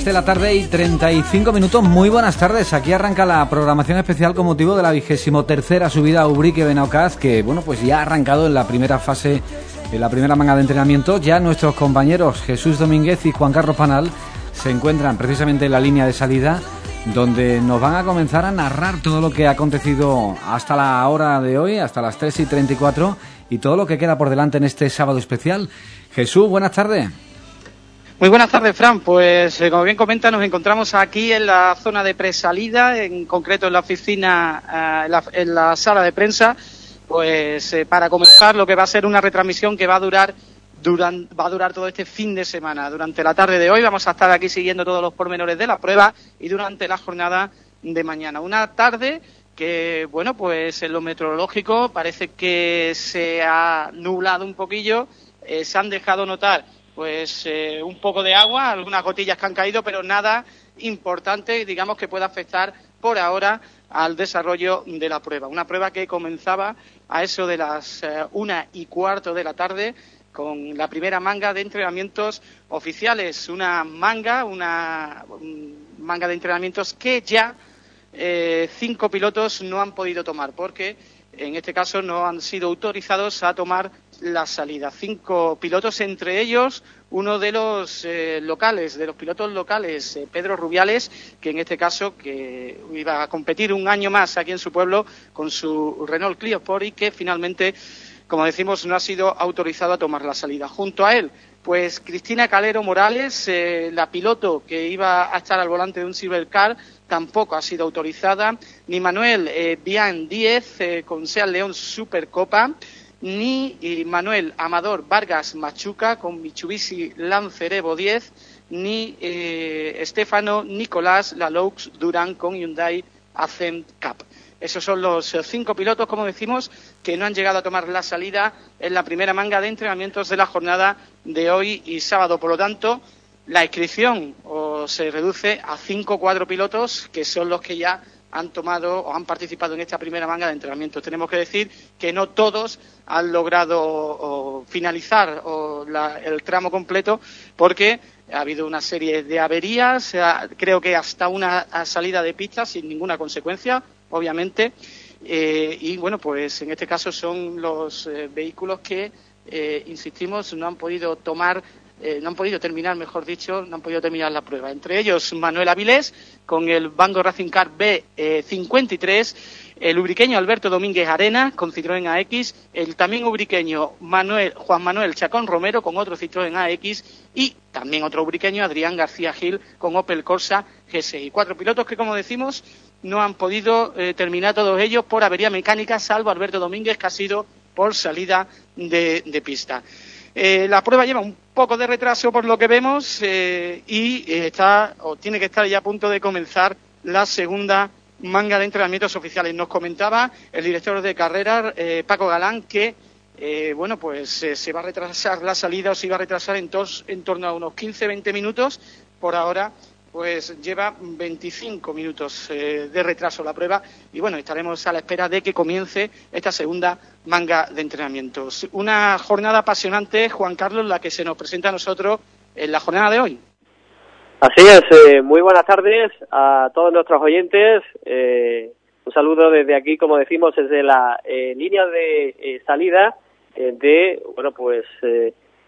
3 de la tarde y 35 minutos. Muy buenas tardes. Aquí arranca la programación especial con motivo de la vigésimo tercera subida a Ubrique Benaucaz, que bueno, pues ya ha arrancado en la primera fase, en la primera manga de entrenamiento. Ya nuestros compañeros Jesús Domínguez y Juan Carlos Panal se encuentran precisamente en la línea de salida, donde nos van a comenzar a narrar todo lo que ha acontecido hasta la hora de hoy, hasta las 3 y 34, y todo lo que queda por delante en este sábado especial. Jesús, buenas tardes. Muy buenas tardes, Fran. Pues eh, como bien comenta, nos encontramos aquí en la zona de presalida, en concreto en la oficina, eh, en, la, sala de prensa, pues eh, para comenzar lo que va a ser una retransmisión que va a durar va a durar todo este fin de semana. Durante la tarde de hoy vamos a estar aquí siguiendo todos los pormenores de la prueba y durante la jornada de mañana. Una tarde que, bueno, pues en lo meteorológico parece que se ha nublado un poquillo, se han dejado notar pues eh, un poco de agua, algunas gotillas que han caído, pero nada importante, digamos, que pueda afectar por ahora al desarrollo de la prueba. Una prueba que comenzaba a eso de las eh, una y cuarto de la tarde con la primera manga de entrenamientos oficiales. Una manga, una manga de entrenamientos que ya eh, cinco pilotos no han podido tomar porque en este caso no han sido autorizados a tomar la salida. Cinco pilotos, entre ellos uno de los eh, locales, de los pilotos locales, eh, Pedro Rubiales, que en este caso que iba a competir un año más aquí en su pueblo con su Renault Clio Sport y que finalmente, como decimos, no ha sido autorizado a tomar la salida. Junto a él, pues Cristina Calero Morales, eh, la piloto que iba a estar al volante de un Silvercar, tampoco ha sido autorizada, ni Manuel Bian Díez con Seat León Supercopa, ni Manuel Amador Vargas Machuca con Mitsubishi Lancer Evo 10, ni eh, Estefano Nicolás Laloux Durán con Hyundai Accent Cup. Esos son los cinco pilotos, como decimos, que no han llegado a tomar la salida en la primera manga de entrenamientos de la jornada de hoy y sábado. Por lo tanto, la inscripción se reduce a cinco cuatro pilotos, que son los que ya han tomado o han participado en esta primera manga de entrenamiento. Tenemos que decir que no todos han logrado finalizar el tramo completo porque ha habido una serie de averías, creo que hasta una salida de pista sin ninguna consecuencia, obviamente. Eh, y bueno, pues en este caso son los eh, vehículos que, eh, insistimos, no han podido tomar eh, no han podido terminar, mejor dicho, no han podido terminar la prueba. Entre ellos Manuel Avilés con el Bango Racing Car B53, el ubriqueño Alberto Domínguez Arena con Citroën AX, el también ubriqueño Manuel, Juan Manuel Chacón Romero con otro Citroën AX y también otro ubriqueño Adrián García Gil con Opel Corsa GSI. Cuatro pilotos que, como decimos, no han podido eh, terminar todos ellos por avería mecánica, salvo Alberto Domínguez, que ha sido por salida de pista. Eh, la prueba lleva un poco de retraso por lo que vemos eh, y eh, está o tiene que estar ya a punto de comenzar la segunda manga de entrenamientos oficiales. Nos comentaba el director de carrera, Paco Galán, que bueno, pues se va a retrasar la salida o se iba a retrasar en, torno a unos 15-20 minutos. Por ahora pues lleva 25 minutos eh, de retraso la prueba y bueno, estaremos a la espera de que comience esta segunda manga de entrenamientos. Una jornada apasionante, Juan Carlos, la que se nos presenta a nosotros en la jornada de hoy. Así es, eh, muy buenas tardes a todos nuestros oyentes. Eh, un saludo desde aquí, como decimos, desde la línea de salida de, bueno, pues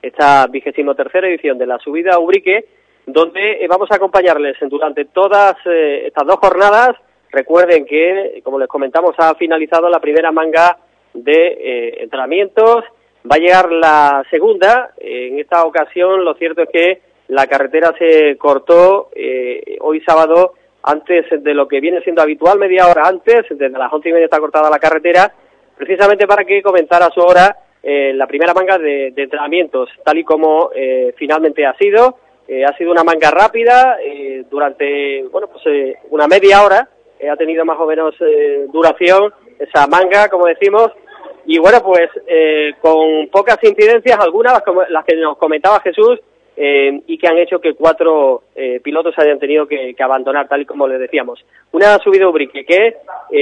esta vigésimo tercera edición de la subida Ubrique donde eh, vamos a acompañarles durante todas eh, estas dos jornadas. Recuerden que, como les comentamos, ha finalizado la primera manga de eh, entrenamientos. Va a llegar la segunda. en esta ocasión, lo cierto es que la carretera se cortó hoy sábado antes de lo que viene siendo habitual, media hora antes, desde las once y media está cortada la carretera, precisamente para que comenzara su hora la primera manga de, de entrenamientos, tal y como finalmente ha sido. Eh, ha sido una manga rápida eh, durante, bueno, pues eh, una media hora. ha tenido más o menos duración esa manga, como decimos. Y bueno, pues con pocas incidencias, algunas las, que nos comentaba Jesús, y que han hecho que cuatro pilotos hayan tenido que, abandonar, tal y como les decíamos. Una subida Ubrique que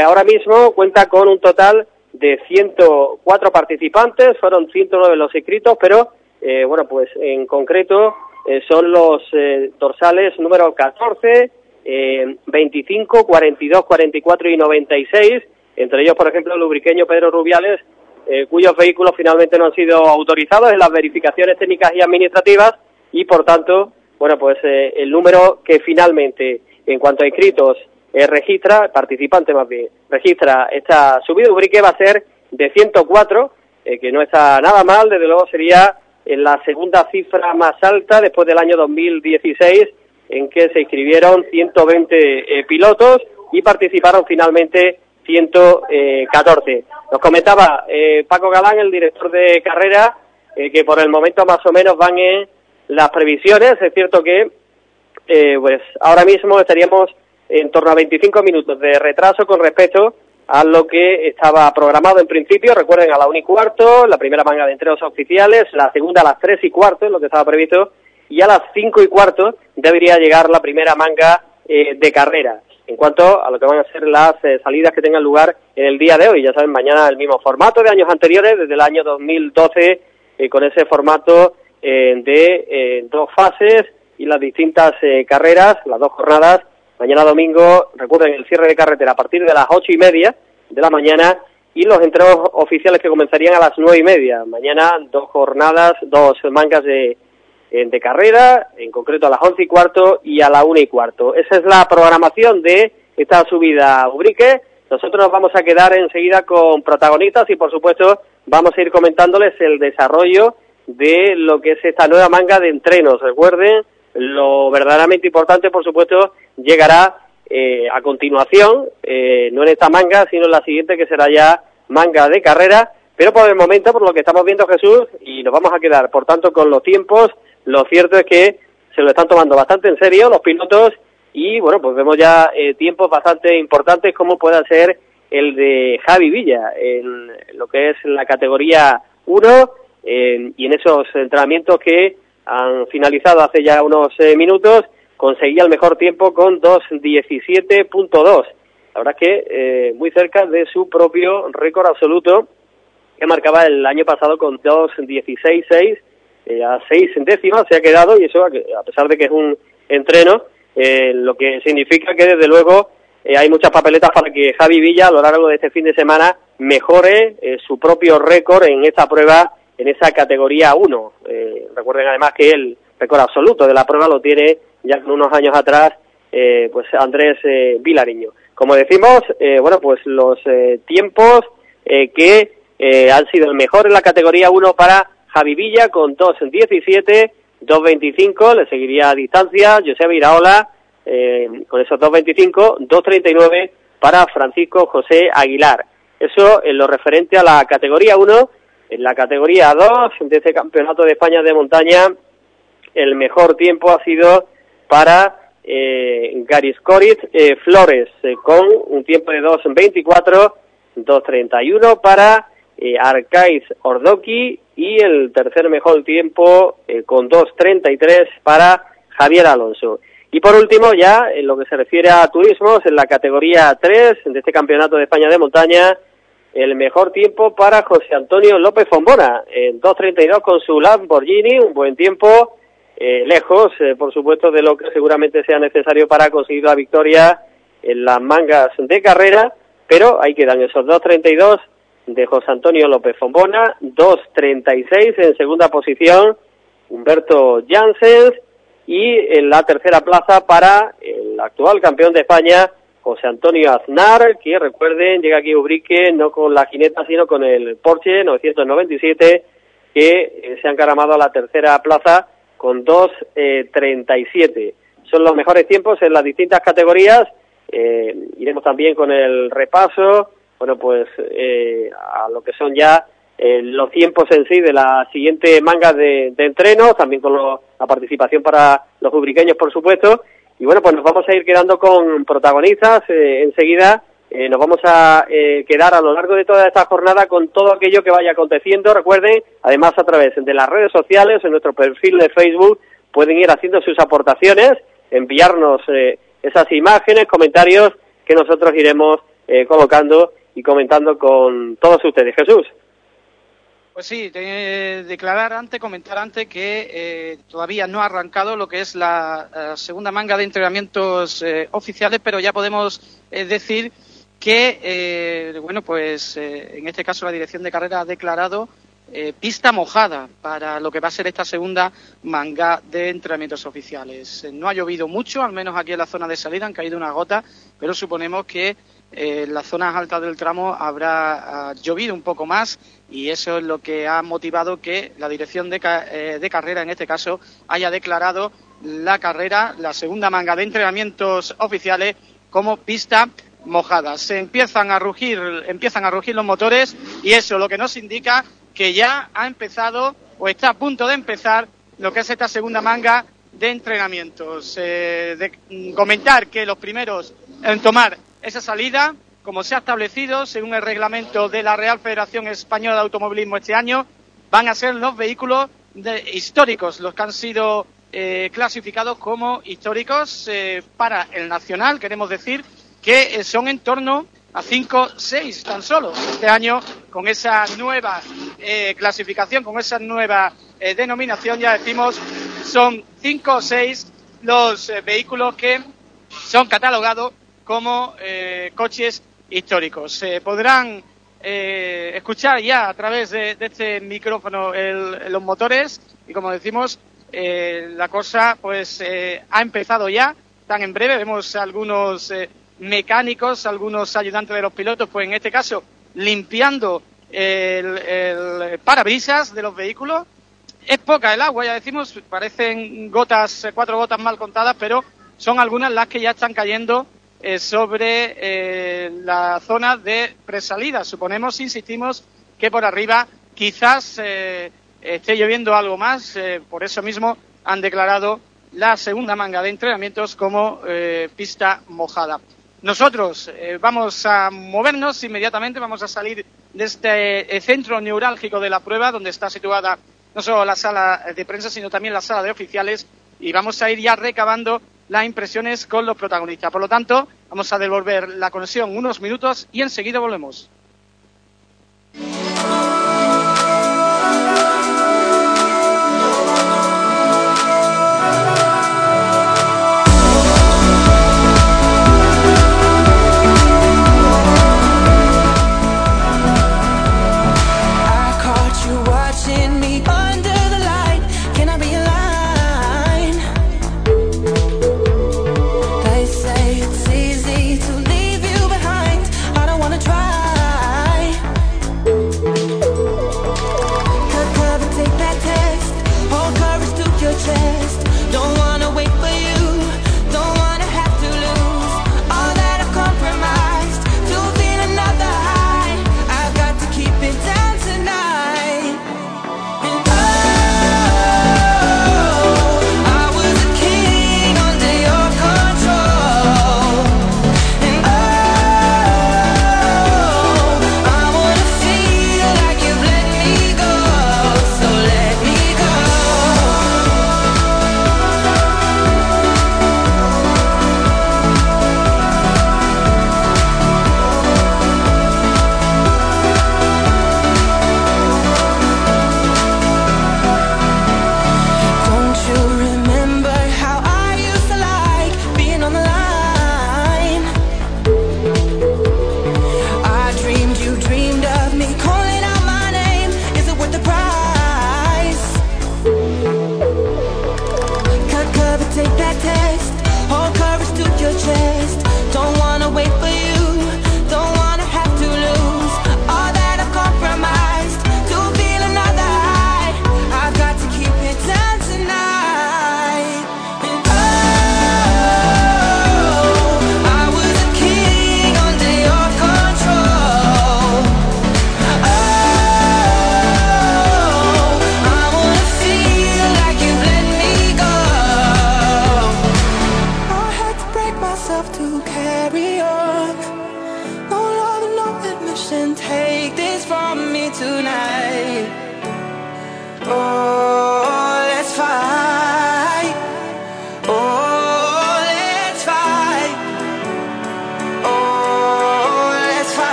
ahora mismo cuenta con un total de 104 participantes, fueron 109 los inscritos, pero bueno, pues en concreto son los dorsales número 14, 25, 42, 44 y 96, entre ellos, por ejemplo, el lubriqueño Pedro Rubiales, cuyos vehículos finalmente no han sido autorizados en las verificaciones técnicas y administrativas y, por tanto, bueno, pues el número que finalmente, en cuanto a inscritos, registra, participante más bien, registra esta subida de va a ser de 104, eh, que no está nada mal, desde luego sería en la segunda cifra más alta después del año 2016, en que se inscribieron 120 eh, pilotos y participaron finalmente 114. Nos comentaba eh, Paco Galán, el director de carrera, que por el momento más o menos van en las previsiones. Es cierto que pues ahora mismo estaríamos en torno a 25 minutos de retraso con respecto a lo que estaba programado en principio. Recuerden, a la 1 y cuarto, la primera manga de entrenos oficiales, la segunda a las 3 y cuarto, lo que estaba previsto, y a las 5 y cuarto debería llegar la primera manga eh, de carrera. En cuanto a lo que van a ser las eh, salidas que tengan lugar en el día de hoy, ya saben, mañana el mismo formato de años anteriores, desde el año 2012, eh, con ese formato de dos fases y las distintas carreras, las dos jornadas Mañana domingo, recuerden, el cierre de carretera a partir de las ocho y media de la mañana y los entrenos oficiales que comenzarían a las nueve y media. Mañana dos jornadas, dos mangas de, de carrera, en concreto a las once y cuarto y a la una y cuarto. Esa es la programación de esta subida a Ubrique. Nosotros nos vamos a quedar enseguida con protagonistas y, por supuesto, vamos a ir comentándoles el desarrollo de lo que es esta nueva manga de entrenos. Recuerden, lo verdaderamente importante, por supuesto, llegará eh, a continuación, eh, no en esta manga, sino en la siguiente, que será ya manga de carrera. Pero por el momento, por lo que estamos viendo Jesús, y nos vamos a quedar, por tanto, con los tiempos, lo cierto es que se lo están tomando bastante en serio los pilotos y, bueno, pues vemos ya eh, tiempos bastante importantes como pueda ser el de Javi Villa en lo que es la categoría 1 y en esos entrenamientos que han finalizado hace ya unos eh, minutos, conseguía el mejor tiempo con 2.17.2. La verdad es que eh, muy cerca de su propio récord absoluto que marcaba el año pasado con 2.16.6, eh, a 6 décimas se ha quedado y eso a pesar de que es un entreno, eh, lo que significa que desde luego hay muchas papeletas para que Javi Villa a lo largo de este fin de semana mejore su propio récord en esta prueba en esa categoría 1. Eh, recuerden además que el récord absoluto de la prueba lo tiene ya unos años atrás eh, pues Andrés eh, Vilariño. Como decimos, eh, bueno, pues los tiempos que han sido el mejor en la categoría 1 para Javi Villa con 2.17, 2.25, le seguiría a distancia José Iraola con esos 2.25, 2.39 para Francisco José Aguilar. Eso en lo referente a la categoría 1 en la categoría 2 de este Campeonato de España de Montaña, el mejor tiempo ha sido para eh, Gary eh, Flores, eh, con un tiempo de 2.24, 2.31 para eh, Arcaiz Ordoqui y el tercer mejor tiempo eh, con 2.33 para Javier Alonso. Y por último, ya en lo que se refiere a turismos, en la categoría 3 de este Campeonato de España de Montaña, el mejor tiempo para José Antonio López Fombona, en 2.32 con su Lamborghini, un buen tiempo, eh, lejos, eh, por supuesto, de lo que seguramente sea necesario para conseguir la victoria en las mangas de carrera, pero ahí quedan esos 2.32 de José Antonio López Fombona, 2.36 en segunda posición Humberto Janssens y en la tercera plaza para el actual campeón de España, José Antonio Aznar, que recuerden, llega aquí Ubrique no con la jineta, sino con el Porsche 997, que eh, se han encaramado a la tercera plaza con 2.37. Eh, Son los mejores tiempos en las distintas categorías. Eh, iremos también con el repaso, bueno, pues a lo que son ya los tiempos en sí de la siguiente manga de, de entrenos, también con la participación para los ubriqueños, por supuesto, y bueno, pues nos vamos a ir quedando con protagonistas. Eh, enseguida eh, nos vamos a eh, quedar a lo largo de toda esta jornada con todo aquello que vaya aconteciendo. Recuerden, además a través de las redes sociales, en nuestro perfil de Facebook, pueden ir haciendo sus aportaciones, enviarnos esas imágenes, comentarios que nosotros iremos colocando y comentando con todos ustedes. Jesús. Pues sí, declarar antes, comentar antes que eh, todavía no ha arrancado lo que es la, segunda manga de entrenamientos eh, oficiales, pero ya podemos eh, decir que, bueno, pues en este caso la dirección de carrera ha declarado pista mojada para lo que va a ser esta segunda manga de entrenamientos oficiales. no ha llovido mucho, al menos aquí en la zona de salida han caído una gota, pero suponemos que en las zonas altas del tramo habrá llovido un poco más y eso es lo que ha motivado que la dirección eh, de, carrera, en este caso, haya declarado la carrera, la segunda manga de entrenamientos oficiales, como pista mojada. Se empiezan a rugir, empiezan a rugir los motores y eso lo que nos indica que ya ha empezado o está a punto de empezar lo que es esta segunda manga de entrenamientos. Eh, de comentar que los primeros en tomar esa salida, como se ha establecido según el reglamento de la Real Federación Española de Automovilismo este año, van a ser los vehículos históricos, los que han sido eh, clasificados como históricos eh, para el nacional. Queremos decir que eh, son en torno a 5, 6 tan solo. Este año, con esa nueva clasificación, con esa nueva denominación, ya decimos, son 5 o 6 los vehículos que son catalogados como eh, coches históricos. Se podrán eh, escuchar ya a través de, este micrófono los motores y como decimos eh, la cosa pues ha empezado ya tan en breve vemos algunos mecánicos algunos ayudantes de los pilotos pues en este caso limpiando el, el parabrisas de los vehículos es poca el agua ya decimos parecen gotas cuatro gotas mal contadas pero son algunas las que ya están cayendo eh, sobre eh, la zona de presalida. Suponemos, insistimos, que por arriba quizás eh, esté lloviendo algo más. por eso mismo han declarado la segunda manga de entrenamientos como pista mojada. Nosotros vamos a movernos inmediatamente, vamos a salir de este centro neurálgico de la prueba, donde está situada no solo la sala de prensa, sino también la sala de oficiales, y vamos a ir ya recabando las impresiones con los protagonistas. Por lo tanto, vamos a devolver la conexión unos minutos y enseguida volvemos.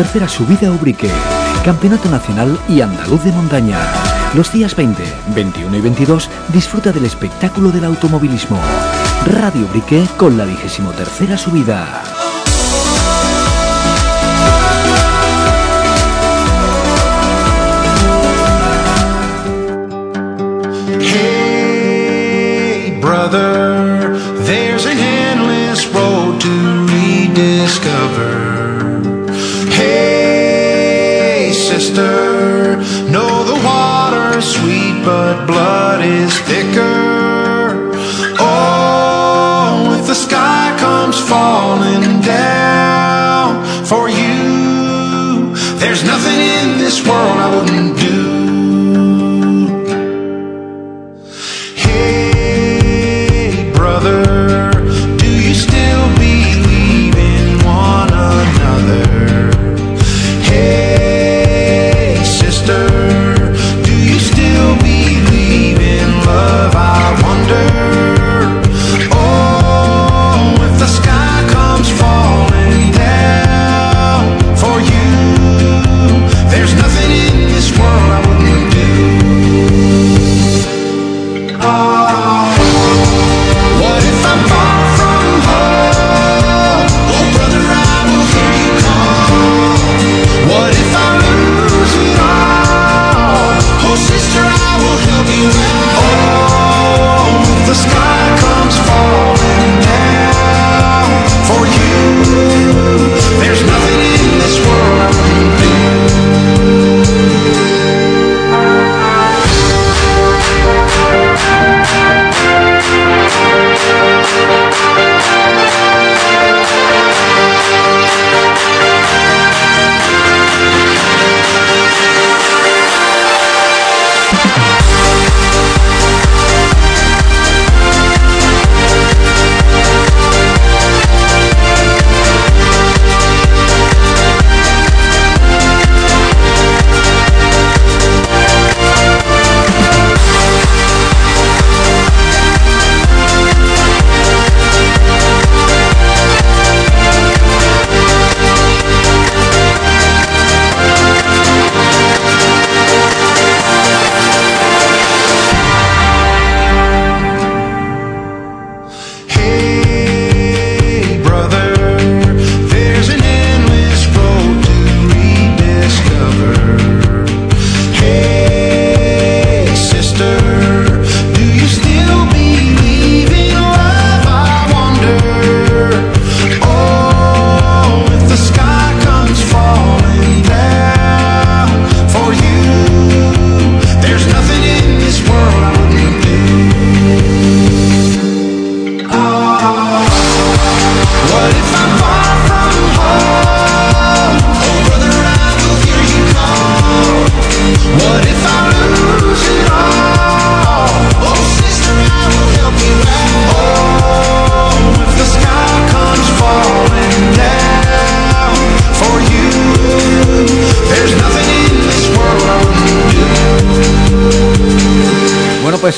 Tercera subida Ubrique. Campeonato Nacional y Andaluz de Montaña. Los días 20, 21 y 22 disfruta del espectáculo del automovilismo. Radio Ubrique con la vigésimo tercera subida. Hey, brother, but blood is thicker.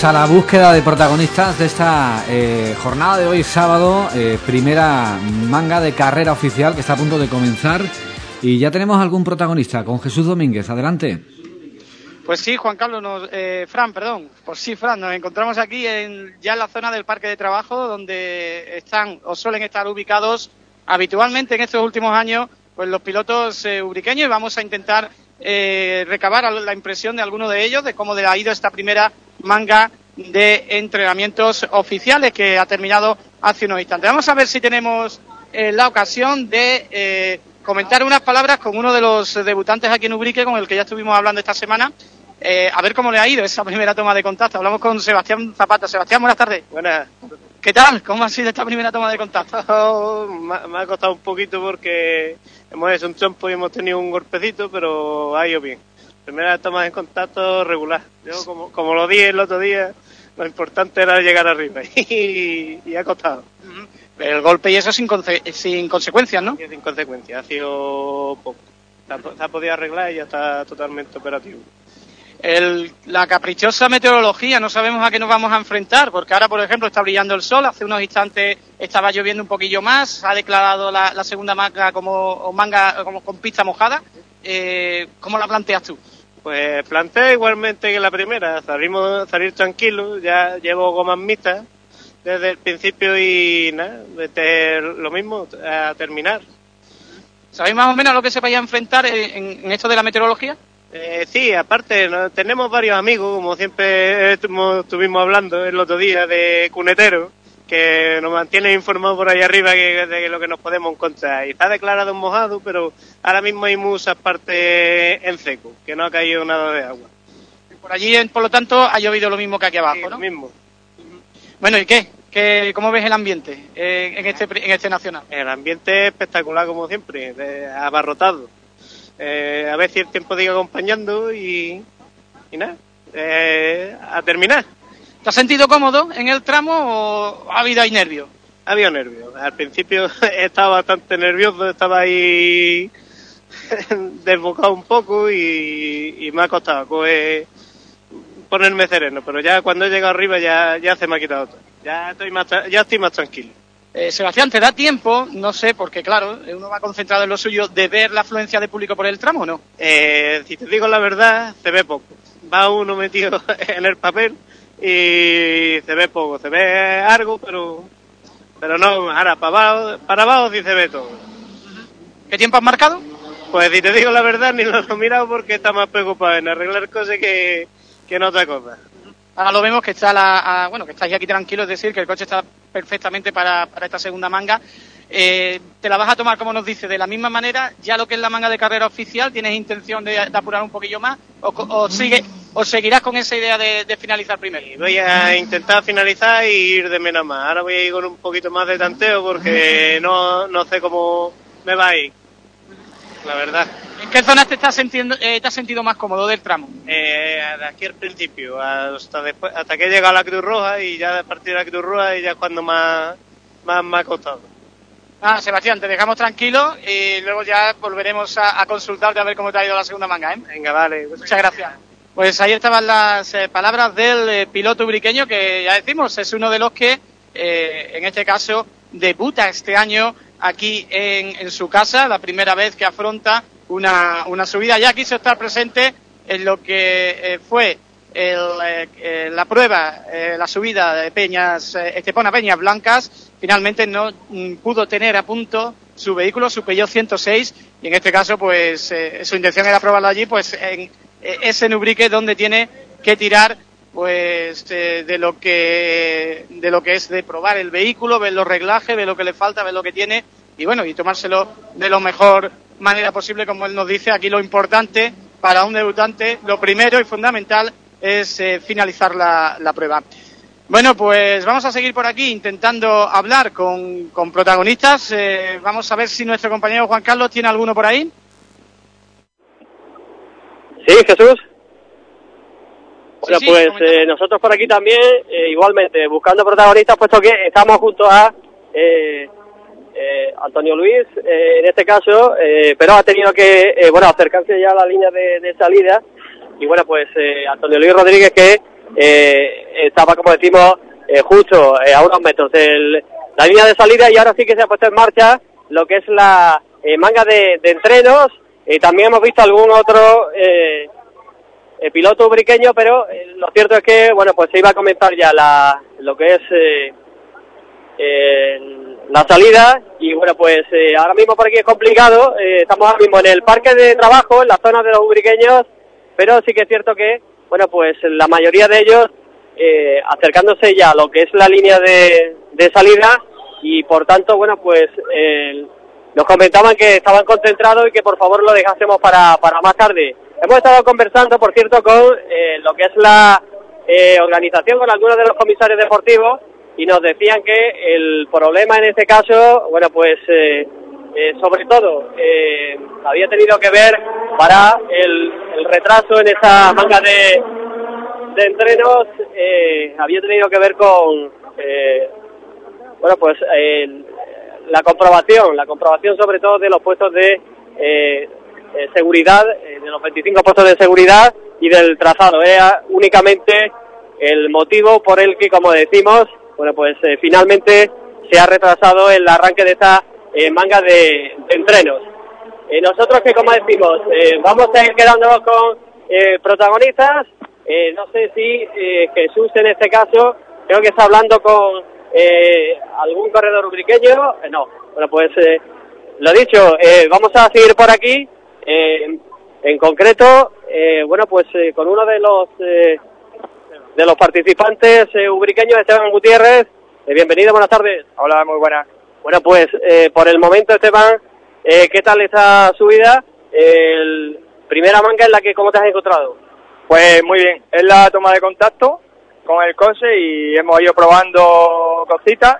A la búsqueda de protagonistas de esta eh, jornada de hoy, sábado, eh, primera manga de carrera oficial que está a punto de comenzar. Y ya tenemos algún protagonista con Jesús Domínguez. Adelante. Pues sí, Juan Carlos, nos, eh, Fran, perdón. Pues sí, Fran, nos encontramos aquí en, ya en la zona del parque de trabajo donde están o suelen estar ubicados habitualmente en estos últimos años pues los pilotos eh, ubriqueños y vamos a intentar eh, recabar la impresión de alguno de ellos de cómo le ha ido esta primera manga de entrenamientos oficiales que ha terminado hace unos instantes. Vamos a ver si tenemos eh, la ocasión de eh, comentar unas palabras con uno de los debutantes aquí en Ubrique, con el que ya estuvimos hablando esta semana. Eh, a ver cómo le ha ido esa primera toma de contacto. Hablamos con Sebastián Zapata. Sebastián, buenas tardes. Buenas. ¿Qué tal? ¿Cómo ha sido esta primera toma de contacto? me, me ha costado un poquito porque hemos hecho un trompo y hemos tenido un golpecito, pero ha ido bien. Primera toma de contacto regular. Yo, como, como lo dije el otro día, lo importante era llegar arriba y, y ha costado. El golpe y eso sin, conse- sin consecuencias, ¿no? Sin consecuencias, ha sido poco. Se ha, se ha podido arreglar y ya está totalmente operativo. El- la caprichosa meteorología, no sabemos a qué nos vamos a enfrentar, porque ahora, por ejemplo, está brillando el sol, hace unos instantes estaba lloviendo un poquillo más, ha declarado la, la segunda manga como o manga como con pista mojada. Eh, ¿Cómo la planteas tú? Pues plantea igualmente que la primera, salimos, salir tranquilos, ya llevo gomas mixtas desde el principio y nada, meter lo mismo a terminar. ¿Sabéis más o menos a lo que se vaya a enfrentar en, en- en esto de la meteorología? Eh, sí, aparte, ¿no? tenemos varios amigos, como siempre estu- estuvimos hablando el otro día, de cuneteros, que nos mantienen informados por ahí arriba que, de lo que nos podemos encontrar. Y está declarado mojado, pero ahora mismo hay muchas partes en seco, que no ha caído nada de agua. Por allí, en- por lo tanto, ha llovido lo mismo que aquí abajo, Sí, ¿no? lo mismo. Bueno, ¿y qué? ¿Qué ¿Cómo ves el ambiente eh, en, este, en este nacional? El ambiente es espectacular como siempre, abarrotado. Eh, a ver si el tiempo sigue acompañando y, y nada, eh, a terminar. ¿Te has sentido cómodo en el tramo o ha habido ahí nervios? Ha habido nervios. Al principio estaba bastante nervioso, estaba ahí desbocado un poco y, y me ha costado coger- ponerme sereno, pero ya cuando he llegado arriba ya, ya se me ha quitado todo. Ya estoy más, ya estoy más tranquilo. Eh, Sebastián, ¿te da tiempo, no sé, porque claro, uno va concentrado en lo suyo, de ver la afluencia de público por el tramo o no? Eh, si te digo la verdad, se ve poco. Va uno metido en el papel y se ve poco. Se ve algo, pero pero no, ahora para abajo, para abajo sí se ve todo. ¿Qué tiempo has marcado? Pues si te digo la verdad, ni lo he mirado porque está más preocupado en arreglar cosas que, que en otra cosa. Ahora lo vemos que está la, a- bueno, que estáis aquí tranquilos, es decir, que el coche está perfectamente para, para esta segunda manga. Eh, ¿Te la vas a tomar, como nos dice, de la misma manera? ¿Ya lo que es la manga de carrera oficial, tienes intención de, de apurar un poquillo más? ¿O, o sigue, o seguirás con esa idea de, de finalizar primero? Voy a intentar finalizar y ir de menos más. Ahora voy a ir con un poquito más de tanteo porque no, no sé cómo me va a ir. La verdad. ¿En qué zona te estás, sintiendo, eh, te has sentido más cómodo del tramo? Eh, de aquí al principio, hasta después, hasta que he llegado a la Cruz Roja y ya a partir de la Cruz Roja y ya es cuando más, más me ha costado. Ah, Sebastián, te dejamos tranquilo y luego ya volveremos a, a consultarte a ver cómo te ha ido la segunda manga, ¿eh? Venga, vale. Muchas gracias. Pues ahí estaban las eh, palabras del eh, piloto ubriqueño que ya decimos es uno de los que eh, en este caso debuta este año aquí en, en su casa, la primera vez que afronta una, una subida. Ya quiso estar presente en lo que eh, fue el, eh, eh, la prueba, la subida de Peñas, Estepona Peñas Blancas, finalmente no mm, pudo tener a punto su vehículo, su Peugeot 106, y en este caso, pues su intención era probarlo allí, pues en ese Nubrique donde tiene que tirar pues eh, de lo que de lo que es de probar el vehículo, ver los reglajes, ver lo que le falta, ver lo que tiene y bueno, y tomárselo de la mejor manera posible, como él nos dice, aquí lo importante para un debutante, lo primero y fundamental es eh, finalizar la, la prueba. Bueno, pues vamos a seguir por aquí intentando hablar con, con protagonistas. Eh, vamos a ver si nuestro compañero Juan Carlos tiene alguno por ahí. Sí, Jesús. Bueno, sí, pues eh, nosotros por aquí también, eh, igualmente, buscando protagonistas, puesto que estamos junto a eh, eh, Antonio Luis, eh, en este caso, eh, pero ha tenido que, eh, bueno, acercarse ya a la línea de, de salida. Y bueno, pues eh, Antonio Luis Rodríguez, que eh, estaba, como decimos, eh, justo eh, a unos metros de la línea de salida y ahora sí que se ha puesto en marcha lo que es la eh, manga de, de entrenos. Y también hemos visto algún otro eh, eh, piloto ubriqueño, pero eh, lo cierto es que, bueno, pues se iba a comenzar ya la, lo que es eh, la salida y bueno, pues eh, ahora mismo por aquí es complicado, estamos ahora mismo en el parque de trabajo, en la zona de los ubriqueños, pero sí que es cierto que, bueno, pues la mayoría de ellos acercándose ya a lo que es la línea de, de salida y por tanto, bueno, pues nos comentaban que estaban concentrados y que por favor lo dejásemos para, para más tarde. Hemos estado conversando, por cierto, con eh, lo que es la eh, organización, con algunos de los comisarios deportivos y nos decían que el problema en este caso, bueno, pues eh, eh, sobre todo eh, había tenido que ver para el, el retraso en esa manga de, de entrenos, eh, había tenido que ver con, bueno, pues la comprobación, la comprobación sobre todo de los puestos de eh, seguridad, eh, de los 25 puestos de seguridad y del trazado. Es únicamente el motivo por el que, como decimos, bueno, pues eh, finalmente se ha retrasado el arranque de esta eh, manga de, de entrenos. Eh, nosotros que, como decimos, vamos a ir quedándonos con protagonistas. No sé si Jesús en este caso creo que está hablando con algún corredor ubriqueño. No, bueno, pues lo dicho, vamos a seguir por aquí. Eh, en concreto, eh, bueno, pues eh, con uno de los eh, de los participantes eh, ubriqueños, Esteban Gutiérrez. Eh, bienvenido, buenas tardes. Hola, muy buenas. Bueno, pues eh, por el momento, Esteban, eh, ¿qué tal esta subida? El primera manga en la que, ¿cómo te has encontrado? Pues muy bien, es la toma de contacto con el coche y hemos ido probando cositas.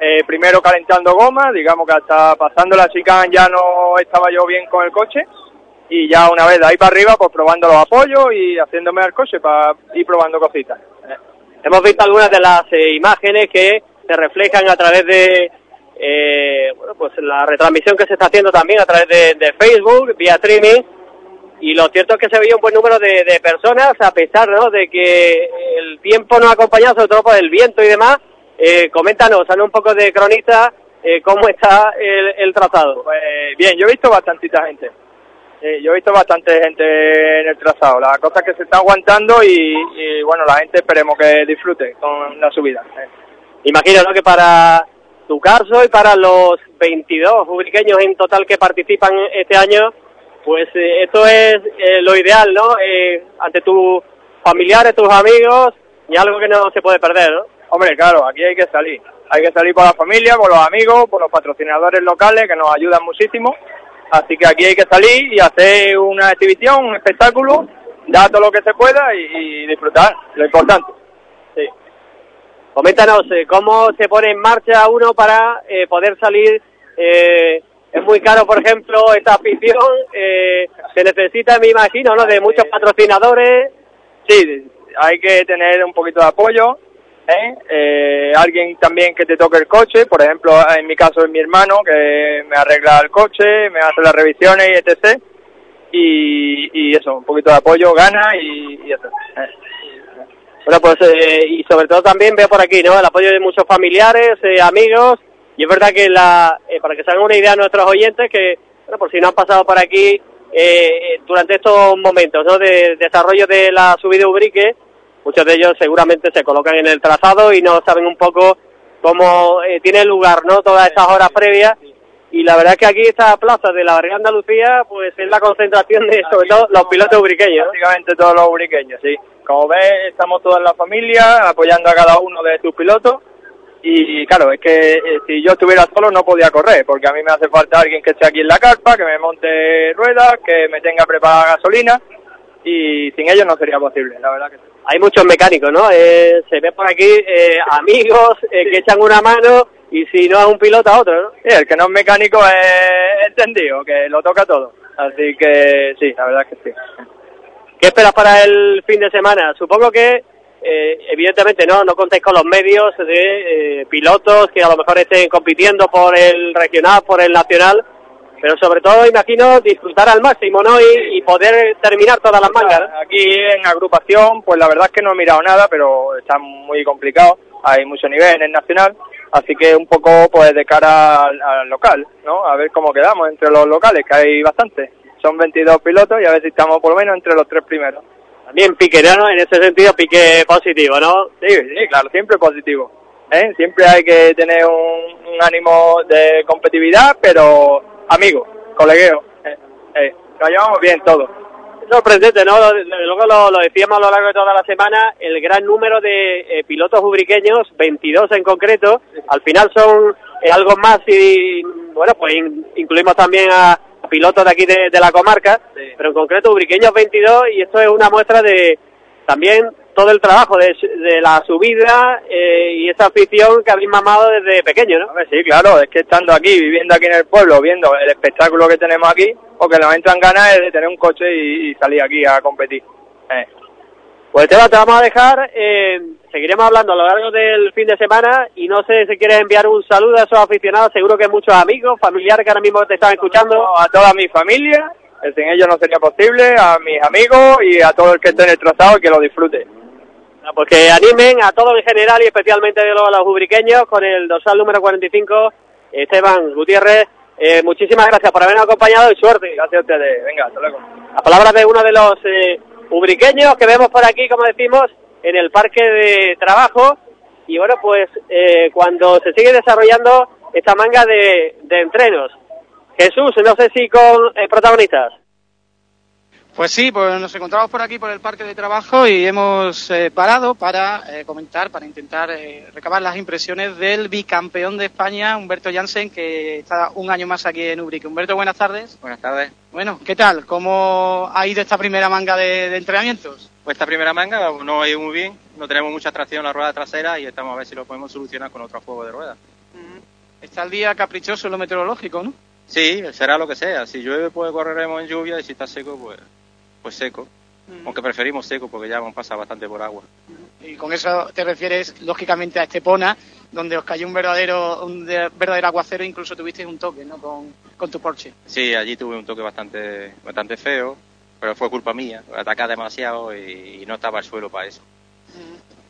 Eh, primero calentando goma, digamos que hasta pasando la chicane ya no estaba yo bien con el coche. Y ya una vez de ahí para arriba, pues probando los apoyos y haciéndome al coche para ir probando cositas. Hemos visto algunas de las eh, imágenes que se reflejan a través de eh, bueno, pues la retransmisión que se está haciendo también a través de, de Facebook, vía streaming. Y lo cierto es que se veía un buen número de, de personas, a pesar ¿no? de que el tiempo nos ha acompañado, sobre todo por el viento y demás. Eh, coméntanos, hazle un poco de cronista, eh, cómo está el, el trazado. Pues bien, yo he visto bastantita gente. Eh, yo he visto bastante gente en el trazado. La cosa que se está aguantando y, y, bueno, la gente esperemos que disfrute con la subida. Eh. Imagino ¿no? que para tu caso y para los 22 ubriqueños en total que participan este año, pues eh, esto es eh, lo ideal, ¿no? Eh, ante tus familiares, tus amigos, y algo que no se puede perder, ¿no? Hombre, claro, aquí hay que salir. Hay que salir por la familia, por los amigos, por los patrocinadores locales que nos ayudan muchísimo. Así que aquí hay que salir y hacer una exhibición, un espectáculo, dar todo lo que se pueda y, y disfrutar, lo importante. Sí. Coméntanos, eh, ¿cómo se pone en marcha uno para eh, poder salir? Eh, es muy caro, por ejemplo, esta afición. Eh, se necesita, me imagino, ¿no? De muchos patrocinadores. Sí, hay que tener un poquito de apoyo. ¿Eh? Eh, alguien también que te toque el coche, por ejemplo, en mi caso es mi hermano que me arregla el coche, me hace las revisiones y etc. Y, y eso, un poquito de apoyo, gana y, y eso. ¿eh? Bueno, pues, eh, y sobre todo también veo por aquí, ¿no? El apoyo de muchos familiares, eh, amigos. Y es verdad que la, eh, para que se hagan una idea nuestros oyentes, que, bueno, por si no han pasado por aquí, durante estos momentos, ¿no? De desarrollo de la subida Ubrique, muchos de ellos seguramente se colocan en el trazado y no saben un poco cómo eh, tiene lugar, ¿no? Todas esas horas previas. Y la verdad es que aquí esta plaza de la Barriga Andalucía, pues es la concentración de, sobre todo, los pilotos ubriqueños. ¿no? Básicamente todos los ubriqueños, sí. Como ves, estamos toda la familia apoyando a cada uno de sus pilotos. Y claro, es que eh, si yo estuviera solo no podía correr, porque a mí me hace falta alguien que esté aquí en la carpa, que me monte ruedas, que me tenga preparada gasolina. Y sin ellos no sería posible, la verdad que sí. Hay muchos mecánicos, ¿no? Eh, se ve por aquí eh, amigos eh, que echan una mano y si no a un piloto a otro, ¿no? Sí, el que no es mecánico es entendido, que lo toca todo. Así que sí, la verdad que sí. ¿Qué esperas para el fin de semana? Supongo que, eh, evidentemente, no no contáis con los medios de eh, pilotos que a lo mejor estén compitiendo por el regional, por el nacional, pero sobre todo, imagino, disfrutar al máximo, ¿no? Y, y poder terminar todas las mangas. ¿no? Aquí en agrupación, pues la verdad es que no he mirado nada, pero está muy complicado. Hay mucho nivel en el nacional, así que un poco pues de cara al, al local, ¿no? A ver cómo quedamos entre los locales, que hay bastante. Son 22 pilotos y a ver si estamos por lo menos entre los tres primeros. También pique, ¿no? En ese sentido, pique positivo, ¿no? Sí, sí, claro, siempre positivo. ¿eh? Siempre hay que tener un, un ánimo de competitividad, pero amigo, colegueo. ¿eh? Eh, Nos llevamos bien todos. sorprendente, ¿no? Desde Luego lo, lo decíamos a lo largo de toda la semana, el gran número de eh, pilotos ubriqueños, 22 en concreto, al final son eh, algo más y, bueno, pues in- incluimos también a, pilotos de aquí de, de la comarca, pero en concreto ubriqueños 22 y esto es una muestra de también todo el trabajo de, de la subida eh, y esa afición que habéis mamado desde pequeño, ¿no? Sí, claro, es que estando aquí, viviendo aquí en el pueblo, viendo el espectáculo que tenemos aquí, o que nos entran ganas de tener un coche y, y salir aquí a competir. Eh. Pues Esteban, te vamos a dejar, eh, seguiremos hablando a lo largo del fin de semana y no sé si quieres enviar un saludo a esos aficionados, seguro que muchos amigos, familiares que ahora mismo te están escuchando. A toda mi familia, que sin ellos no sería posible, a mis amigos y a todo el que esté en el trazado y que lo disfrute. Pues que animen a todos en general y especialmente a los, a los ubriqueños con el dorsal número 45, Esteban Gutiérrez. Eh, muchísimas gracias por habernos acompañado y suerte. Gracias a ustedes, venga, hasta luego. Las palabras de uno de los eh, ubriqueños que vemos por aquí, como decimos, en el parque de trabajo. Y bueno, pues eh, cuando se sigue desarrollando esta manga de, de entrenos. Jesús, no sé si con eh, protagonistas. Pues sí, pues nos encontramos por aquí, por el parque de trabajo, y hemos eh, parado para eh, comentar, para intentar eh, recabar las impresiones del bicampeón de España, Humberto Jansen, que está un año más aquí en Ubrique. Humberto, buenas tardes. Buenas tardes. Bueno, ¿qué tal? ¿Cómo ha ido esta primera manga de, de entrenamientos? Pues esta primera manga no ha ido muy bien, no tenemos mucha tracción en la rueda trasera y estamos a ver si lo podemos solucionar con otro juego de ruedas. Está el día caprichoso en lo meteorológico, ¿no? Sí, será lo que sea. Si llueve, pues correremos en lluvia y si está seco, pues, pues seco. Aunque preferimos seco porque ya hemos pasado bastante por agua. Y con eso te refieres, lógicamente, a Estepona, donde os cayó un verdadero, un de- verdadero aguacero, incluso tuvisteis un toque, ¿no? Con, con tu Porsche. Sí, allí tuve un toque bastante, bastante feo, pero fue culpa mía. Atacé demasiado y, y no estaba el suelo para eso.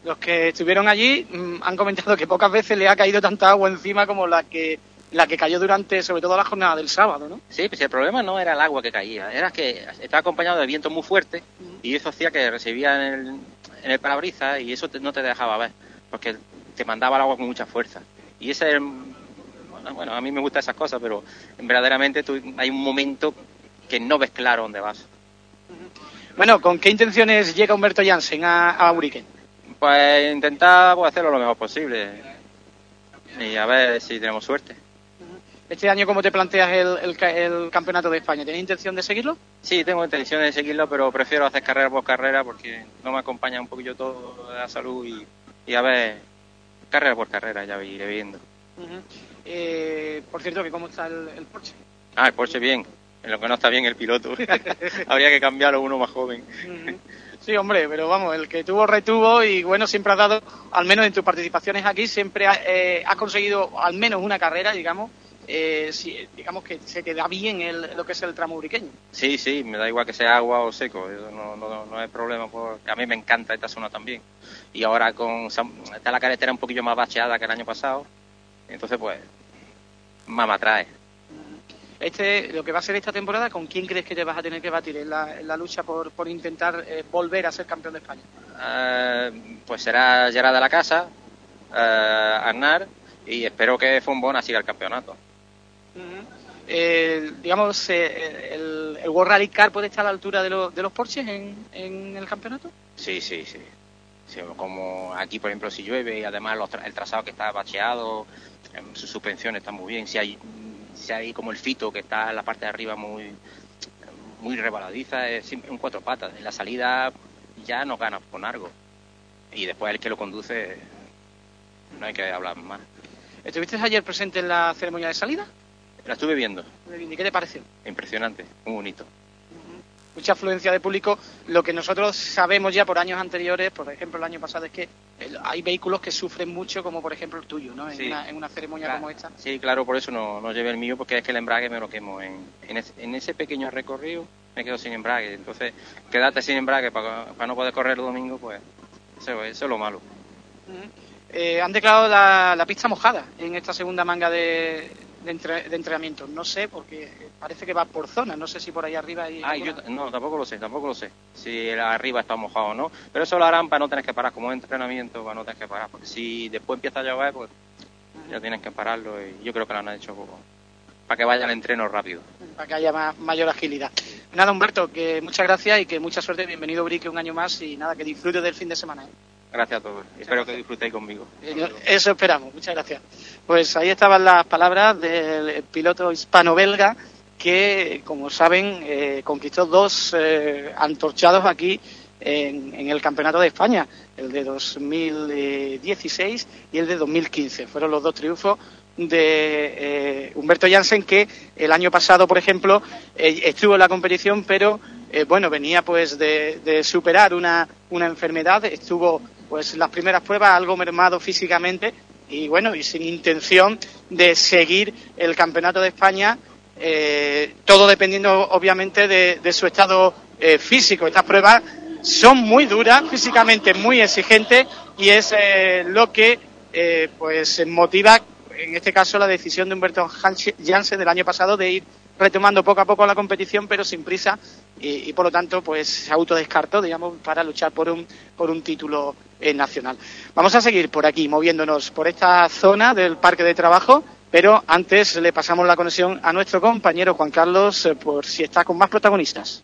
Los que estuvieron allí mm, han comentado que pocas veces le ha caído tanta agua encima como la que la que cayó durante, sobre todo, la jornada del sábado, ¿no? Sí, pues el problema no era el agua que caía, era que estaba acompañado de viento muy fuerte y eso hacía que recibía en el, en el parabrisas y eso te- no te dejaba ver, porque te mandaba el agua con mucha fuerza. Y ese es el- bueno, bueno, a mí me gustan esas cosas, pero verdaderamente tú- hay un momento que no ves claro dónde vas. Bueno, ¿con qué intenciones llega Humberto Jansen a, a? Pues intentar pues, hacerlo lo mejor posible y a ver si tenemos suerte. Este año, ¿cómo te planteas el, el ca- el campeonato de España? ¿Tienes intención de seguirlo? Sí, tengo intención de seguirlo, pero prefiero hacer carrera por carrera porque no me acompaña un poquillo todo la salud y, y a ver, carrera por carrera ya iré viendo. Eh, por cierto, que ¿cómo está el, el Porsche? Ah, el Porsche bien, en lo que no está bien el piloto. Habría que cambiarlo a uno más joven. Sí, hombre, pero vamos, el que tuvo, retuvo y bueno, siempre has dado, al menos en tus participaciones aquí, siempre has, eh, has conseguido al menos una carrera, digamos, eh, si- digamos que se te da bien el- lo que es el tramo uriqueño. Sí, sí, me da igual que sea agua o seco, no, no, no es problema, porque a mí me encanta esta zona también. Y ahora con está la carretera un poquillo más bacheada que el año pasado, entonces pues, más me atrae. Este, lo que va a ser esta temporada, ¿con quién crees que te vas a tener que batir en la, en la lucha por, por intentar eh, volver a ser campeón de España? Eh, pues será Gerard de la Casa, eh, Arnar, y espero que Fombona siga el campeonato. Eh, digamos, eh, el, el World Rally Car puede estar a la altura de, los de los Porsches en, en el campeonato. Sí, sí, sí. Sí, como aquí, por ejemplo, si llueve y además los tra- el trazado que está bacheado, em, sus suspensiones están muy bien. Si hay, si hay como el fito que está en la parte de arriba muy muy rebaladiza, es un cuatro patas. En la salida ya no ganas con algo. Y después el que lo conduce, no hay que hablar más. ¿Estuviste ayer presente en la ceremonia de salida? La estuve viendo, ¿Y qué te pareció? impresionante, muy bonito. mucha afluencia de público. Lo que nosotros sabemos ya por años anteriores, por ejemplo el año pasado, es que hay vehículos que sufren mucho, como por ejemplo el tuyo, ¿no? En, Sí. una, en una ceremonia Claro. como esta. Sí, claro, por eso no, no llevé el mío, porque es que el embrague me lo quemo. En, en, ese, en ese pequeño recorrido me quedo sin embrague. Entonces, quedarte sin embrague para, para no poder correr el domingo, pues eso, eso es lo malo. Eh, han declarado la, la pista mojada en esta segunda manga de, de, entre- de entrenamiento. No sé, porque parece que va por zona. No sé si por ahí arriba hay. Ah, yo alguna- no, tampoco lo sé, tampoco lo sé. Si arriba está mojado o no. Pero eso lo harán para no tener que parar, como entrenamiento, para no tener que parar. Porque si después empieza a llover, pues ya tienen que pararlo. Y yo creo que lo han hecho para que vaya el entreno rápido. para que haya ma- mayor agilidad. Nada, Humberto, que muchas gracias y que mucha suerte. Bienvenido, Brique, un año más y nada, que disfrutes del fin de semana. ¿eh? Gracias a todos. Espero que disfrutéis conmigo. Eh, Eso esperamos, muchas gracias. Pues ahí estaban las palabras del piloto hispano-belga que, como saben, eh, conquistó dos eh, antorchados aquí en, en el Campeonato de España, el de 2016 y el de 2015. Fueron los dos triunfos de eh, Humberto Jansen que el año pasado, por ejemplo, eh, estuvo en la competición, pero eh, bueno, venía pues de, de superar una, una enfermedad, estuvo pues las primeras pruebas algo mermado físicamente y bueno, y sin intención de seguir el Campeonato de España eh, todo dependiendo obviamente de, de su estado eh, físico. Estas pruebas son muy duras, físicamente muy exigentes y es eh, lo que eh, pues motiva en este caso la decisión de Humberto Janssen del año pasado de ir retomando poco a poco la competición pero sin prisa y, y, por lo tanto pues se autodescartó digamos para luchar por un por un título eh, nacional. Vamos a seguir por aquí moviéndonos por esta zona del parque de trabajo pero antes le pasamos la conexión a nuestro compañero Juan Carlos eh, por si está con más protagonistas.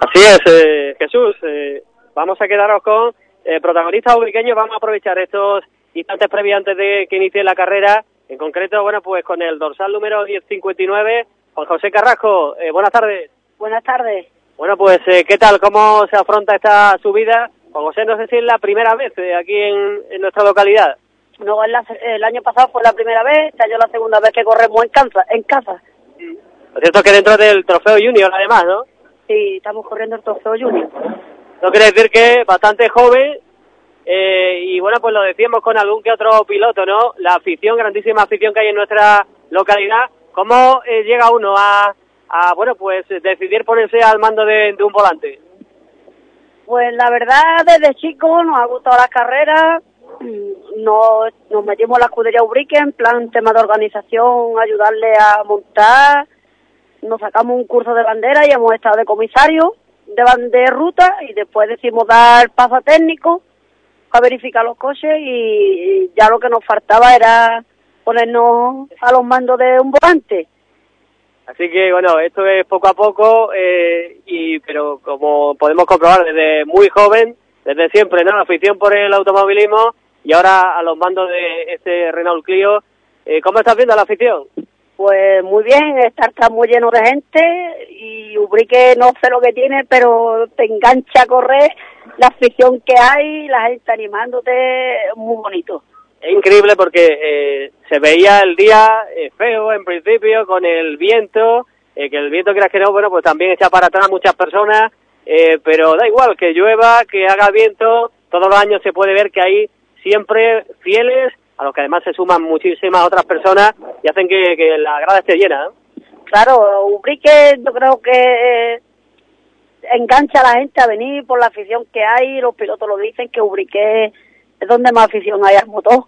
Así es, eh, Jesús. eh, vamos a quedarnos con eh, protagonistas ubriqueños. Vamos a aprovechar estos instantes previos antes de que inicie la carrera. En concreto, bueno, pues con el dorsal número 1059, Juan José Carrasco. eh, buenas tardes. Buenas tardes. Bueno, pues, eh, ¿qué tal? ¿Cómo se afronta esta subida? Juan José, no sé si es la primera vez eh, aquí en, en nuestra localidad. No, la- el año pasado fue la primera vez, este año la segunda vez que corremos en casa. En casa. Lo cierto es que dentro del trofeo junior, además, ¿no? Sí, estamos corriendo el trofeo junior. No quiere decir que bastante joven eh, y bueno, pues lo decíamos con algún que otro piloto, ¿no? La afición, grandísima afición que hay en nuestra localidad. ¿Cómo eh, llega uno a, a, bueno, pues decidir ponerse al mando de, un volante? Pues la verdad, desde chico nos ha gustado las carreras, nos, nos metimos en la escudería Ubrique en plan tema de organización, ayudarle a montar, nos sacamos un curso de bandera y hemos estado de comisario de, de ruta y después decimos dar paso a técnico a verificar los coches y ya lo que nos faltaba era ponernos a los mandos de un volante. Así que bueno, esto es poco a poco, eh, y pero como podemos comprobar desde muy joven, desde siempre, ¿no? La afición por el automovilismo y ahora a los mandos de este Renault Clio. Eh, ¿Cómo estás viendo la afición? Pues muy bien, está, está muy lleno de gente y Ubrique no sé lo que tiene, pero te engancha a correr, la afición que hay, la gente animándote, muy bonito. Es increíble porque eh, se veía el día eh, feo en principio con el viento, eh, que el viento creas que no, bueno, pues también echa para atrás a muchas personas, eh, pero da igual, que llueva, que haga viento, todos los años se puede ver que hay siempre fieles, a los que además se suman muchísimas otras personas y hacen que, que la grada esté llena. Claro, Ubrique yo creo que engancha a la gente a venir por la afición que hay, los pilotos lo dicen, que Ubrique es donde más afición hay al motor.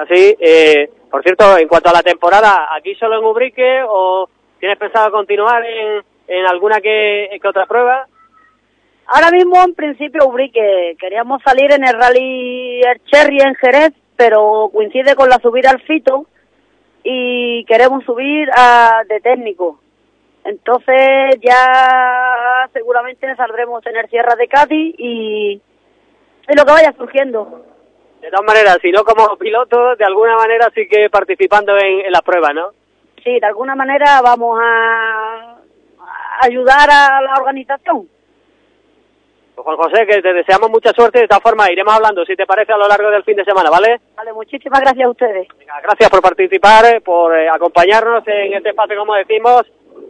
Así, eh, por cierto, en cuanto a la temporada, ¿aquí solo en Ubrique o tienes pensado continuar en, en alguna que, que otra prueba? Ahora mismo, en principio, Ubrique, queríamos salir en el Rally El Cherry en Jerez, pero coincide con la subida al Fito y queremos subir a, de técnico. Entonces ya seguramente saldremos en el Sierra de Cádiz y, y lo que vaya surgiendo. De todas maneras, si no como piloto, de alguna manera sí que participando en, en las pruebas, ¿no? Sí, de alguna manera vamos a, a ayudar a la organización. Pues Juan José, que te deseamos mucha suerte. De esta forma, iremos hablando, si te parece, a lo largo del fin de semana, ¿vale? Vale, muchísimas gracias a ustedes. Venga, Gracias por participar, eh, por eh, acompañarnos en este espacio, como decimos,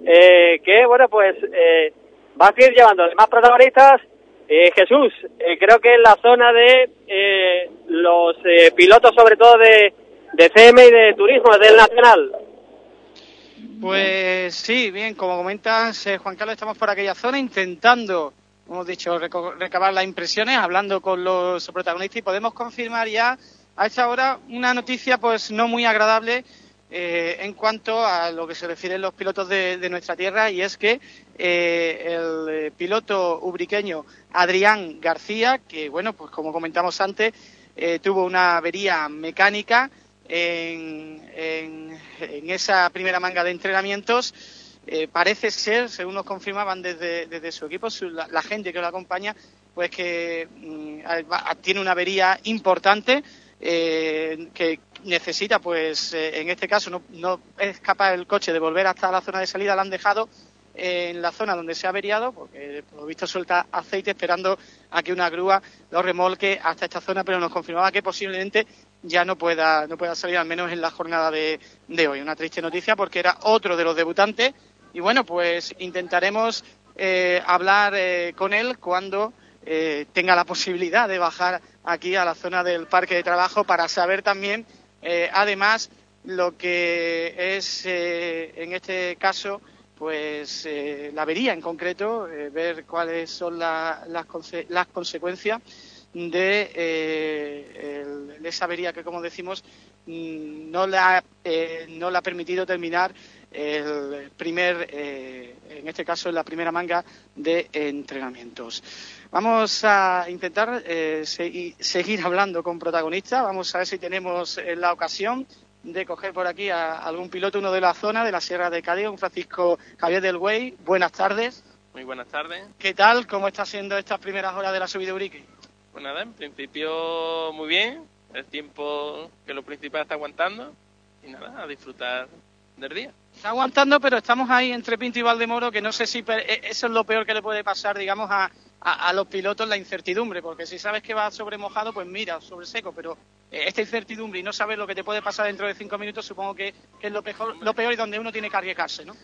eh, que, bueno, pues eh, va a seguir llevando más protagonistas. Eh, Jesús, eh, creo que en la zona de eh, los eh, pilotos, sobre todo de, de CM y de turismo, del Nacional. Pues sí, bien, como comentas, eh, Juan Carlos, estamos por aquella zona intentando, como hemos dicho, recabar las impresiones, hablando con los protagonistas y podemos confirmar ya a esta hora una noticia pues no muy agradable eh, en cuanto a lo que se refieren los pilotos de, de nuestra tierra y es que eh, el eh, piloto ubriqueño Adrián García, que bueno, pues como comentamos antes, tuvo una avería mecánica en, en- esa primera manga de entrenamientos. Parece ser, según nos confirmaban desde, desde su equipo, su- la, gente que lo acompaña, pues que mm, tiene una avería importante que necesita, pues eh, en este caso no, no es capaz el coche de volver hasta la zona de salida, la han dejado en la zona donde se ha averiado, porque por lo visto suelta aceite esperando a que una grúa lo remolque hasta esta zona, pero nos confirmaba que posiblemente ya no pueda, no pueda salir, al menos en la jornada de, de hoy. Una triste noticia porque era otro de los debutantes y bueno, pues intentaremos eh, hablar eh, con él cuando eh, tenga la posibilidad de bajar aquí a la zona del parque de trabajo para saber también, eh, además, lo que es, eh, en este caso, pues eh, la avería en concreto, eh, ver cuáles son la- las, conse- las consecuencias de, eh, esa avería que, como decimos, mm, no le ha, no le ha permitido terminar el primer, en este caso, la primera manga de entrenamientos. Vamos a intentar eh, segui- seguir hablando con protagonistas. Vamos a ver si tenemos eh, la ocasión de coger por aquí a algún piloto, uno de la zona, de la Sierra de Cádiz, un Francisco Javier del Güey. Buenas tardes. Muy buenas tardes. ¿Qué tal? ¿Cómo está siendo estas primeras horas de la subida de Urique? Pues nada, en principio muy bien. El tiempo que lo principal está aguantando. Y nada, a disfrutar del día. Está aguantando, pero estamos ahí entre Pinto y Valdemoro, que no sé si per- e- eso es lo peor que le puede pasar, digamos, a, a- a los pilotos, la incertidumbre, porque si sabes que va sobre mojado, pues mira, sobre seco, pero eh, esta incertidumbre y no saber lo que te puede pasar dentro de cinco minutos, supongo que, que es lo peor, lo peor y donde uno tiene que arriesgarse, ¿no?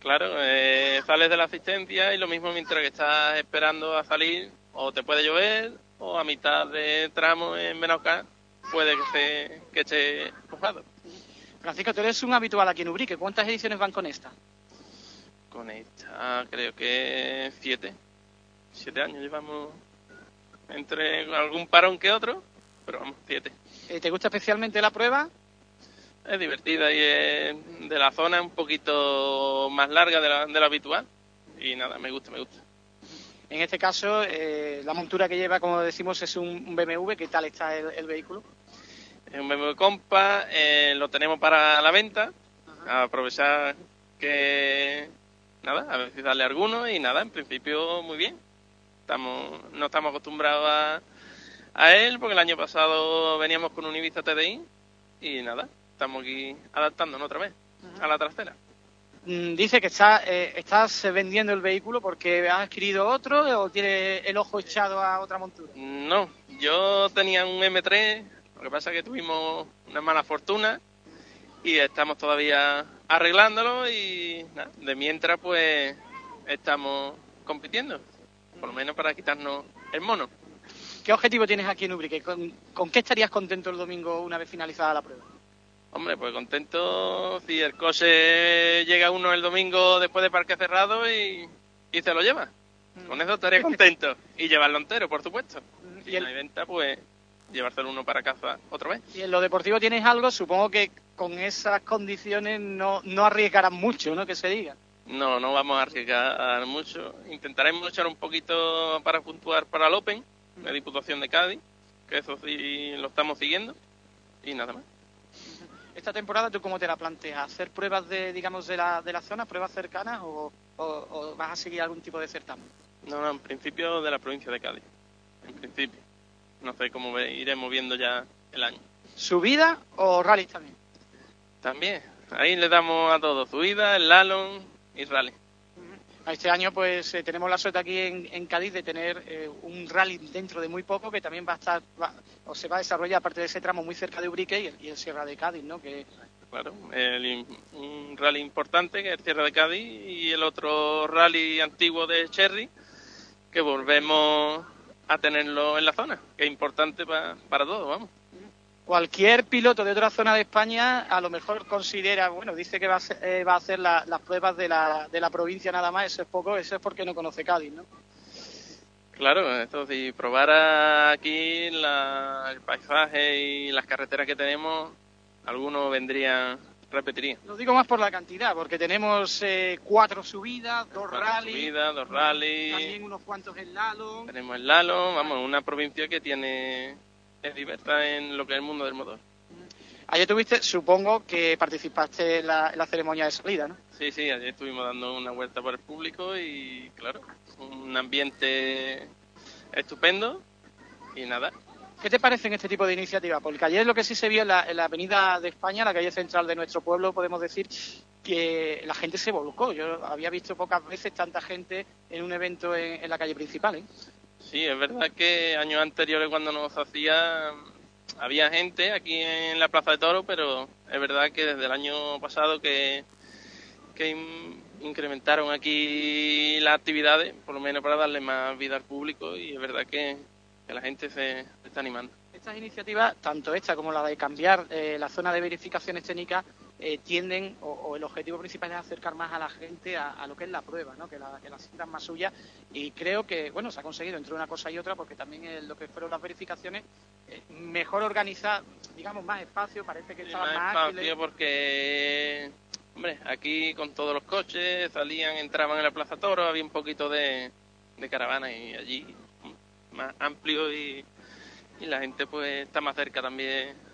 Claro, eh, sales de la asistencia y lo mismo mientras que estás esperando a salir, o te puede llover, o a mitad de tramo en Benaucá puede que, se, que esté mojado. Francisco, tú eres un habitual aquí en Ubrique. ¿Cuántas ediciones van con esta? Con esta creo que siete. Siete años llevamos entre algún parón que otro, pero vamos, siete. Eh, ¿Te gusta especialmente la prueba? Es divertida y es de la zona un poquito más larga de la, de la habitual. Y nada, me gusta, me gusta. En este caso, eh, la montura que lleva, como decimos, es un, un BMW. ¿Qué tal está el, el vehículo? Es un BMW Compa, eh, lo tenemos para la venta. A aprovechar que, nada, a ver si darle alguno y nada, en principio muy bien. Estamos, no estamos acostumbrados a, a él porque el año pasado veníamos con un Ibiza TDI y nada, estamos aquí adaptándonos otra vez a la trasera. Mm, Dice que está, eh, estás vendiendo el vehículo porque has adquirido otro o tiene el ojo echado a otra montura. No, yo tenía un M3, lo que pasa es que tuvimos una mala fortuna y estamos todavía arreglándolo y nada, de mientras pues estamos compitiendo, por lo menos para quitarnos el mono. ¿Qué objetivo tienes aquí en Ubrique? ¿Con, con qué estarías contento el domingo una vez finalizada la prueba? Hombre, pues contento si el coche llega uno el domingo después de parque cerrado y, y se lo lleva. Con eso estaría contento. Y llevarlo entero, por supuesto. Y Si el- no hay venta, pues llevárselo uno para casa otra vez. Si en lo deportivo tienes algo, supongo que con esas condiciones no, no arriesgarás mucho, ¿no? Que se diga. No, no vamos a arriesgar mucho. Intentaremos luchar un poquito para puntuar para el Open, la Diputación de Cádiz, que eso sí lo estamos siguiendo. Y nada más. Esta temporada, ¿tú cómo te la planteas? ¿Hacer pruebas de, digamos, de la, de la zona, pruebas cercanas o, o- o vas a seguir algún tipo de certamen? No, no, en principio de la provincia de Cádiz. En principio. No sé cómo ve- iremos viendo ya el año. ¿Subida o rally también? También. Ahí le damos a todo. Subida, el Lalon y Rally. Este año, pues eh, tenemos la suerte aquí en, en Cádiz de tener eh, un rally dentro de muy poco que también va a estar, va- o se va a desarrollar, aparte de ese tramo muy cerca de Ubrique y el, y el Sierra de Cádiz, ¿no? Que Claro, el un rally importante que es Tierra de Cádiz y el otro rally antiguo de Cherry que volvemos a tenerlo en la zona, que es importante pa- para todos, vamos. Cualquier piloto de otra zona de España a lo mejor considera, bueno, dice que va a, hacer- eh, va a hacer la- las pruebas de la, de la provincia nada más, eso es poco, eso es porque no conoce Cádiz, ¿no? Claro, esto si probara aquí la- el paisaje y las carreteras que tenemos, algunos vendrían, repetirían. Lo digo más por la cantidad, porque tenemos eh, cuatro subidas, dos rallies, dos rallies. también unos cuantos en Lalo. Tenemos el Lalo, vamos, una provincia que tiene diversa en lo que es el mundo del motor. Ayer tuviste, supongo que participaste en la, en la ceremonia de salida, ¿no? Sí, sí, ayer estuvimos dando una vuelta por el público y, claro, un ambiente estupendo y nada. ¿Qué te parecen este tipo de iniciativas? Porque ayer lo que sí se vio en la, en la avenida de España, la calle central de nuestro pueblo, podemos decir que la gente se volcó. Yo había visto pocas veces tanta gente en un evento en, en la calle principal, ¿eh? Sí, es verdad que años anteriores cuando nos hacía había gente aquí en la Plaza de Toro, pero es verdad que desde el año pasado que, que in- incrementaron aquí las actividades, por lo menos para darle más vida al público y es verdad que, que la gente se, se está animando. Estas iniciativas, tanto esta como la de cambiar eh, la zona de verificaciones técnicas, eh, tienden, o, o el objetivo principal es acercar más a la gente a, a lo que es la prueba, ¿no? que la, que la sientan más suya. Y creo que, bueno, se ha conseguido entre una cosa y otra, porque también eh, lo que fueron las verificaciones, eh, mejor organizar, digamos, más espacio, parece que estaba más más espacio ágiles. porque, hombre, aquí con todos los coches salían, entraban en la Plaza Toro, había un poquito de, de caravana y allí más amplio y, y la gente pues está más cerca también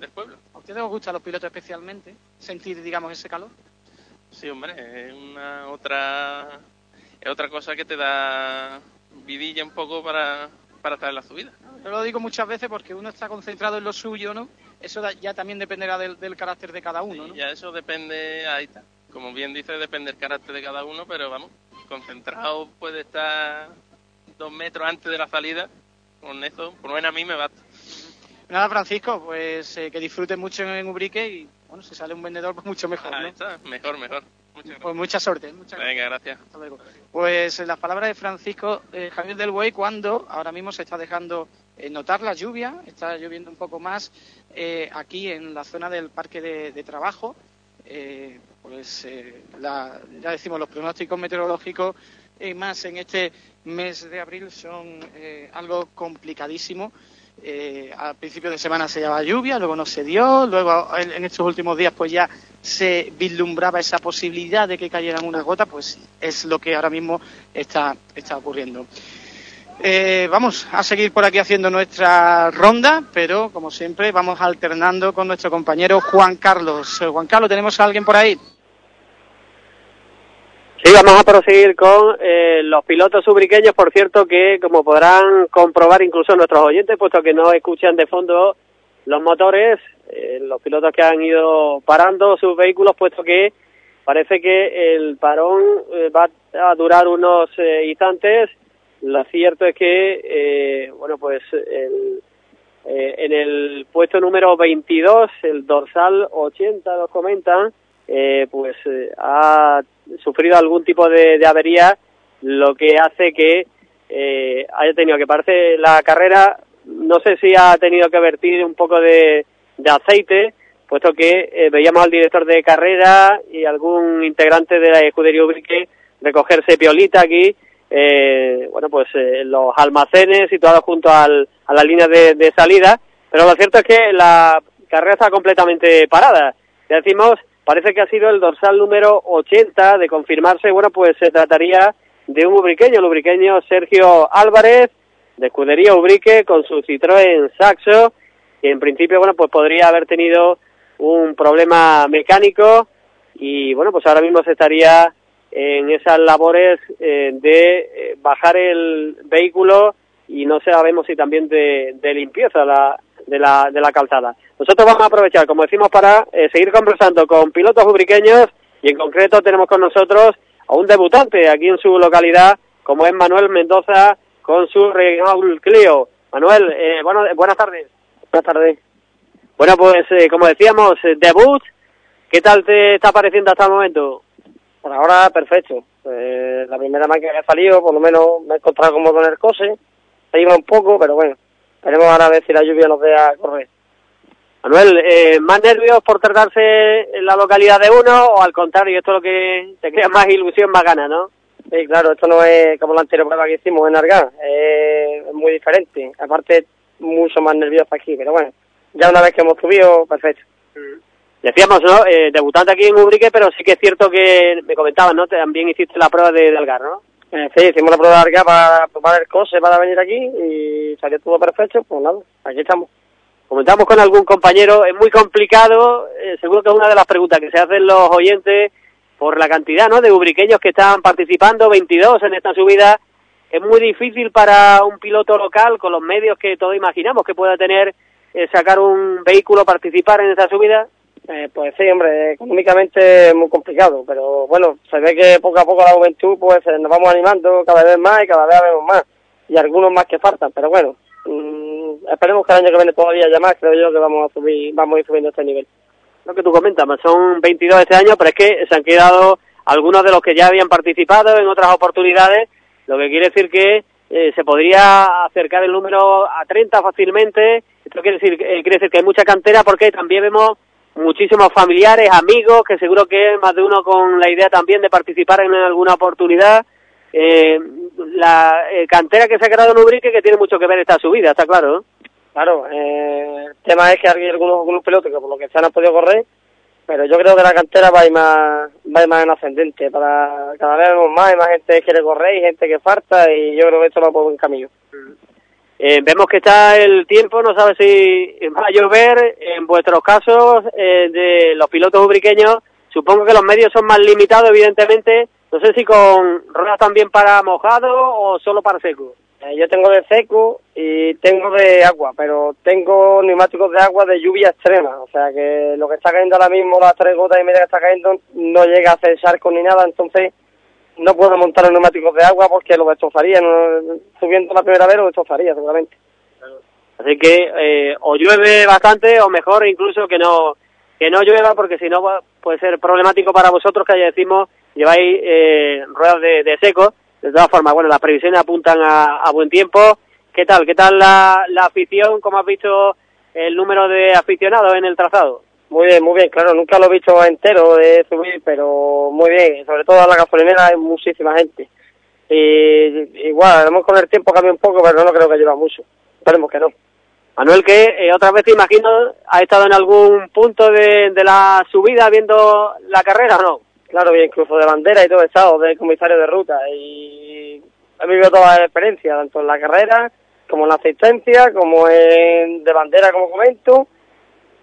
del pueblo. ¿A ustedes os gustan los pilotos especialmente? Sentir, digamos, ese calor. Sí, hombre, es una otra es otra cosa que te da vidilla un poco para, para estar en la subida. Yo lo digo muchas veces porque uno está concentrado en lo suyo, ¿no? Eso da- ya también dependerá del, del carácter de cada uno, ¿no? Ya eso depende, ahí está. Como bien dice, depende del carácter de cada uno, pero vamos, concentrado puede estar dos metros antes de la salida. Con eso, por lo menos a mí me basta. Nada, Francisco, pues eh, que disfruten mucho en Ubrique y, bueno, si sale un vendedor, pues mucho mejor, Ahí ¿no? está, mejor, mejor. Muchas gracias. Pues mucha suerte. Muchas Venga, gracias. Hasta luego. Pues eh, las palabras de Francisco eh, Javier del Buey cuando ahora mismo se está dejando eh, notar la lluvia, está lloviendo un poco más eh, aquí en la zona del parque de, de trabajo. Eh, pues eh, la- ya decimos los pronósticos meteorológicos y más en este mes de abril son eh, algo complicadísimo. Eh, al principio de semana se llevaba lluvia, luego no se dio, luego en, estos últimos días pues ya se vislumbraba esa posibilidad de que cayeran unas gotas, pues es lo que ahora mismo está, está ocurriendo. Eh, vamos a seguir por aquí haciendo nuestra ronda, pero como siempre vamos alternando con nuestro compañero Juan Carlos. Eh, Juan Carlos, ¿tenemos a alguien por ahí? Sí, vamos a proseguir con eh, los pilotos ubriqueños, por cierto, que como podrán comprobar incluso nuestros oyentes, puesto que no escuchan de fondo los motores, eh, los pilotos que han ido parando sus vehículos, puesto que parece que el parón eh, va a durar unos eh, instantes. Lo cierto es que, bueno, pues el, en el puesto número 22, el dorsal 80, nos comentan, eh, pues eh, ha sufrido algún tipo de, de avería, lo que hace que eh, haya tenido que pararse la carrera. No sé si ha tenido que vertir un poco de, de aceite, puesto que eh, veíamos al director de carrera y algún integrante de la escudería Ubrique recogerse piolita aquí, eh, bueno, pues eh, los almacenes situados junto al, a la línea de, de salida, pero lo cierto es que la carrera está completamente parada. Ya decimos, parece que ha sido el dorsal número 80 de confirmarse, bueno, pues se trataría de un ubriqueño, el ubriqueño Sergio Álvarez, de escudería Ubrique, con su Citroën Saxo, que en principio, bueno, pues podría haber tenido un problema mecánico y, bueno, pues ahora mismo se estaría en esas labores eh, de eh, bajar el vehículo y no sabemos si también de, de limpieza. La, de, la, de la calzada. Nosotros vamos a aprovechar, como decimos, para eh, seguir conversando con pilotos ubriqueños y en concreto tenemos con nosotros a un debutante aquí en su localidad, como es Manuel Mendoza con su Renault Clio. Manuel, eh, bueno, buenas tardes. Buenas tardes. Bueno, pues eh, como decíamos, eh, debut, ¿qué tal te está pareciendo hasta el momento? Por ahora, perfecto. Eh, la primera máquina que ha salido, por lo menos me he encontrado como con el cose. Se iba un poco, pero bueno. Esperemos ahora a ver si la lluvia nos deja correr. Manuel, eh, ¿más nervios por tratarse en la localidad de uno o al contrario, esto es lo que te crea más ilusión, más ganas, ¿no? Sí, claro, esto no es como la anterior prueba que hicimos en Argán. Eh, es muy diferente. Aparte, mucho más nervioso aquí, pero bueno. Ya una vez que hemos subido, perfecto. Decíamos, ¿no? Eh, debutante aquí en Ubrique, pero sí que es cierto que me comentaban, ¿no? También hiciste la prueba de, de Algar, ¿no? Eh, sí, hicimos la prueba Argán para probar el cose para venir aquí y salió todo perfecto. Pues nada, aquí estamos. Comentamos con algún compañero, es muy complicado, eh, seguro que es una de las preguntas que se hacen los oyentes por la cantidad, ¿no? De ubriqueños que están participando, 22 en esta subida. Es muy difícil para un piloto local, con los medios que todos imaginamos que pueda tener, eh, sacar un vehículo, participar en esta subida. Eh, pues sí, hombre, económicamente es muy complicado, pero bueno, se ve que poco a poco la juventud pues eh, nos vamos animando cada vez más y cada vez vemos más, y algunos más que faltan, pero bueno, mm, esperemos que el año que viene todavía haya más, creo yo que vamos a subir, vamos a ir subiendo este nivel. Lo que tú comentas, pues son 22 este año, pero es que se han quedado algunos de los que ya habían participado en otras oportunidades, lo que quiere decir que eh, se podría acercar el número a 30 fácilmente. Esto quiere decir, eh, quiere decir que hay mucha cantera porque también vemos muchísimos familiares, amigos, que seguro que es más de uno con la idea también de participar en alguna oportunidad. Eh, la eh, cantera que se ha creado en Ubrique que tiene mucho que ver esta subida, está claro. ¿no? Claro, eh, el tema es que hay algunos, algunos pilotos que por lo que se han podido correr, pero yo creo que la cantera va a ir más, va a ir más en ascendente. Para cada vez vemos más, hay más gente que quiere correr y gente que falta y yo creo que esto va por buen camino. Eh, vemos que está el tiempo, no sabe si va a llover. En vuestros casos, eh, de los pilotos ubriqueños, supongo que los medios son más limitados, evidentemente. No sé si con ruedas también para mojado o solo para seco. Eh, yo tengo de seco y tengo de agua, pero tengo neumáticos de agua de lluvia extrema. O sea que lo que está cayendo ahora mismo, las tres gotas y media que está cayendo, no llega a hacer charcos ni nada. Entonces no puedo montar neumáticos de agua porque lo destrozaría. No, subiendo la primera vez lo destrozaría seguramente. Así que eh, o llueve bastante o mejor incluso que no que no llueva porque si no puede ser problemático para vosotros que ya decimos lleváis eh, ruedas de, de seco. De todas formas, bueno, las previsiones apuntan a, a buen tiempo. ¿Qué tal? ¿Qué tal la, la afición? ¿Cómo has visto el número de aficionados en el trazado? Muy bien, muy bien, claro, nunca lo he visto entero de subir, pero muy bien, sobre todo en la gasolinera hay muchísima gente. Y igual, a lo con el tiempo cambia un poco, pero no creo que lleva mucho. Esperemos que no. Manuel, que eh, otra vez te imagino, ¿ha estado en algún punto de, de la subida viendo la carrera o no? Claro, bien, incluso de bandera y todo he estado, de comisario de ruta, y he vivido toda la experiencia, tanto en la carrera, como en la asistencia, como en de bandera, como comento,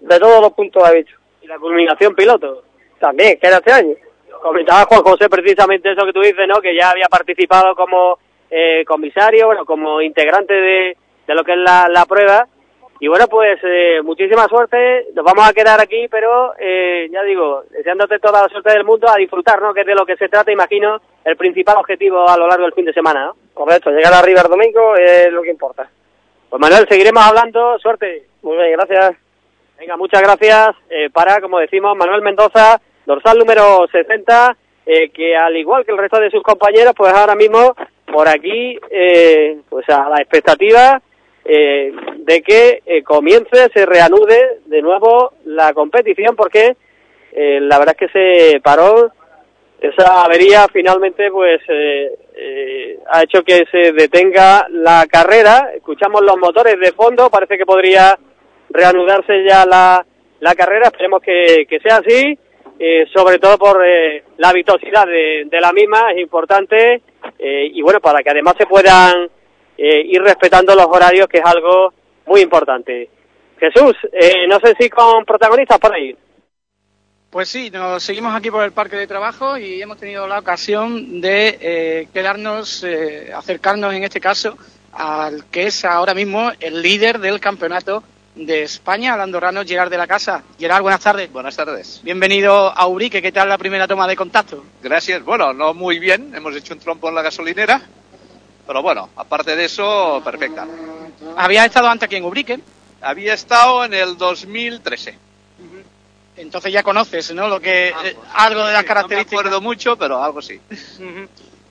de todos los puntos he visto. Y la culminación piloto. También, que era este año. Comentaba Juan José precisamente eso que tú dices, ¿no? Que ya había participado como eh, comisario, bueno, como integrante de, de lo que es la, la prueba. Y bueno, pues eh, muchísima suerte. Nos vamos a quedar aquí, pero eh, ya digo, deseándote toda la suerte del mundo a disfrutar, ¿no? Que es de lo que se trata, imagino, el principal objetivo a lo largo del fin de semana, ¿no? Correcto, llegar arriba el domingo es lo que importa. Pues Manuel, seguiremos hablando. Suerte. Muy bien, gracias. Venga, muchas gracias eh, para, como decimos, Manuel Mendoza, dorsal número 60, eh, que al igual que el resto de sus compañeros, pues ahora mismo por aquí, eh, pues a la expectativa eh, de que eh, comience, se reanude de nuevo la competición, porque eh, la verdad es que se paró esa avería finalmente pues eh, eh, ha hecho que se detenga la carrera. Escuchamos los motores de fondo, parece que podría reanudarse ya la, la carrera, esperemos que, que sea así, eh, sobre todo por eh, la vistosidad de, la misma, es importante, eh, y bueno, para que además se puedan ir respetando los horarios, que es algo muy importante. Jesús, no sé si con protagonistas por ahí. Pues sí, nos seguimos aquí por el parque de trabajo y hemos tenido la ocasión de quedarnos, acercarnos en este caso al que es ahora mismo el líder del campeonato de España, el andorrano Gerard de la Casa. Gerard, buenas tardes. Buenas tardes. Bienvenido a Ubrique, ¿qué tal la primera toma de contacto? Gracias. Bueno, no muy bien. Hemos hecho un trompo en la gasolinera. Pero bueno, aparte de eso, perfecta. Había estado antes aquí en Ubrique, Había estado en el 2013. entonces ya conoces, ¿no? Lo que eh, algo de las características. No me acuerdo mucho, pero algo sí.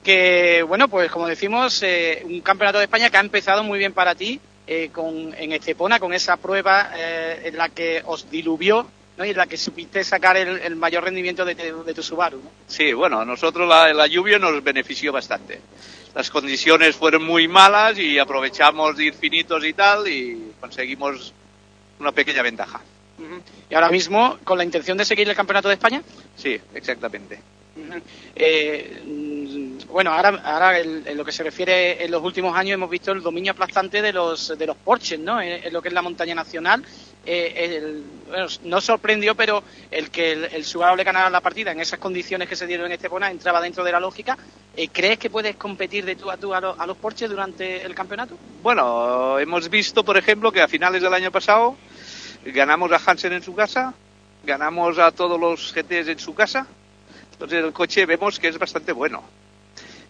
Que, bueno, pues como decimos, eh, un campeonato de España que ha empezado muy bien para ti eh, con, en Estepona, con esa prueba eh, en la que os diluvió ¿no? y en la que supiste sacar el, el mayor rendimiento de, tu- de tu Subaru. ¿no? Sí, bueno, a nosotros la, la lluvia nos benefició bastante. Las condiciones fueron muy malas y aprovechamos de ir finitos y tal y conseguimos una pequeña ventaja. Y ahora mismo, con la intención de seguir el campeonato de España, Sí, exactamente. Eh, mm, bueno, ahora, ahora en lo que se refiere en los últimos años hemos visto el dominio aplastante de los de los Porsches, ¿no? En, en lo que es la montaña nacional. Eh, bueno, no sorprendió, pero el que el, el le ganara la partida en esas condiciones que se dieron en Estepona entraba dentro de la lógica. Eh, ¿Crees que puedes competir de tú a tú a, lo- a los Porsches durante el campeonato? Bueno, hemos visto, por ejemplo, que a finales del año pasado ganamos a Hansen en su casa, ganamos a todos los GTs en su casa. Entonces el coche vemos que es bastante bueno.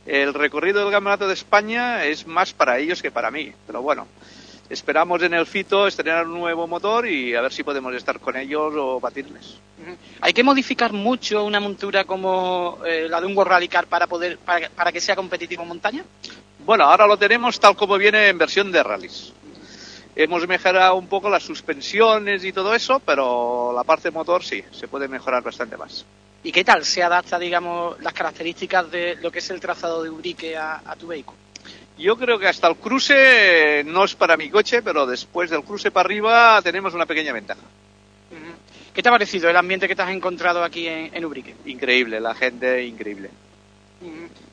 El recorrido del Campeonato de España es más para ellos que para mí, pero bueno, esperamos en el Fito estrenar un nuevo motor y a ver si podemos estar con ellos o batirles. Hay que modificar mucho una montura como eh, la de un World Rally Car para poder para, para que sea competitivo en montaña. Bueno, ahora lo tenemos tal como viene en versión de rallies. Hemos mejorado un poco las suspensiones y todo eso, pero la parte motor sí, se puede mejorar bastante más. ¿Y qué tal se adapta, digamos, las características de lo que es el trazado de Ubrique a, a tu vehículo? Yo creo que hasta el cruce no es para mi coche, pero después del cruce para arriba tenemos una pequeña ventaja. ¿Qué te ha parecido el ambiente que te has encontrado aquí en, en Ubrique? Increíble, la gente increíble.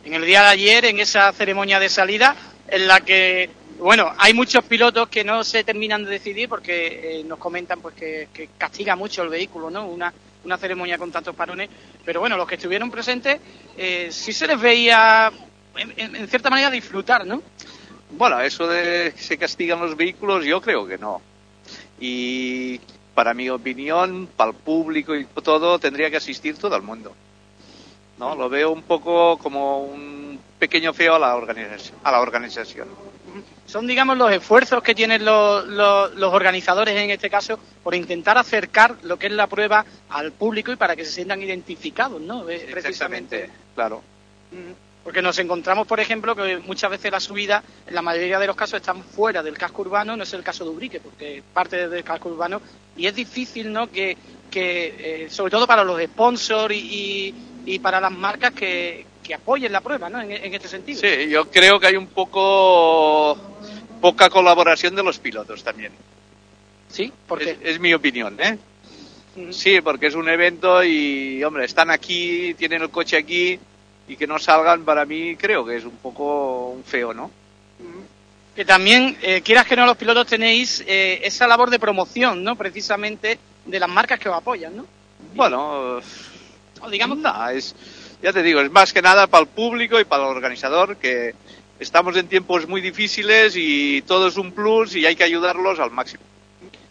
En el día de ayer, en esa ceremonia de salida, en la que, bueno, hay muchos pilotos que no se terminan de decidir porque eh, nos comentan pues que, castiga mucho el vehículo, ¿no? Una, una ceremonia con tantos parones. Pero bueno, los que estuvieron presentes, eh, sí se les veía, en, cierta manera, disfrutar, ¿no? Bueno, eso de que se castigan los vehículos, yo creo que no. Y para mi opinión, para el público y todo, tendría que asistir todo el mundo. ¿No? Lo veo un poco como un pequeño feo a la. A la organización. Son, digamos, los esfuerzos que tienen los, los- los organizadores en este caso por intentar acercar lo que es la prueba al público y para que se sientan identificados, ¿no? Precisamente. Claro. Porque nos encontramos, por ejemplo, que muchas veces la subida, en la mayoría de los casos, están fuera del casco urbano, no es el caso de Ubrique, porque parte del casco urbano, y es difícil, ¿no?, que, que eh, sobre todo para los sponsors y, y, y para las marcas que, que apoyen la prueba, ¿no?, en, en este sentido. Sí, yo creo que hay un poco poca colaboración de los pilotos también. ¿Sí? ¿Por Es, es mi opinión, ¿eh? Sí, porque es un evento y, hombre, están aquí, tienen el coche aquí y que no salgan, para mí creo que es un poco un feo, ¿no? que también, eh, quieras que no, los pilotos tenéis eh, esa labor de promoción, ¿no? Precisamente de las marcas que os apoyan, ¿no? Bueno, O digamos, es, ya te digo, es más que nada para el público y para el organizador que estamos en tiempos muy difíciles y todo es un plus y hay que ayudarlos al máximo.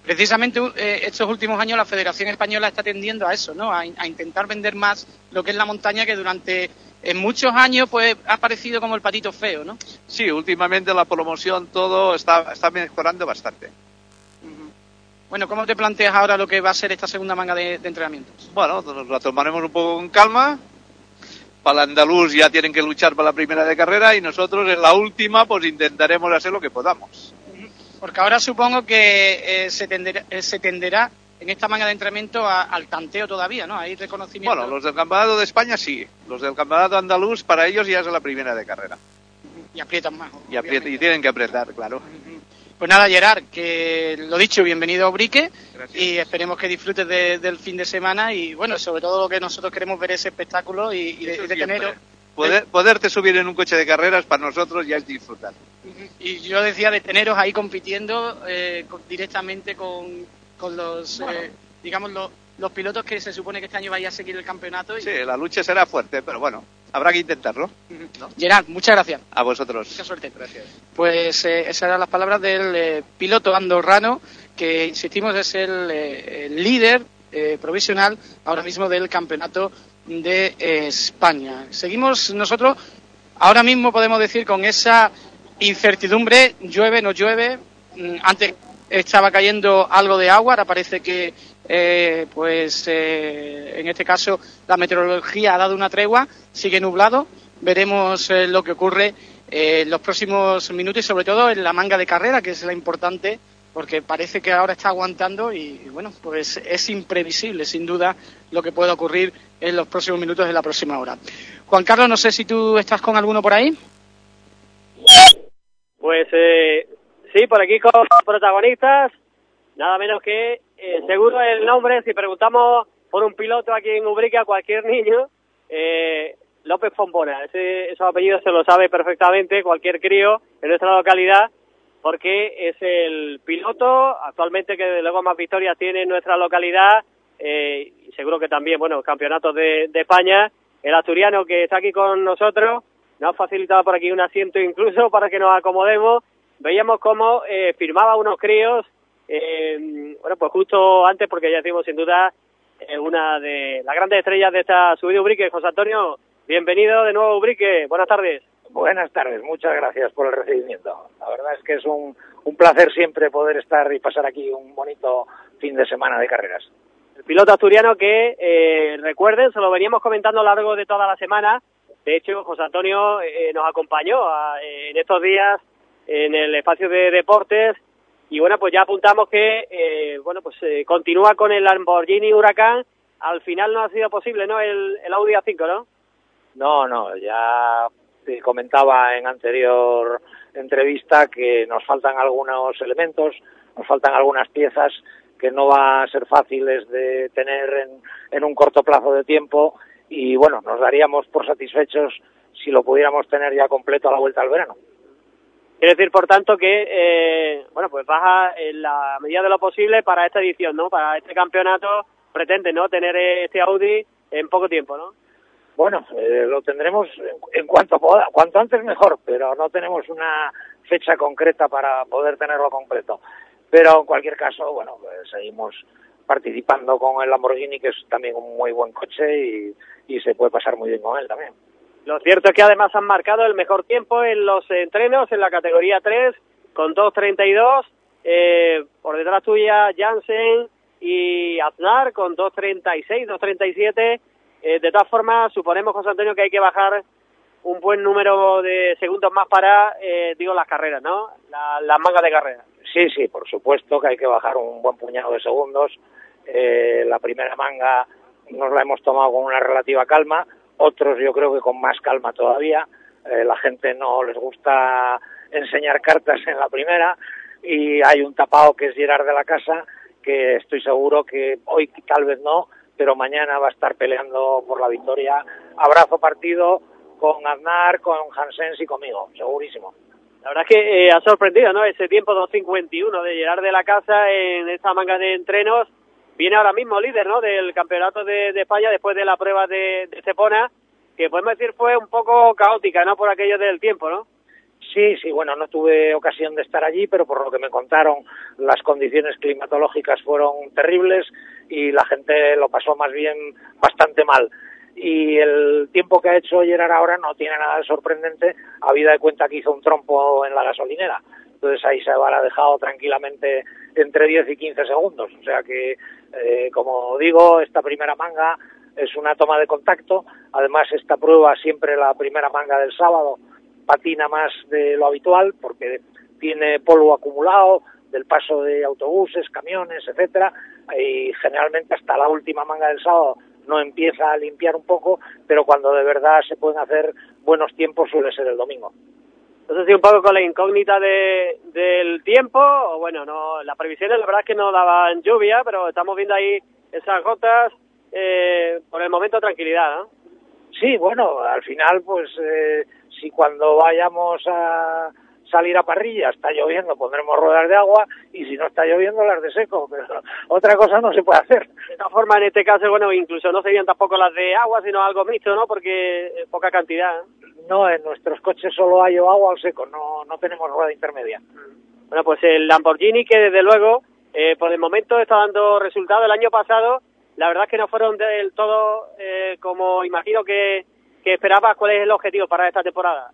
precisamente eh, estos últimos años la Federación Española está tendiendo a eso, ¿no? A, in- a intentar vender más lo que es la montaña que durante en muchos años pues ha parecido como el patito feo, ¿no? Sí, últimamente la promoción todo está, está mejorando bastante. Bueno, ¿cómo te planteas ahora lo que va a ser esta segunda manga de, de entrenamientos? Bueno, nos la tomaremos un poco con calma. Para el andaluz ya tienen que luchar para la primera de carrera y nosotros en la última pues intentaremos hacer lo que podamos. Porque ahora supongo que eh, se, tenderá, eh, se tenderá en esta manga de entrenamiento a- al tanteo todavía, ¿no? Hay reconocimiento. Bueno, los del campeonato de España sí, los del campeonato andaluz para ellos ya es la primera de carrera. Y aprietan más. Y, y tienen que apretar, claro. Pues nada, Gerard, que lo dicho, bienvenido a Ubrique y esperemos que disfrutes de- del fin de semana y bueno, sobre todo lo que nosotros queremos ver ese espectáculo y, y de, de teneros. Poder- poderte subir en un coche de carreras para nosotros ya es disfrutar. Y yo decía de teneros ahí compitiendo eh, con- directamente con, con los, eh, digamos, los, los pilotos que se supone que este año vaya a seguir el campeonato. Y... Sí, la lucha será fuerte, pero bueno, habrá que intentarlo. Gerard, muchas gracias. A vosotros. Mucha suerte. Gracias. Pues eh, esas eran las palabras del eh, piloto andorrano, que insistimos es el, eh, el líder eh, provisional ahora mismo del campeonato de eh, España. Seguimos nosotros, ahora mismo podemos decir con esa incertidumbre, llueve, no llueve. Mm, Antes estaba cayendo algo de agua, ahora parece que, eh, pues, eh, en este caso, la meteorología ha dado una tregua, sigue nublado. Veremos eh, lo que ocurre eh, en los próximos minutos y, sobre todo, en la manga de carrera, que es la importante, porque parece que ahora está aguantando y, bueno, pues es imprevisible, sin duda, lo que pueda ocurrir en los próximos minutos de la próxima hora. Juan Carlos, no sé si tú estás con alguno por ahí. Pues eh, sí, por aquí con protagonistas, nada menos que eh, seguro el nombre, si preguntamos por un piloto aquí en Ubrique a cualquier niño, eh, López Fombona, ese, esos apellidos se lo sabe perfectamente cualquier crío en nuestra localidad, porque es el piloto actualmente que desde luego más victorias tiene en nuestra localidad, eh, y seguro que también, bueno, campeonatos de, de España, el asturiano que está aquí con nosotros, nos ha facilitado por aquí un asiento incluso para que nos acomodemos. Veíamos cómo eh, firmaba unos críos, eh, bueno, pues justo antes, porque ya decimos sin duda eh, una de las grandes estrellas de esta subida Ubrique. José Antonio, bienvenido de nuevo a Ubrique. Buenas tardes. Buenas tardes, muchas gracias por el recibimiento. La verdad es que es un, un placer siempre poder estar y pasar aquí un bonito fin de semana de carreras. El piloto asturiano que, eh, recuerden, se lo veníamos comentando a lo largo de toda la semana, De hecho, José Antonio eh, nos acompañó a- en estos días en el espacio de deportes y bueno, pues ya apuntamos que eh, bueno, pues eh, continúa con el Lamborghini Huracán. Al final no ha sido posible, ¿no? El, el Audi A5, ¿no? No, no, ya comentaba en anterior entrevista que nos faltan algunos elementos, nos faltan algunas piezas que no va a ser fáciles de tener en, en un corto plazo de tiempo y bueno, nos daríamos por satisfechos si lo pudiéramos tener ya completo a la vuelta al verano. Quiere decir, por tanto, que eh, bueno, pues baja en la medida de lo posible para esta edición, ¿no? Para este campeonato pretende, ¿no? Tener eh, este Audi en poco tiempo, ¿no? Bueno, eh, lo tendremos en, cuanto poda, cuanto antes mejor, pero no tenemos una fecha concreta para poder tenerlo completo. Pero en cualquier caso, bueno, pues seguimos participando con el Lamborghini, que es también un muy buen coche y se puede pasar muy bien con él también. Lo cierto es que además han marcado el mejor tiempo en los entrenos en la categoría 3 con 2.32. Eh, por detrás tuya Jansen y Aznar con 2.36, 2.37. Eh, de todas formas, suponemos, José Antonio, que hay que bajar un buen número de segundos más para, eh, digo, las carreras, ¿no? La- las mangas de carrera. Sí, sí, por supuesto que hay que bajar un buen puñado de segundos. Eh, la primera manga nos la hemos tomado con una relativa calma, otros yo creo que con más calma todavía. Eh, la gente no les gusta enseñar cartas en la primera y hay un tapado que es Gerard de la Casa que estoy seguro que hoy tal vez no, pero mañana va a estar peleando por la victoria. Abrazo partido con Aznar, con Hansens y conmigo, segurísimo. La verdad es que eh, ha sorprendido, ¿no? Ese tiempo 2.51 de Gerard de la Casa en esta manga de entrenos. Viene ahora mismo líder, ¿no? Del campeonato de, de España después de la prueba de, de Estepona, que podemos decir fue un poco caótica, ¿no? Por aquello del tiempo, ¿no? Sí, sí, bueno, no tuve ocasión de estar allí, pero por lo que me contaron, las condiciones climatológicas fueron terribles y la gente lo pasó más bien bastante mal. Y el tiempo que ha hecho Gerard ahora no tiene nada de sorprendente, habida de cuenta que hizo un trompo en la gasolinera. Entonces ahí se habrá dejado tranquilamente entre 10 y 15 segundos. O sea que, eh, como digo, esta primera manga es una toma de contacto. Además, esta prueba, siempre la primera manga del sábado, patina más de lo habitual porque tiene polvo acumulado del paso de autobuses, camiones, etcétera, y generalmente hasta la última manga del sábado no empieza a limpiar un poco, pero cuando de verdad se pueden hacer buenos tiempos suele ser el domingo. Entonces, sí, un poco con la incógnita de, del tiempo, o bueno, no, las previsiones la verdad es que no daban lluvia, pero estamos viendo ahí esas gotas, eh, por el momento tranquilidad, ¿no? Sí, bueno, al final, pues eh, si cuando vayamos a salir a parrilla está lloviendo, pondremos ruedas de agua y si no está lloviendo las de seco, pero otra cosa no se puede hacer. De esta forma, en este caso, bueno, incluso no serían tampoco las de agua, sino algo mixto, ¿no? Porque eh, poca cantidad. No, en nuestros coches solo hay o agua o seco, no, no tenemos rueda intermedia. Bueno, pues el Lamborghini que desde luego, eh, por el momento está dando resultados. El año pasado, la verdad es que no fueron del todo eh, como imagino que, que esperabas. ¿Cuál es el objetivo para esta temporada?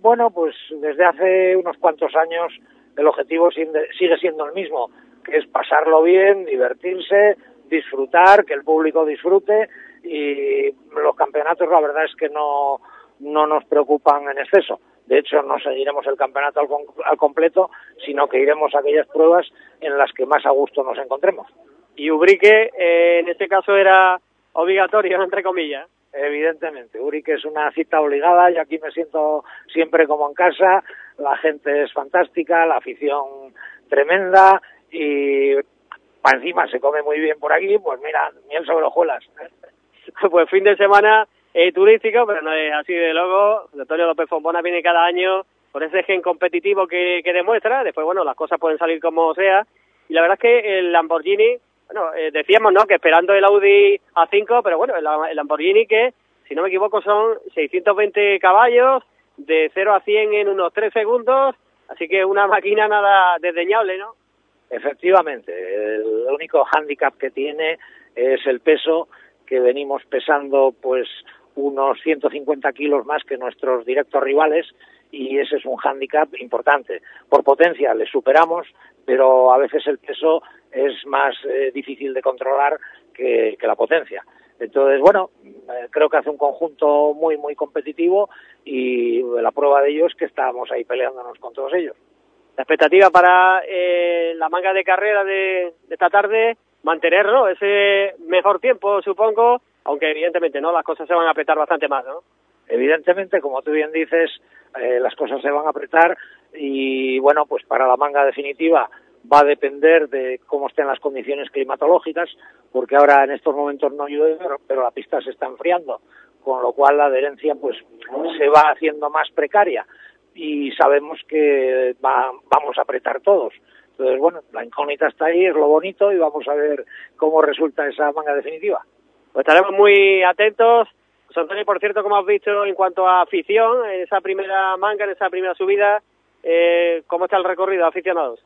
Bueno, pues desde hace unos cuantos años el objetivo sigue siendo el mismo, que es pasarlo bien, divertirse, disfrutar, que el público disfrute y los campeonatos la verdad es que no, no nos preocupan en exceso. De hecho, no seguiremos el campeonato al, al completo, sino que iremos a aquellas pruebas en las que más a gusto nos encontremos. Y Ubrique, eh, en este caso, era obligatorio, entre comillas. Evidentemente, Urique es una cita obligada, yo aquí me siento siempre como en casa, la gente es fantástica, la afición tremenda y para encima se come muy bien por aquí, pues mira, miel sobre hojuelas. pues fin de semana eh, turístico, pero no es así de luego. Antonio López Fombona viene cada año con ese gen competitivo que, que demuestra. Después, bueno, las cosas pueden salir como sea. Y la verdad es que el Lamborghini, bueno, eh, decíamos, ¿no? Que esperando el Audi A5, pero bueno, el, el Lamborghini que, si no me equivoco, son 620 caballos, de 0 a 100 en unos 3 segundos. Así que una máquina nada desdeñable, ¿no? Efectivamente, el único hándicap que tiene es el peso que venimos pesando pues unos 150 kilos más que nuestros directos rivales y ese es un hándicap importante. Por potencia le superamos, pero a veces el peso es más eh, difícil de controlar que, la potencia. Entonces, bueno, eh, creo que hace un conjunto muy, muy competitivo y la prueba de ello es que estábamos ahí peleándonos con todos ellos. La expectativa para eh, la manga de carrera de, de esta tarde, mantenerlo, ese mejor tiempo, supongo, aunque evidentemente no, las cosas se van a apretar bastante más, ¿no? Evidentemente, como tú bien dices, eh, las cosas se van a apretar y bueno, pues para la manga definitiva va a depender de cómo estén las condiciones climatológicas, porque ahora en estos momentos no llueve, pero- la pista se está enfriando, con lo cual la adherencia pues se va haciendo más precaria y sabemos que va- vamos a apretar todos. Entonces, bueno, la incógnita está ahí, es lo bonito y vamos a ver cómo resulta esa manga definitiva. Pues estaremos muy atentos. José Antonio, por cierto, como has visto en cuanto a afición, en esa primera manga, en esa primera subida, eh, ¿cómo está el recorrido aficionados?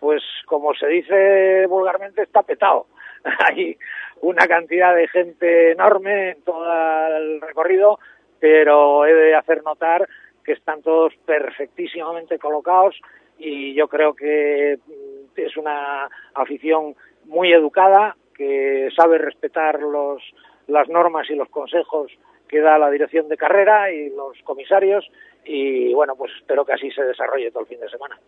pues como se dice vulgarmente, está petado. Hay una cantidad de gente enorme en todo el recorrido, pero he de hacer notar que están todos perfectísimamente colocados y yo creo que mm, es una afición muy educada, que sabe respetar los, las normas y los consejos que da la dirección de carrera y los comisarios y bueno, pues espero que así se desarrolle todo el fin de semana.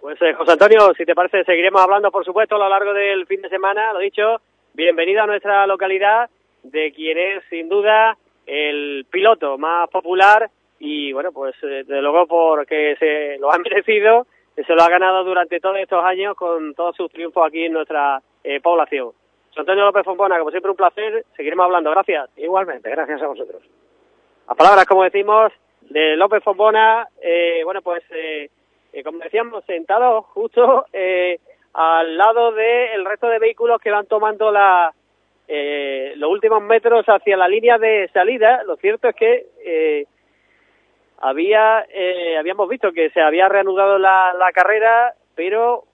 Pues eh, José Antonio, si te parece, seguiremos hablando, por supuesto, a lo largo del fin de semana. Lo dicho, bienvenido a nuestra localidad, de quien es, sin duda, el piloto más popular y, bueno, pues, eh, desde luego, porque se lo ha merecido, se lo ha ganado durante todos estos años con todos sus triunfos aquí en nuestra eh, población. Antonio López Fompona, como siempre, un placer. Seguiremos hablando. Gracias. Igualmente, gracias a vosotros. Las palabras, como decimos, de López Fombona, eh, bueno, pues, eh, eh, como decíamos, sentado justo eh, al lado del resto de vehículos que van tomando la, eh, los últimos metros hacia la línea de salida. Lo cierto es que eh, había eh, habíamos visto que se había reanudado la, la carrera,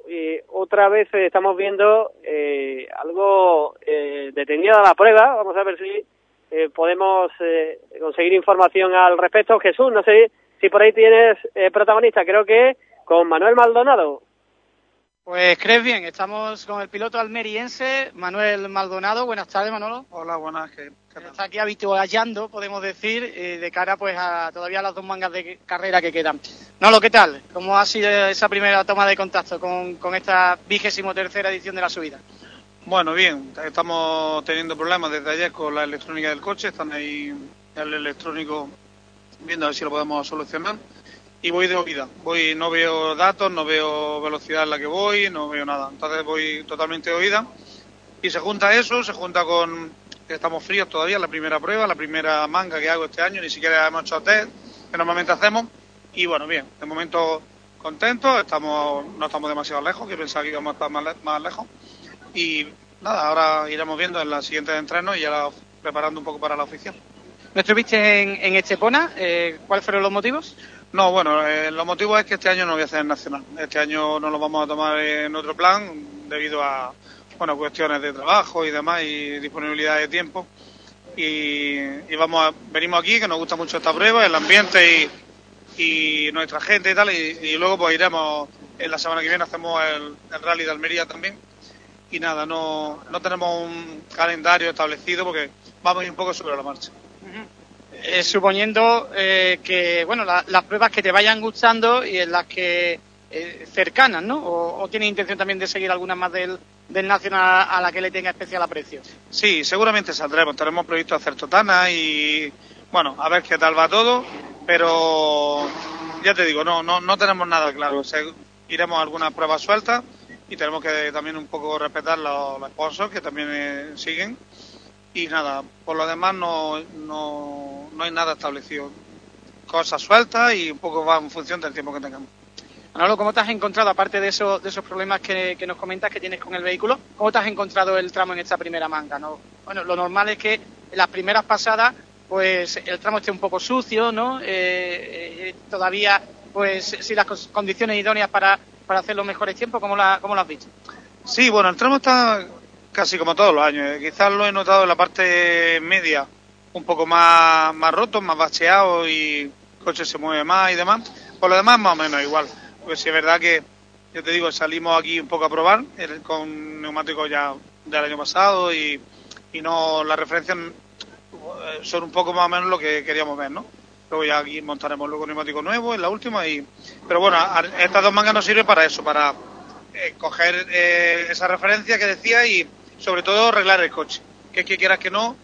eh, otra vez estamos viendo eh, algo eh, detenida la prueba. Vamos a ver si eh, podemos eh, conseguir información al respecto. Jesús, no sé si por ahí tienes protagonista, creo que con Manuel Maldonado. Pues crees bien, estamos con el piloto almeriense Manuel Maldonado. Buenas tardes, Manolo. Hola, buenas. ¿qué? Está aquí habituallando, podemos decir, eh, de cara pues a todavía las dos mangas de carrera que quedan. Manolo, ¿qué tal? ¿Cómo ha sido esa primera toma de contacto con, con esta vigésimo tercera edición de la subida? Bueno, bien, estamos teniendo problemas desde ayer con la electrónica del coche, están ahí el electrónico viendo a ver si lo podemos solucionar. Y voy de oída, voy, no veo datos, no veo velocidad en la que voy, no veo nada. Entonces voy totalmente de oída. Y se junta eso, se junta con estamos fríos todavía, la primera prueba, la primera manga que hago este año, ni siquiera hemos hecho test, que normalmente hacemos. Y bueno, bien, de momento contentos, estamos, no estamos demasiado lejos, que pensaba que íbamos a estar más, le- más lejos. Y nada, ahora iremos viendo en la siguiente entreno y ya preparando un poco para la oficina. ¿No estuviste en, en? Eh, ¿Cuáles fueron los motivos? No, bueno, eh, los motivos es que este año no voy a hacer en Nacional. Este año no lo vamos a tomar en otro plan debido a bueno, cuestiones de trabajo y demás y disponibilidad de tiempo. Y, vamos a, venimos aquí, que nos gusta mucho esta prueba, el ambiente y, y nuestra gente y tal. Y, luego pues iremos, en la semana que viene hacemos el, el rally de Almería también. Y nada, no, no tenemos un calendario establecido porque vamos un poco sobre la marcha. Eh, suponiendo eh, que, bueno, la- las pruebas que te vayan gustando y en las que eh, cercanas, ¿no? O, o tienes intención también de seguir algunas más del, del Nacional a la que le tenga especial aprecio. Sí, seguramente saldremos. Tenemos previsto hacer Totana y, bueno, a ver qué tal va todo. Pero ya te digo, no, no, no tenemos nada claro. Iremos a algunas pruebas sueltas y tenemos que también un poco respetar los, los sponsors que también eh, siguen. Y nada, por lo demás no, no, no hay nada establecido. Cosas sueltas y un poco va en función del tiempo que tengamos. Manolo, ¿cómo te has encontrado, aparte de, esos de esos problemas que, que nos comentas que tienes con el vehículo, cómo te has encontrado el tramo en esta primera manga? ¿no? Bueno, lo normal es que en las primeras pasadas, pues el tramo esté un poco sucio, ¿no? Eh, eh, todavía, pues, si las condiciones idóneas para, para hacer los mejores tiempos, ¿cómo, la, ¿cómo lo has visto? Sí, bueno, el tramo está casi como todos los años. eh. Quizás lo he notado en la parte media un poco más, más roto, más bacheado y el coche se mueve más y demás. Por lo demás, más o menos igual. Porque sí es verdad que, yo te digo, salimos aquí un poco a probar con neumáticos ya del año pasado y, y no las referencias eh, son un poco más o menos lo que queríamos ver, ¿no? Luego ya aquí montaremos luego neumático nuevo en la última y... Pero bueno, estas dos mangas nos sirven para eso, para eh, coger eh, esa referencia que decía y sobre todo arreglar el coche. Que es que quieras que no,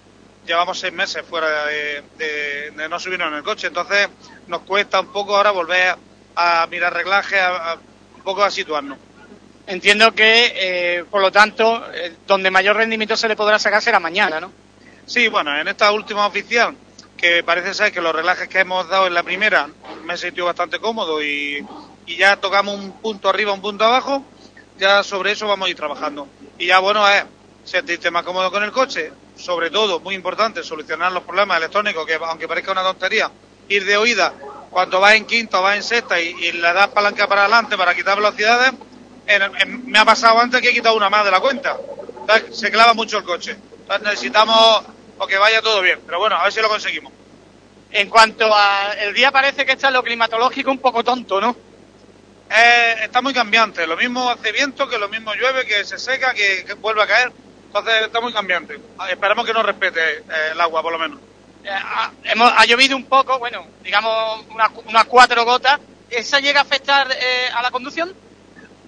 llevamos seis meses fuera de, de- de no subirnos en el coche, entonces nos cuesta un poco ahora volver a mirar reglaje, a, a- un poco a situarnos. Entiendo que, eh, por lo tanto, eh, donde mayor rendimiento se le podrá sacar será mañana, ¿no? Sí, bueno, en esta última oficial, que parece ser que los relajes que hemos dado en la primera me he sentido bastante cómodo y, y ya tocamos un punto arriba, un punto abajo, ya sobre eso vamos a ir trabajando. Y ya, bueno, es sentirte más cómodo con el coche, sobre todo, muy importante, solucionar los problemas electrónicos, que aunque parezca una tontería, ir de oída cuando vas en quinta o vas en sexta y, y le das palanca para adelante para quitar velocidades, en- en- me ha pasado antes que he quitado una más de la cuenta. Entonces, se clava mucho el coche. Entonces necesitamos o que vaya todo bien, pero bueno, a ver si lo conseguimos. En cuanto a el día parece que está lo climatológico un poco tonto, ¿no? Eh, está muy cambiante, lo mismo hace viento, que lo mismo llueve, que se seca, que, que vuelve a caer. Entonces está muy cambiante. Ah, Esperemos que no respete eh, el agua, por lo menos. Eh, ha, hemos- ha llovido un poco, bueno, digamos unas, unas cuatro gotas. ¿Esa llega a afectar eh, a la conducción?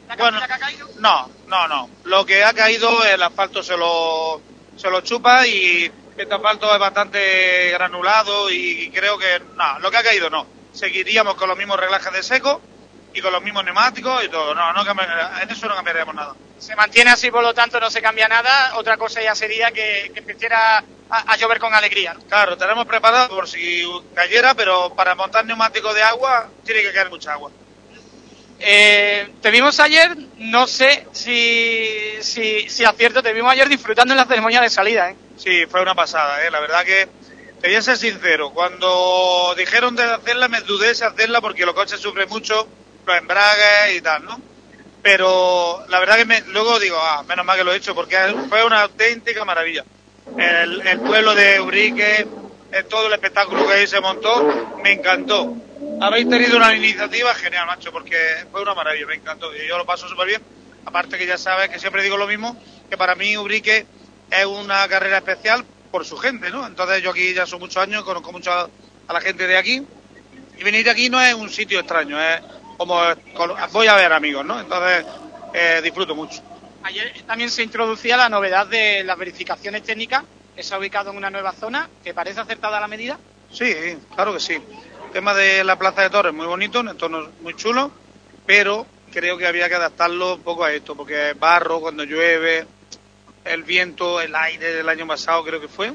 ¿La Bueno, que ha caído? No, no, no. Lo que ha caído, el asfalto se lo, se lo chupa y este asfalto es bastante granulado y creo que, no, lo que ha caído no. Seguiríamos con los mismos reglajes de seco y con los mismos neumáticos y todo. No, no en eso no cambiaríamos nada. Se mantiene así, por lo tanto no se cambia nada. Otra cosa ya sería que, que empezara a, a llover con alegría, ¿no? Claro, tenemos preparado por si cayera, pero para montar neumáticos de agua tiene que caer mucha agua. Eh, te vimos ayer, no sé si, si, si acierto, te vimos ayer disfrutando en la ceremonia de salida, ¿eh? Sí, fue una pasada, ¿eh? la verdad que te voy a ser sincero, cuando dijeron de hacerla me dudé si hacerla porque los coches sufren mucho, los embragues y tal, ¿no? Pero la verdad que luego digo, ah, menos mal que lo he hecho porque fue una auténtica maravilla. El, pueblo de Urique, eh, todo el espectáculo que ahí se montó, me encantó. Habéis tenido una iniciativa genial, macho, porque fue una maravilla, me encantó. Y yo lo paso súper bien. Aparte que ya sabes que siempre digo lo mismo, que para mí Ubrique es una carrera especial por su gente, ¿no? Entonces yo aquí ya son muchos años, conozco mucho a, a la gente de aquí. Y venir aquí no es un sitio extraño, es como voy a ver amigos, ¿no? Entonces eh, disfruto mucho. Ayer también se introducía la novedad de las verificaciones técnicas, que se ha ubicado en una nueva zona. ¿Te parece acertada la medida? Sí, claro que sí. El tema de la Plaza de Torres muy bonito, un entorno muy chulo, pero creo que había que adaptarlo un poco a esto, porque barro cuando llueve, el viento, el aire del año pasado creo que fue,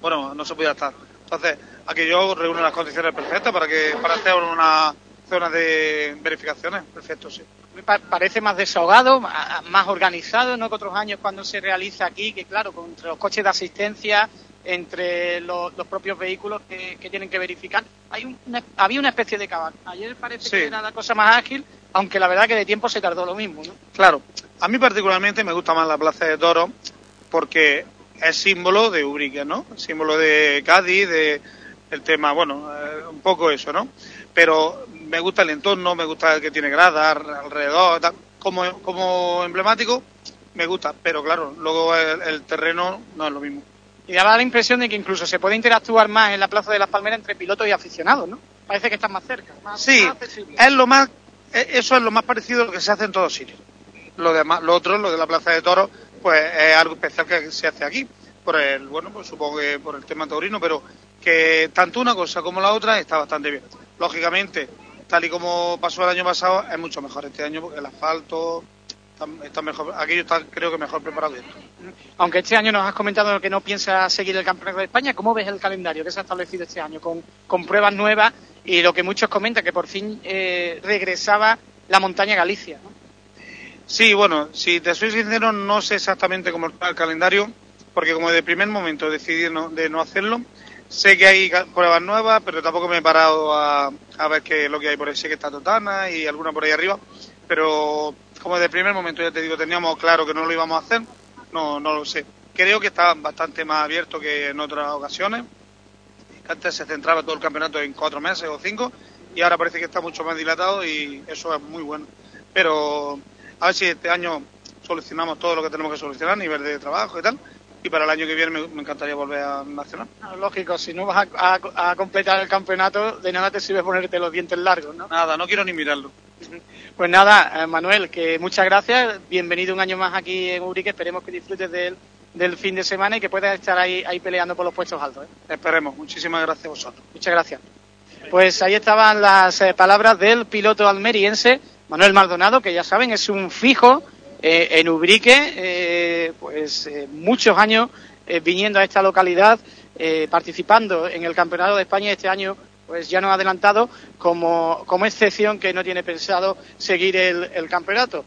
bueno, no se podía estar. Entonces, aquello reúne las condiciones perfectas para que para hacer una zona de verificaciones, perfecto, sí. Parece más desahogado, más organizado, ¿no? Que otros años cuando se realiza aquí, que claro, entre los coches de asistencia, entre los, los propios vehículos que, que tienen que verificar, hay un- una- había una especie de cabal. Ayer parece Sí. que era la cosa más ágil, aunque la verdad que de tiempo se tardó lo mismo, ¿no? Claro, a mí particularmente me gusta más la Plaza de Toros porque es símbolo de Ubrique, ¿no? Símbolo de Cádiz, de el tema, bueno, eh, un poco eso, ¿no? Pero me gusta el entorno, me gusta el que tiene gradas alrededor, tal. Como, como emblemático me gusta, pero claro, luego el, el terreno no es lo mismo. Y daba la impresión de que incluso se puede interactuar más en la Plaza de las Palmeras entre pilotos y aficionados, ¿no? Parece que están más cerca. Más, Sí, más es lo más, e- eso es lo más parecido a lo que se hace en todos sitios. Lo demás, lo otro, lo de la Plaza de Toros, pues es algo especial que se hace aquí. Por el, bueno, pues supongo que por el tema taurino, pero que tanto una cosa como la otra está bastante bien. Lógicamente, tal y como pasó el año pasado, es mucho mejor este año porque el asfalto está, está mejor, aquello está creo que mejor preparado que esto. Aunque este año nos has comentado que no piensas seguir el Campeonato de España, ¿cómo ves el calendario que se ha establecido este año con, con pruebas nuevas y lo que muchos comentan, que por fin eh, regresaba la montaña Galicia? ¿no? Sí, bueno, si te soy sincero, no sé exactamente cómo está el calendario, porque como de primer momento decidí no- de no hacerlo, sé que hay pruebas nuevas, pero tampoco me he parado a, a ver qué lo que hay por ahí. Sé que está Totana y alguna por ahí arriba, pero como de primer momento, ya te digo, teníamos claro que no lo íbamos a hacer, no, no lo sé. Creo que está bastante más abierto que en otras ocasiones. Antes se centraba todo el campeonato en cuatro meses o cinco, y ahora parece que está mucho más dilatado y eso es muy bueno. Pero a ver si este año solucionamos todo lo que tenemos que solucionar a nivel de trabajo y tal, y para el año que viene me, me encantaría volver a Nacional. Ah, Lógico, si no vas a, a- a completar el campeonato, de nada te sirve ponerte los dientes largos, ¿no? Nada, no quiero ni mirarlo. Pues nada, eh, Manuel, que muchas gracias. Bienvenido un año más aquí en Urique. Esperemos que disfrutes del, del fin de semana y que puedas estar ahí, ahí peleando por los puestos altos. ¿eh? Esperemos. Muchísimas gracias a vosotros. Muchas gracias. Pues ahí estaban las eh, palabras del piloto almeriense, Manuel Maldonado, que ya saben, es un fijo eh, en Ubrique, eh, pues eh, muchos años eh, viniendo a esta localidad, participando en el Campeonato de España este año pues ya nos ha adelantado como, como excepción que no tiene pensado seguir el, el campeonato.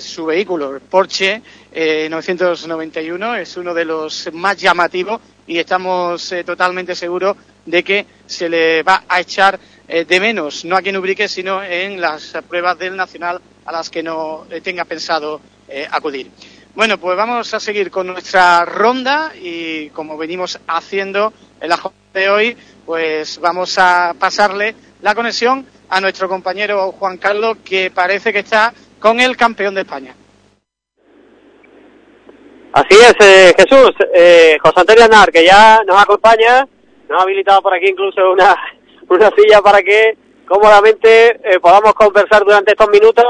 Su vehículo, el Porsche eh, 991, es uno de los más llamativos y estamos eh, totalmente seguros de que se le va a echar eh, de menos, no aquí en Ubrique, sino en las pruebas del Nacional a las que no tenga pensado eh, acudir. Bueno, pues vamos a seguir con nuestra ronda y como venimos haciendo en la jornada de hoy, pues vamos a pasarle la conexión a nuestro compañero Juan Carlos, que parece que está con el campeón de España. Así es, eh, Jesús. Eh, José Antonio Aznar, que ya nos acompaña, nos ha habilitado por aquí incluso una, una silla para que cómodamente eh, podamos conversar durante estos minutos.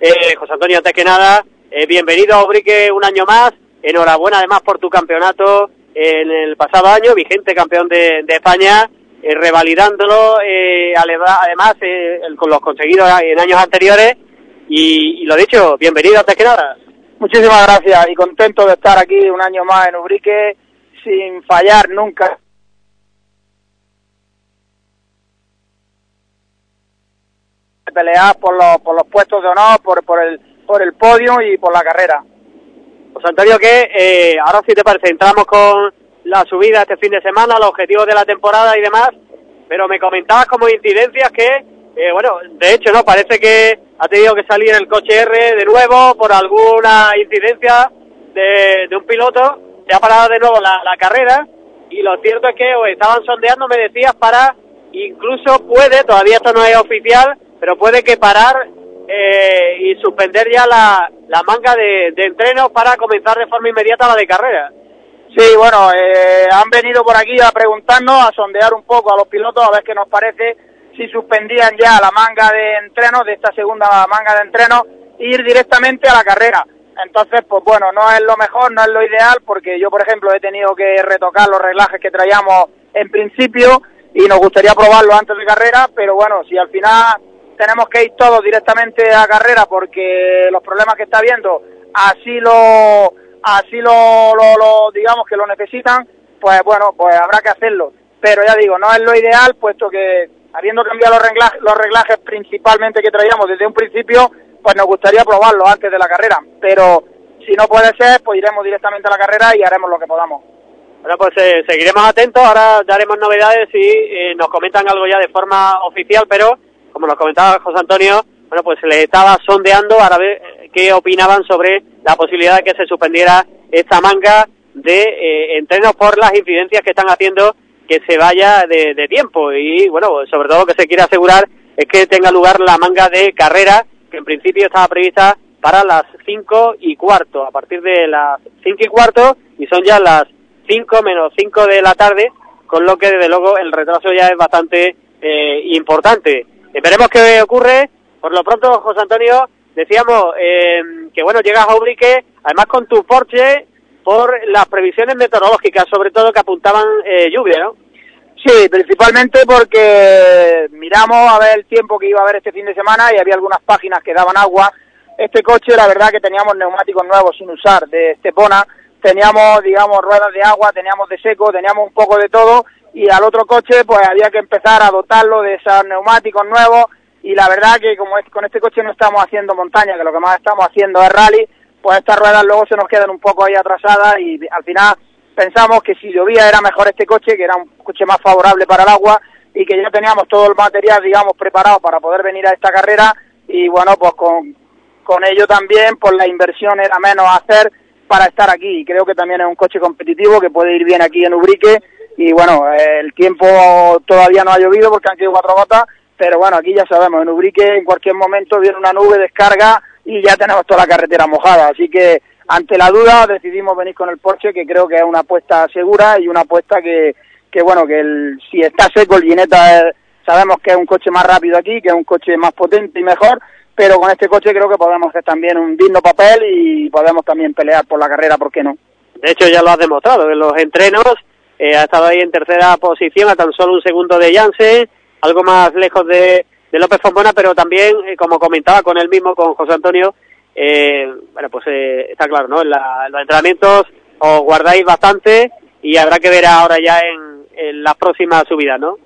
Eh, José Antonio, antes que nada, eh, bienvenido a Ubrique un año más. Enhorabuena además por tu campeonato en el pasado año, vigente campeón de, de España, eh, revalidándolo eh, además eh, con los conseguidos en años anteriores. Y, y lo dicho, bienvenido antes que nada. Muchísimas gracias y contento de estar aquí un año más en Ubrique sin fallar nunca. Pelear por los, por los puestos de honor, por, por, el, por el podio y por la carrera. Pues Antonio, que eh, ahora si te parece, entramos con la subida este fin de semana, los objetivos de la temporada y demás, pero me comentabas como incidencias que, eh, bueno, de hecho, ¿no? Parece que ha tenido que salir el coche R de nuevo por alguna incidencia de, un piloto, se ha parado de nuevo la, la carrera y lo cierto es que os estaban sondeando, me decías, para incluso puede, todavía esto no es oficial, pero puede que parar eh, y suspender ya la, la manga de, de entrenos para comenzar de forma inmediata la de carrera. Sí, bueno, eh, han venido por aquí a preguntarnos, a sondear un poco a los pilotos, a ver qué nos parece, si suspendían ya la manga de entrenos, de esta segunda manga de entrenos, e ir directamente a la carrera. Entonces, pues bueno, no es lo mejor, no es lo ideal, porque yo, por ejemplo, he tenido que retocar los reglajes que traíamos en principio y nos gustaría probarlo antes de carrera, pero bueno, si al final tenemos que ir todos directamente a carrera porque los problemas que está habiendo así lo así lo, lo, lo, digamos que lo necesitan pues bueno pues habrá que hacerlo. Pero ya digo no es lo ideal puesto que habiendo cambiado los reglajes, los reglajes principalmente que traíamos desde un principio pues nos gustaría probarlo antes de la carrera. Pero si no puede ser pues iremos directamente a la carrera y haremos lo que podamos. Bueno, pues eh, seguiremos atentos, ahora daremos novedades y eh, nos comentan algo ya de forma oficial, pero como nos comentaba José Antonio, bueno, pues se le estaba sondeando para ver eh, qué opinaban sobre la posibilidad de que se suspendiera esta manga de eh, entrenos por las incidencias que están haciendo que se vaya de, de tiempo y bueno, pues sobre todo lo que se quiere asegurar es que tenga lugar la manga de carrera que en principio estaba prevista para las cinco y cuarto, a partir de las cinco y cuarto y son ya las 5 menos 5 de la tarde, con lo que desde luego el retraso ya es bastante eh, importante. Veremos qué ocurre. Por lo pronto, José Antonio, decíamos eh, que bueno, llegas a Ubrique, además con tu Porsche, por las previsiones meteorológicas, sobre todo que apuntaban eh, lluvia, ¿no? Sí, principalmente porque miramos a ver el tiempo que iba a haber este fin de semana y había algunas páginas que daban agua. Este coche, la verdad que teníamos neumáticos nuevos sin usar de Estepona, teníamos, digamos, ruedas de agua, teníamos de seco, teníamos un poco de todo y al otro coche pues había que empezar a dotarlo de esos neumáticos nuevos y la verdad que como es- con este coche no estamos haciendo montaña, que lo que más estamos haciendo es rally, pues estas ruedas luego se nos quedan un poco ahí atrasadas y al final pensamos que si llovía era mejor este coche, que era un coche más favorable para el agua y que ya teníamos todo el material, digamos, preparado para poder venir a esta carrera y bueno, pues con, con ello también, pues la inversión era menos a hacer para estar aquí. Y creo que también es un coche competitivo que puede ir bien aquí en Ubrique y bueno, eh, el tiempo todavía no ha llovido porque han quedado cuatro gotas, pero bueno, aquí ya sabemos, en Ubrique en cualquier momento viene una nube, descarga y ya tenemos toda la carretera mojada, así que ante la duda decidimos venir con el Porsche, que creo que es una apuesta segura y una apuesta que, que bueno, que el, si está seco el Gineta es- sabemos que es un coche más rápido aquí, que es un coche más potente y mejor, pero con este coche creo que podemos hacer también un digno papel y podemos también pelear por la carrera, ¿por qué no? De hecho, ya lo has demostrado en los entrenos. Eh, ha estado ahí en tercera posición, a tan solo un segundo de Janse, algo más lejos de, de López Fombona, pero también, eh, como comentaba con él mismo, con José Antonio, eh, bueno, pues eh, está claro, ¿no? En, la- los entrenamientos os guardáis bastante y habrá que ver ahora ya en, en las próximas subidas, ¿no?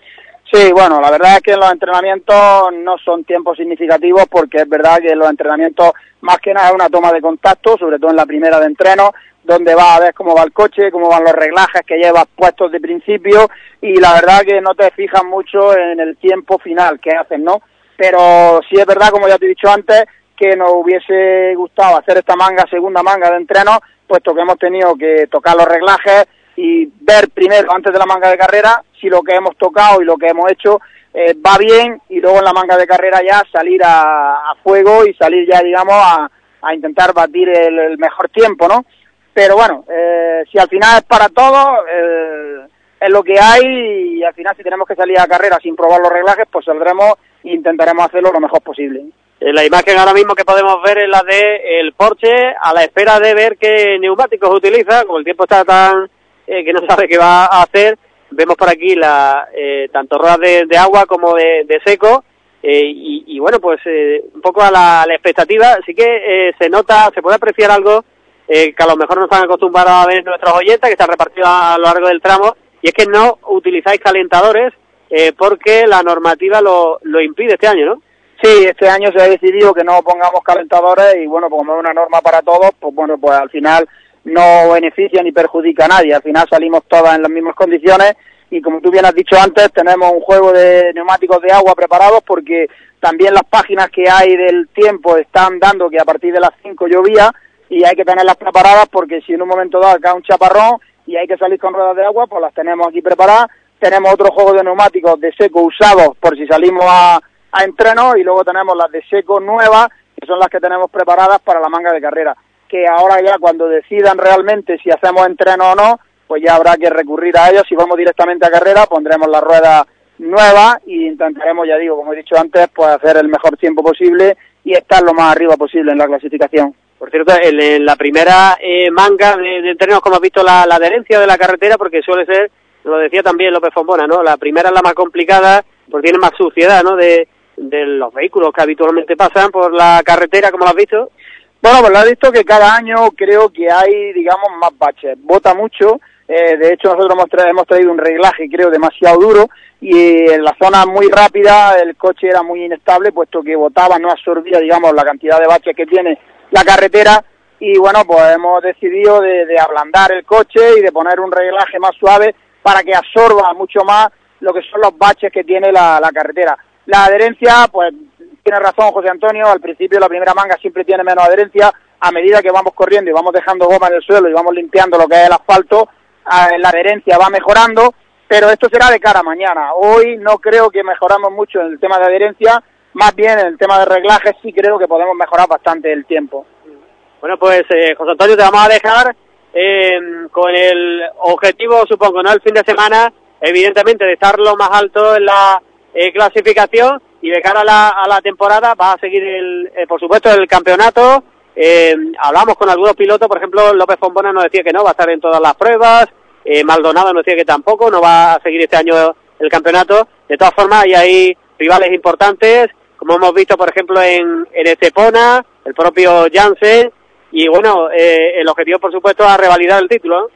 Sí, bueno, la verdad es que los entrenamientos no son tiempos significativos porque es verdad que los entrenamientos más que nada es una toma de contacto, sobre todo en la primera de entreno, donde vas a ver cómo va el coche, cómo van los reglajes que llevas puestos de principio y la verdad que no te fijas mucho en el tiempo final que hacen, ¿no? Pero sí es verdad, como ya te he dicho antes, que nos hubiese gustado hacer esta manga, segunda manga de entreno, puesto que hemos tenido que tocar los reglajes y ver primero, antes de la manga de carrera, si lo que hemos tocado y lo que hemos hecho eh, va bien y luego en la manga de carrera ya salir a, a fuego y salir ya, digamos, a, intentar batir el, el mejor tiempo, ¿no? Pero bueno, eh, si al final es para todos, eh, es lo que hay y al final si tenemos que salir a carrera sin probar los reglajes, pues saldremos e intentaremos hacerlo lo mejor posible. Eh, La imagen ahora mismo que podemos ver es la de el Porsche a la espera de ver qué neumáticos utiliza, como el tiempo está tan eh, que no sabe qué va a hacer. Vemos por aquí la eh, tanto ruedas de, de agua como de, seco eh, y, y bueno pues eh, un poco a la, expectativa. Así que eh, se nota, se puede apreciar algo eh, que a lo mejor no están acostumbrados a ver nuestros oyentes que están repartidos a lo largo del tramo y es que no utilizáis calentadores eh, porque la normativa lo, lo impide este año, ¿no? Sí, este año se ha decidido que no pongamos calentadores y bueno, como es una norma para todos, pues bueno, pues al final no beneficia ni perjudica a nadie. Al final salimos todas en las mismas condiciones y como tú bien has dicho antes, tenemos un juego de neumáticos de agua preparados porque también las páginas que hay del tiempo están dando que a partir de las 5 llovía y hay que tenerlas preparadas porque si en un momento dado cae un chaparrón y hay que salir con ruedas de agua, pues las tenemos aquí preparadas. Tenemos otro juego de neumáticos de seco usados por si salimos a, a entreno y luego tenemos las de seco nuevas que son las que tenemos preparadas para la manga de carrera que ahora ya cuando decidan realmente si hacemos entreno o no pues ya habrá que recurrir a ellos si vamos directamente a carrera pondremos las ruedas nuevas y intentaremos ya digo como he dicho antes pues hacer el mejor tiempo posible y estar lo más arriba posible en la clasificación Por cierto, en, la primera eh, manga de, de entrenos, como has visto, la, la adherencia de la carretera, porque suele ser, lo decía también López Fombona, ¿no? La primera es la más complicada, porque tiene más suciedad, ¿no? De, de los vehículos que habitualmente pasan por la carretera, como lo has visto. Bueno, pues lo he visto que cada año creo que hay, digamos, más baches. Bota mucho. eh, de hecho, nosotros hemos, tra- hemos traído un reglaje, creo, demasiado duro. Y en la zona muy rápida el coche era muy inestable, puesto que botaba, no absorbía, digamos, la cantidad de baches que tiene la carretera. Y bueno, pues hemos decidido de, de ablandar el coche y de poner un reglaje más suave para que absorba mucho más lo que son los baches que tiene la carretera. La adherencia, pues tiene razón José Antonio, al principio la primera manga siempre tiene menos adherencia, a medida que vamos corriendo y vamos dejando goma en el suelo y vamos limpiando lo que es el asfalto, eh, la adherencia va mejorando, pero esto será de cara mañana. Hoy no creo que mejoramos mucho en el tema de adherencia, más bien en el tema de reglaje sí creo que podemos mejorar bastante el tiempo. Bueno, pues eh, José Antonio, te vamos a dejar eh, con el objetivo, supongo, ¿no? El fin de semana, evidentemente, de estar lo más alto en la eh, clasificación y de cara a la, a la temporada va a seguir, el, eh, por supuesto, el campeonato. Eh, hablamos con algunos pilotos, por ejemplo, López Fombona nos decía que no, va a estar en todas las pruebas. Eh, Maldonado nos decía que tampoco, no va a seguir este año el campeonato. De todas formas, hay ahí rivales importantes, como hemos visto, por ejemplo, en, en Estepona, el propio Jansen, y bueno, eh, el objetivo, por supuesto, es revalidar el título.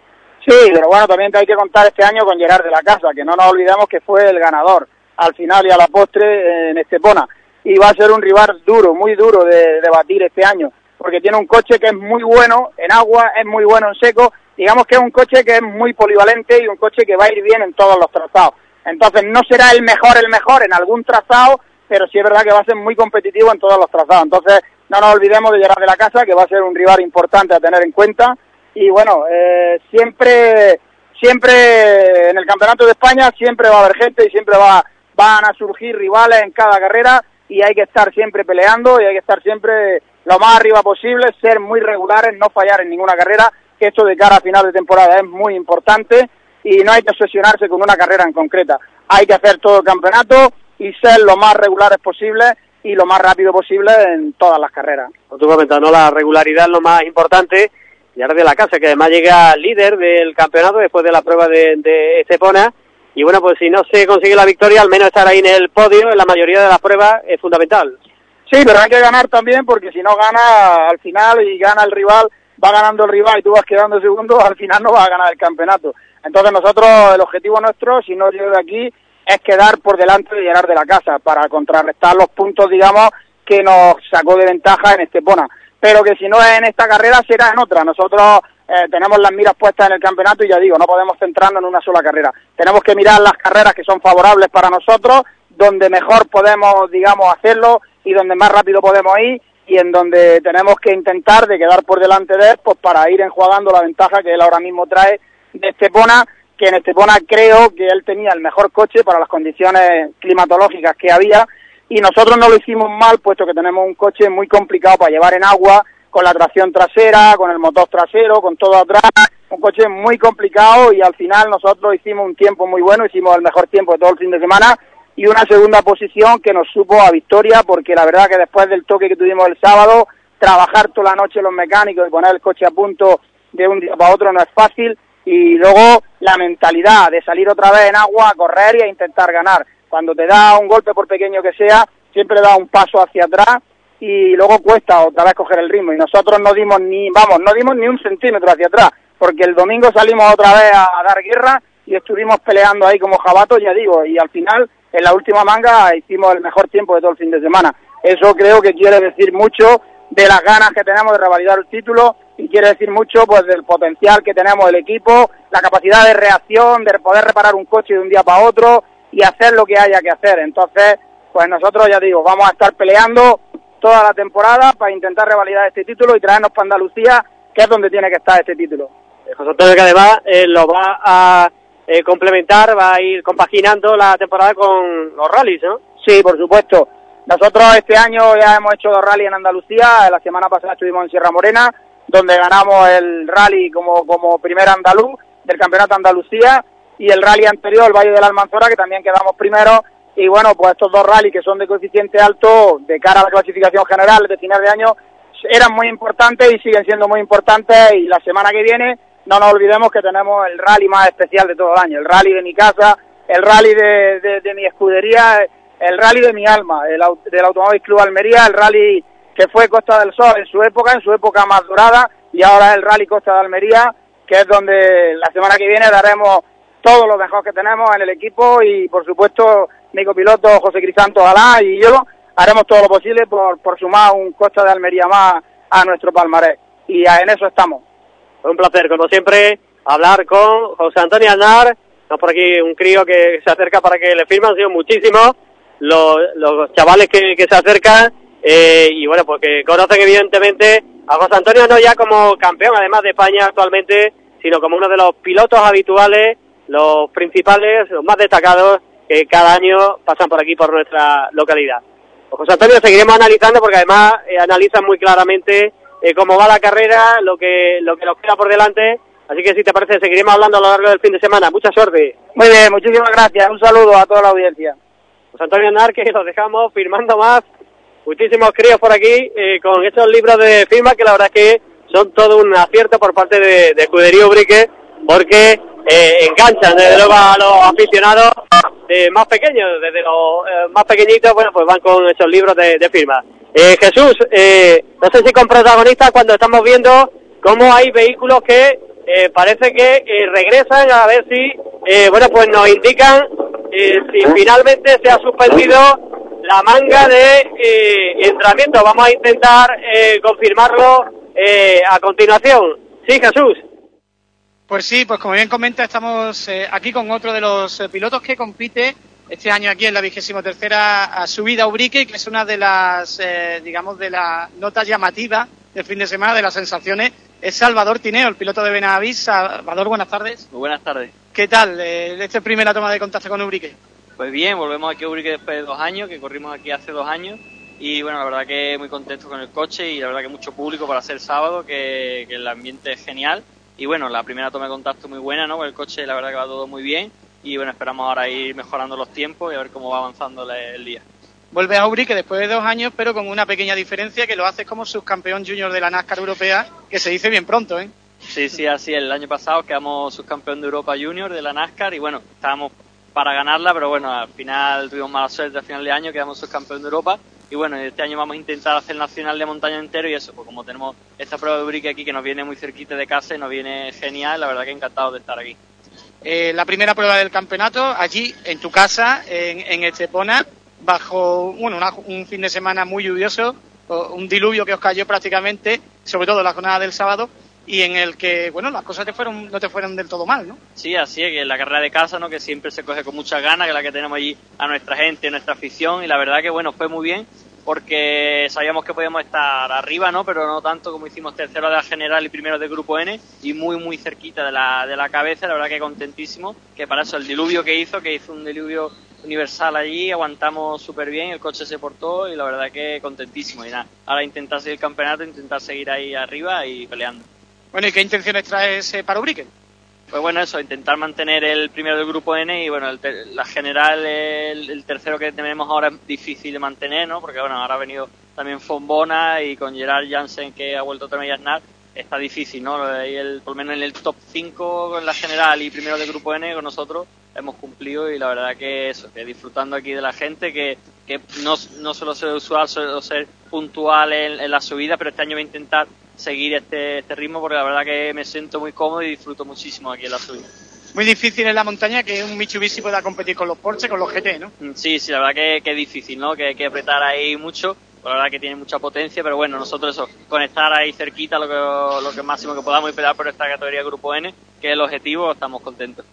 Sí, pero bueno, también hay que contar este año con Gerard de la Casa, que no nos olvidemos que fue el ganador al final y a la postre eh, en Estepona. Y va a ser un rival duro, muy duro de, de batir este año, porque tiene un coche que es muy bueno en agua, es muy bueno en seco, digamos que es un coche que es muy polivalente y un coche que va a ir bien en todos los trazados. Entonces no será el mejor, el mejor en algún trazado, pero sí es verdad que va a ser muy competitivo en todos los trazados. Entonces no nos olvidemos de Gerard de la Casa, que va a ser un rival importante a tener en cuenta. Y bueno, eh, siempre, siempre en el Campeonato de España siempre va a haber gente y siempre va, van a surgir rivales en cada carrera y hay que estar siempre peleando y hay que estar siempre lo más arriba posible, ser muy regulares, no fallar en ninguna carrera, que esto de cara a final de temporada es muy importante y no hay que obsesionarse con una carrera en concreta. Hay que hacer todo el campeonato y ser lo más regulares posible y lo más rápido posible en todas las carreras. Como tú comentas. La regularidad lo más importante. Y ahora de la casa, que además llega líder del campeonato después de la prueba de, de Estepona. Y bueno, pues si no se consigue la victoria, al menos estar ahí en el podio en la mayoría de las pruebas es fundamental. Sí, pero hay que ganar también porque si no gana al final y gana el rival, va ganando el rival y tú vas quedando segundo, al final no vas a ganar el campeonato. Entonces nosotros, el objetivo nuestro, si no llego de aquí, es quedar por delante de llegar de la casa para contrarrestar los puntos, digamos, que nos sacó de ventaja en Estepona. Pero que si no es en esta carrera, será en otra. Nosotros eh, tenemos las miras puestas en el campeonato y ya digo, no podemos centrarnos en una sola carrera. Tenemos que mirar las carreras que son favorables para nosotros, donde mejor podemos, digamos, hacerlo y donde más rápido podemos ir y en donde tenemos que intentar de quedar por delante de él pues para ir enjuagando la ventaja que él ahora mismo trae de Estepona, que en Estepona creo que él tenía el mejor coche para las condiciones climatológicas que había y nosotros no lo hicimos mal puesto que tenemos un coche muy complicado para llevar en agua con la tracción trasera, con el motor trasero, con todo atrás, un coche muy complicado y al final nosotros hicimos un tiempo muy bueno, hicimos el mejor tiempo de todo el fin de semana y una segunda posición que nos supo a victoria porque la verdad que después del toque que tuvimos el sábado, trabajar toda la noche los mecánicos y poner el coche a punto de un día para otro no es fácil y luego la mentalidad de salir otra vez en agua, a correr y a intentar ganar. Cuando te da un golpe por pequeño que sea, siempre da un paso hacia atrás y luego cuesta otra vez coger el ritmo y nosotros no dimos ni, vamos, no dimos ni un centímetro hacia atrás porque el domingo salimos otra vez a, dar guerra y estuvimos peleando ahí como jabatos, ya digo, y al final en la última manga hicimos el mejor tiempo de todo el fin de semana. Eso creo que quiere decir mucho de las ganas que tenemos de revalidar el título y quiere decir mucho pues del potencial que tenemos del equipo, la capacidad de reacción, de poder reparar un coche de un día para otro y hacer lo que haya que hacer. Entonces, pues nosotros ya digo, vamos a estar peleando toda la temporada para intentar revalidar este título y traernos para Andalucía, que es donde tiene que estar este título. Eh, José Antonio que además eh, lo va a eh, complementar, va a ir compaginando la temporada con los rallies, ¿no? Sí, por supuesto. Nosotros este año ya hemos hecho dos rallies en Andalucía. La semana pasada estuvimos en Sierra Morena, donde ganamos el rally como, como primer andaluz del Campeonato Andalucía y el rally anterior, el Valle de la Almanzora, que también quedamos primero. Y bueno, pues estos dos rallies que son de coeficiente alto de cara a la clasificación general de final de año eran muy importantes y siguen siendo muy importantes. Y la semana que viene no nos olvidemos que tenemos el rally más especial de todo el año, el rally de mi casa, el rally de, de- mi escudería, el rally de mi alma, el, del Automóvil Club Almería, el rally que fue Costa del Sol en su época, en su época más dorada, y ahora el rally Costa de Almería, que es donde la semana que viene daremos todo lo mejor que tenemos en el equipo y por supuesto mi copiloto José Crisanto Alá y yo haremos todo lo posible por, por sumar un Costa de Almería más a nuestro palmarés y en eso estamos. Un placer, como siempre, hablar con José Antonio Aznar. Por aquí un crío que se acerca para que le firman, han sido muchísimos los, los chavales que, que se acercan eh, y bueno, pues que conocen evidentemente a José Antonio no ya como campeón, además de España actualmente, sino como uno de los pilotos habituales, los principales, los más destacados que cada año pasan por aquí, por nuestra localidad. Pues José Antonio seguiremos analizando porque además eh, analizan muy claramente eh, cómo va la carrera, lo que lo que nos queda por delante. Así que si te parece, seguiremos hablando a lo largo del fin de semana. Mucha suerte. Muy bien, muchísimas gracias. Un saludo a toda la audiencia. José Antonio Aznar, que los dejamos firmando más. Muchísimos críos por aquí eh, con estos libros de firma que la verdad es que son todo un acierto por parte de, de Escudería Ubrique porque eh, enganchan desde luego a los aficionados eh, más pequeños, desde los eh, más pequeñitos, bueno, pues van con esos libros de, de firma. Eh, Jesús, eh, no sé si con protagonistas cuando estamos viendo cómo hay vehículos que eh, parece que eh, regresan a ver si, bueno, pues nos indican si finalmente se ha suspendido la manga de entrenamiento. Vamos a intentar confirmarlo a continuación. Sí, Jesús. Pues sí, pues como bien comenta, estamos eh, aquí con otro de los eh, pilotos que compite este año aquí en la vigésimo tercera subida Ubrique, que es una de las, eh, digamos, de las notas llamativas del fin de semana, de las sensaciones, es Salvador Tineo, el piloto de Benavís. Salvador, buenas tardes. Muy buenas tardes. ¿Qué tal? Eh, esta primera toma de contacto con Ubrique. Pues bien, volvemos aquí a Ubrique después de dos años, que corrimos aquí hace dos años. Y bueno, la verdad que muy contento con el coche y la verdad que mucho público para ser sábado, que, que el ambiente es genial. Y bueno, la primera toma de contacto muy buena, ¿no? Con el coche la verdad que va todo muy bien. Y bueno, esperamos ahora ir mejorando los tiempos y a ver cómo va avanzando el día. Vuelve a Ubrique después de dos años, pero con una pequeña diferencia que lo haces como subcampeón junior de la NASCAR europea, que se dice bien pronto, ¿eh? Sí, sí, así. El año pasado quedamos subcampeón de Europa Junior de la NASCAR y bueno, estábamos para ganarla, pero bueno, al final tuvimos mala suerte al final de año, quedamos subcampeón de Europa y bueno, este año vamos a intentar hacer el nacional de montaña entero y eso, pues como tenemos esta prueba de Ubrique aquí que nos viene muy cerquita de casa y nos viene genial, la verdad que encantado de estar aquí. Eh, la primera prueba del campeonato, allí, en tu casa, en, en Estepona, bajo bueno, una- un fin de semana muy lluvioso, un diluvio que os cayó prácticamente, sobre todo la jornada del sábado, y en el que, bueno, las cosas te fueron, no te fueron del todo mal, ¿no? Sí, así es, que la carrera de casa, ¿no? Que siempre se coge con muchas ganas, que es la que tenemos allí a nuestra gente, nuestra afición, y la verdad que, bueno, fue muy bien, porque sabíamos que podíamos estar arriba, ¿no? Pero no tanto como hicimos tercero de la general y primero de grupo N, y muy, muy cerquita de la, de la cabeza, la verdad que contentísimo, que para eso el diluvio que hizo, que hizo un diluvio universal allí, aguantamos súper bien, el coche se portó, y la verdad que contentísimo, y nada, ahora intentar seguir el campeonato, intentar seguir ahí arriba y peleando. Bueno, ¿y qué intenciones traes eh, para Ubrique? Pues bueno, eso, intentar mantener el primero del grupo N y bueno, el ter- la general, el, el tercero que tenemos ahora es difícil de mantener, ¿no? Porque bueno, ahora ha venido también Fombona y con Gerard Jansen que ha vuelto también a Aznar, está difícil, ¿no? Ahí el, por lo menos en el top 5 con la general y primero del grupo N con nosotros hemos cumplido y la verdad que eso, que disfrutando aquí de la gente, que, que no, no suelo ser usual, suelo ser puntual en, en la subida, pero este año voy a intentar seguir este, este ritmo porque la verdad que me siento muy cómodo y disfruto muchísimo aquí en la subida. Muy difícil en la montaña que un Mitsubishi pueda competir con los Porsche, con los GT, ¿no? Mm, Sí, sí, la verdad que, que es difícil, ¿no? Que hay que apretar ahí mucho. La verdad que tiene mucha potencia, pero bueno, nosotros eso, conectar ahí cerquita lo que, lo que máximo que podamos y pelear por esta categoría Grupo N, que es el objetivo, estamos contentos.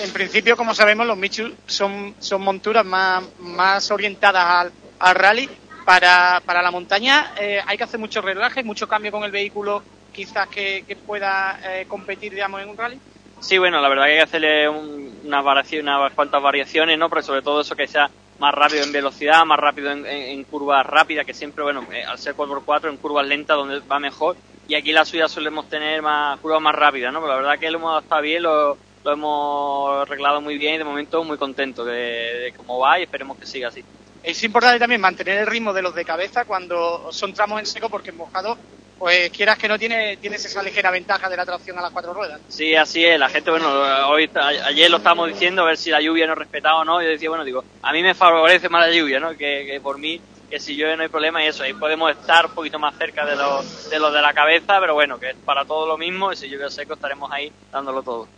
En principio, como sabemos, los Michu son, son monturas más, más orientadas al, al rally. Para, para la montaña eh, hay que hacer muchos reglajes, mucho cambio con el vehículo, quizás que, que pueda eh, competir, digamos, en un rally. Sí, bueno, la verdad que hay que hacerle un- unas, variaciones, unas cuantas variaciones, ¿no? Pero sobre todo eso que sea más rápido en velocidad, más rápido en, curvas rápidas, que siempre, bueno, eh, al ser 4x4 en curvas lentas donde va mejor. Y aquí la suya solemos tener más curvas más rápidas, ¿no? Pero la verdad que lo hemos adaptado bien, lo, lo hemos arreglado muy bien y de momento muy contento de, de cómo va y esperemos que siga así. Es importante también mantener el ritmo de los de cabeza cuando son tramos en seco, porque en mojado, pues quieras que no tiene, tienes esa ligera ventaja de la tracción a las cuatro ruedas. Sí, así es. La gente, bueno, hoy, ayer lo estábamos diciendo, a ver si la lluvia nos respetaba o no. Yo decía, bueno, digo, a mí me favorece más la lluvia, ¿no? Que, que por mí, que si llueve no hay problema y eso. Ahí podemos estar un poquito más cerca de los de, los de la cabeza, pero bueno, que es para todo lo mismo y si llueve seco estaremos ahí dándolo todo.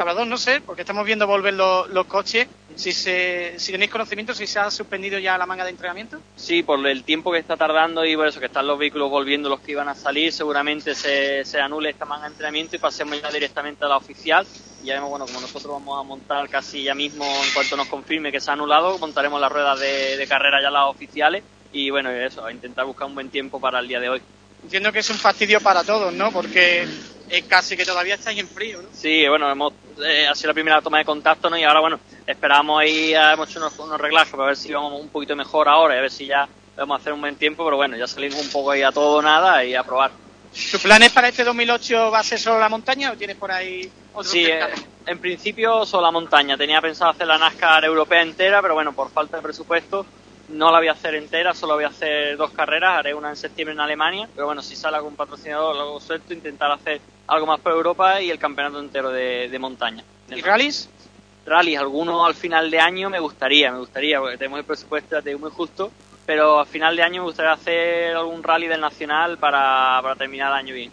Sábado no sé, porque estamos viendo volver los, los coches. Si, se, si tenéis conocimiento, si se ha suspendido ya la manga de entrenamiento. Sí, por el tiempo que está tardando y por eso que están los vehículos volviendo los que iban a salir, seguramente se, se anule esta manga de entrenamiento y pasemos ya directamente a la oficial. Y ya vemos, bueno, como nosotros vamos a montar casi ya mismo, en cuanto nos confirme que se ha anulado, montaremos las ruedas de, de carrera ya las oficiales y bueno, eso, a intentar buscar un buen tiempo para el día de hoy. Entiendo que es un fastidio para todos, ¿no? Porque es casi que todavía estáis en frío, ¿no? Sí, bueno, hemos eh, ha sido la primera toma de contacto, ¿no? Y ahora, bueno, esperamos ahí, hemos hecho unos, unos reglajes para ver si vamos un poquito mejor ahora y a ver si ya vamos a hacer un buen tiempo, pero bueno, ya salimos un poco ahí a todo o nada y a probar. ¿Tus planes para este 2008 va a ser solo la montaña o tienes por ahí otros Sí, eh, en principio solo la montaña. Tenía pensado hacer la NASCAR europea entera, pero bueno, por falta de presupuesto no la voy a hacer entera, solo voy a hacer dos carreras. Haré una en septiembre en Alemania, pero bueno, si sale algún patrocinador, luego suelto, intentar hacer algo más por Europa y el campeonato entero de, de montaña. ¿Y rallies? Rallies, algunos al final de año me gustaría, me gustaría, porque tenemos el presupuesto digo, muy justo, pero al final de año me gustaría hacer algún rally del Nacional para, para terminar el año bien.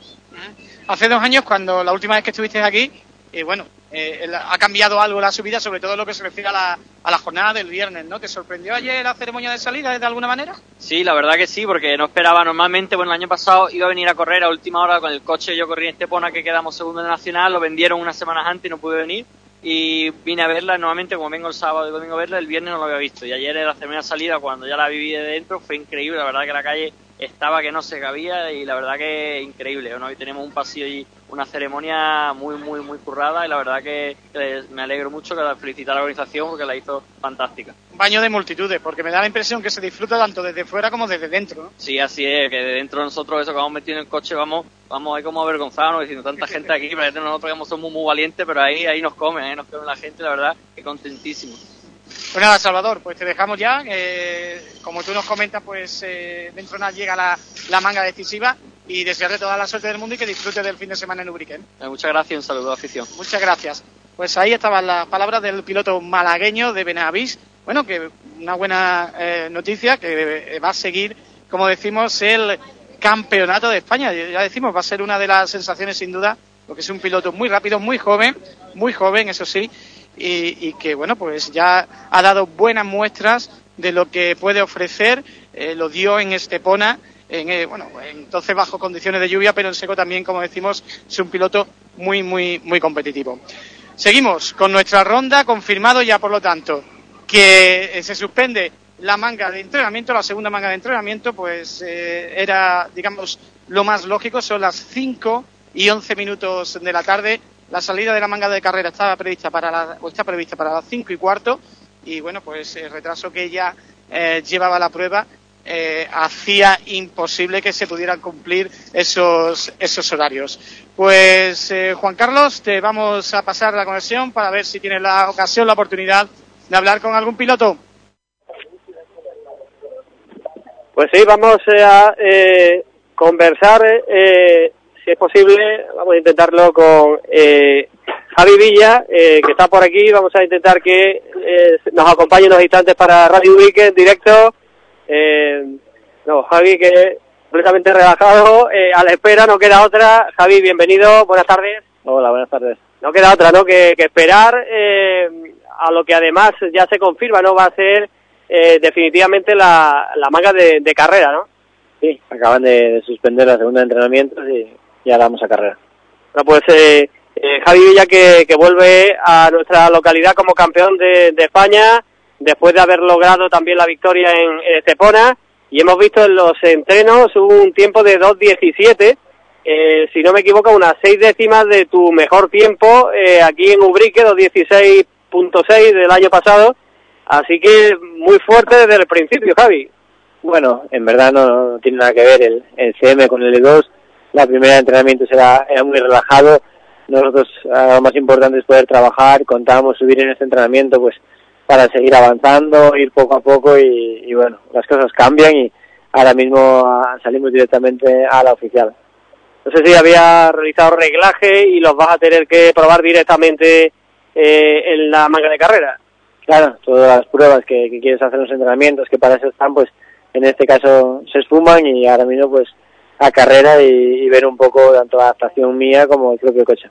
Hace dos años, cuando la última vez que estuviste aquí, eh, bueno, eh, ha cambiado algo la subida, sobre todo lo que se refiere a la, a la jornada del viernes, ¿no? ¿Te sorprendió ayer la ceremonia de salida de alguna manera? Sí, la verdad que sí, porque no esperaba normalmente, bueno, el año pasado iba a venir a correr a última hora con el coche, yo corrí en Estepona que quedamos segundo en el Nacional, lo vendieron unas semanas antes y no pude venir y vine a verla, nuevamente como vengo el sábado y domingo a verla, el viernes no lo había visto y ayer era la primera salida cuando ya la viví de dentro, fue increíble, la verdad que la calle estaba que no se cabía y la verdad que increíble, ¿no? Hoy tenemos un pasillo allí una ceremonia muy, muy, muy currada y la verdad que, que me alegro mucho que felicitar a la organización porque la hizo fantástica. Un baño de multitudes, porque me da la impresión que se disfruta tanto desde fuera como desde dentro. ¿no? Sí, así es, que de dentro de nosotros, eso que vamos metidos en el coche, vamos vamos ahí como avergonzados, diciendo tanta gente aquí, pero nosotros somos muy valientes, pero ahí ahí nos comen, ahí nos comen la gente, la verdad, que contentísimos. Pues nada, Salvador, pues te dejamos ya. eh, como tú nos comentas, pues eh, dentro de nada llega la, la manga decisiva y desearle toda la suerte del mundo y que disfrute del fin de semana en Ubrique. Eh, muchas gracias y un saludo, afición. Muchas gracias. Pues ahí estaban las palabras del piloto malagueño de Benavís. Bueno, que una buena eh, noticia que eh, va a seguir, como decimos, el campeonato de España. Ya decimos, va a ser una de las sensaciones sin duda, porque es un piloto muy rápido, muy joven, muy joven, eso sí, y, y que, bueno, pues ya ha dado buenas muestras de lo que puede ofrecer. Eh, lo dio en Estepona, en, eh, bueno, entonces bajo condiciones de lluvia, pero en seco también, como decimos, es un piloto muy, muy, muy competitivo. Seguimos con nuestra ronda, confirmado ya, por lo tanto, que eh, se suspende la manga de entrenamiento, la segunda manga de entrenamiento, pues eh, era, digamos, lo más lógico, son las 5 y 11 minutos de la tarde. La salida de la manga de carrera estaba prevista para la, o está prevista para las 5 y cuarto, y bueno, pues el retraso que ella eh, llevaba la prueba eh, hacía imposible que se pudieran cumplir esos, esos horarios. Pues eh, Juan Carlos, te vamos a pasar la conexión para ver si tienes la ocasión, la oportunidad de hablar con algún piloto. Pues sí, vamos eh, a eh, conversar, eh, si es posible, vamos a intentarlo con eh, Javi Villa, eh, que está por aquí. Vamos a intentar que eh, nos acompañe unos instantes para Radio Weekend directo. Eh, no, Javi, que completamente relajado, eh, a la espera, no queda otra. Javi, bienvenido, buenas tardes. Hola, buenas tardes. No queda otra, ¿no? Que, que esperar eh, a lo que además ya se confirma, ¿no? Va a ser eh, definitivamente la, la manga de, de carrera, ¿no? Sí, acaban de, de suspender la segunda de entrenamientos y ya vamos a carrera. Bueno, pues eh, eh, Javi Villa que, que vuelve a nuestra localidad como campeón de, de España después de haber logrado también la victoria en, en y hemos visto en los entrenos un tiempo de 2.17, eh, si no me equivoco, unas seis décimas de tu mejor tiempo eh, aquí en Ubrique, 2.16.6 del año pasado, así que muy fuerte desde el principio, Javi. Bueno, en verdad no, no tiene nada que ver el, el CM con el E2. La primera de entrenamiento era, era muy relajado. Nosotros ah, lo más importante es poder trabajar. Contábamos subir en este entrenamiento pues para seguir avanzando, ir poco a poco y, y bueno, las cosas cambian y ahora mismo ah, salimos directamente a la oficial. No sé si había realizado reglaje y los vas a tener que probar directamente eh, en la manga de carrera. Claro, todas las pruebas que, que quieres hacer los entrenamientos, que para eso están, pues en este caso se esfuman y ahora mismo pues a carrera y, y ver un poco tanto la adaptación mía como el propio coche.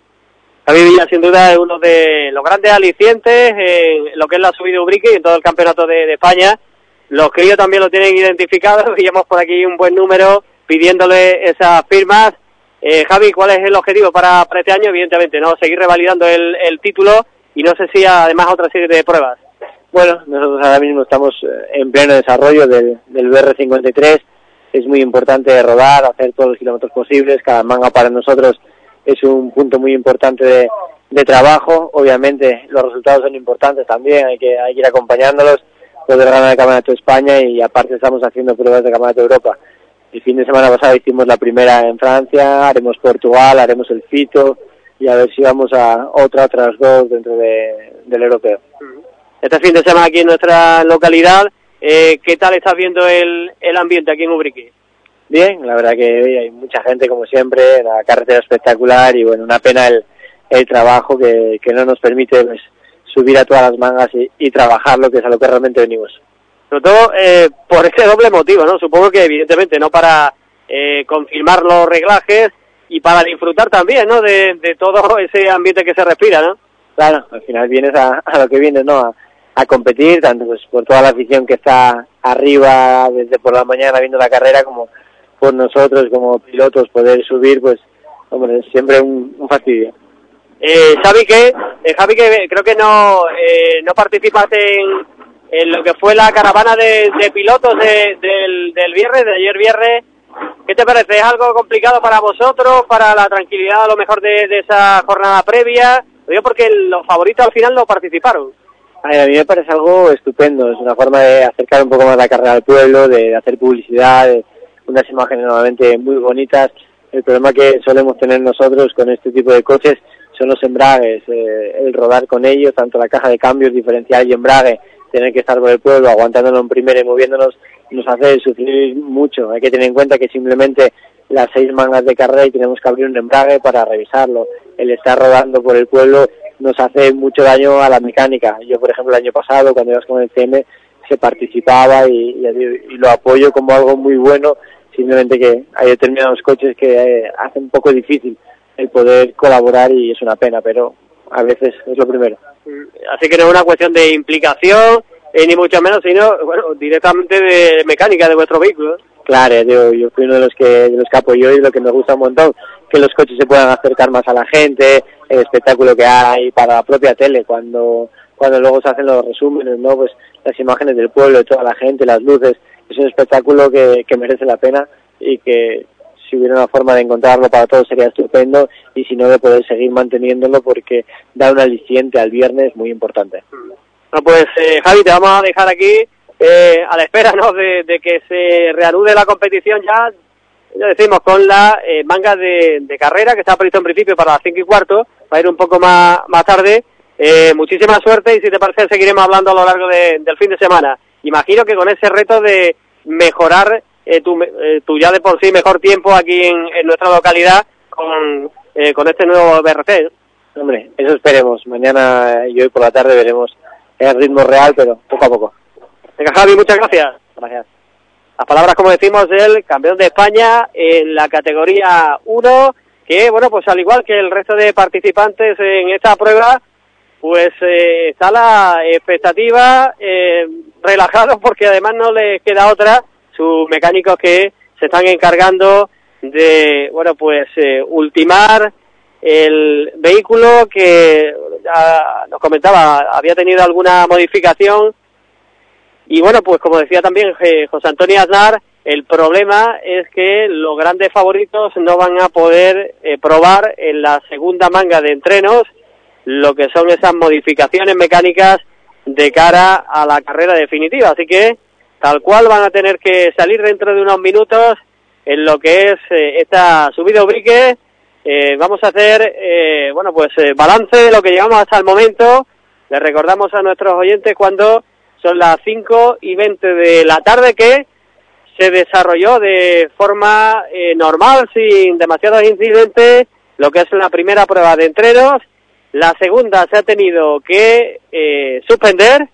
Javi Villa, sin duda, es uno de los grandes alicientes en lo que es la subida Ubrique y en todo el campeonato de, España. Los críos también lo tienen identificado, veíamos por aquí un buen número pidiéndole esas firmas. Eh, Javi, ¿cuál es el objetivo para, para este año? Evidentemente, no seguir revalidando el, el título y no sé si además otra serie de pruebas. Bueno, nosotros ahora mismo estamos eh, en pleno desarrollo del, del BR53. Es muy importante rodar, hacer todos los kilómetros posibles. Cada manga para nosotros es un punto muy importante de, de trabajo. Obviamente los resultados son importantes también, hay que, hay que ir acompañándolos. Poder ganar el Campeonato de España y aparte estamos haciendo pruebas de Campeonato de Europa. El fin de semana pasado hicimos la primera en Francia, haremos Portugal, haremos el Fito y a ver si vamos a otra, otras dos dentro de, del europeo. Este fin de semana aquí en nuestra localidad, eh, ¿qué tal estás viendo el, el ambiente aquí en Ubrique? Bien, la verdad que hoy hay mucha gente como siempre, la carretera espectacular y bueno, una pena el, el trabajo que, que no nos permite pues, subir a todas las mangas y, y trabajar lo que es a lo que realmente venimos. Sobre todo eh, por ese doble motivo, ¿no? Supongo que evidentemente no para eh, confirmar los reglajes y para disfrutar también, ¿no? De, de todo ese ambiente que se respira, ¿no? Claro, al final vienes a, a lo que vienes, ¿no? A, a competir, tanto pues por toda la afición que está arriba desde por la mañana viendo la carrera, como por nosotros como pilotos poder subir, pues, hombre, es siempre un, un fastidio. Eh, Xavi, que, eh, Javi, que creo que no, eh, no participas en, en lo que fue la caravana de, de pilotos de- del, del viernes, de ayer viernes, ¿Qué te parece? ¿Es algo complicado para vosotros, para la tranquilidad a lo mejor de, de esa jornada previa? Lo digo porque los favoritos al final no participaron. A, mí me parece algo estupendo, es una forma de acercar un poco más la carrera al pueblo, de hacer publicidad, de unas imágenes normalmente muy bonitas. El problema que solemos tener nosotros con este tipo de coches son los embragues, eh, el rodar con ellos, tanto la caja de cambios, diferencial y embrague, tener que estar por el pueblo aguantándonos en primera y moviéndonos, nos hace sufrir mucho. Hay que tener en cuenta que simplemente las seis mangas de carrera y tenemos que abrir un embrague para revisarlo. El estar rodando por el pueblo nos hace mucho daño a la mecánica. Yo, por ejemplo, el año pasado, cuando ibas con el CM, se participaba y lo apoyo como algo muy bueno, simplemente que hay determinados coches que eh, hacen un poco difícil el poder colaborar y es una pena, pero a veces es lo primero. Así que no es una cuestión de implicación, eh, ni mucho menos, sino bueno, directamente de mecánica de vuestro vehículo. Claro, yo, yo fui uno de los que de los que apoyó y lo que me gusta un montón, que los coches se puedan acercar más a la gente, el espectáculo que hay para la propia tele, cuando cuando luego se hacen los resúmenes, ¿no? Pues las imágenes del pueblo, de toda la gente, las luces, es un espectáculo que, que merece la pena y que si hubiera una forma de encontrarlo para todos sería estupendo y si no de poder seguir manteniéndolo porque da un aliciente al viernes muy importante. Bueno, pues eh, Javi, te vamos a dejar aquí eh, a la espera ¿no? de, que se reanude la competición ya, ya decimos, con la eh, manga de, carrera que está previsto en principio para las cinco y cuarto, va a ir un poco más, más tarde. Eh, muchísima suerte y si te parece seguiremos hablando a lo largo de- del fin de semana. Imagino que con ese reto de mejorar eh, tu, eh, tu ya de por sí mejor tiempo aquí en, en nuestra localidad con, eh, con este nuevo BRC. Hombre, eso esperemos. Mañana y hoy por la tarde veremos el ritmo real, pero poco a poco. Venga, Javi, muchas gracias. Gracias. Las palabras, como decimos, del campeón de España en la categoría 1, que, bueno, pues al igual que el resto de participantes en esta prueba, pues eh, está la expectativa eh, porque además no les queda otra, sus mecánicos que se están encargando de, bueno, pues eh, ultimar el vehículo que ya nos comentaba, había tenido alguna modificación. Y bueno, pues como decía también José Antonio Aznar, el problema es que los grandes favoritos no van a poder eh, probar en la segunda manga de entrenos lo que son esas modificaciones mecánicas de cara a la carrera definitiva. Así que tal cual van a tener que salir dentro de unos minutos en lo que es eh, esta subida ubrique. Eh, vamos a hacer, eh, bueno, pues eh, balance de lo que llevamos hasta el momento. Les recordamos a nuestros oyentes cuando son las 5 y 20 de la tarde que se desarrolló de forma eh, normal, sin demasiados incidentes, lo que es la primera prueba de entrenos. La segunda se ha tenido que eh, suspender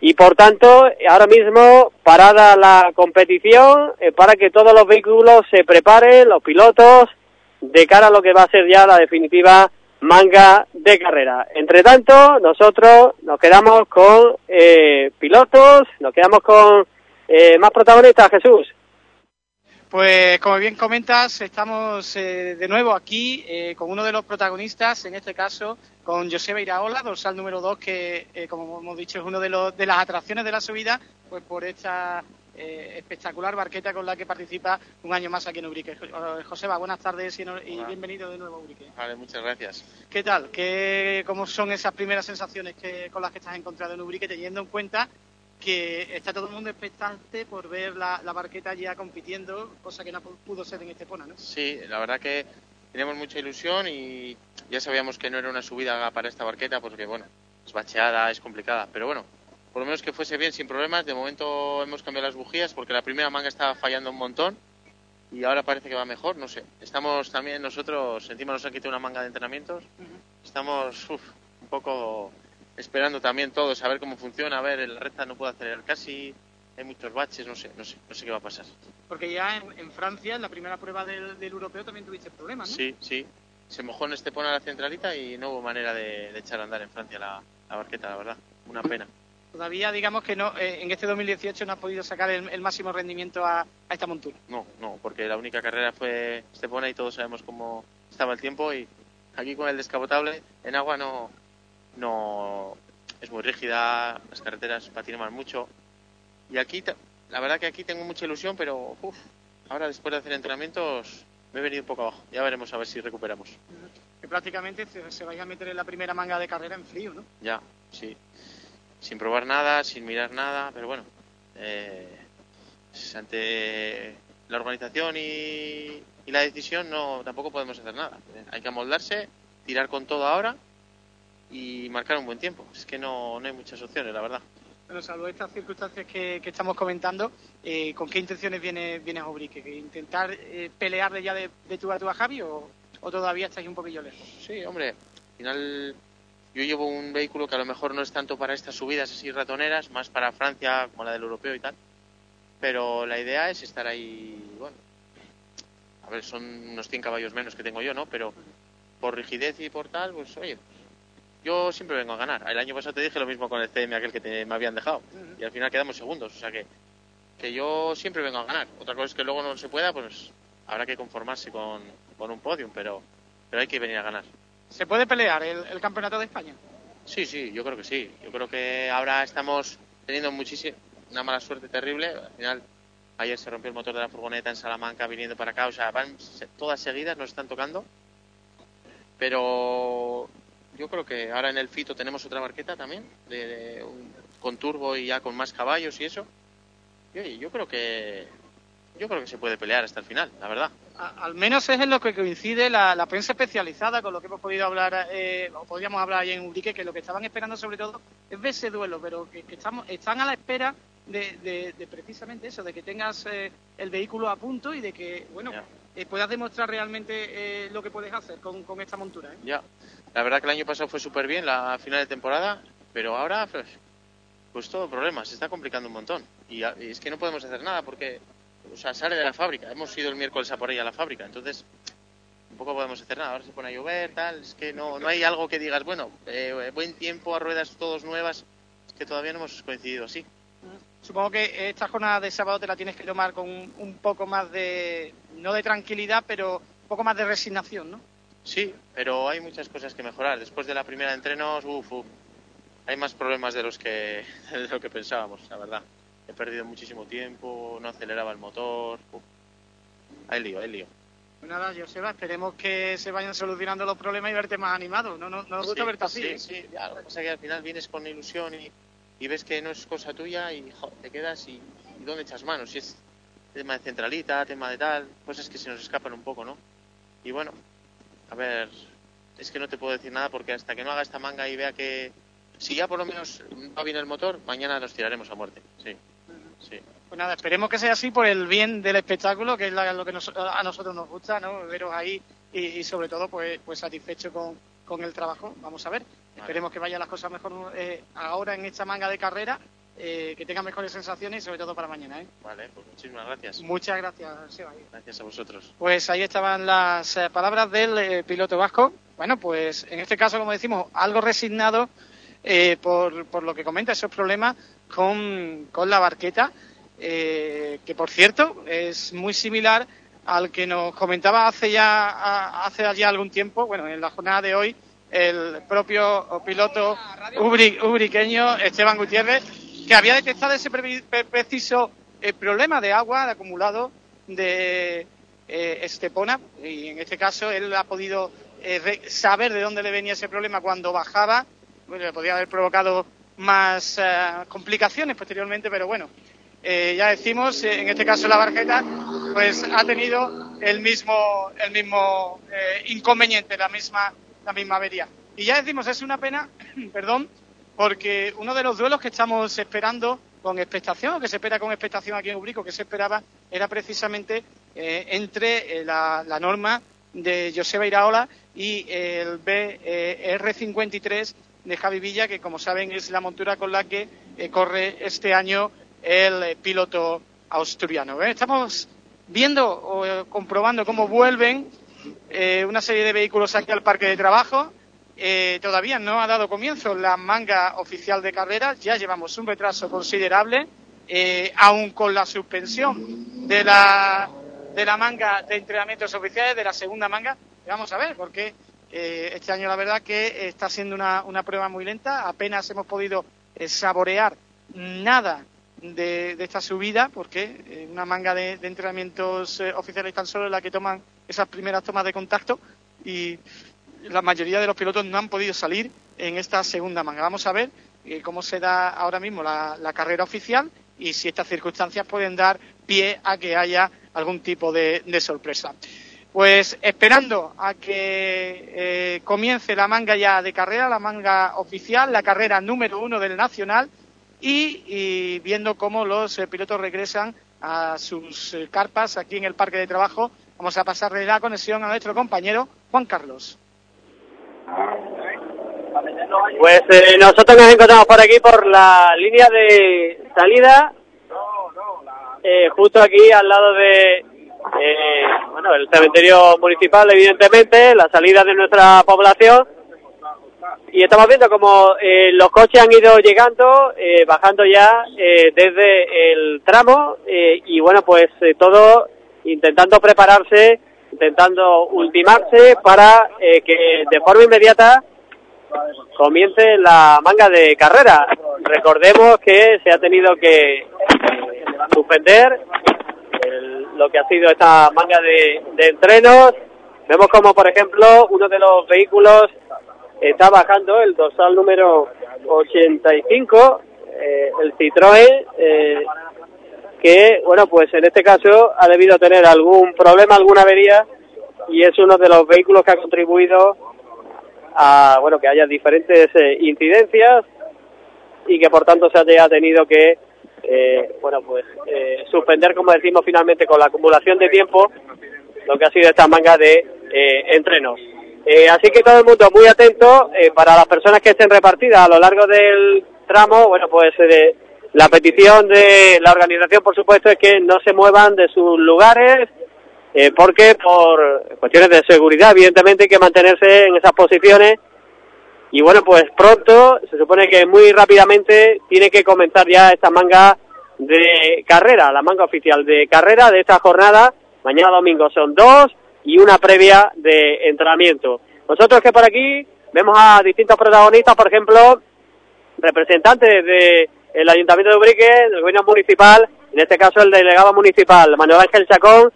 y por tanto ahora mismo parada la competición eh, para que todos los vehículos se preparen, los pilotos, de cara a lo que va a ser ya la definitiva manga de carrera. Entre tanto, nosotros nos quedamos con eh, pilotos, nos quedamos con eh, más protagonistas, Jesús. Pues como bien comentas, estamos eh, de nuevo aquí eh, con uno de los protagonistas, en este caso con Joseba Iraola, dorsal número 2, que eh, como hemos dicho es uno de, los, de las atracciones de la subida, pues por esta eh, espectacular barqueta con la que participa un año más aquí en Ubrique. Eh, Joseba, buenas tardes y, y bienvenido de nuevo a Ubrique. Vale, muchas gracias. ¿Qué tal? ¿Qué, ¿Cómo son esas primeras sensaciones que, con las que estás encontrado en Ubrique, teniendo en cuenta que está todo el mundo expectante por ver la, la barqueta ya compitiendo, cosa que no pu- pudo ser en Estepona, ¿no? Sí, la verdad que tenemos mucha ilusión y ya sabíamos que no era una subida para esta barqueta porque, bueno, es bacheada, es complicada, pero bueno, por lo menos que fuese bien sin problemas. De momento hemos cambiado las bujías porque la primera manga estaba fallando un montón y ahora parece que va mejor, no sé. Estamos también nosotros, encima nos han quitado una manga de entrenamientos, estamos uf, un poco esperando también todos a ver cómo funciona, a ver, en la recta no puedo acelerar casi, hay muchos baches, no sé, no sé, no sé qué va a pasar. Porque ya en, en Francia, en la primera prueba del, del europeo, también tuviste problemas, ¿no? Sí, sí. Se mojó en Estepona la centralita y no hubo manera de, de echar a andar en Francia la, la barqueta, la verdad. Una pena. Todavía, digamos que no, eh, en este 2018 no has podido sacar el, el máximo rendimiento a, a esta montura. No, no, porque la única carrera fue Estepona y todos sabemos cómo estaba el tiempo y aquí con el descapotable en agua no, no es muy rígida, las carreteras patinan mucho y aquí la verdad que aquí tengo mucha ilusión, pero uf, ahora después de hacer entrenamientos me he venido un poco abajo. Ya veremos a ver si recuperamos. Que prácticamente se, vais a meter en la primera manga de carrera en frío, ¿no? Ya, sí. Sin probar nada, sin mirar nada, pero bueno. eh, ante la organización y, y la decisión no tampoco podemos hacer nada. Hay que amoldarse, tirar con todo ahora y marcar un buen tiempo. Es que no, no hay muchas opciones, la verdad. Bueno, salvo estas circunstancias que, que estamos comentando, eh, ¿con qué intenciones viene, viene Obrique? ¿Que ¿Intentar eh, pelearle ya de, de tú a tú a Javi o, o todavía estáis un poquillo lejos? Sí, hombre, al final yo llevo un vehículo que a lo mejor no es tanto para estas subidas así ratoneras, más para Francia como la del europeo y tal. Pero la idea es estar ahí, bueno, a ver, son unos 100 caballos menos que tengo yo, ¿no? Pero por rigidez y por tal, pues oye, yo siempre vengo a ganar. El año pasado te dije lo mismo con el CM aquel que te- me habían dejado. Y al final quedamos segundos, o sea que, que yo siempre vengo a ganar. Otra cosa es que luego no se pueda, pues habrá que conformarse con, con un podium, pero, pero hay que venir a ganar. ¿Se puede pelear el, el campeonato de España? Sí, sí, yo creo que sí. Yo creo que ahora estamos teniendo muchísima una mala suerte terrible. Al final, ayer se rompió el motor de la furgoneta en Salamanca viniendo para acá. O sea, van todas seguidas, nos están tocando. Pero yo creo que ahora en el Fito tenemos otra barqueta también, de, de un- con turbo y ya con más caballos y eso. Y oye, yo creo que yo creo que se puede pelear hasta el final, la verdad. A- al menos es en lo que coincide la, la prensa especializada con lo que hemos podido hablar, eh, o podríamos hablar ahí en Ubrique, que lo que estaban esperando sobre todo es ver ese duelo, pero que, que estamos, están a la espera de, de- de precisamente eso, de que tengas eh, el vehículo a punto y de que, bueno, eh, puedas demostrar realmente eh, lo que puedes hacer con, con esta montura. ¿eh? Ya, la verdad que el año pasado fue súper bien la final de temporada, pero ahora pues, pues todo problema, se está complicando un montón. Y, es que no podemos hacer nada porque, o sea, sale de la fábrica. Hemos ido el miércoles a por ella a la fábrica, entonces tampoco podemos hacer nada. Ahora se pone a llover, tal, es que no, no hay algo que digas, bueno, eh, buen tiempo, a ruedas todos nuevas, es que todavía no hemos coincidido así. Supongo que esta jornada de sábado te la tienes que tomar con un poco más de, no de tranquilidad, pero un poco más de resignación, ¿no? Sí, pero hay muchas cosas que mejorar. Después de la primera de entrenos, uff, uf, hay más problemas de los que de lo que pensábamos, la verdad. He perdido muchísimo tiempo, no aceleraba el motor. uf. Hay lío, hay lío. Pues nada, Joseba, esperemos que se vayan solucionando los problemas y verte más animado. No, no, no nos gusta Sí, verte así. Sí, sí, ya, lo que pasa es que al final vienes con ilusión y, y ves que no es cosa tuya y jo, te quedas y, y dónde echas manos. Si es tema de centralita, tema de tal, cosas que se nos escapan un poco, ¿no? Y bueno, a ver, es que no te puedo decir nada porque hasta que no haga esta manga y vea que si ya por lo menos va bien el motor, mañana nos tiraremos a muerte. Sí, sí. Pues nada, esperemos que sea así por el bien del espectáculo, que es lo que nos- a nosotros nos gusta, ¿no? Veros ahí y, y sobre todo, pues, pues satisfecho con, con el trabajo. Vamos a ver. Esperemos que vayan las cosas mejor eh, ahora en esta manga de carrera, eh, que tengan mejores sensaciones y sobre todo para mañana, ¿eh? Vale, pues muchísimas gracias. Muchas gracias, Seba. Gracias a vosotros. Pues ahí estaban las eh, palabras del eh, piloto vasco. Bueno, pues en este caso, como decimos, algo resignado eh, por, por lo que comenta esos problemas con, con la barqueta, eh, que por cierto es muy similar al que nos comentaba hace ya a- hace ya algún tiempo, bueno, en la jornada de hoy, el propio piloto ubri- ubriqueño Esteban Gutiérrez, que había detectado ese pre- pre- preciso eh, problema de agua de acumulado de eh, Estepona y en este caso él ha podido eh, saber de dónde le venía ese problema cuando bajaba, bueno, le podía haber provocado más eh, complicaciones posteriormente, pero bueno, eh, ya decimos, en este caso la barqueta, pues ha tenido el mismo, el mismo inconveniente, la misma, la misma avería. Y ya decimos, es una pena, perdón, porque uno de los duelos que estamos esperando con expectación, o que se espera con expectación aquí en Ubrico, que se esperaba, era precisamente eh, entre eh, la, norma de Joseba Iraola y el BR53 de Javi Villa, que como saben es la montura con la que eh, corre este año el piloto asturiano. Estamos viendo o comprobando cómo vuelven una serie de vehículos aquí al parque de trabajo. Eh, todavía no ha dado comienzo la manga oficial de carreras, ya llevamos un retraso considerable, eh, aún con la suspensión de la, de la manga de entrenamientos oficiales, de la segunda manga. Vamos a ver, porque eh, este año la verdad que está siendo una, una prueba muy lenta, apenas hemos podido eh, saborear nada de, de esta subida, porque eh, una manga de, de entrenamientos eh, oficiales tan solo es la que toman esas primeras tomas de contacto. Y la mayoría de los pilotos no han podido salir en esta segunda manga. Vamos a ver eh, cómo se da ahora mismo la, la carrera oficial y si estas circunstancias pueden dar pie a que haya algún tipo de, sorpresa. Pues esperando a que eh, comience la manga ya de carrera, la manga oficial, la carrera número uno del Nacional y, viendo cómo los eh, pilotos regresan a sus carpas aquí en el parque de trabajo, vamos a pasarle la conexión a nuestro compañero Juan Carlos. Pues eh, nosotros nos encontramos por aquí por la línea de salida, eh, justo aquí al lado de, eh, bueno, el cementerio municipal, evidentemente, la salida de nuestra población. Y estamos viendo como eh, los coches han ido llegando, eh, bajando ya eh, desde el tramo y bueno, pues todo intentando prepararse, intentando ultimarse para eh, que de forma inmediata comience la manga de carrera. Recordemos que se ha tenido que eh, suspender el- lo que ha sido esta manga de, de entrenos. Vemos como, por ejemplo, uno de los vehículos está bajando, el dorsal número 85, eh, el Citroën, eh, que, bueno, pues en este caso ha debido tener algún problema, alguna avería, y es uno de los vehículos que ha contribuido a, bueno, que haya diferentes eh, incidencias y que por tanto se haya tenido que, eh, bueno, pues eh, suspender, como decimos finalmente, con la acumulación de tiempo, lo que ha sido esta manga de eh, entrenos. Eh, así que todo el mundo muy atento eh, para las personas que estén repartidas a lo largo del tramo. Bueno, pues eh, la petición de la organización, por supuesto, es que no se muevan de sus lugares, eh, porque por cuestiones de seguridad, evidentemente, hay que mantenerse en esas posiciones. Y bueno, pues pronto, se supone que muy rápidamente tiene que comenzar ya esta manga de carrera, la manga oficial de carrera de esta jornada. Mañana domingo son dos y una previa de entrenamiento. Nosotros que por aquí vemos a distintos protagonistas, por ejemplo, representantes del Ayuntamiento de Ubrique, del gobierno municipal, en este caso el delegado municipal, Manuel Ángel Chacón,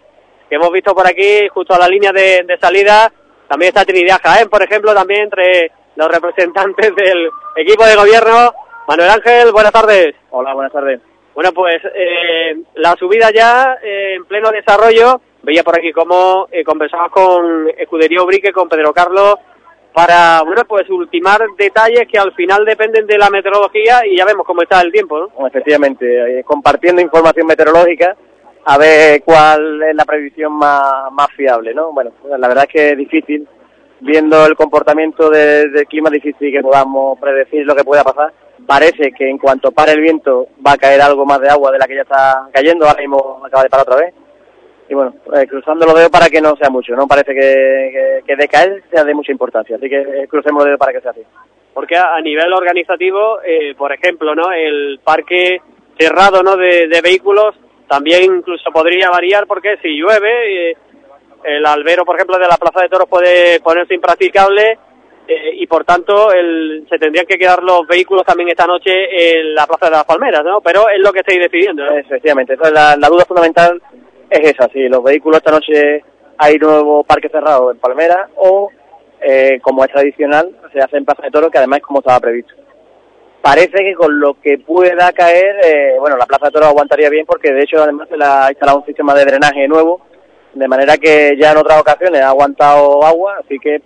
que hemos visto por aquí justo a la línea de, de salida. También está Trinidad Jaén, por ejemplo, también entre los representantes del equipo de gobierno. Manuel Ángel, buenas tardes. Hola, buenas tardes. Bueno, pues eh, la subida ya eh, en pleno desarrollo. Veía por aquí cómo eh, conversamos con Escudería Ubrique, con Pedro Carlos, para, bueno, pues ultimar detalles que al final dependen de la meteorología y ya vemos cómo está el tiempo, ¿no? Efectivamente, eh, compartiendo información meteorológica a ver cuál es la predicción más, más fiable, ¿no? Bueno, la verdad es que es difícil, viendo el comportamiento de- del clima, difícil que podamos predecir lo que pueda pasar. Parece que en cuanto pare el viento va a caer algo más de agua de la que ya está cayendo, ahora mismo acaba de parar otra vez. Y bueno, eh, cruzando los dedos para que no sea mucho, ¿no? Parece que, que, que de caer sea de mucha importancia, así que eh, crucemos los dedos para que sea así. Porque a, a nivel organizativo, eh, por ejemplo, ¿no? El parque cerrado, ¿no? De, de vehículos también incluso podría variar porque si llueve, eh, el albero, por ejemplo, de la Plaza de Toros puede ponerse impracticable eh, y por tanto el, se tendrían que quedar los vehículos también esta noche en la Plaza de las Palmeras, ¿no? Pero es lo que estáis decidiendo, ¿no? Efectivamente, esa es la, la duda fundamental es esa, si los vehículos esta noche hay nuevo parque cerrado en Palmera o, eh, como es tradicional, se hace en Plaza de Toros, que además es como estaba previsto. Parece que con lo que pueda caer, eh, bueno, la Plaza de Toros aguantaría bien porque de hecho además se le ha instalado un sistema de drenaje nuevo, de manera que ya en otras ocasiones ha aguantado agua, así que eh,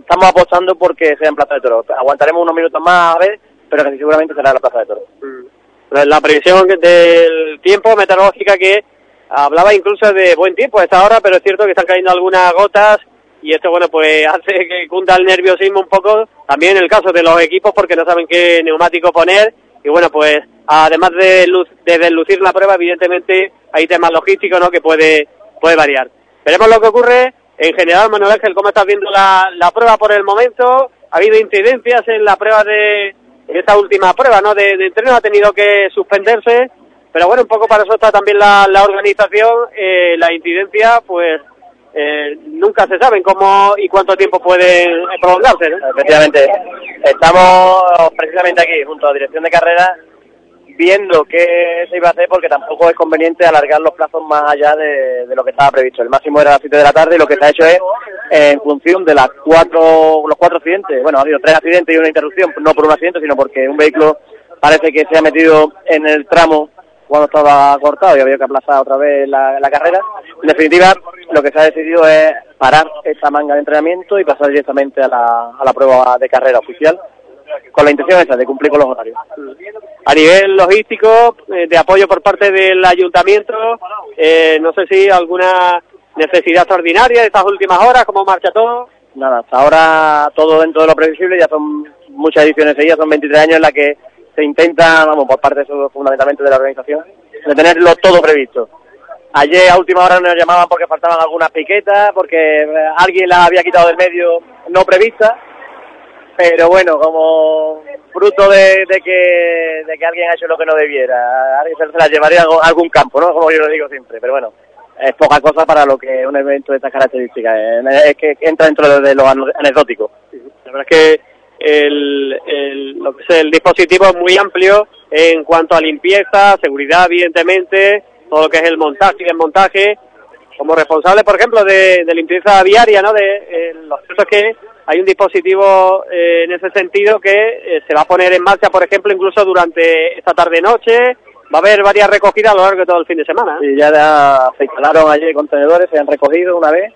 estamos apostando porque sea en Plaza de Toros. Aguantaremos unos minutos más a ver, pero casi seguramente será en la Plaza de Toros. La- la previsión del tiempo meteorológica que hablaba incluso de buen tiempo a esta hora, pero es cierto que están cayendo algunas gotas y esto, bueno, pues hace que cunda el nerviosismo un poco, también el caso de los equipos porque no saben qué neumático poner y bueno, pues además de, luz, de deslucir la prueba, evidentemente hay temas logísticos, ¿no?, que puede, puede variar. Veremos lo que ocurre. En general, Manuel Ángel, ¿cómo estás viendo la, la prueba por el momento? ¿Ha habido incidencias en la prueba de, en esta última prueba, ¿no?, de, de entreno, ha tenido que suspenderse, pero bueno, un poco para eso está también la, la organización, eh, la incidencia, pues eh, nunca se saben cómo y cuánto tiempo pueden prolongarse, ¿no? Efectivamente, estamos precisamente aquí junto a la dirección de carrera viendo qué se iba a hacer porque tampoco es conveniente alargar los plazos más allá de, lo que estaba previsto. El máximo era las 7 de la tarde y lo que se ha hecho es en función de las cuatro, los cuatro accidentes. Bueno, ha habido tres accidentes y una interrupción, no por un accidente, sino porque un vehículo parece que se ha metido en el tramo cuando estaba cortado y había que aplazar otra vez la, la carrera. En definitiva, lo que se ha decidido es parar esta manga de entrenamiento y pasar directamente a la, a la prueba de carrera oficial con la intención esa de cumplir con los horarios. A nivel logístico, eh, de apoyo por parte del ayuntamiento, eh, no sé si alguna necesidad extraordinaria de estas últimas horas, cómo marcha todo. Nada, hasta ahora todo dentro de lo previsible, ya son muchas ediciones seguidas, son 23 años en las que se intenta, vamos, por parte eso, fundamentalmente de la organización, de tenerlo todo previsto. Ayer a última hora nos llamaban porque faltaban algunas piquetas, porque eh, alguien las había quitado del medio no previstas, pero bueno, como fruto de, de que, de que alguien ha hecho lo que no debiera, alguien se las llevaría a algún- campo, ¿no? Como yo lo digo siempre, pero bueno, es poca cosa para lo que un evento de estas características, eh, es que entra dentro de, de lo ane- anecdótico. La verdad es que el, el- el dispositivo es muy amplio en cuanto a limpieza, seguridad, evidentemente, todo lo que es el montaje y desmontaje. Como responsable, por ejemplo, de, de limpieza viaria, ¿no? De, eh, lo cierto que hay un dispositivo eh, en ese sentido que eh, se va a poner en marcha, por ejemplo, incluso durante esta tarde-noche. Va a haber varias recogidas a lo largo de todo el fin de semana. ¿eh? Y ya da- se instalaron allí contenedores, se han recogido una vez,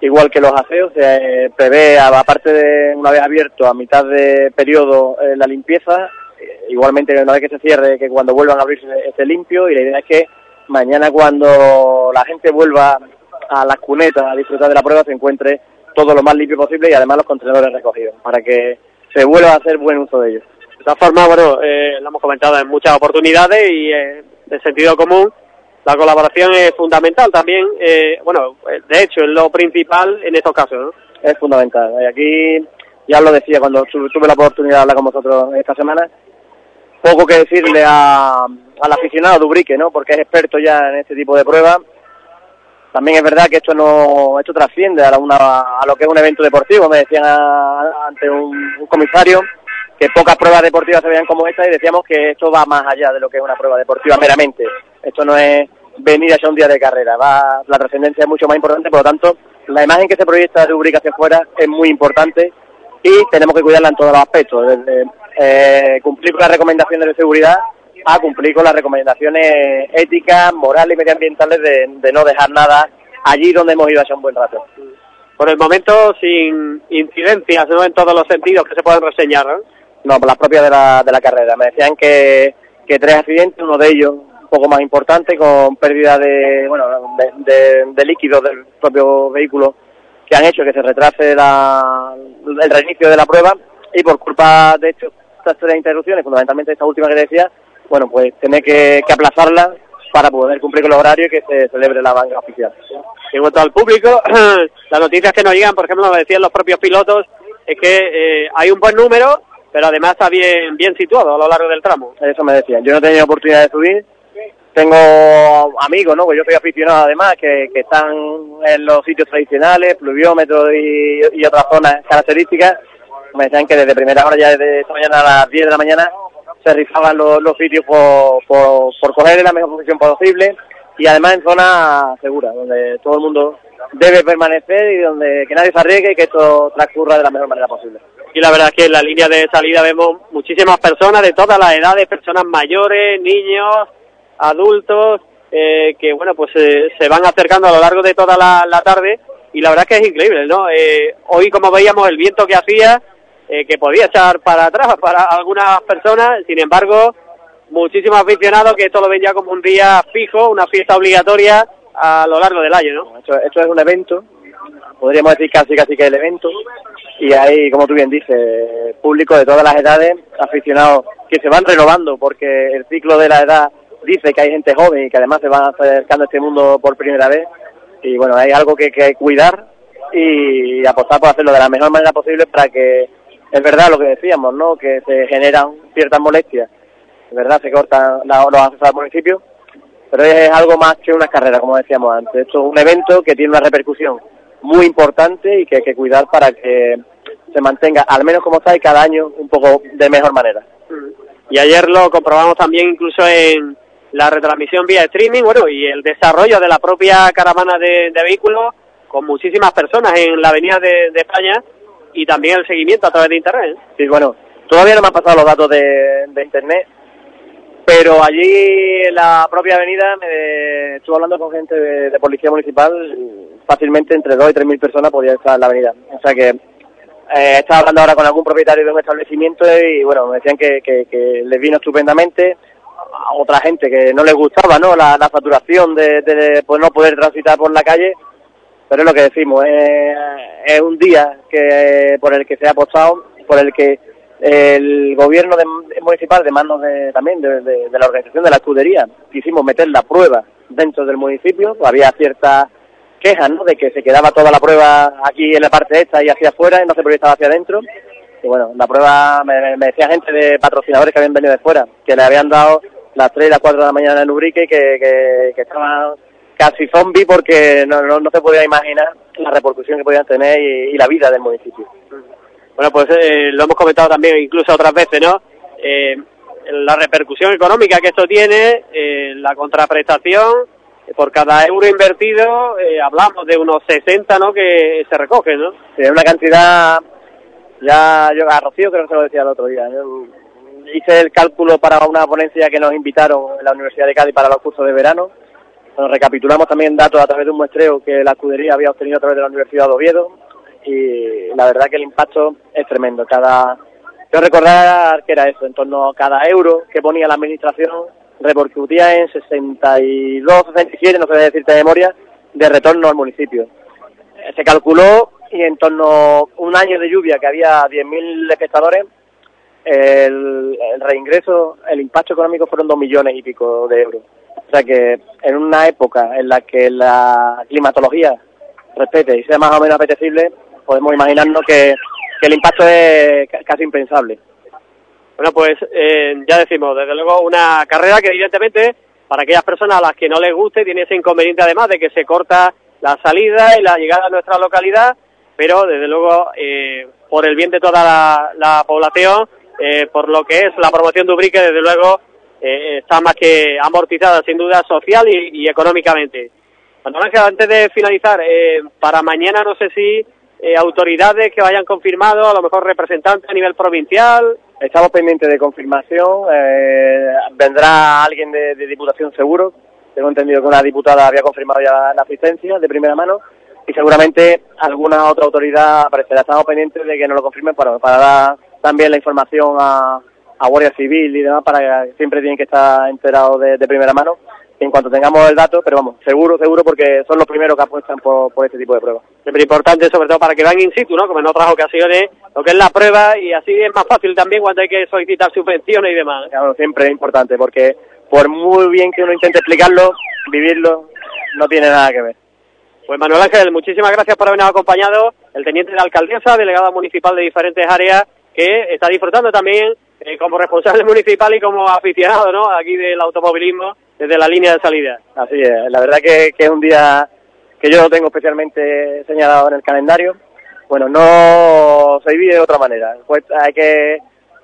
igual que los aseos, se eh, prevé, aparte de una vez abierto a mitad de periodo eh, la limpieza, eh, igualmente una vez que se cierre, que cuando vuelvan a abrirse esté limpio y la idea es que mañana cuando la gente vuelva a las cunetas a disfrutar de la prueba se encuentre todo lo más limpio posible y además los contenedores recogidos, para que se vuelva a hacer buen uso de ellos. De todas formas, bueno, eh, lo hemos comentado en muchas oportunidades y eh, de sentido común, la colaboración es fundamental también. eh, bueno, de hecho, es lo principal en estos casos, ¿no? es fundamental. Y aquí ya lo decía cuando tu- tuve la oportunidad de hablar con vosotros esta semana, poco que decirle a, al aficionado de Ubrique, ¿no? Porque es experto ya en este tipo de pruebas. También es verdad que esto no esto trasciende a, una, a lo que es un evento deportivo. Me decían ante un, un comisario que pocas pruebas deportivas se veían como esta y decíamos que esto va más allá de lo que es una prueba deportiva meramente. Esto no es venir hacia un día de carrera, va la trascendencia es mucho más importante, por lo tanto, la imagen que se proyecta de Ubrique hacia afuera es muy importante y tenemos que cuidarla en todos los aspectos, desde eh, cumplir con las recomendaciones de seguridad a cumplir con las recomendaciones éticas, morales y medioambientales de, de no dejar nada allí donde hemos ido hace un buen rato. Por el momento, sin incidencias, ¿no? En todos los sentidos que se pueden reseñar, ¿no? No, por las propias de la, de la carrera. Me decían que, que tres accidentes, uno de ellos poco más importante, con pérdida de, bueno, de, de, de líquidos del propio vehículo, que han hecho que se retrase la, el reinicio de la prueba y por culpa de hecho, estas tres interrupciones, fundamentalmente esta última que decía, bueno, pues tener que, que aplazarla para poder cumplir con los horarios y que se celebre la banca oficial. En cuanto al público, las noticias que nos llegan, por ejemplo, nos decían los propios pilotos, es que eh, hay un buen número, pero además está bien, bien situado a lo largo del tramo. Eso me decían. Yo no he tenido oportunidad de subir. Tengo amigos, ¿no? Pues yo soy aficionado además, que, que están en los sitios tradicionales, pluviómetros y, y otras zonas características. Me decían que desde primera hora, ya desde esta mañana a las 10 de la mañana, se rifaban los, los sitios por, por, por coger la mejor posición posible y además en zona segura, donde todo el mundo debe permanecer y donde que nadie se arriesgue y que esto transcurra de la mejor manera posible. Y la verdad es que en la línea de salida vemos muchísimas personas de todas las edades, personas mayores, niños, adultos, eh, que bueno, pues eh, se van acercando a lo largo de toda la, tarde y la verdad es que es increíble, ¿no? Eh, hoy como veíamos el viento que hacía, eh, que podía echar para atrás para algunas personas, sin embargo, muchísimos aficionados que esto lo ven ya como un día fijo, una fiesta obligatoria a lo largo del año, ¿no? Esto, esto es un evento, podríamos decir casi casi que el evento, y hay, como tú bien dices, público de todas las edades, aficionados que se van renovando porque el ciclo de la edad dice que hay gente joven y que además se van acercando a este mundo por primera vez, y bueno, hay algo que, que cuidar y apostar por hacerlo de la mejor manera posible para que, es verdad lo que decíamos, ¿no? Que se generan ciertas molestias, es verdad, se cortan la- los accesos al municipio, pero es algo más que una carrera, como decíamos antes. Esto es un evento que tiene una repercusión muy importante y que hay que cuidar para que se mantenga, al menos como está, y cada año un poco de mejor manera. y ayer lo comprobamos también incluso en la retransmisión vía streaming, bueno, y el desarrollo de la propia caravana de, vehículos con muchísimas personas en la avenida de, España y también el seguimiento a través de internet. ¿eh? Sí, bueno, todavía no me han pasado los datos de, de internet, pero allí en la propia avenida me estuve hablando con gente de, policía municipal, fácilmente entre dos y tres mil personas podían estar en la avenida. O sea que eh, estaba hablando ahora con algún propietario de un establecimiento y bueno, me decían que les vino estupendamente. A otra gente que no les gustaba, ¿no? La, la saturación de, de, pues, no poder transitar por la calle, pero es lo que decimos, es, es un día que por el que se ha apostado, por el que el gobierno de- municipal, de manos de, también de la organización de la escudería, quisimos meter la prueba dentro del municipio, había ciertas quejas, ¿no? De que se quedaba toda la prueba aquí en la parte esta y hacia afuera y no se proyectaba hacia adentro. Y bueno, la prueba, me, me decía gente de patrocinadores que habían venido de fuera, que le habían dado las 3 y las 4 de la mañana en Ubrique que, que, que estaban casi zombies porque no, no, no se podía imaginar la repercusión que podían tener y, y la vida del municipio. Bueno, pues eh, lo hemos comentado también incluso otras veces, ¿no? Eh, la repercusión económica que esto tiene, eh, la contraprestación, eh, por cada euro invertido eh, hablamos de unos 60, ¿no? Que se recogen, ¿no? Sí, es una cantidad, ya yo a Rocío creo que se lo decía el otro día, yo hice el cálculo para una ponencia que nos invitaron en la Universidad de Cádiz para los cursos de verano, Bueno, recapitulamos también datos a través de un muestreo que la escudería había obtenido a través de la Universidad de Oviedo y la verdad que el impacto es tremendo. Cada, quiero recordar que era eso, en torno a cada euro que ponía la administración repercutía en 62, 67, no sé decirte de memoria, de retorno al municipio. Eh, Se calculó y en torno a un año de lluvia que había 10.000 espectadores, el, reingreso, el impacto económico fueron dos millones y pico de euros. O sea que en una época en la que la climatología respete y sea más o menos apetecible, podemos imaginarnos que, que el impacto es ca- casi impensable. Bueno, pues eh, ya decimos, desde luego, una carrera que evidentemente para aquellas personas a las que no les guste tiene ese inconveniente además de que se corta la salida y la llegada a nuestra localidad, pero desde luego eh, por el bien de toda la, la población, eh, por lo que es la promoción de Ubrique, desde luego eh, está más que amortizada sin duda social y, y económicamente. Antes de finalizar, eh, para mañana no sé si eh, autoridades que vayan confirmado, a lo mejor representantes a nivel provincial. Estamos pendientes de confirmación, eh, vendrá alguien de, de Diputación seguro, tengo entendido que una diputada había confirmado ya la asistencia de primera mano y seguramente alguna otra autoridad aparecerá. Estamos pendientes de que nos lo confirmen para dar también la información a, a Guardia Civil y demás, para que siempre tienen que estar enterados de, de primera mano en cuanto tengamos el dato, pero vamos, seguro, seguro, porque son los primeros que apuestan por, por este tipo de pruebas. Siempre importante, sobre todo para que vean in situ, ¿no? Como en otras ocasiones, lo que es la prueba y así es más fácil también cuando hay que solicitar subvenciones y demás. Claro, siempre es importante, porque por muy bien que uno intente explicarlo, vivirlo no tiene nada que ver. Pues Manuel Ángel, muchísimas gracias por habernos acompañado. El teniente de la alcaldesa, delegada municipal de diferentes áreas, que está disfrutando también eh, como responsable municipal y como aficionado, ¿no? Aquí del automovilismo desde la línea de salida. Así es, la verdad que, es un día que yo lo tengo especialmente señalado en el calendario. Bueno, no se vive de otra manera. Pues hay que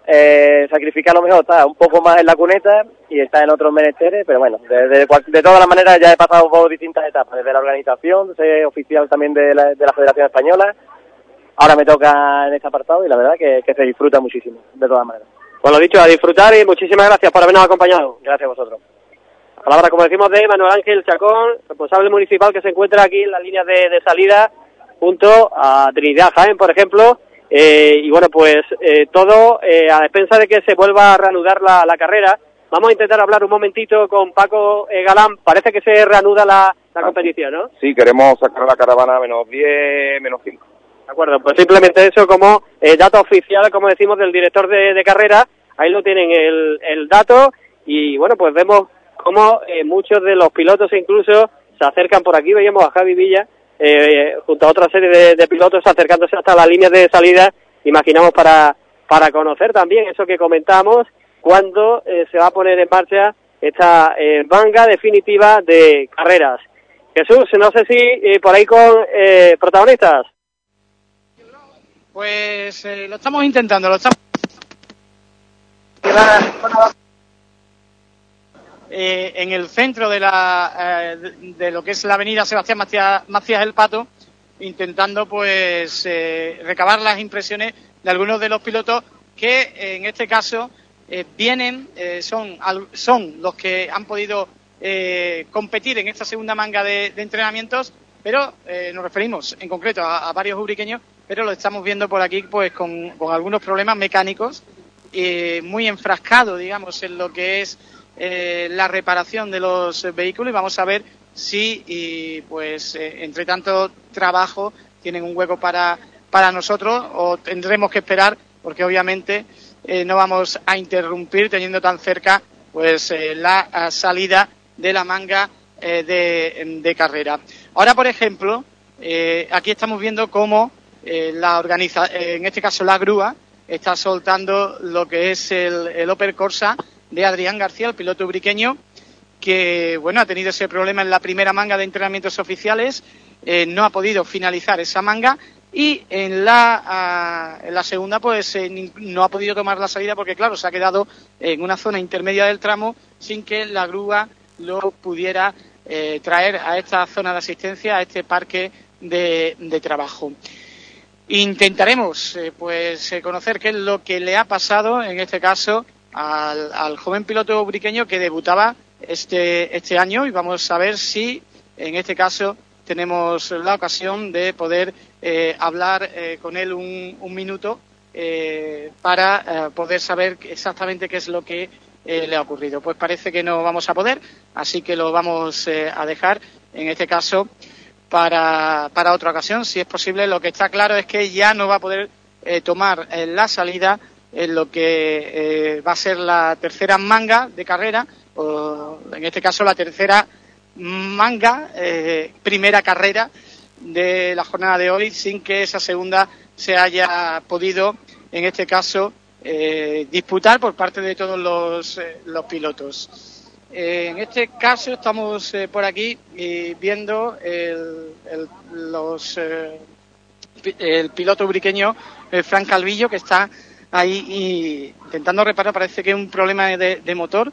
eh, sacrificar lo mejor, está un poco más en la cuneta y está en otros menesteres, pero bueno, de, de, de todas las maneras ya he pasado por distintas etapas, desde la organización, ser oficial también de la, de la Federación Española, ahora me toca en este apartado y la verdad que, que se disfruta muchísimo, de todas maneras. Pues lo dicho, a disfrutar y muchísimas gracias por habernos acompañado. Gracias a vosotros. Palabra, como decimos, de Manuel Ángel Chacón, responsable municipal que se encuentra aquí en las líneas de, de salida junto a Trinidad Jaén, por ejemplo. Eh, y bueno, pues eh, todo eh, a despensa de que se vuelva a reanudar la, la carrera. Vamos a intentar hablar un momentito con Paco eh, Galán. Parece que se reanuda la, la competición, ¿no? Sí, queremos sacar la caravana a menos 10, menos 5. De acuerdo, pues simplemente eso como eh, dato oficial, como decimos, del director de, de carrera. Ahí lo tienen el, el dato y bueno, pues vemos cómo eh, muchos de los pilotos incluso se acercan por aquí. Veíamos a Javi Villa eh, junto a otra serie de, de pilotos acercándose hasta las líneas de salida. Imaginamos para, para conocer también eso que comentamos, cuando eh, se va a poner en marcha esta eh, manga definitiva de carreras. Jesús, no sé si eh, por ahí con eh, protagonistas. Pues eh, lo estamos intentando, lo estamos. eh, en el centro de, la, eh, de- de lo que es la avenida Sebastián Macías, Macías el Pato, intentando pues recabar las impresiones de algunos de los pilotos que en este caso vienen, son, son los que han podido competir en esta segunda manga de, entrenamientos, pero nos referimos en concreto a, a varios ubriqueños, pero lo estamos viendo por aquí pues con, con algunos problemas mecánicos eh, muy enfrascado, digamos, en lo que es eh, la reparación de los eh, vehículos y vamos a ver si, y, pues, eh, entre tanto trabajo tienen un hueco para, para nosotros o tendremos que esperar porque obviamente eh, no vamos a interrumpir teniendo tan cerca pues la salida de la manga de, de carrera. Ahora, por ejemplo, aquí estamos viendo cómo eh, la organiza, eh, en este caso la grúa, está soltando lo que es el, el Opel Corsa de Adrián García, el piloto ubriqueño, que bueno ha tenido ese problema en la primera manga de entrenamientos oficiales, eh, no ha podido finalizar esa manga y en la, ah, en la segunda pues eh, no ha podido tomar la salida porque claro se ha quedado en una zona intermedia del tramo sin que la grúa lo pudiera traer a esta zona de asistencia, a este parque de, de trabajo. Intentaremos eh, pues eh, conocer qué es lo que le ha pasado en este caso al, al joven piloto ubriqueño que debutaba este, este año y vamos a ver si en este caso tenemos la ocasión de poder eh, hablar eh, con él un, un minuto eh, para eh, poder saber exactamente qué es lo que le ha ocurrido. Pues parece que no vamos a poder, así que lo vamos a dejar en este caso para, para otra ocasión, si es posible. Lo que está claro es que ya no va a poder eh, tomar eh, la salida en lo que eh, va a ser la tercera manga de carrera, o en este caso la tercera manga, eh, primera carrera de la jornada de hoy, sin que esa segunda se haya podido, en este caso, eh, disputar por parte de todos los, eh, los pilotos. Eh, en este caso estamos eh, por aquí eh, viendo el, el- los, eh, el piloto eh, Frank Calvillo que está ahí y intentando reparar, parece que es un problema de, motor.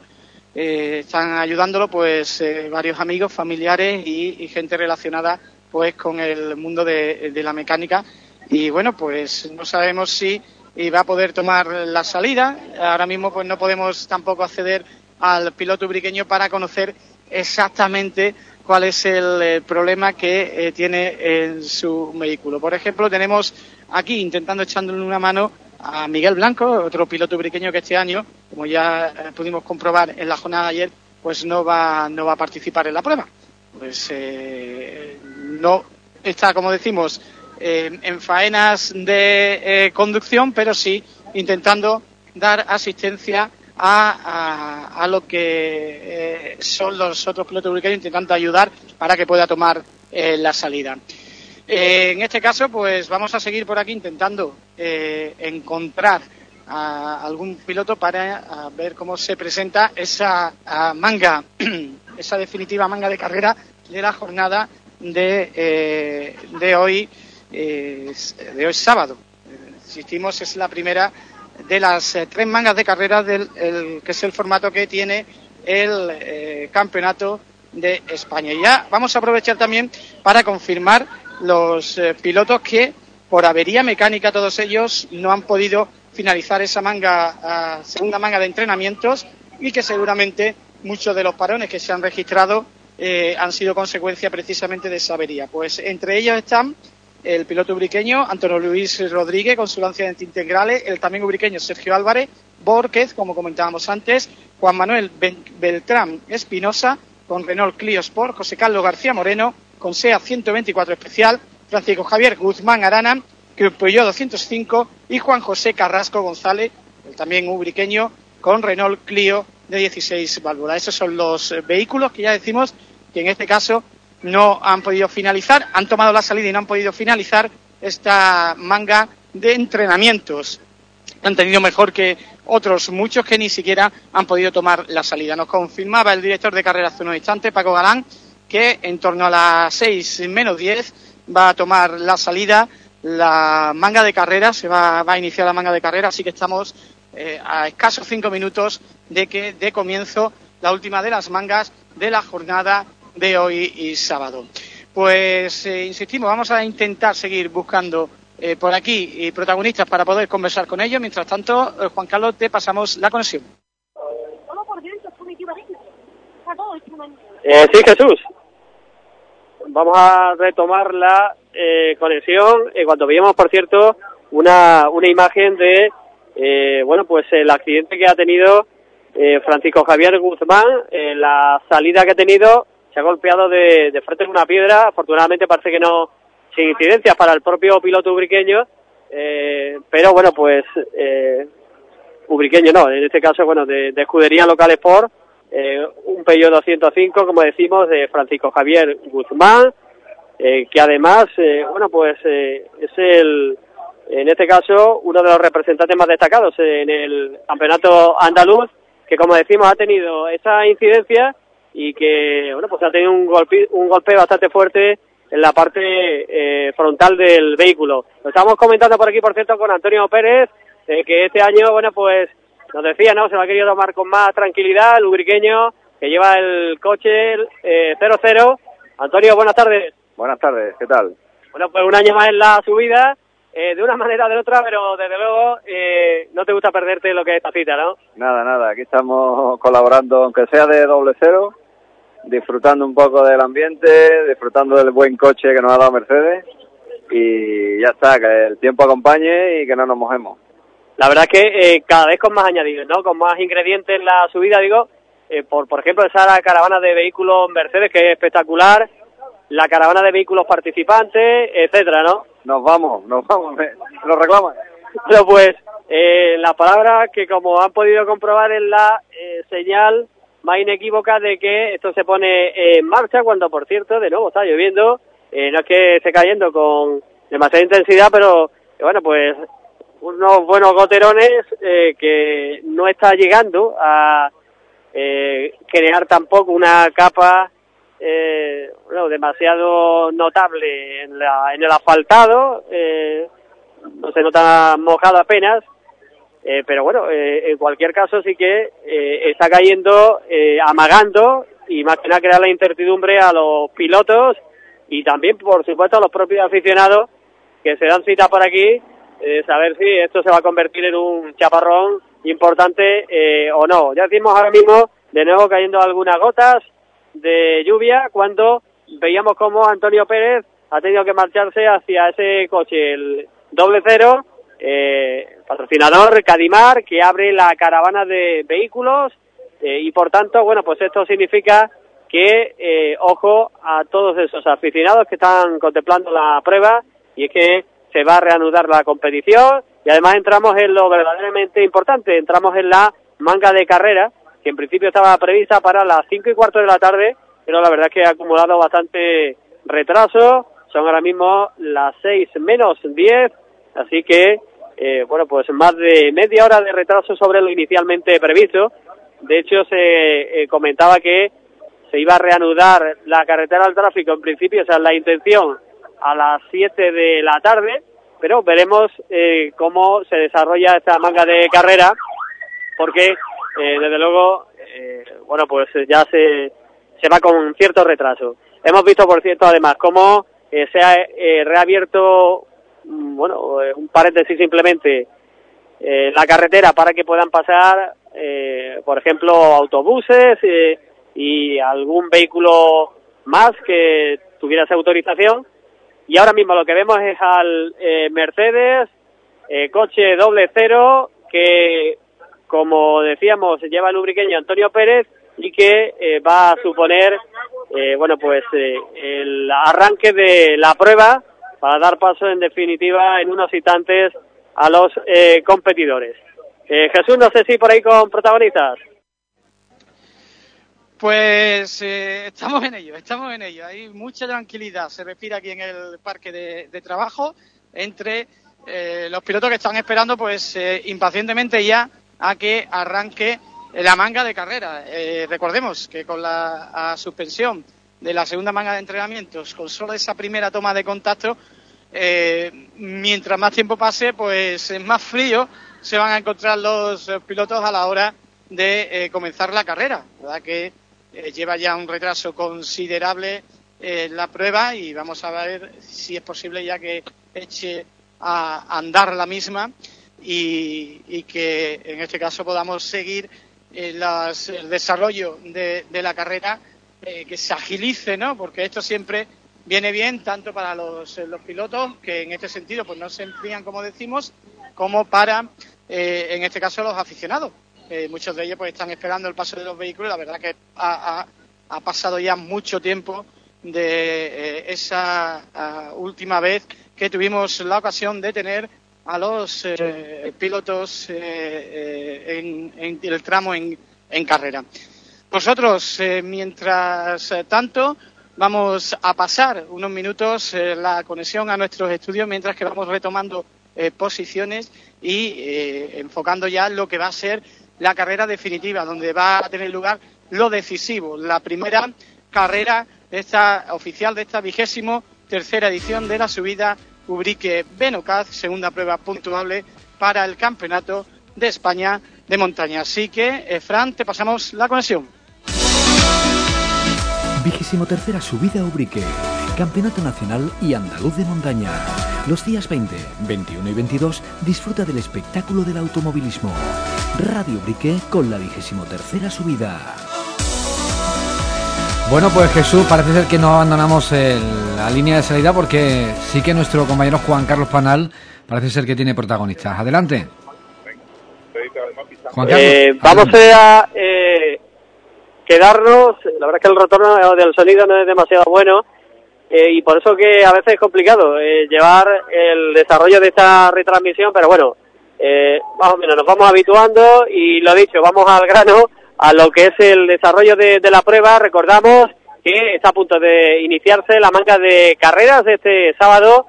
Están ayudándolo pues varios amigos, familiares y, y gente relacionada pues con el mundo de, de la mecánica y bueno pues no sabemos si y va a poder tomar la salida. Ahora mismo pues no podemos tampoco acceder al piloto ubriqueño para conocer exactamente cuál es el eh, problema que eh, tiene en su vehículo. Por ejemplo, tenemos aquí intentando echándole una mano a Miguel Blanco, otro piloto ubriqueño que este año, como ya eh, pudimos comprobar en la jornada ayer, pues no va, no va a participar en la prueba. Pues no está, como decimos, en faenas de conducción, pero sí intentando dar asistencia a, a- lo que eh, son los otros pilotos ubriqueños, intentando ayudar para que pueda tomar eh, la salida. Eh, en este caso, pues vamos a seguir por aquí intentando eh, encontrar a algún piloto para ver cómo se presenta esa manga, esa definitiva manga de carrera de la jornada de, de hoy, de hoy sábado. Insistimos, es la primera de las eh, tres mangas de carrera del el- que es el formato que tiene el eh, campeonato de España. Y ya vamos a aprovechar también para confirmar los eh, pilotos que por avería mecánica todos ellos no han podido finalizar esa manga, segunda manga de entrenamientos y que seguramente muchos de los parones que se han registrado han sido consecuencia precisamente de esa avería. Pues entre ellos están el piloto ubriqueño Antonio Luis Rodríguez con su lanzamiento integrales, el también ubriqueño Sergio Álvarez, Borquez, como comentábamos antes, Juan Manuel Ben- Beltrán Espinosa con Renault Clio Sport, José Carlos García Moreno con SEA 124 especial, Francisco Javier Guzmán Arana, Peugeot 205 y Juan José Carrasco González, el también ubriqueño con Renault Clio de 16 válvulas. Esos son los eh, vehículos que ya decimos que en este caso no han podido finalizar, han tomado la salida y no han podido finalizar esta manga de entrenamientos. Han tenido mejor que otros muchos que ni siquiera han podido tomar la salida. Nos confirmaba el director de carrera hace unos instantes, Paco Galán, que en torno a las 6 menos 10 va a tomar la salida la manga de carrera, se va, va a iniciar la manga de carrera, así que estamos eh, a escasos cinco minutos de que de comienzo la última de las mangas de la jornada de hoy y sábado. Pues eh, insistimos, vamos a intentar seguir buscando eh, por aquí eh, protagonistas para poder conversar con ellos. Mientras tanto, eh, Juan Carlos, te pasamos la conexión. Eh, sí, Jesús. Vamos a retomar la eh, conexión. Eh, cuando veíamos, por cierto, una, una imagen de, eh, bueno, pues el accidente que ha tenido eh, Francisco Javier Guzmán, eh, la salida que ha tenido, se ha golpeado de, de frente en una piedra. Afortunadamente parece que no, sin incidencias para el propio piloto ubriqueño. Eh, pero bueno, pues, eh, ubriqueño no, en este caso, bueno, de, de escudería local Sport eh, un Peugeot 205, como decimos, de Francisco Javier Guzmán, eh, que además, eh, bueno, pues eh, es el, en este caso, uno de los representantes más destacados en el campeonato andaluz, que como decimos ha tenido esa incidencia y que, bueno, pues ha tenido un golpe, un golpe bastante fuerte en la parte eh, frontal del vehículo. Lo estamos comentando por aquí, por cierto, con Antonio Pérez, eh, que este año, bueno, pues nos decía, ¿no? Se lo ha querido tomar con más tranquilidad, el ubriqueño, que lleva el coche eh, 0-0. Antonio, buenas tardes. Buenas tardes, ¿qué tal? Bueno, pues un año más en la subida, eh, de una manera o de otra, pero desde luego eh, no te gusta perderte lo que es esta cita, ¿no? Nada, nada, aquí estamos colaborando, aunque sea de doble cero, disfrutando un poco del ambiente, disfrutando del buen coche que nos ha dado Mercedes y ya está, que el tiempo acompañe y que no nos mojemos. La verdad es que eh, cada vez con más añadidos, ¿no? Con más ingredientes en la subida, digo, eh, por, por ejemplo, esa caravana de vehículos Mercedes que es espectacular, la caravana de vehículos participantes, etcétera, ¿no? Nos vamos, nos vamos, me, lo reclaman. Bueno, pues eh, la palabra que como han podido comprobar es la eh, señal más inequívoca de que esto se pone en marcha cuando, por cierto, de nuevo está lloviendo. Eh, no es que esté cayendo con demasiada intensidad, pero eh, bueno, pues unos buenos goterones eh, que no está llegando a eh, crear tampoco una capa eh, bueno, demasiado notable en, la, en el asfaltado. Eh, no se nota mojado apenas. Eh, pero bueno, eh, en cualquier caso sí que eh, está cayendo, eh, amagando y más que nada crear la incertidumbre a los pilotos y también, por supuesto, a los propios aficionados que se dan cita por aquí, eh, saber si esto se va a convertir en un chaparrón importante o no. Ya decimos ahora mismo, de nuevo cayendo algunas gotas de lluvia, cuando veíamos como Antonio Pérez ha tenido que marcharse hacia ese coche, el doble cero, eh, patrocinador Cadimar, que abre la caravana de vehículos eh, y por tanto, bueno, pues esto significa que, eh, ojo a todos esos aficionados que están contemplando la prueba y es que se va a reanudar la competición y además entramos en lo verdaderamente importante, entramos en la manga de carrera que en principio estaba prevista para las cinco y cuarto de la tarde, pero la verdad es que ha acumulado bastante retraso, son ahora mismo las seis menos diez, así que, eh, bueno, pues más de media hora de retraso sobre lo inicialmente previsto. De hecho, se eh, comentaba que se iba a reanudar la carretera al tráfico, en principio, esa es la intención, a las 7 de la tarde, pero veremos eh, cómo se desarrolla esta manga de carrera, porque eh, desde luego, eh, bueno, pues ya se, se va con cierto retraso. Hemos visto, por cierto, además, cómo se ha reabierto, bueno, eh, un paréntesis simplemente, eh, la carretera para que puedan pasar, eh, por ejemplo, autobuses eh, y algún vehículo más que tuviera esa autorización. Y ahora mismo lo que vemos es al eh, Mercedes, coche doble cero, que, como decíamos, lleva el lubriqueño Antonio Pérez y que va a suponer, bueno, pues el arranque de la prueba para dar paso, en definitiva, en unos instantes a los eh, competidores. Eh, Jesús, no sé si por ahí con protagonistas. Pues eh, estamos en ello, estamos en ello. Hay mucha tranquilidad, se respira aquí en el parque de, de trabajo entre eh, los pilotos que están esperando pues impacientemente ya a que arranque la manga de carrera. Recordemos que con la suspensión de la segunda manga de entrenamientos, con solo esa primera toma de contacto, eh, mientras más tiempo pase, pues es más frío se van a encontrar los eh, pilotos a la hora de eh, comenzar la carrera, ¿verdad? Que eh, lleva ya un retraso considerable la prueba y vamos a ver si es posible ya que eche a andar la misma y, que en este caso podamos seguir el desarrollo de, la carrera, que se agilice, ¿no? Porque esto siempre viene bien tanto para los, los pilotos, que en este sentido pues no se enfrían, como decimos, como para eh, en este caso los aficionados. Eh, muchos de ellos pues están esperando el paso de los vehículos. La verdad que ha, pasado ya mucho tiempo de eh, esa última vez que tuvimos la ocasión de tener a los pilotos en, el tramo en, en carrera. Nosotros, mientras tanto, vamos a pasar unos minutos la conexión a nuestros estudios mientras que vamos retomando posiciones y eh, enfocando ya lo que va a ser la carrera definitiva, donde va a tener lugar lo decisivo, la primera carrera esta, oficial de esta vigésimo tercera edición de la subida Ubrique Benocaz, segunda prueba puntuable para el Campeonato de España de Montaña. Así que, eh, Fran, te pasamos la conexión. Vigésimo tercera subida Ubrique, Campeonato Nacional y Andaluz de Montaña. Los días 20, 21 y 22 disfruta del espectáculo del automovilismo. Radio Brique con la vigésimo tercera subida. Bueno, pues Jesús, parece ser que no abandonamos la línea de salida porque sí que nuestro compañero Juan Carlos Panal parece ser que tiene protagonistas. Adelante. Juan Carlos, eh, vamos a eh, quedarnos, la verdad es que el retorno del sonido no es demasiado bueno, eh, y por eso que a veces es complicado eh, llevar el desarrollo de esta retransmisión, pero bueno, eh, más o menos nos vamos habituando y lo dicho, vamos al grano a lo que es el desarrollo de, la prueba. Recordamos que está a punto de iniciarse la manga de carreras de este sábado.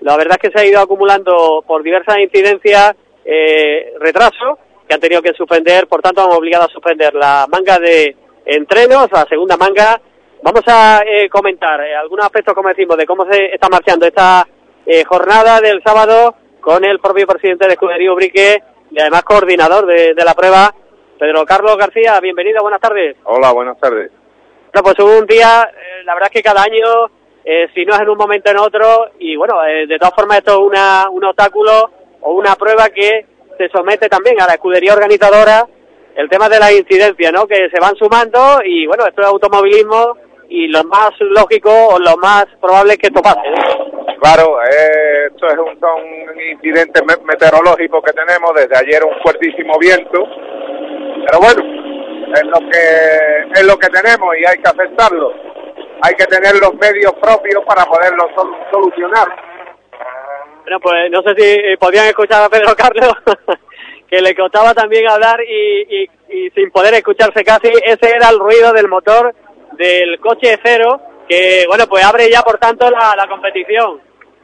La verdad es que se ha ido acumulando por diversas incidencias eh, retraso que han tenido que suspender, por tanto han obligado a suspender la manga de entrenos, la segunda manga Vamos a eh, comentar eh, algunos aspectos, como decimos, de cómo se está marchando esta eh, jornada del sábado con el propio presidente de Escudería Ubrique y además coordinador de, la prueba, Pedro Carlos García. Bienvenido, buenas tardes. Hola, buenas tardes. Bueno, pues un día, la verdad es que cada año, si no es en un momento en otro, y bueno, de todas formas esto es una, un obstáculo o una prueba que se somete también a la escudería organizadora el tema de la incidencia, ¿no? Que se van sumando y bueno, esto es automovilismo y lo más lógico o lo más probable es que esto pase. Claro, eh, esto es un, son incidentes meteorológicos que tenemos desde ayer un fuertísimo viento, pero bueno, es lo que es lo que tenemos y hay que aceptarlo. Hay que tener los medios propios para poderlo solucionar. Bueno, pues no sé si eh, podían escuchar a Pedro Carlos, que le costaba también hablar y, y sin poder escucharse casi. Ese era el ruido del motor del coche cero, que bueno, pues abre ya por tanto la, la competición.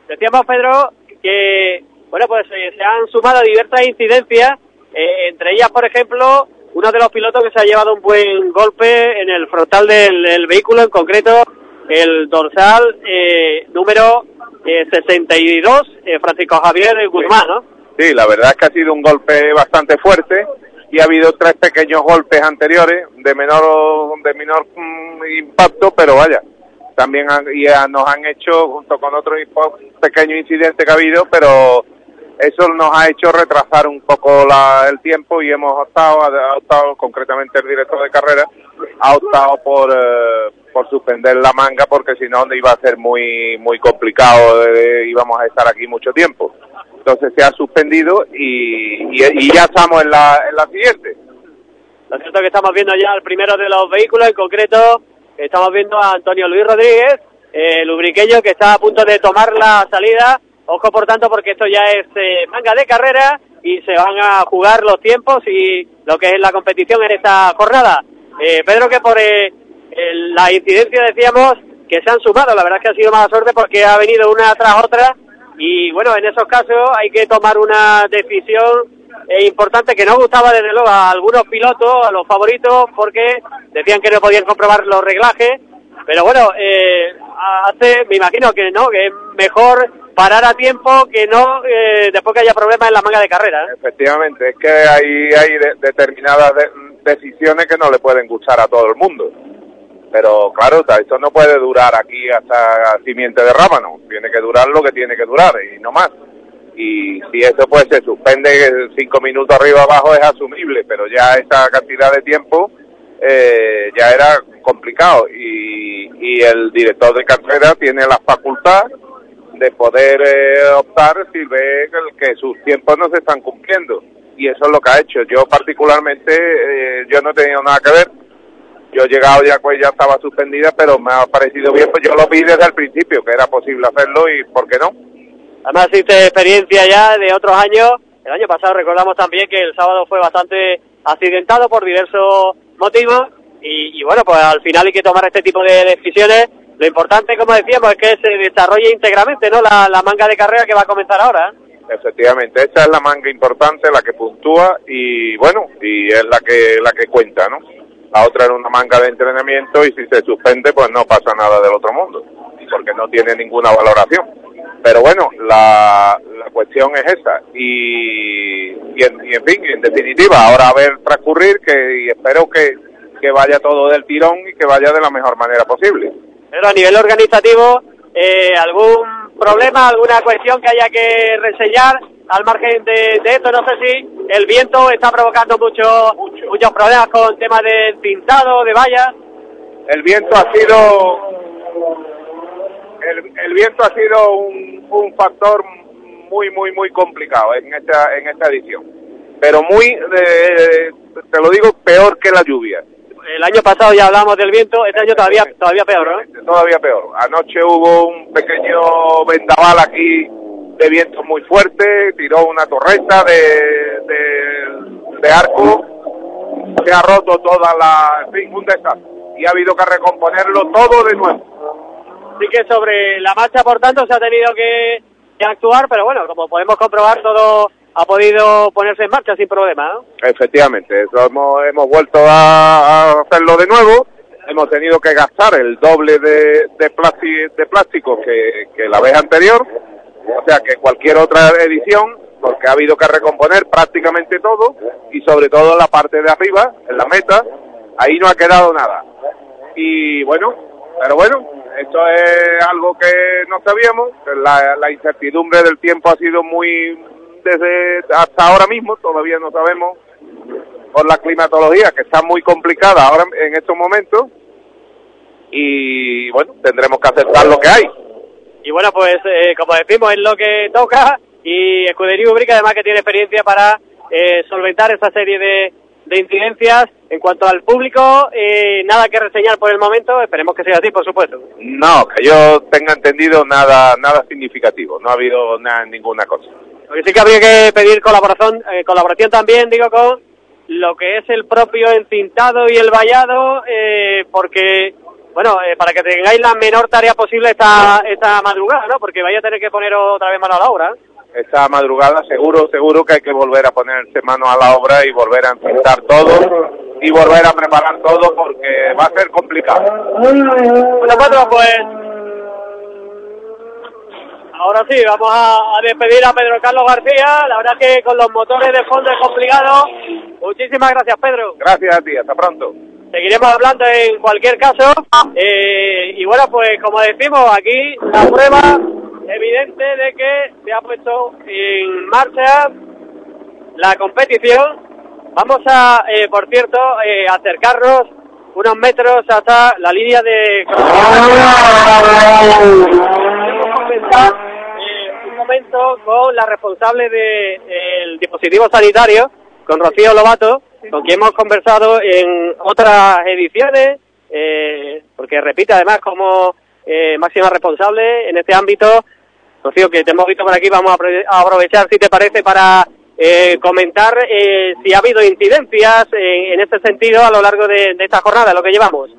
Decíamos, Pedro, que bueno, pues eh, se han sumado diversas incidencias, eh, entre ellas, por ejemplo, uno de los pilotos que se ha llevado un buen golpe en el frontal del, vehículo, en concreto el dorsal eh, número 62, Francisco Javier Guzmán, ¿no? Sí, la verdad es que ha sido un golpe bastante fuerte y ha habido tres pequeños golpes anteriores de menor de menor mm, impacto, pero vaya, también y nos han hecho junto con otro pequeño incidente que ha habido, pero eso nos ha hecho retrasar un poco el tiempo y hemos optado, ha optado concretamente el director de carrera, ha optado por, eh, por suspender la manga porque si no iba a ser muy muy complicado, eh, íbamos a estar aquí mucho tiempo entonces se ha suspendido y, ya estamos en la, en la siguiente. Lo cierto es que estamos viendo ya el primero de los vehículos, en concreto estamos viendo a Antonio Luis Rodríguez, el ubriqueño que está a punto de tomar la salida. Ojo por tanto porque esto ya es eh, manga de carrera y se van a jugar los tiempos y lo que es la competición en esta jornada. Eh, Pedro que por eh, la incidencia decíamos que se han sumado, la verdad es que ha sido mala suerte porque ha venido una tras otra y bueno, en esos casos hay que tomar una decisión eh, importante que no gustaba desde luego a algunos pilotos, a los favoritos, porque decían que no podían comprobar los reglajes. Pero bueno, eh, hace, me imagino que no, que es mejor parar a tiempo que no eh, después que haya problemas en la manga de carrera. ¿eh? Efectivamente, es que hay, hay de- determinadas de- decisiones que no le pueden gustar a todo el mundo. Pero claro, esto no puede durar aquí hasta simiente de rábano. Tiene que durar lo que tiene que durar y no más. Y si eso pues se suspende cinco minutos arriba abajo es asumible, pero ya esa cantidad de tiempo eh, ya era complicado. Y, y el director de carrera tiene la facultad de poder eh, optar si ve que sus tiempos no se están cumpliendo. Y eso es lo que ha hecho. Yo particularmente, eh, yo no he tenido nada que ver. Yo he llegado ya, pues ya estaba suspendida, pero me ha parecido bien, pues yo lo vi desde el principio, que era posible hacerlo y ¿por qué no? Además existe experiencia ya de otros años. El año pasado recordamos también que el sábado fue bastante accidentado por diversos motivos y, y bueno, pues al final hay que tomar este tipo de decisiones. Lo importante, como decíamos, es que se desarrolle íntegramente ¿no? la, la manga de carrera que va a comenzar ahora. Efectivamente, esta es la manga importante, la que puntúa y bueno, y es la que la que cuenta, ¿no? La otra era una manga de entrenamiento y si se suspende, pues no pasa nada del otro mundo, porque no tiene ninguna valoración. Pero bueno, la, la cuestión es esa y, y, en, y en fin, en definitiva, ahora a ver transcurrir que y espero que, que vaya todo del tirón y que vaya de la mejor manera posible. Pero a nivel organizativo, eh, ¿algún problema, alguna cuestión que haya que reseñar al margen de, de esto? No sé si el viento está provocando muchos muchos problemas con temas de pintado, de vallas. el viento ha sido el, el viento ha sido un, un factor muy muy muy complicado en esta en esta edición pero muy eh, te lo digo peor que la lluvia El año pasado ya hablamos del viento, este año todavía todavía peor, ¿no? todavía peor anoche hubo un pequeño vendaval aquí de viento muy fuerte tiró una torreta de, de, de arco se ha roto toda la en fin un desastre y ha habido que recomponerlo todo de nuevo Así que sobre la marcha, por tanto, se ha tenido que, que actuar, pero bueno, como podemos comprobar, todo ha podido ponerse en marcha sin problema, ¿no? Efectivamente, eso hemos, hemos vuelto a, a hacerlo de nuevo. Hemos tenido que gastar el doble de, de, plasti- de plástico que, que la vez anterior, o sea que cualquier otra edición, porque ha habido que recomponer prácticamente todo y sobre todo en la parte de arriba, en la meta, ahí no ha quedado nada. Y bueno, pero bueno, esto es algo que no sabíamos, la, incertidumbre del tiempo ha sido muy desde hasta ahora mismo, todavía no sabemos por la climatología que está muy complicada ahora en estos momentos y bueno, tendremos que aceptar lo que hay. Y bueno, pues eh, como decimos, es lo que toca y Escudería Ubrica además que tiene experiencia para eh, solventar esta serie de, de incidencias. En cuanto al público, eh, nada que reseñar por el momento, esperemos que sea así, por supuesto. No, que yo tenga entendido nada nada significativo, no ha habido nada, ninguna cosa. Lo que sí que habría que pedir colaboración, eh, colaboración también, digo, con lo que es el propio encintado y el vallado, eh, porque, bueno, eh, para que tengáis la menor tarea posible esta, esta madrugada, ¿no? Porque vais a tener que poner otra vez mano a la obra. Esta madrugada seguro, seguro que hay que volver a ponerse mano a la obra y volver a encintar todo y volver a preparar todo porque va a ser complicado. Bueno, Pedro, pues ahora sí, vamos a, a despedir a Pedro Carlos García. La verdad que con los motores de fondo es complicado. Muchísimas gracias, Pedro. Gracias a ti, hasta pronto. Seguiremos hablando en cualquier caso. Eh, y bueno, pues como decimos, aquí la prueba evidente de que se ha puesto en marcha la competición. Vamos a, eh, por cierto, eh, acercarnos unos metros hasta la línea de comenzar, un momento con la responsable del dispositivo sanitario, con Rocío Lobato, con quien hemos conversado en otras ediciones, eh, porque repite además como eh, máxima responsable en este ámbito. Rocío, que te hemos visto por aquí, vamos a apro- a aprovechar, si te parece, para eh, comentar eh, si ha habido incidencias en, en este sentido a lo largo de, de esta jornada, lo que llevamos.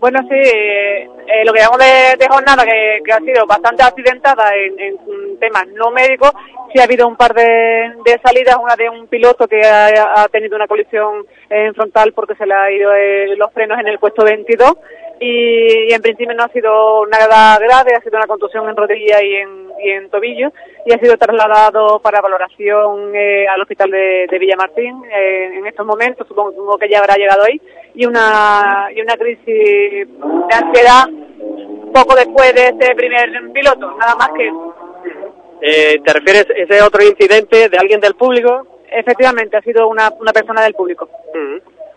Bueno, sí, eh, eh, lo que llamamos de, de jornada, que, ha sido bastante accidentada en, en temas no médicos, sí ha habido un par de, salidas, una de un piloto que ha, ha tenido una colisión en frontal porque se le ha ido eh, los frenos en el puesto 22 y, y en principio no ha sido nada grave, ha sido una contusión en rodilla y en, y en tobillo y ha sido trasladado para valoración eh, al hospital de, de Villamartín eh, en estos momentos, supongo que ya habrá llegado ahí, y una, y una crisis de ansiedad poco después de este primer piloto, nada más que Eh, ¿Te refieres a ese otro incidente de alguien del público? efectivamente ha sido una, una persona del público.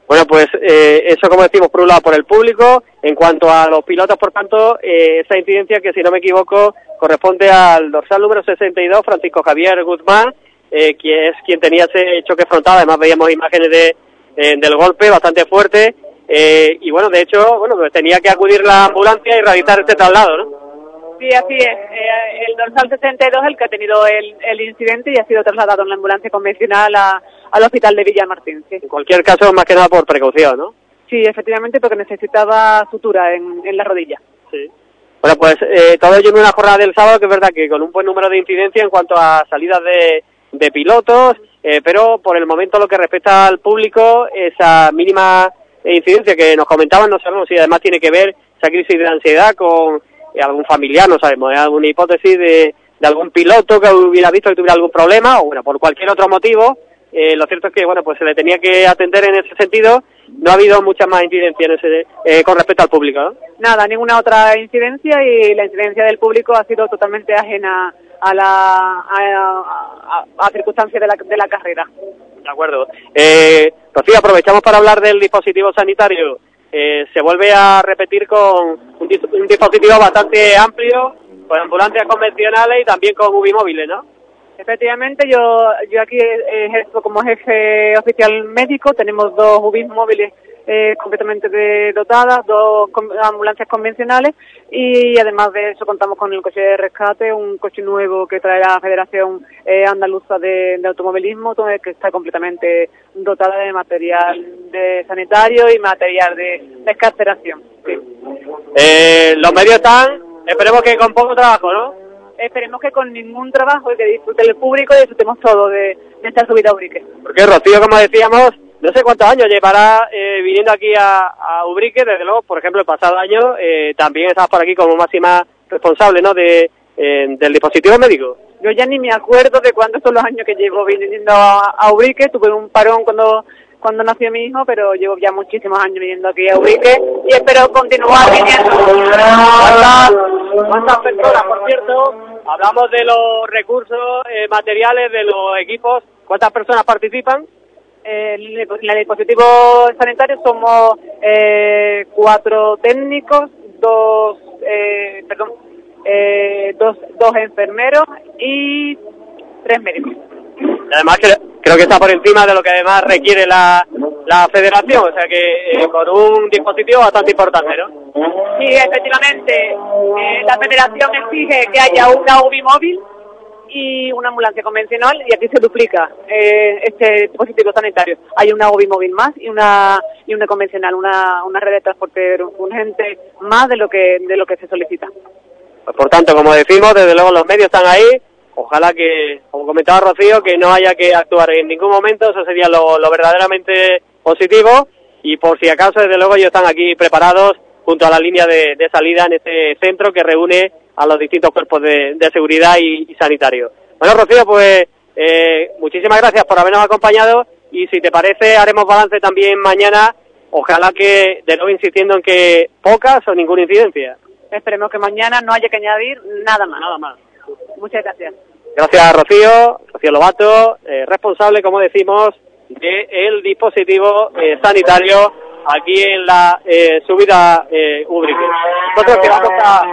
Bueno, pues eh, eso como decimos por un lado por el público. En cuanto a los pilotos, por tanto, eh, esa incidencia que si no me equivoco corresponde al dorsal número 62, Francisco Javier Guzmán, eh, que es quien tenía ese choque frontal. Además veíamos imágenes de, eh, del golpe bastante fuerte. Eh, y bueno, de hecho, bueno, pues tenía que acudir la ambulancia y realizar este traslado, ¿no? Sí, así es. Eh, el dorsal 62 es el que ha tenido el, el incidente y ha sido trasladado en la ambulancia convencional a- al hospital de Villamartín. Sí. En cualquier caso, más que nada por precaución, ¿no? Sí, efectivamente, porque necesitaba sutura en, en la rodilla. Bueno, pues eh, todo ello en una jornada del sábado que es verdad que con un buen número de incidencias en cuanto a salidas de, de pilotos, eh, pero por el momento lo que respecta al público, esa mínima incidencia que nos comentaban, no sabemos si además tiene que ver esa crisis de ansiedad con algún familiar, no sabemos, alguna hipótesis de, de algún piloto que hubiera visto que tuviera algún problema o bueno, por cualquier otro motivo. Eh, lo cierto es que bueno, pues se le tenía que atender en ese sentido. No ha habido mucha más incidencia en ese, eh, con respecto al público. ¿no? Nada, ninguna otra incidencia y la incidencia del público ha sido totalmente ajena a la a, a- a circunstancias de la, de la carrera. De acuerdo. Eh, Rocío, aprovechamos para hablar del dispositivo sanitario. Eh, se vuelve a repetir con un, dis- un dispositivo bastante amplio, con ambulancias convencionales y también con UBI móviles, ¿no? Efectivamente, yo, yo aquí ejerzo como jefe oficial médico. Tenemos dos UBIs móviles eh, completamente de- dotadas, dos ambulancias convencionales y además de eso contamos con el coche de rescate, un coche nuevo que trae la Federación eh, Andaluza de, de Automovilismo, que está completamente dotada de material de sanitario y material de, de excarceración. Sí. Eh, los medios están, esperemos que con poco trabajo, ¿no? Esperemos que con ningún trabajo y que disfrute el público y disfrutemos todo de, de esta subida a Urique. Porque Rocío, como decíamos, no sé cuántos años llevará eh, viniendo aquí a, a Ubrique, desde luego, por ejemplo, el pasado año eh, también estabas por aquí como máxima responsable, ¿no?, de, eh, del dispositivo médico. Yo ya ni me acuerdo de cuántos son los años que llevo viniendo a, a Ubrique. Tuve un parón cuando cuando nació mi hijo, pero llevo ya muchísimos años viniendo aquí a Ubrique y espero continuar viniendo. ¿Cuántas, cuántas personas, por cierto, hablamos de los recursos eh, materiales de los equipos, cuántas personas participan? Eh, en el dispositivo sanitario somos eh, cuatro técnicos, dos, eh, perdón, eh, dos, dos enfermeros y tres médicos. Además, creo, creo que está por encima de lo que además requiere la, la federación, o sea que eh, con un dispositivo bastante importante, ¿no? Sí, efectivamente, eh, la federación exige que haya una UBI móvil y una ambulancia convencional y aquí se duplica eh, este dispositivo sanitario. Hay una UBI móvil más y una y una convencional, una, una red de transporte urgente más de lo que de lo que se solicita. Pues por tanto, como decimos, desde luego los medios están ahí. Ojalá que, como comentaba Rocío, que no haya que actuar en ningún momento, eso sería lo, lo verdaderamente positivo. Y por si acaso, desde luego, ellos están aquí preparados junto a la línea de, de salida en este centro que reúne a los distintos cuerpos de, de seguridad y, y sanitario. Bueno, Rocío, pues eh, muchísimas gracias por habernos acompañado y si te parece, haremos balance también mañana. Ojalá que, de nuevo insistiendo en que pocas o ninguna incidencia. Esperemos que mañana no haya que añadir nada más. Nada más. Muchas gracias. Gracias, Rocío. Rocío Lobato, eh, responsable, como decimos, del dispositivo eh, sanitario aquí en la eh, subida eh, Ubrique. Nosotros que vamos a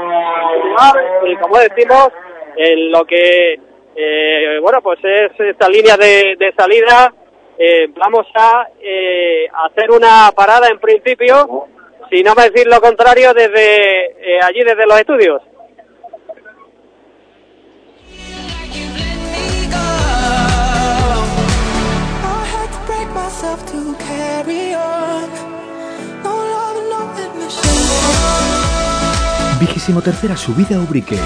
continuar, como decimos, en lo que, eh, bueno, pues es esta línea de, salida. Eh, vamos a eh, hacer una parada en principio, si no me decir lo contrario, desde allí, desde los estudios. Vigésimo tercera subida Ubrique,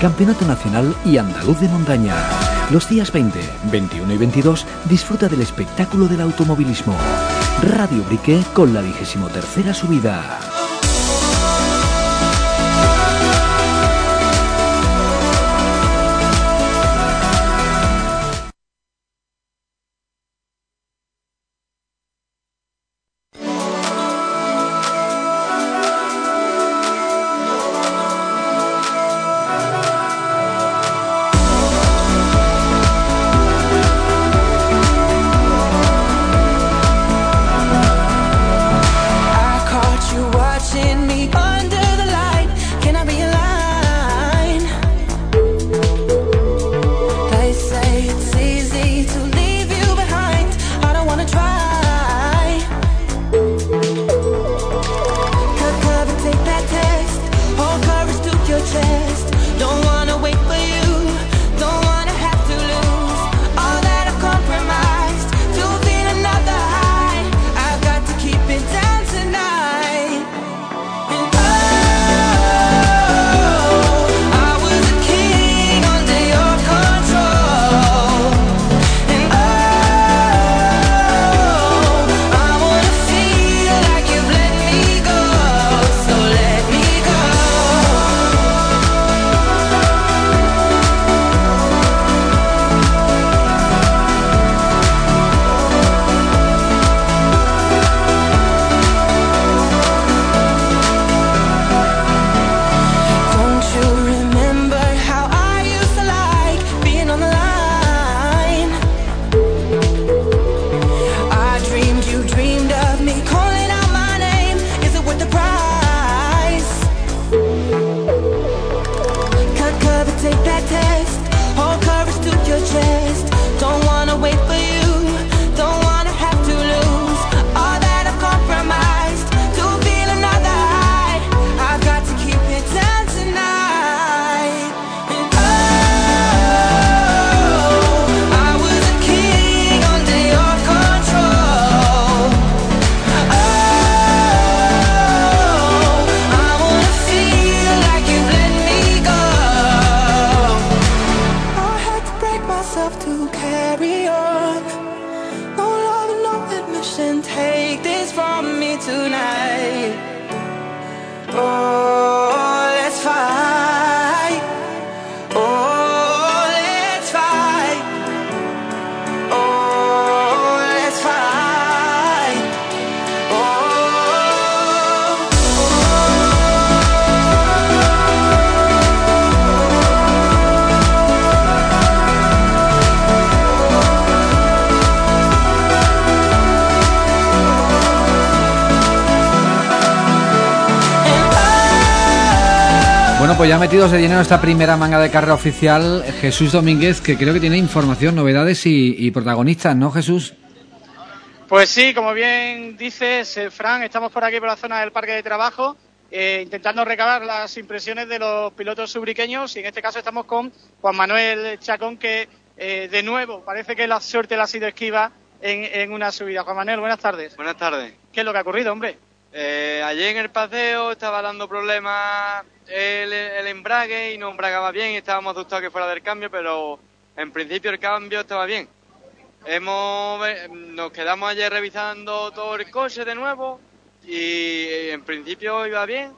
Campeonato Nacional y Andaluz de Montaña. Los días 20, 21 y 22 disfruta del espectáculo del automovilismo. Radio Ubrique con la vigésimo tercera subida. Bueno, pues ya metidos de dinero esta primera manga de carrera oficial, Jesús Domínguez, que creo que tiene información, novedades y, y protagonistas, ¿no, Jesús? Pues sí, como bien dices, eh, Fran, estamos por aquí por la zona del parque de trabajo, eh, intentando recabar las impresiones de los pilotos subriqueños y en este caso estamos con Juan Manuel Chacón, que eh, de nuevo parece que la suerte le ha sido esquiva en, en una subida. Juan Manuel, buenas tardes. Buenas tardes. ¿Qué es lo que ha ocurrido, hombre? Eh, ayer en el paseo estaba dando problemas el, embrague y no embragaba bien y estábamos asustados que fuera del cambio, pero en principio el cambio estaba bien. Hemos, eh, nos quedamos ayer revisando todo el coche de nuevo y eh, en principio iba bien.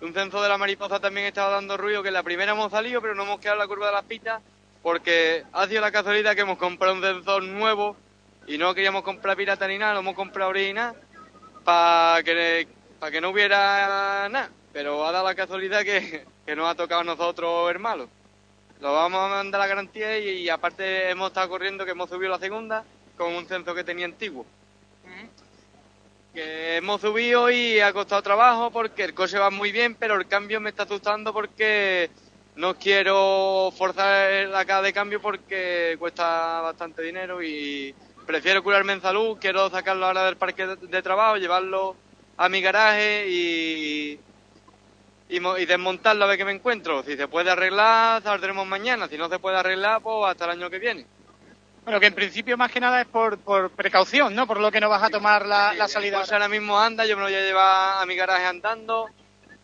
Un censo de la mariposa también estaba dando ruido, que en la primera hemos salido, pero no hemos quedado en la curva de las pistas porque ha sido la casualidad que hemos comprado un sensor nuevo y no queríamos comprar pirata ni nada, lo hemos comprado original para que, para que no hubiera nada. Pero ha dado la casualidad que, que nos ha tocado a nosotros el malo. Lo vamos a mandar a la garantía y, y aparte hemos estado corriendo que hemos subido la segunda con un censo que tenía antiguo. Que hemos subido y ha costado trabajo porque el coche va muy bien, pero el cambio me está asustando porque no quiero forzar la caja de cambio porque cuesta bastante dinero y prefiero curarme en salud, quiero sacarlo ahora del parque de trabajo, llevarlo a mi garaje y, y, y desmontarlo a ver qué me encuentro. Si se puede arreglar, saldremos mañana. Si no se puede arreglar, pues hasta el año que viene. Bueno, que en principio más que nada es por, por precaución, ¿no? Por lo que no vas a tomar la, la salida. Coche ahora mismo anda, yo me lo voy a llevar a mi garaje andando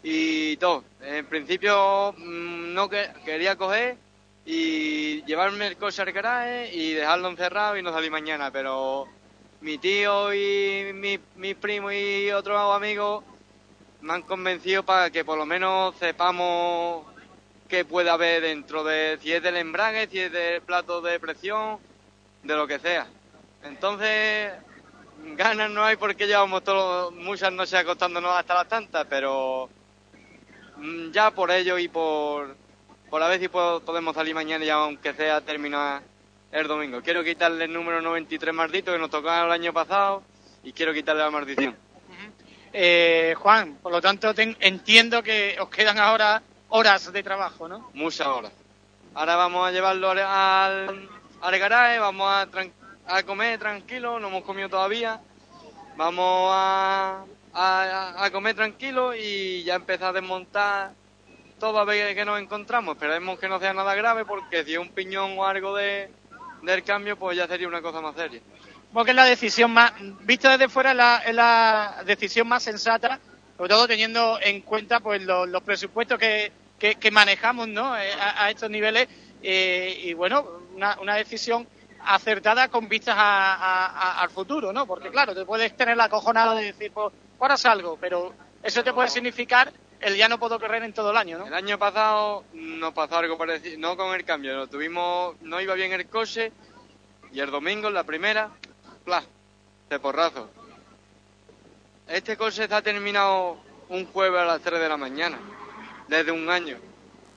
y todo. En principio mm, no que, quería coger y llevarme el coche al garaje y dejarlo encerrado y no salir mañana, pero mi tío y mi, mi primo y otros amigos me han convencido para que por lo menos sepamos qué puede haber dentro de si es del embrague, si es del plato de presión, de lo que sea. Entonces, ganas no hay porque llevamos todo, muchas noches acostándonos hasta las tantas, pero mm, ya por ello y por, por a ver si puedo- podemos salir mañana ya aunque sea terminar el domingo. Quiero quitarle el número 93 maldito que nos tocaba el año pasado y quiero quitarle la maldición. Eh, Juan, por lo tanto entiendo que os quedan ahora horas de trabajo, ¿no? Muchas horas. Ahora vamos a llevarlo al, garaje, vamos a, a comer tranquilo, no hemos comido todavía. Vamos a comer tranquilo y ya empezar a desmontar todo a ver qué nos encontramos. Esperemos que no sea nada grave porque si es un piñón o algo de, del cambio, pues ya sería una cosa más seria. Porque es la decisión más, vista desde fuera, es la, es la decisión más sensata, sobre todo teniendo en cuenta pues los, los presupuestos que, que, que manejamos ¿no? Eh, a, a estos niveles eh, y bueno, una, una decisión acertada con vistas a- al futuro, ¿no? Porque claro, te puedes tener la cojonada de decir, pues ahora salgo, pero eso te puede significar el ya no puedo correr en todo el año, ¿no? El año pasado nos pasó algo parecido, no con el cambio, no tuvimos, no iba bien el coche y el domingo en la primera, ¡plas! de porrazo. Este coche está terminado un jueves a las 3 de la mañana, desde un año.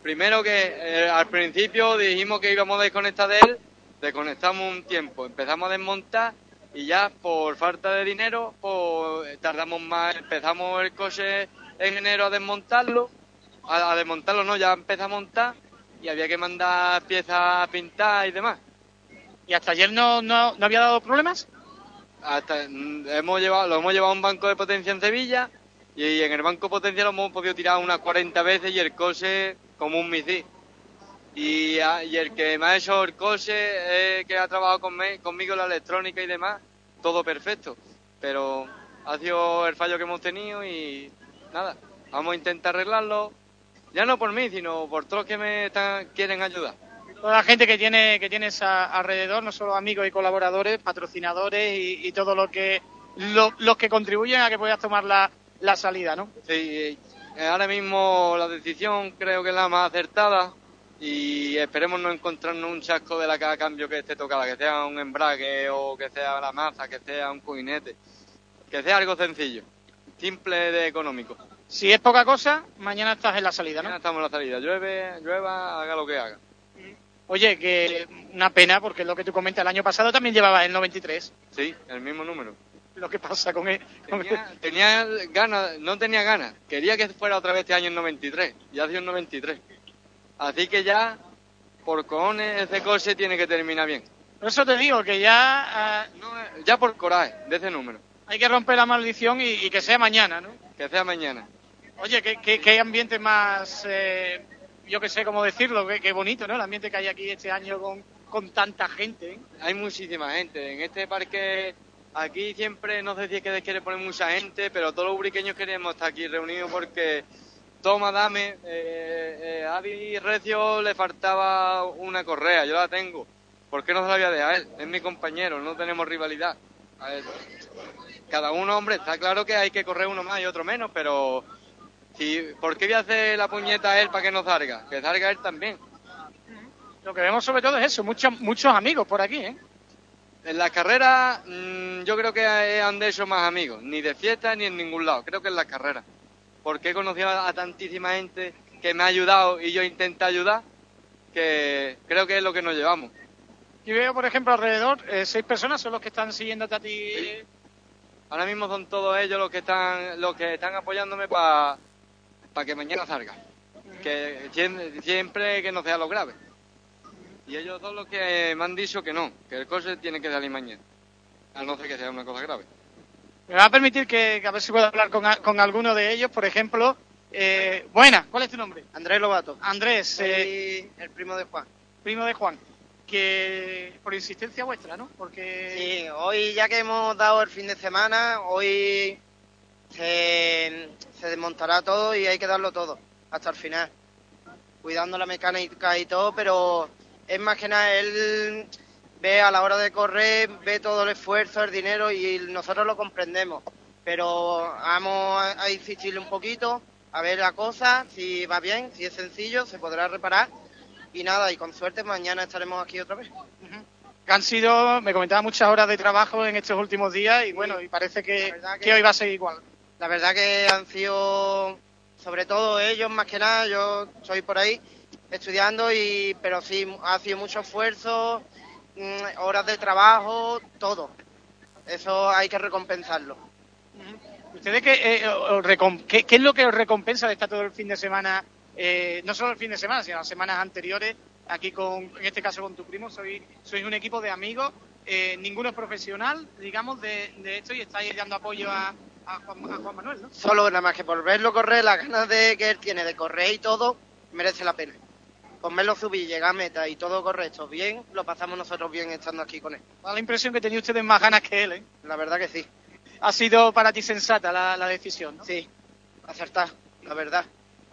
Primero que eh, al principio dijimos que íbamos a desconectar de él, desconectamos un tiempo, empezamos a desmontar y ya por falta de dinero pues tardamos más, empezamos el coche en enero a desmontarlo, a, desmontarlo no, ya empezó a montar y había que mandar piezas a pintar y demás. ¿Y hasta ayer no, no, no había dado problemas? Hasta, mm, hemos llevado, lo hemos llevado a un banco de potencia en Sevilla y en el banco de potencia lo hemos podido tirar unas 40 veces y el coche como un misil. Y, a- y el que me ha hecho el coche, que ha trabajado conme- conmigo en la electrónica y demás, todo perfecto. Pero ha sido el fallo que hemos tenido y nada, vamos a intentar arreglarlo. Ya no por mí, sino por todos los que me están, quieren ayudar. Toda la gente que tiene que tienes a- alrededor, no solo amigos y colaboradores, patrocinadores y, y todo lo que lo- los que contribuyen a que puedas tomar la, la salida, ¿no? Sí, eh, ahora mismo la decisión creo que es la más acertada y esperemos no encontrarnos un chasco de la cada cambio que esté tocada, que sea un embrague o que sea la maza, que sea un coinete, que sea algo sencillo, simple de económico. Si es poca cosa, mañana estás en la salida, ¿no? Ya estamos en la salida, llueve, llueva, haga lo que haga. Oye, que una pena, porque lo que tú comentas, el año pasado también llevaba el 93. Sí, el mismo número. Lo que pasa con él. con Tenía, tenía ganas, no tenía ganas, quería que fuera otra vez este año el 93, ya ha sido el 93. Así que ya, por cojones, ese coche tiene que terminar bien. Por eso te digo que ya ah, Ya por coraje de ese número, hay que romper la maldición y, y que sea mañana, ¿no? que sea mañana. Oye, qué, qué, qué ambiente más, eh, yo que sé cómo decirlo, qué, bonito, ¿no? El ambiente que hay aquí este año con, con tanta gente, ¿eh? Hay muchísima gente. En este parque, aquí siempre, no sé si es que quiere poner mucha gente, pero todos los ubriqueños queremos estar aquí reunidos porque toma, dame. Eh, eh, a Recio le faltaba una correa, yo la tengo. ¿Por qué no se la voy a dejar a él? Es mi compañero, no tenemos rivalidad. A ver, cada uno, hombre, está claro que hay que correr uno más y otro menos, pero si, ¿por qué voy a hacer la puñeta a él para que no salga? Que salga él también. Lo que vemos sobre todo es eso, muchos, muchos amigos por aquí, ¿eh? En las carreras mm, yo creo que han de hecho más amigos, ni de fiesta ni en ningún lado, creo que en las carreras. Porque he conocido a, a tantísima gente que me ha ayudado y yo intento ayudar, que creo que es lo que nos llevamos. Y veo, por ejemplo, alrededor, eh, seis personas son los que están siguiéndote a ti. Ahora mismo son todos ellos los que están los que están apoyándome para que mañana salga. Que siem- siempre que no sea lo grave. Y ellos son los que me han dicho que no, que el coche tiene que salir mañana. A no ser que sea una cosa grave. Me va a permitir que, que a ver si puedo hablar con, a- con alguno de ellos, por ejemplo. Eh, buena, ¿cuál es tu nombre? Andrés Lobato. Andrés, eh, el primo de Juan. primo de Juan. Que por insistencia vuestra, ¿no? Porque. Sí, hoy ya que hemos dado el fin de semana, hoy se, se desmontará todo y hay que darlo todo, hasta el final. Cuidando la mecánica y todo, pero es más que nada, él ve a la hora de correr, ve todo el esfuerzo, el dinero y nosotros lo comprendemos. Pero vamos a, a insistirle un poquito, a ver la cosa, si va bien, si es sencillo, se podrá reparar. Y nada, y con suerte mañana estaremos aquí otra vez. que han sido, me comentaba, muchas horas de trabajo en estos últimos días y bueno, y parece que, que hoy va a ser igual. La verdad que han sido, sobre todo ellos más que nada, yo soy por ahí estudiando, y pero sí, ha sido mucho esfuerzo, mm, horas de trabajo, todo. Eso hay que recompensarlo. ¿Ustedes qué, eh, qué es lo que os recompensa de estar todo el fin de semana, eh, no solo el fin de semana, sino las semanas anteriores, aquí con, en este caso con tu primo? Sois, sois un equipo de amigos, eh, ninguno es profesional, digamos, de, de esto y estáis dando apoyo a, a Juan, a Juan Manuel, ¿no? Solo nada más que por verlo correr, las ganas de que él tiene de correr y todo, merece la pena. Con verlo subir, llegar a meta y todo correcto, bien, lo pasamos nosotros bien estando aquí con él. Da la impresión que tenéis ustedes más ganas que él, ¿eh? La verdad que sí. Ha sido para ti sensata la, la decisión, ¿no? Sí, acertar, la verdad.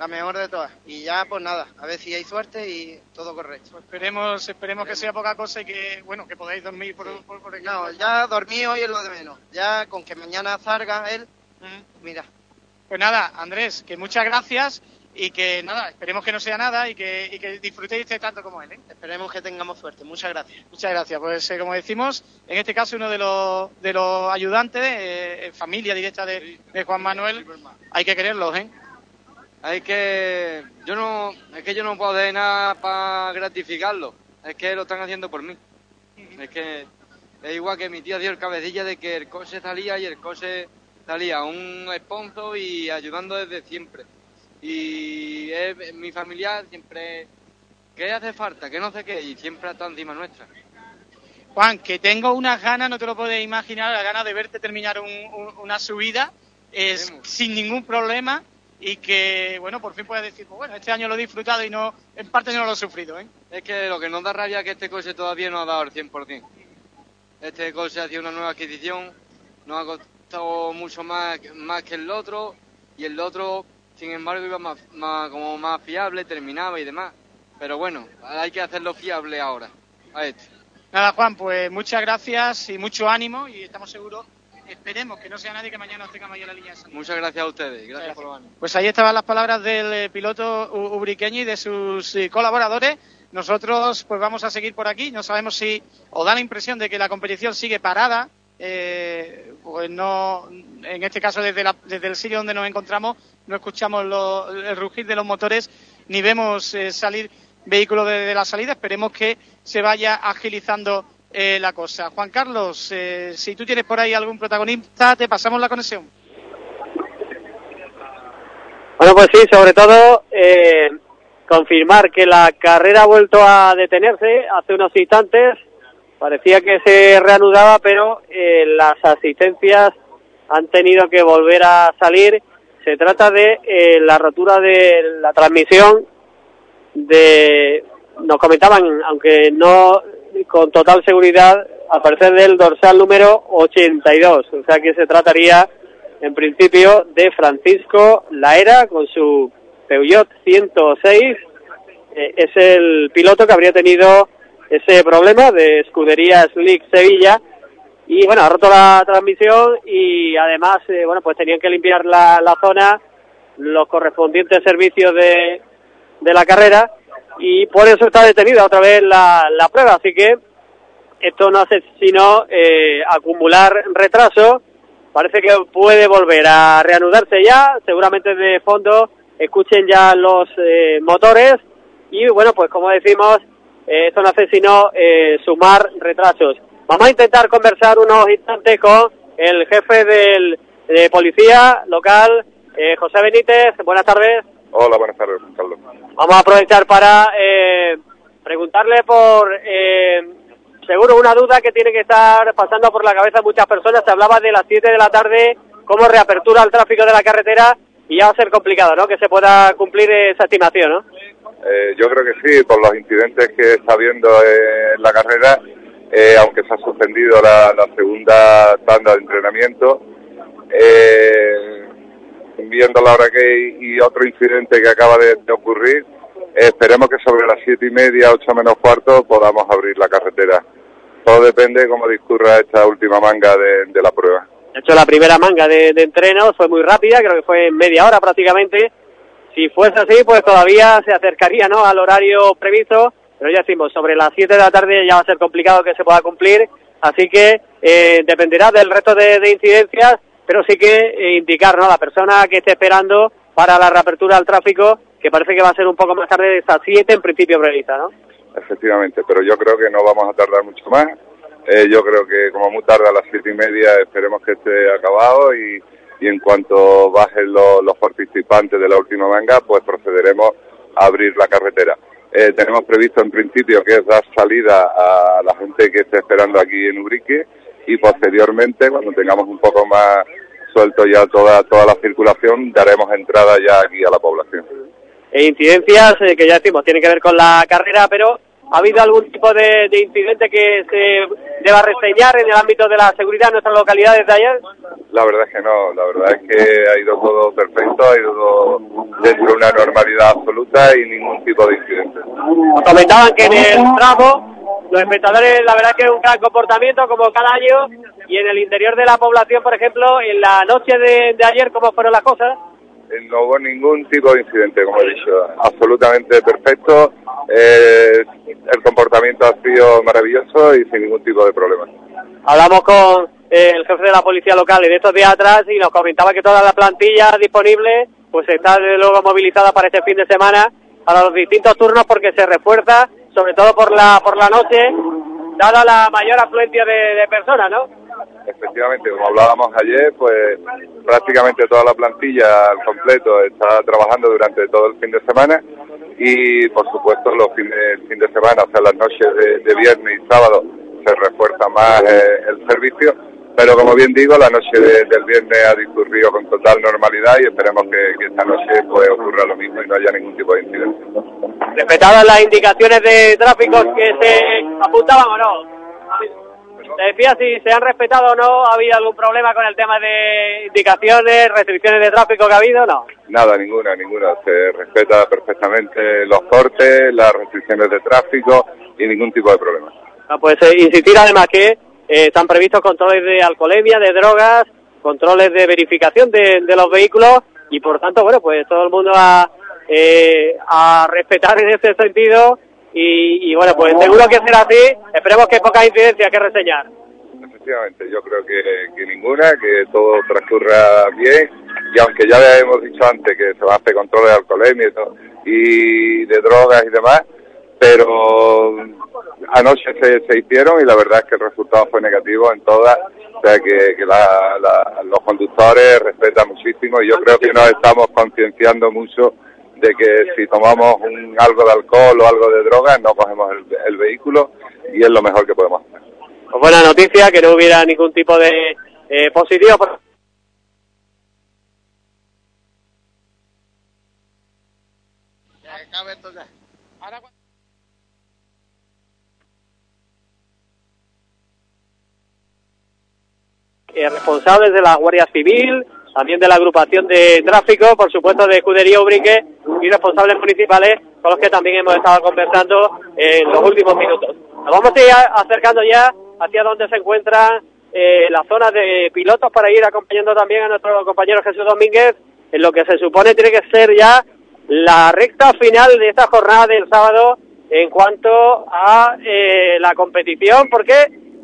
La mejor de todas. Y ya, pues nada, a ver si hay suerte y todo correcto. Esperemos, esperemos que sea poca cosa y que, bueno, que podáis dormir por, por, por el No, ya dormí hoy es lo de menos. Ya con que mañana salga él, mira. Pues nada, Andrés, que muchas gracias y que nada, esperemos que no sea nada y que, y que disfrutéis tanto como él. ¿eh? Esperemos que tengamos suerte. Muchas gracias. Muchas gracias. Pues eh, como decimos, en este caso uno de los, de los ayudantes, eh, eh, familia directa de, de Juan Manuel, hay que quererlos, ¿eh? Hay que. Yo no. Es que yo no puedo hacer nada para gratificarlo. Es que lo están haciendo por mí. Es que. Es igual que mi tío dio el cabecilla de que el coche salía y el coche salía un sponsor y ayudando desde siempre. Y es, mi familiar siempre. ¿Qué hace falta? ¿Qué no sé qué? Y siempre está encima nuestra. Juan, que tengo unas ganas, no te lo puedes imaginar, las ganas de verte terminar un- un- una subida es sin ningún problema y que, bueno, por fin puedes decir, pues bueno, este año lo he disfrutado y no, en parte no lo he sufrido, ¿eh? Es que lo que nos da rabia es que este coche todavía no ha dado el 100%. Este coche ha sido una nueva adquisición, nos ha costado mucho más, más que el otro, y el otro, sin embargo, iba más, más- como más fiable, terminaba y demás. Pero bueno, hay que hacerlo fiable ahora, a este. Nada, Juan, pues muchas gracias y mucho ánimo y estamos seguros esperemos que no sea nadie que mañana nos tengamos ahí en la línea de salida. Muchas gracias a ustedes. Gracias por venir. Pues ahí estaban las palabras del eh, piloto ubriqueño y de sus eh, colaboradores. Nosotros pues vamos a seguir por aquí. No sabemos si os da la impresión de que la competición sigue parada. Eh, pues no, en este caso desde, la- desde el sitio donde nos encontramos no escuchamos lo- el rugir de los motores ni vemos eh, salir vehículos desde la salida. Esperemos que se vaya agilizando eh, la cosa. Juan Carlos, eh, si tú tienes por ahí algún protagonista, te pasamos la conexión. Bueno, pues sí, sobre todo eh, confirmar que la carrera ha vuelto a detenerse hace unos instantes. Parecía que se reanudaba, pero eh, las asistencias han tenido que volver a salir. Se trata de eh, la rotura de la transmisión de, nos comentaban, aunque no con total seguridad, al parecer del dorsal número 82. O sea que se trataría en principio de Francisco Laera con su Peugeot 106. Eh, es el piloto que habría tenido ese problema de escudería Slick Sevilla. Y bueno, ha roto la transmisión y además, eh, bueno, pues tenían que limpiar la, la zona los correspondientes servicios de, de la carrera y por eso está detenida otra vez la, la prueba. Así que esto no hace sino eh, acumular retraso. Parece que puede volver a reanudarse ya. Seguramente de fondo escuchen ya los eh, motores. Y bueno, pues como decimos, eh, esto no hace sino eh, sumar retrasos. Vamos a intentar conversar unos instantes con el jefe del, de policía local, eh, José Benítez. Buenas tardes. Hola, buenas tardes, Carlos. Vamos a aprovechar para eh, preguntarle por, eh, seguro, una duda que tiene que estar pasando por la cabeza de muchas personas. Se hablaba de las 7 de la tarde como reapertura al tráfico de la carretera y ya va a ser complicado, ¿no? Que se pueda cumplir esa estimación, ¿no? Eh, yo creo que sí, por los incidentes que está habiendo eh, en la carrera, eh, aunque se ha suspendido la, la segunda tanda de entrenamiento, eh, viendo la hora que hay y otro incidente que acaba de, ocurrir, esperemos que sobre las siete y media, ocho menos cuarto, podamos abrir la carretera. Todo depende de cómo discurra esta última manga de, la prueba. De hecho, la primera manga de, de entreno fue muy rápida, creo que fue media hora prácticamente. Si fuese así, pues todavía se acercaría ¿no? al horario previsto, pero ya decimos, sobre las 7 de la tarde ya va a ser complicado que se pueda cumplir, así que eh, dependerá del resto de incidencias, pero sí que eh, indicar ¿no? a la persona que esté esperando para la reapertura al tráfico, que parece que va a ser un poco más tarde de estas 7 en principio prevista, ¿no? Efectivamente, pero yo creo que no vamos a tardar mucho más. Eh, yo creo que como muy tarde a las siete y media esperemos que esté acabado y, en cuanto bajen los, los participantes de la última manga, pues procederemos a abrir la carretera. Eh, tenemos previsto en principio que es dar salida a la gente que esté esperando aquí en Ubrique y posteriormente, cuando tengamos un poco más suelto ya toda, toda la circulación, daremos entrada ya aquí a la población. E incidencias eh, que ya decimos tienen que ver con la carrera, pero ¿ha habido algún tipo de, de incidente que se deba reseñar en el ámbito de la seguridad en nuestras localidades de ayer? La verdad es que no, la verdad es que ha ido todo perfecto, ha ido todo dentro de una normalidad absoluta y ningún tipo de incidente. Comentaban que en el tramo los espectadores, la verdad que es un gran comportamiento como cada año y en el interior de la población, por ejemplo, en la noche de, de ayer, ¿cómo fueron las cosas? Eh, No hubo ningún tipo de incidente, como he dicho, absolutamente perfecto. Eh, el comportamiento ha sido maravilloso y sin ningún tipo de problema. Hablamos con eh, el jefe de la policía local en estos días atrás y nos comentaba que toda la plantilla disponible pues está desde luego movilizada para este fin de semana para los distintos turnos porque se refuerza sobre todo por la por la noche dada la mayor afluencia de, de personas, ¿no? Efectivamente, como hablábamos ayer, pues prácticamente toda la plantilla al completo está trabajando durante todo el fin de semana y por supuesto los fines, el fin de semana, o sea las noches de, viernes y sábado se refuerza más eh, el servicio, pero como bien digo, la noche de- del viernes ha discurrido con total normalidad y esperemos que, que esta noche pues ocurra lo mismo y no haya ningún tipo de incidente. Respetadas las indicaciones de tráfico que se apuntaban o no. Te decía si se han respetado o no, ¿ha habido algún problema con el tema de indicaciones, restricciones de tráfico que ha habido? No. Nada, ninguna, ninguna. Se respeta perfectamente los cortes, las restricciones de tráfico y ningún tipo de problema. No, pues eh, insistir además que eh, están previstos controles de alcoholemia, de drogas, controles de verificación de, de los vehículos y por tanto, bueno, pues todo el mundo a, eh, a respetar en ese sentido y, y, bueno, pues seguro que será así. Esperemos que pocas incidencias que reseñar. Efectivamente, yo creo que, que ninguna, que todo transcurra bien y aunque ya le hemos dicho antes que se van a hacer controles de alcoholemia y, y de drogas y demás, pero anoche se, se hicieron y la verdad es que el resultado fue negativo en todas, o sea que, que la- la- los conductores respetan muchísimo y yo creo que nos estamos concienciando mucho de que si tomamos un, algo de alcohol o algo de droga no cogemos el, el vehículo y es lo mejor que podemos hacer. Pues buena noticia, que no hubiera ningún tipo de eh, positivo. eh, responsables de la Guardia Civil, también de la agrupación de tráfico, por supuesto de Escudería Ubrique y responsables municipales con los que también hemos estado conversando en los últimos minutos. Nos vamos a ir acercando ya hacia donde se encuentra eh, la zona de pilotos para ir acompañando también a nuestro compañero Jesús Domínguez en lo que se supone tiene que ser ya la recta final de esta jornada del sábado en cuanto a eh, la competición, porque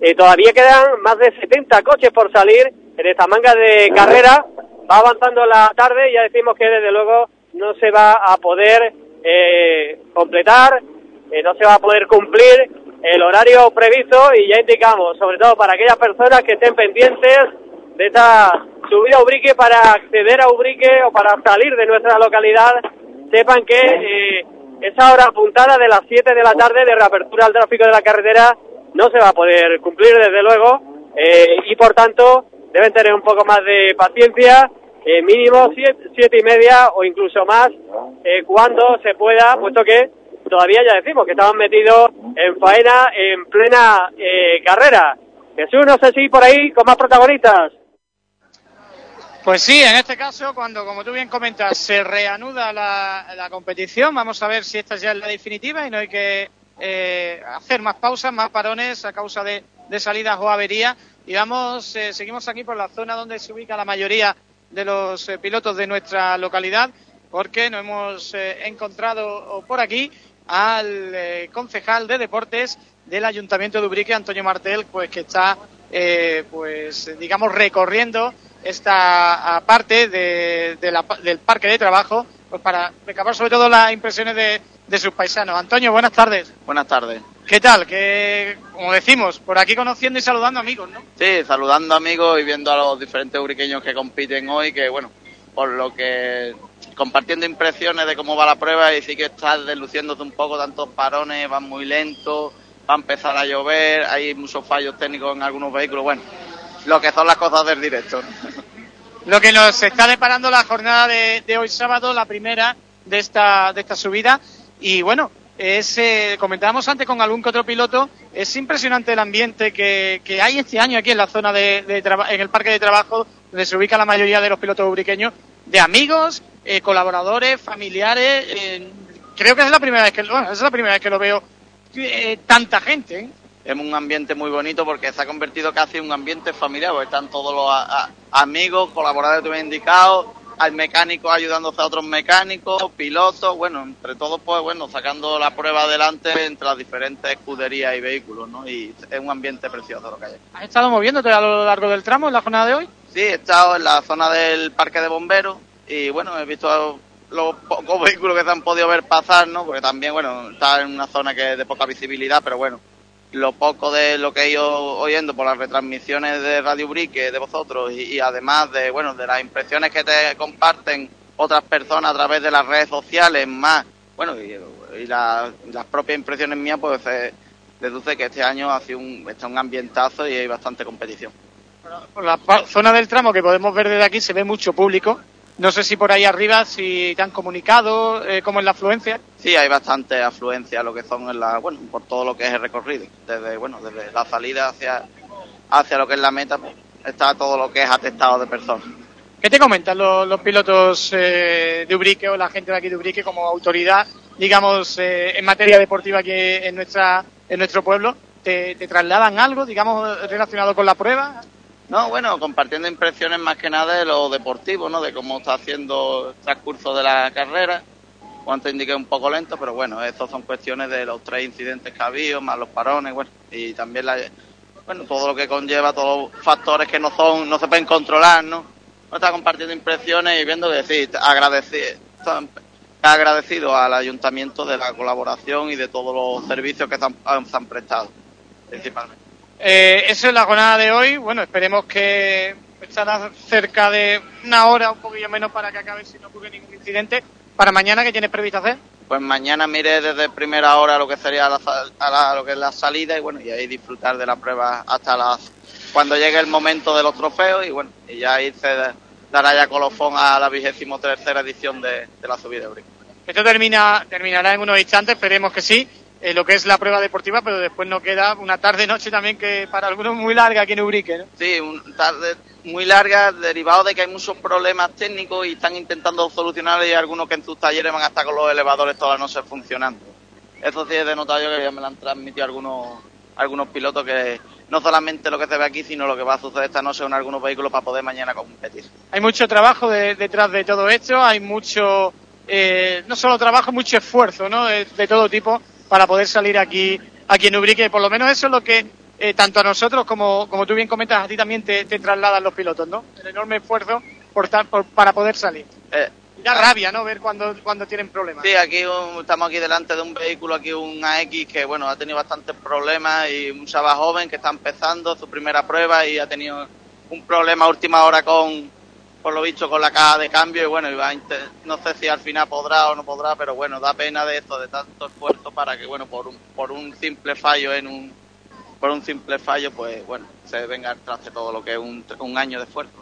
eh, todavía quedan más de 70 coches por salir en esta manga de carrera. Va avanzando la tarde y ya decimos que desde luego no se va a poder eh, completar, eh, no se va a poder cumplir el horario previsto y ya indicamos, sobre todo para aquellas personas que estén pendientes de esta subida a Ubrique para acceder a Ubrique o para salir de nuestra localidad, sepan que eh, esa hora apuntada de las 7 de la tarde de reapertura al tráfico de la carretera no se va a poder cumplir desde luego y por tanto deben tener un poco más de paciencia, eh, mínimo siete, y media o incluso más eh, cuando se pueda, puesto que todavía ya decimos que estamos metidos en faena en plena eh, carrera. Jesús, no sé si por ahí con más protagonistas. Pues sí, en este caso, cuando, como tú bien comentas, se reanuda la, competición, vamos a ver si esta ya es la definitiva y no hay que hacer más pausas, más parones a causa de salidas o averías. Y vamos, eh, seguimos aquí por la zona donde se ubica la mayoría de los eh, pilotos de nuestra localidad, porque nos hemos eh, encontrado por aquí al concejal de deportes del Ayuntamiento de Ubrique, Antonio Martel, pues que está, pues digamos, recorriendo esta parte de, de la- del parque de trabajo, pues para recabar sobre todo las impresiones de, de sus paisanos. Antonio, buenas tardes. Buenas tardes. ¿Qué tal? Que, como decimos, por aquí conociendo y saludando amigos, ¿no? Sí, saludando amigos y viendo a los diferentes uriqueños que compiten hoy, que bueno, por lo que compartiendo impresiones de cómo va la prueba y sí que está desluciéndose un poco, tantos parones, van muy lentos, va a empezar a llover, hay muchos fallos técnicos en algunos vehículos, bueno, lo que son las cosas del directo. Lo que nos está deparando la jornada de, de hoy sábado, la primera de esta, de esta subida. Y bueno, es, eh, comentábamos antes con algún que otro piloto, es impresionante el ambiente que, hay este año aquí en la zona de, en el parque de trabajo, donde se ubica la mayoría de los pilotos ubriqueños, de amigos, eh, colaboradores, familiares. eh, creo que es la primera vez que, bueno, es la primera vez que lo veo eh, tanta gente. ¿eh? es un ambiente muy bonito porque se ha convertido casi en un ambiente familiar, porque están todos los amigos, colaboradores que me han indicado, hay mecánicos ayudándose a otros mecánicos, pilotos, bueno, entre todos, pues bueno, sacando la prueba adelante entre las diferentes escuderías y vehículos, ¿no? Y es un ambiente precioso lo que hay. ¿Has estado moviéndote a lo largo del tramo en la jornada de hoy? Sí, he estado en la zona del parque de bomberos y bueno, he visto los pocos vehículos que se han podido ver pasar, ¿no? Porque también, bueno, está en una zona que es de poca visibilidad, pero bueno, lo poco de lo que he ido oyendo por las retransmisiones de Radio Brique de vosotros y, además de, bueno, de las impresiones que te comparten otras personas a través de las redes sociales, más, bueno, y, y la- las propias impresiones mías, pues se deduce que este año ha sido un, está un ambientazo y hay bastante competición. Por la zona del tramo que podemos ver desde aquí se ve mucho público. No sé si por ahí arriba, si te han comunicado, eh, cómo es la afluencia. Sí, hay bastante afluencia lo que son en la, bueno, por todo lo que es el recorrido, desde bueno, desde la salida hacia hacia lo que es la meta, pues, está todo lo que es atestado de personas. ¿Qué te comentan los, los pilotos eh, de Ubrique o la gente de aquí de Ubrique como autoridad, digamos, eh, en materia deportiva aquí en nuestra en nuestro pueblo? te, te trasladan algo, digamos, relacionado con la prueba. No, bueno, compartiendo impresiones más que nada de lo deportivo, ¿no? De cómo está haciendo el transcurso de la carrera. Cuánto indiqué un poco lento, pero bueno, estos son cuestiones de los tres incidentes que ha habido, más los parones, bueno, y también la, bueno, todo lo que conlleva, todos los factores que no son, no se pueden controlar, ¿no? Está compartiendo impresiones y viendo que sí, agradecido, agradecido al ayuntamiento de la colaboración y de todos los servicios que se han prestado, principalmente. Eh, eso es la jornada de hoy. Bueno, esperemos que estará cerca de una hora, un poquillo menos para que acabe si no ocurre ningún incidente. Para mañana, ¿qué tienes previsto hacer? Pues mañana miré desde primera hora lo que sería la, a la- lo que es la salida y bueno, y ahí disfrutar de la prueba hasta las cuando llegue el momento de los trofeos y bueno, y ya ahí se dará ya colofón a la vigésimo tercera edición de, de la subida de. Esto termina, terminará en unos instantes, esperemos que sí, eh, lo que es la prueba deportiva, pero después nos queda una tarde-noche también que para algunos muy larga aquí en Ubrique, ¿no? Sí, un tarde muy larga, derivado de que hay muchos problemas técnicos y están intentando solucionar y algunos que en sus talleres van a estar con los elevadores toda la noche funcionando. Eso sí es de notar yo que ya me lo han transmitido algunos, algunos pilotos que no solamente lo que se ve aquí, sino lo que va a suceder esta noche en algunos vehículos para poder mañana competir. Hay mucho trabajo de- detrás de todo esto, hay mucho, eh, no solo trabajo, mucho esfuerzo, ¿no? De, de todo tipo para poder salir aquí, aquí en Ubrique. Por lo menos eso es lo que eh, tanto a nosotros como, como tú bien comentas, a ti también te, te trasladan los pilotos, ¿no? El enorme esfuerzo por, por- para poder salir. Eh, da rabia, ¿no? Ver cuando, cuando tienen problemas. Sí, aquí un- estamos aquí delante de un vehículo, aquí un AX que bueno ha tenido bastantes problemas y un chaval joven que está empezando su primera prueba y ha tenido un problema a última hora con, por lo visto, con la caja de cambio y bueno, va a no sé si al final podrá o no podrá, pero bueno, da pena de esto, de tanto esfuerzo para que bueno, por un, por un simple fallo en un, por un simple fallo, pues bueno, se venga al traste todo lo que es un, un año de esfuerzo.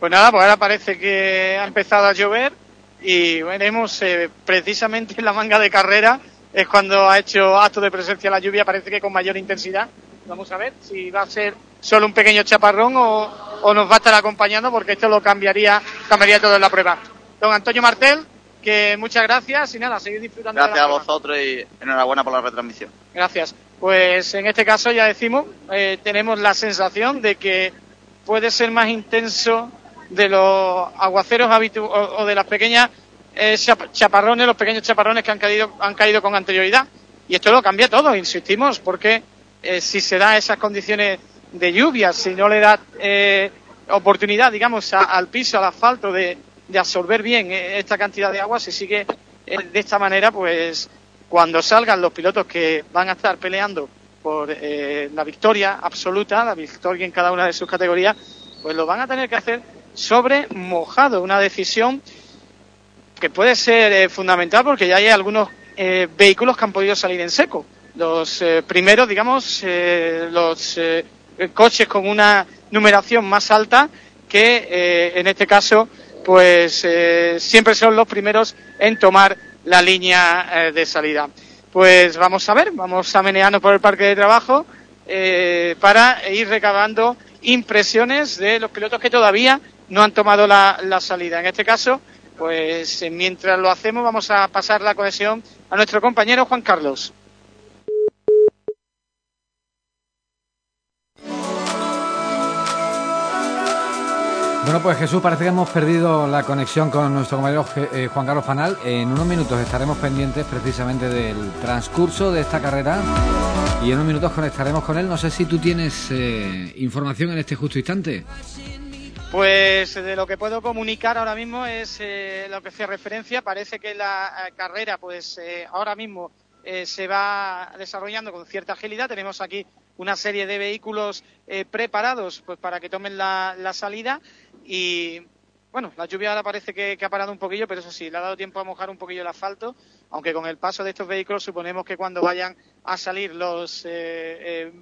Pues nada, pues ahora parece que ha empezado a llover y veremos eh, precisamente en la manga de carrera es cuando ha hecho acto de presencia la lluvia, parece que con mayor intensidad. Vamos a ver si va a ser solo un pequeño chaparrón o, o nos va a estar acompañando porque esto lo cambiaría, cambiaría todo en la prueba. Don Antonio Martel, que muchas gracias y nada, seguir disfrutando de la Gracias a prueba. vosotros y enhorabuena por la retransmisión. Gracias. Pues en este caso ya decimos, eh, tenemos la sensación de que puede ser más intenso de los aguaceros habitu o, o de las pequeñas eh, chap- chaparrones, los pequeños chaparrones que han caído, han caído con anterioridad. Y esto lo cambia todo, insistimos, porque eh, si se da esas condiciones de lluvia, si no le da eh, oportunidad, digamos, a- al piso, al asfalto, de, de absorber bien eh, esta cantidad de agua, si sigue eh, de esta manera, pues cuando salgan los pilotos que van a estar peleando por eh, la victoria absoluta, la victoria en cada una de sus categorías, pues lo van a tener que hacer sobre mojado, una decisión que puede ser eh, fundamental porque ya hay algunos eh, vehículos que han podido salir en seco. Los primeros, digamos, los coches con una numeración más alta que eh, en este caso, pues eh, siempre son los primeros en tomar la línea eh, de salida. Pues vamos a ver, vamos a menearnos por el parque de trabajo eh, para ir recabando impresiones de los pilotos que todavía no han tomado la, la salida. En este caso, pues eh, mientras lo hacemos vamos a pasar la conexión a nuestro compañero Juan Carlos. Bueno, pues Jesús, parece que hemos perdido la conexión con nuestro compañero eh, Juan Carlos Fanal. En unos minutos estaremos pendientes precisamente del transcurso de esta carrera y en unos minutos conectaremos con él. No sé si tú tienes eh, información en este justo instante. Pues de lo que puedo comunicar ahora mismo es eh, lo que hace referencia. Parece que la eh, carrera, pues eh, ahora mismo eh, se va desarrollando con cierta agilidad. Tenemos aquí una serie de vehículos eh, preparados pues para que tomen la salida y bueno, la lluvia ahora parece que, ha parado un poquillo, pero eso sí, le ha dado tiempo a mojar un poquillo el asfalto, aunque con el paso de estos vehículos suponemos que cuando vayan a salir los eh, eh,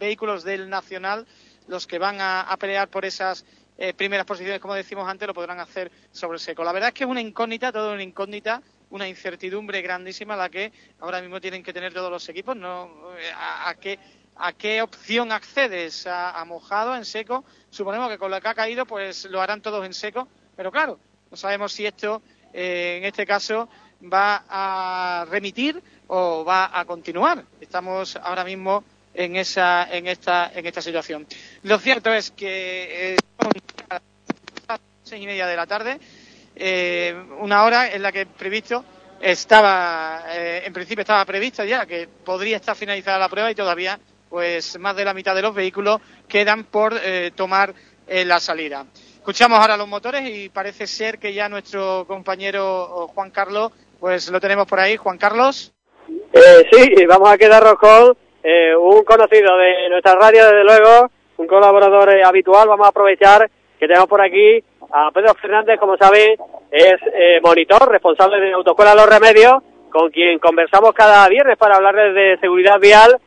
vehículos del Nacional, los que van a, pelear por esas eh, primeras posiciones, como decimos antes, lo podrán hacer sobre seco. La verdad es que es una incógnita, todo una incógnita, una incertidumbre grandísima la que ahora mismo tienen que tener todos los equipos. No, eh, a, a qué a qué opción accedes a, a mojado, en seco. Suponemos que con lo que ha caído, pues lo harán todos en seco. Pero claro, no sabemos si esto, eh, en este caso, va a remitir o va a continuar. Estamos ahora mismo en esa en esta en esta situación. Lo cierto es que eh, son las seis y media de la tarde, eh, una hora en la que previsto estaba eh, en principio estaba prevista ya que podría estar finalizada la prueba y todavía pues más de la mitad de los vehículos quedan por eh, tomar eh, la salida. Escuchamos ahora los motores y parece ser que ya nuestro compañero Juan Carlos pues lo tenemos por ahí. Juan Carlos. Eh, sí, vamos a quedarnos con eh, un conocido de nuestra radio, desde luego, un colaborador eh, habitual. Vamos a aprovechar que tenemos por aquí a Pedro Fernández, como saben, es eh, monitor, responsable de Autoescuela Los Remedios, con quien conversamos cada viernes para hablarles de seguridad vial.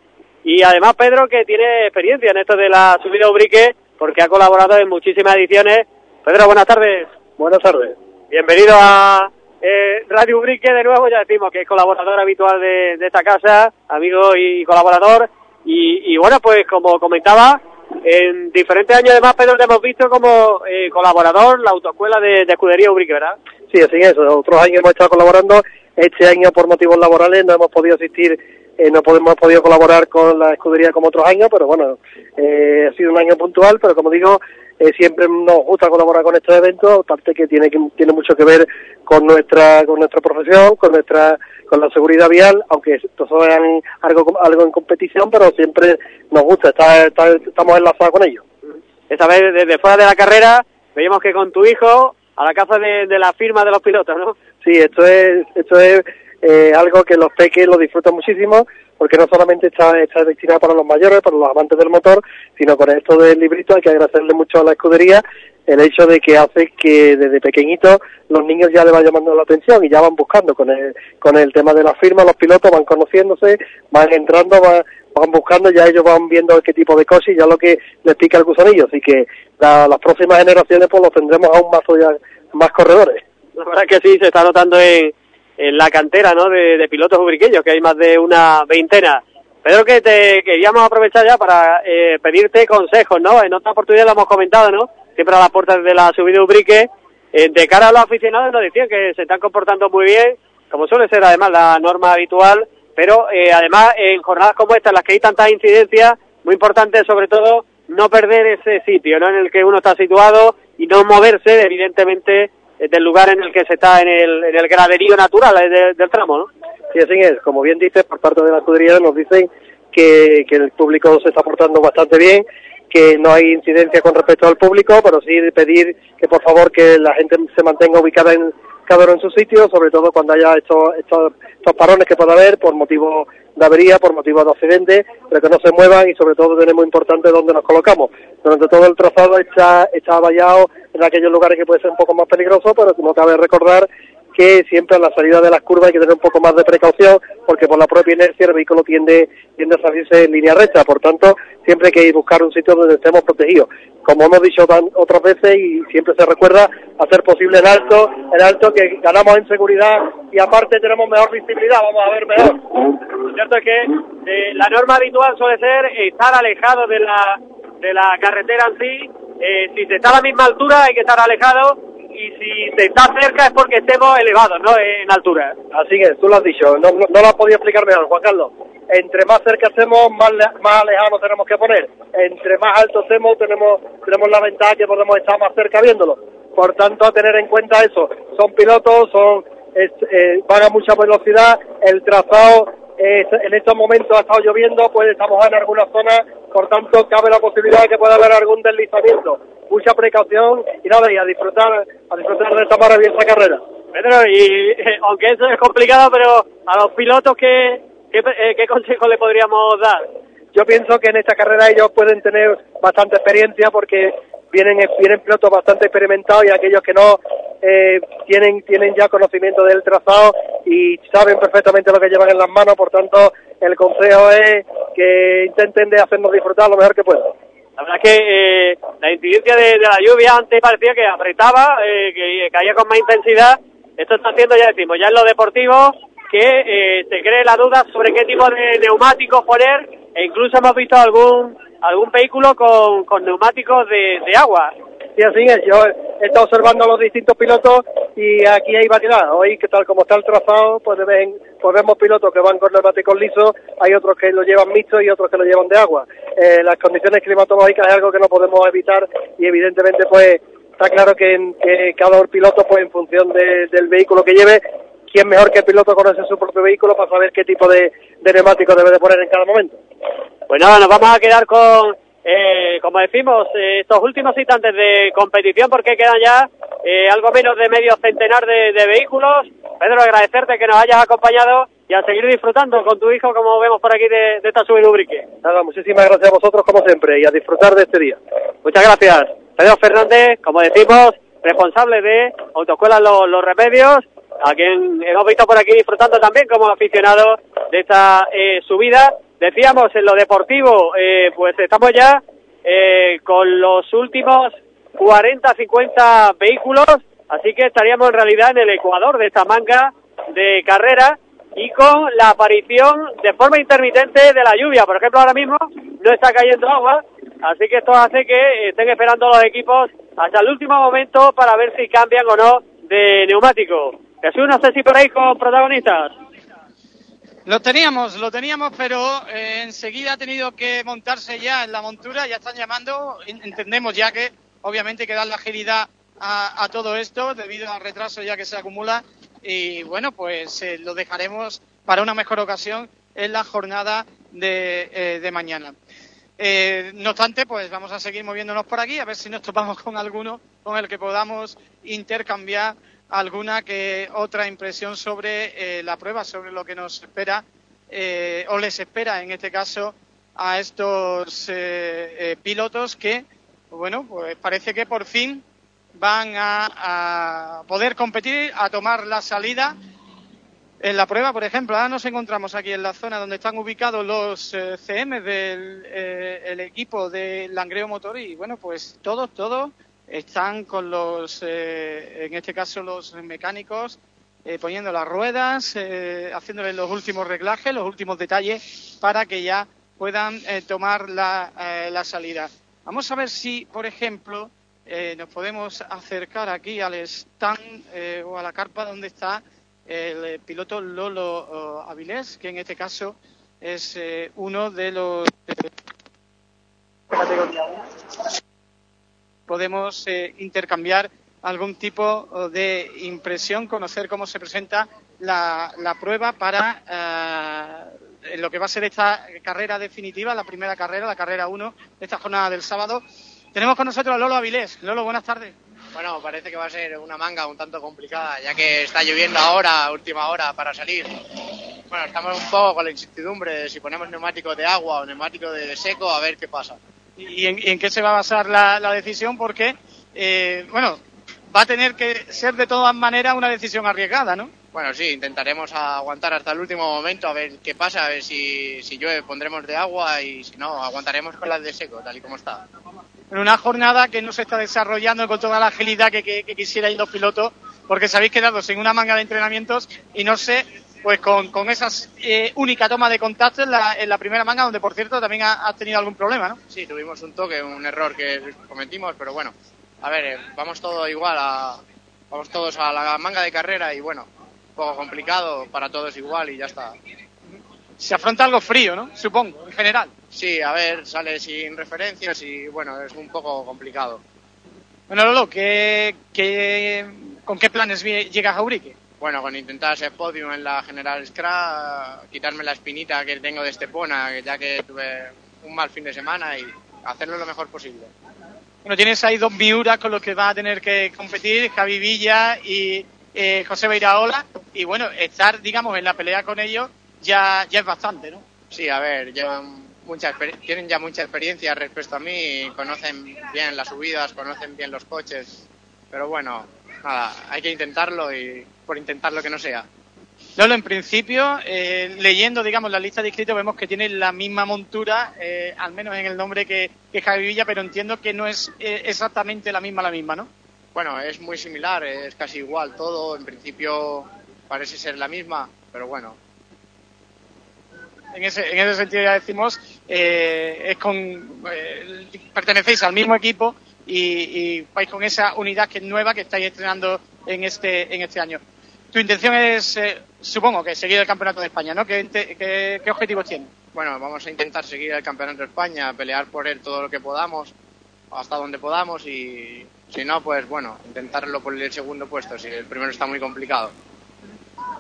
Y además, Pedro, que tiene experiencia en esto de la subida Ubrique, porque ha colaborado en muchísimas ediciones. Pedro, buenas tardes. Buenas tardes. Bienvenido a eh, Radio Ubrique de nuevo, ya decimos que es colaborador habitual de, de esta casa, amigo y colaborador. Y, y bueno, pues como comentaba, en diferentes años además, Pedro, te hemos visto como eh, colaborador la autoescuela de, de Escudería Ubrique, ¿verdad? Sí, así es. Otros años hemos estado colaborando. Este año, por motivos laborales, no hemos podido asistir, eh, no hemos podido colaborar con la escudería como otros años, pero bueno, eh, ha sido un año puntual, pero como digo, eh, siempre nos gusta colaborar con estos eventos, aparte que tiene que tiene mucho que ver con nuestra con nuestra profesión, con nuestra con la seguridad vial, aunque estos sean algo algo en competición, pero siempre nos gusta, está- estamos enlazados con ellos. Esta vez desde fuera de la carrera, veíamos que con tu hijo, a la caza de, de la firma de los pilotos, ¿no? Sí, esto es, esto es eh, algo que los peques lo disfrutan muchísimo, porque no solamente está, está destinado para los mayores, para los amantes del motor, sino con esto del librito hay que agradecerle mucho a la escudería el hecho de que hace que desde pequeñitos los niños ya le va llamando la atención y ya van buscando con el, con el tema de la firma, los pilotos van conociéndose, van entrando, van, van buscando, ya ellos van viendo qué tipo de cosas y ya lo que les pica el gusanillo, así que la- las próximas generaciones pues los tendremos aún más, más corredores. La verdad que sí, se está notando en, en la cantera, ¿no? De, de pilotos ubriqueños, que hay más de una veintena. Pedro, que te queríamos aprovechar ya para eh, pedirte consejos, ¿no? En otra oportunidad lo hemos comentado, ¿no? Siempre a las puertas de la subida Ubrique, eh, de cara a los aficionados nos decían que se están comportando muy bien, como suele ser además la norma habitual, pero eh, además en jornadas como esta, en las que hay tantas incidencias, muy importante sobre todo no perder ese sitio, ¿no? En el que uno está situado y no moverse, evidentemente, del lugar en el que se está en el, en el graderío natural eh, de- del tramo, ¿no? Sí, así. Como bien dices, por parte de la escudería nos dicen que, que el público se está portando bastante bien, que no hay incidencia con respecto al público, pero sí pedir que por favor que la gente se mantenga ubicada en cada en su sitio, sobre todo cuando haya estos, estos, estos parones que pueda haber por motivo de avería, por motivo de accidente, pero que no se muevan y sobre todo tenemos importante dónde nos colocamos. Durante todo el trazado está, está vallado en aquellos lugares que puede ser un poco más peligroso, pero no cabe recordar que siempre a la salida de las curvas hay que tener un poco más de precaución porque por la propia inercia el vehículo tiende, tiende a salirse en línea recta. Por tanto, siempre hay que buscar un sitio donde estemos protegidos. Como hemos dicho tan- otras veces y siempre se recuerda, hacer posible el alto, el alto que ganamos en seguridad y aparte tenemos mejor visibilidad, vamos a ver mejor. Lo cierto es que eh, la norma habitual suele ser estar alejado de la, de la carretera en sí. Eh, si se está a la misma altura hay que estar alejado y si se está cerca es porque estemos elevados, ¿no? En altura. Así es, tú lo has dicho, no, no, no lo has podido explicar mejor, Juan Carlos. Entre más cerca estemos, más, más alejados tenemos que poner. Entre más alto estemos, tenemos, tenemos la ventaja que podemos estar más cerca viéndolo. Por tanto, a tener en cuenta eso. Son pilotos, son es- eh, van a mucha velocidad, el trazado eh, en estos momentos ha estado lloviendo, pues estamos en algunas zonas, por tanto cabe la posibilidad de que pueda haber algún deslizamiento. Mucha precaución y nada, y a disfrutar, a disfrutar de esta maravillosa carrera. Pedro, y aunque eso es complicado, pero a los pilotos, ¿qué, qué, eh, qué consejos le podríamos dar? Yo pienso que en esta carrera ellos pueden tener bastante experiencia porque vienen vienen pilotos bastante experimentados y aquellos que no eh, tienen tienen ya conocimiento del trazado y saben perfectamente lo que llevan en las manos. Por tanto, el consejo es que intenten de hacernos disfrutar lo mejor que puedan. La verdad es que eh, la incidencia de, la lluvia antes parecía que apretaba, eh, que caía con más intensidad. Esto está haciendo, ya decimos, ya en lo deportivo, que eh, se cree la duda sobre qué tipo de neumáticos poner e incluso hemos visto algún algún vehículo con, con neumáticos de, de agua. Y así es. Yo he estado observando a los distintos pilotos y aquí hay variedad. Hoy, que tal como está el trazado, pues, de vez en- pues vemos pilotos que van con neumáticos lisos, hay otros que lo llevan mixto y otros que lo llevan de agua. Eh, las condiciones climatológicas es algo que no podemos evitar y evidentemente pues está claro que, en- que cada piloto pues en función de- del vehículo que lleve, quién mejor que el piloto conoce su propio vehículo para saber qué tipo de, de neumático debe de poner en cada momento. Pues nada, nos vamos a quedar con, eh, como decimos, eh, estos últimos instantes de competición porque quedan ya eh, algo menos de medio centenar de, de vehículos. Pedro, agradecerte que nos hayas acompañado y a seguir disfrutando con tu hijo, como vemos por aquí, de, de esta subida ubrique. Nada, muchísimas gracias a vosotros como siempre y a disfrutar de este día. Muchas gracias. Pedro Fernández, como decimos, responsable de Autoescuela Los, Los Remedios, a quien hemos visto por aquí disfrutando también como aficionado de esta eh, subida. Decíamos en lo deportivo, eh, pues estamos ya eh, con los últimos 40, 50 vehículos, así que estaríamos en realidad en el ecuador de esta manga de carrera y con la aparición de forma intermitente de la lluvia. Por ejemplo, ahora mismo no está cayendo agua, así que esto hace que estén esperando los equipos hasta el último momento para ver si cambian o no de neumático. Jesús, no sé si por ahí con protagonistas. Lo teníamos, lo teníamos, pero eh, enseguida ha tenido que montarse ya en la montura, ya están llamando, en- entendemos ya que obviamente hay que dar la agilidad a, a todo esto debido al retraso ya que se acumula. Y bueno, pues eh, lo dejaremos para una mejor ocasión en la jornada de, eh, de mañana. Eh, no obstante, pues vamos a seguir moviéndonos por aquí, a ver si nos topamos con alguno con el que podamos intercambiar alguna que otra impresión sobre eh, la prueba, sobre lo que nos espera eh, o les espera en este caso a estos eh, eh, pilotos que, bueno, pues parece que por fin van a, poder competir, a tomar la salida. En la prueba, por ejemplo, ahora nos encontramos aquí en la zona donde están ubicados los eh, CM del eh, el equipo de Langreo Motor y bueno, pues todos, todos están con los, eh, en este caso los mecánicos, eh, poniendo las ruedas, eh, haciéndole los últimos reglajes, los últimos detalles para que ya puedan eh, tomar la, eh, la salida. Vamos a ver si, por ejemplo, eh, nos podemos acercar aquí al stand o a la carpa donde está el piloto Lolo Avilés, que en este caso es uno de los categoría. Podemos eh, intercambiar algún tipo de impresión, conocer cómo se presenta la, la prueba para eh, lo que va a ser esta carrera definitiva, la primera carrera, la carrera 1 de esta jornada del sábado. Tenemos con nosotros a Lolo Avilés. Lolo, buenas tardes. Bueno, parece que va a ser una manga un tanto complicada, ya que está lloviendo ahora, última hora, para salir. Bueno, estamos un poco con la incertidumbre de si ponemos neumático de agua o neumático de seco, a ver qué pasa. ¿Y en, y en qué se va a basar la, la decisión? Porque, eh, bueno, va a tener que ser de todas maneras una decisión arriesgada, ¿no? Bueno, sí, intentaremos aguantar hasta el último momento a ver qué pasa, a ver si, si llueve pondremos de agua y si no, aguantaremos con las de seco, tal y como está. En una jornada que no se está desarrollando con toda la agilidad que, que, que quisierais los pilotos, porque se habéis quedado sin una manga de entrenamientos y no sé, pues con, con esas eh, única toma de contacto en la, en la primera manga, donde por cierto también ha- tenido algún problema, ¿no? Sí, tuvimos un toque, un error que cometimos, pero bueno, a ver, eh, vamos todo igual, a, vamos todos a la manga de carrera y bueno, un poco complicado, para todos igual y ya está. Se afronta algo frío, ¿no? Supongo, en general. Sí, a ver, sale sin referencias y bueno, es un poco complicado. Bueno, Lolo, ¿qué, qué, ¿con qué planes vi- llegas a Urique? Bueno, con intentar ese podium en la General Scra, quitarme la espinita que tengo de Estepona, ya que tuve un mal fin de semana y hacerlo lo mejor posible. Bueno, tienes ahí dos viuras con los que vas a tener que competir, Javi Villa y eh, José Beiraola, y bueno, estar, digamos, en la pelea con ellos ya, ya es bastante, ¿no? Sí, a ver, llevan mucha tienen ya mucha experiencia respecto a mí, conocen bien las subidas, conocen bien los coches, pero bueno, nada, hay que intentarlo y por intentarlo que no sea. Lolo, en principio, eh, leyendo, digamos, la lista de inscritos, vemos que tiene la misma montura, eh, al menos en el nombre que, que Javi Villa, pero entiendo que no es eh, exactamente la misma, la misma, ¿no? Bueno, es muy similar, es casi igual todo, en principio parece ser la misma, pero bueno, En ese, en ese sentido ya decimos, eh, es con, eh, pertenecéis al mismo equipo, y, y vais con esa unidad que es nueva que estáis estrenando en este, en este año. Tu intención es, eh, supongo, que seguir el Campeonato de España, ¿no? ¿Qué, te- qué- qué objetivos tienes? Bueno, vamos a intentar seguir el Campeonato de España, pelear por él todo lo que podamos, hasta donde podamos y si no, pues bueno, intentarlo por el segundo puesto, si el primero está muy complicado.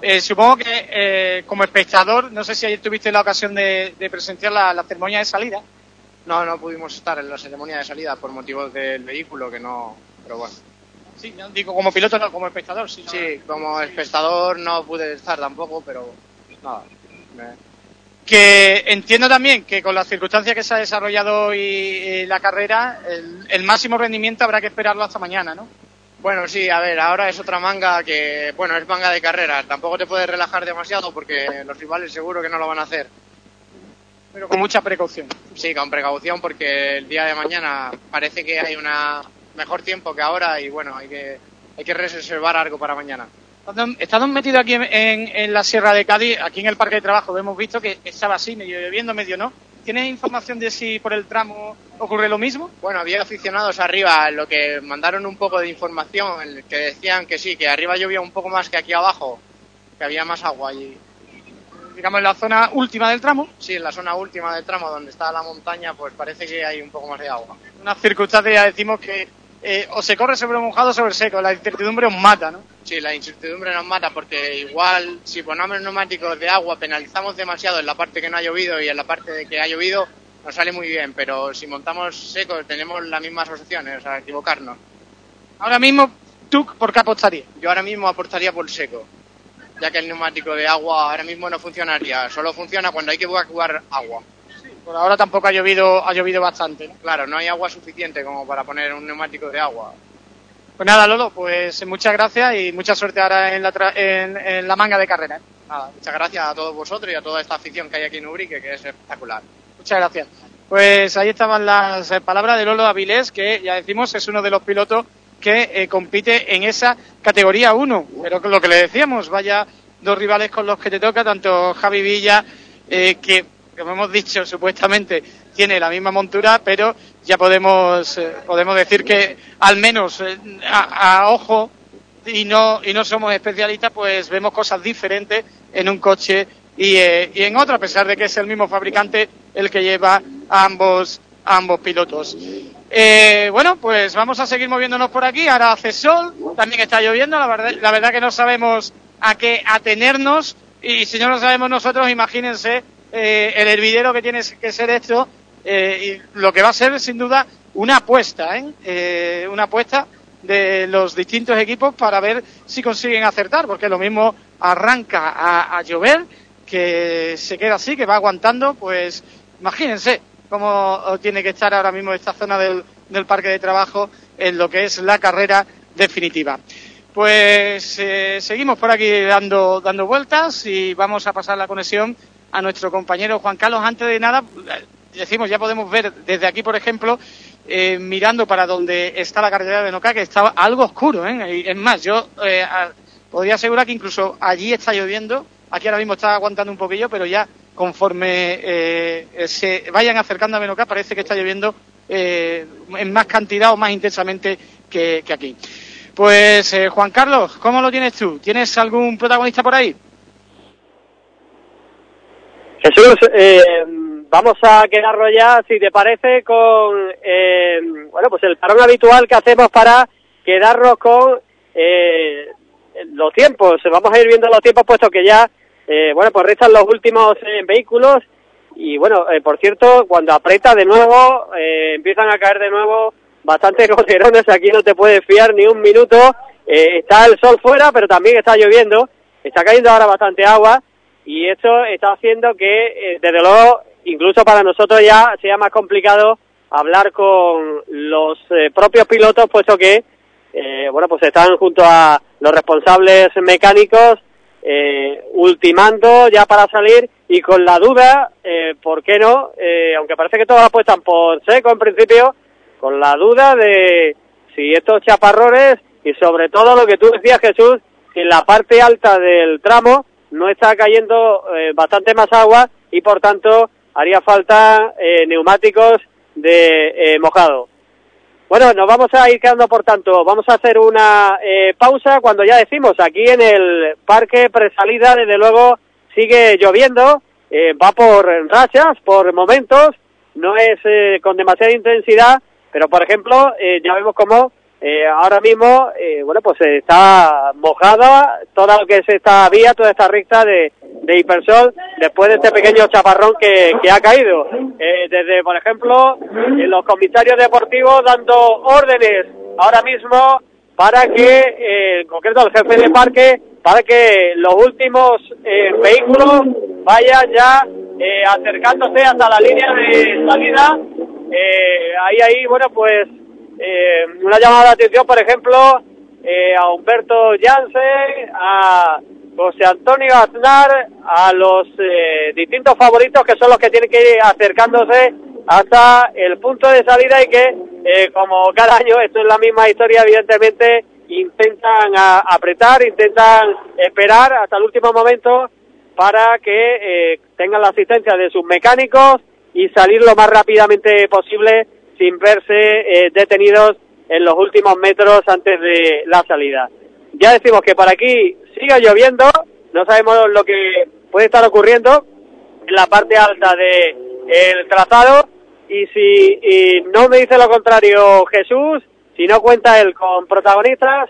Eh, supongo que eh, como espectador, no sé si ayer tuviste la ocasión de, de presenciar la, la ceremonia de salida. No, no pudimos estar en la ceremonia de salida por motivos del vehículo, que no, pero bueno. Sí, no digo como piloto, no como espectador. Sí, Sí, como espectador no pude estar tampoco, pero nada. me- Que entiendo también que con las circunstancias que se ha desarrollado hoy eh, la carrera, el, el máximo rendimiento habrá que esperarlo hasta mañana, ¿no? Bueno, sí, a ver, ahora es otra manga que, bueno, es manga de carrera. Tampoco te puedes relajar demasiado porque los rivales seguro que no lo van a hacer. Pero con mucha precaución. Sí, con precaución porque el día de mañana parece que hay una mejor tiempo que ahora y bueno, hay que, hay que reservar algo para mañana. Estando- Estando metido aquí en, en- en la Sierra de Cádiz, aquí en el Parque de Trabajo, hemos visto que estaba así, medio lloviendo, medio no. ¿Tienes información de si por el tramo ocurre lo mismo? Bueno, había aficionados arriba, lo que mandaron un poco de información, que decían que sí, que arriba llovía un poco más que aquí abajo, que había más agua allí. Digamos, en la zona última del tramo. Sí, en la zona última del tramo, donde está la montaña, pues parece que hay un poco más de agua. Una circunstancia, decimos que eh, o se corre sobre mojado o sobre seco, la incertidumbre os mata, ¿no? Sí, la incertidumbre nos mata porque igual si ponemos neumáticos de agua penalizamos demasiado en la parte que no ha llovido y en la parte de que ha llovido nos sale muy bien, pero si montamos secos tenemos las mismas opciones, o sea, equivocarnos. Ahora mismo, ¿tú por qué apostarías? Yo ahora mismo apostaría por seco, ya que el neumático de agua ahora mismo no funcionaría, solo funciona cuando hay que evacuar agua. Por ahora tampoco ha llovido, ha llovido bastante, ¿no? Claro, no hay agua suficiente como para poner un neumático de agua. Pues nada, Lolo, pues muchas gracias y mucha suerte ahora en la, tra- en, en la manga de carrera. ¿eh? Nada, muchas gracias a todos vosotros y a toda esta afición que hay aquí en Ubrique, que es espectacular. Muchas gracias. Pues ahí estaban las palabras de Lolo Avilés, que ya decimos es uno de los pilotos que eh, compite en esa categoría 1. Pero lo que le decíamos, vaya dos rivales con los que te toca, tanto Javi Villa, eh, que como hemos dicho supuestamente tiene la misma montura, pero ya podemos eh, podemos decir que al menos eh, a, ojo y no y no somos especialistas, pues vemos cosas diferentes en un coche y, y en otro, a pesar de que es el mismo fabricante el que lleva ambos ambos pilotos. Eh, bueno, pues vamos a seguir moviéndonos por aquí. Ahora hace sol, también está lloviendo. La verdad, la verdad que no sabemos a qué atenernos y si no lo sabemos nosotros, imagínense eh, el hervidero que tiene que ser esto eh, y lo que va a ser sin duda una apuesta, ¿eh? Eh, una apuesta de los distintos equipos para ver si consiguen acertar, porque lo mismo arranca a, a llover, que se queda así, que va aguantando, pues imagínense cómo tiene que estar ahora mismo esta zona del, del parque de trabajo en lo que es la carrera definitiva. Pues eh, seguimos por aquí dando, dando vueltas y vamos a pasar la conexión a nuestro compañero Juan Carlos. Antes de nada, eh, decimos, ya podemos ver desde aquí, por ejemplo, eh, mirando para donde está la carretera de Noca, que está algo oscuro. ¿eh? Es más, yo eh, podría asegurar que incluso allí está lloviendo. Aquí ahora mismo está aguantando un poquillo, pero ya conforme eh, se vayan acercando a Benocá, parece que está lloviendo eh, en más cantidad o más intensamente que, que aquí. Pues eh, Juan Carlos, ¿cómo lo tienes tú? ¿Tienes algún protagonista por ahí? Jesús, eh, vamos a quedarnos ya, si te parece, con eh, bueno, pues el parón habitual que hacemos para quedarnos con eh, los tiempos. Vamos a ir viendo los tiempos, puesto que ya, eh, bueno, pues restan los últimos eh, vehículos. Y bueno, eh, por cierto, cuando aprieta de nuevo, eh, empiezan a caer de nuevo bastantes goterones. Aquí no te puedes fiar ni un minuto. Eh, está el sol fuera, pero también está lloviendo. Está cayendo ahora bastante agua y esto está haciendo que, eh, desde luego, incluso para nosotros ya sea más complicado hablar con los propios pilotos, puesto que, bueno, pues están junto a los responsables mecánicos eh, ultimando ya para salir y con la duda, eh, ¿por qué no? Eh, aunque parece que todos apuestan por seco en principio, con la duda de si estos chaparrones y sobre todo lo que tú decías Jesús, que en la parte alta del tramo no está cayendo eh, bastante más agua y por tanto haría falta eh, neumáticos de eh, mojado. Bueno, nos vamos a ir quedando por tanto. Vamos a hacer una eh, pausa cuando ya decimos aquí en el parque presalida, desde luego sigue lloviendo, eh, va por rachas, por momentos, no es eh, con demasiada intensidad, pero por ejemplo eh, ya vemos cómo eh, ahora mismo, bueno, pues está mojada toda lo que es esta vía, toda esta recta de, de Hipersol, después de este pequeño chaparrón que, que ha caído. Eh, desde, por ejemplo, eh, los comisarios deportivos dando órdenes ahora mismo para que, eh, en concreto el jefe de parque, para que los últimos eh, vehículos vayan ya eh, acercándose hasta la línea de salida. Eh, ahí, ahí, bueno, pues una llamada de atención, por ejemplo, a Humberto Jansen, a José Antonio Aznar, a los eh, distintos favoritos que son los que tienen que ir acercándose hasta el punto de salida y que, eh, como cada año, esto es la misma historia, evidentemente, intentan a- apretar, intentan esperar hasta el último momento para que eh, tengan la asistencia de sus mecánicos y salir lo más rápidamente posible sin verse eh, detenidos en los últimos metros antes de la salida. Ya decimos que para aquí sigue lloviendo, no sabemos lo que puede estar ocurriendo en la parte alta de el trazado y si y no me dice lo contrario Jesús, si no cuenta él con protagonistas,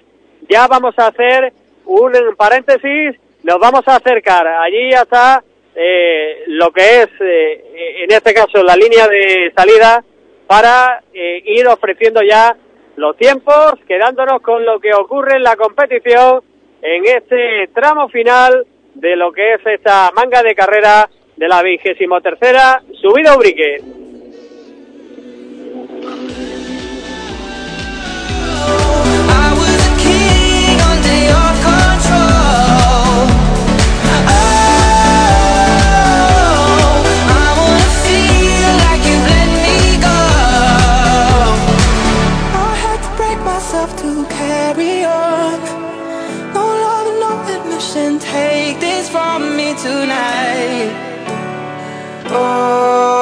ya vamos a hacer un paréntesis, nos vamos a acercar allí hasta eh, lo que es, eh, en este caso, la línea de salida para eh, ir ofreciendo ya los tiempos, quedándonos con lo que ocurre en la competición en este tramo final de lo que es esta manga de carrera de la vigésimo tercera subida Ubrique. Tonight. Oh,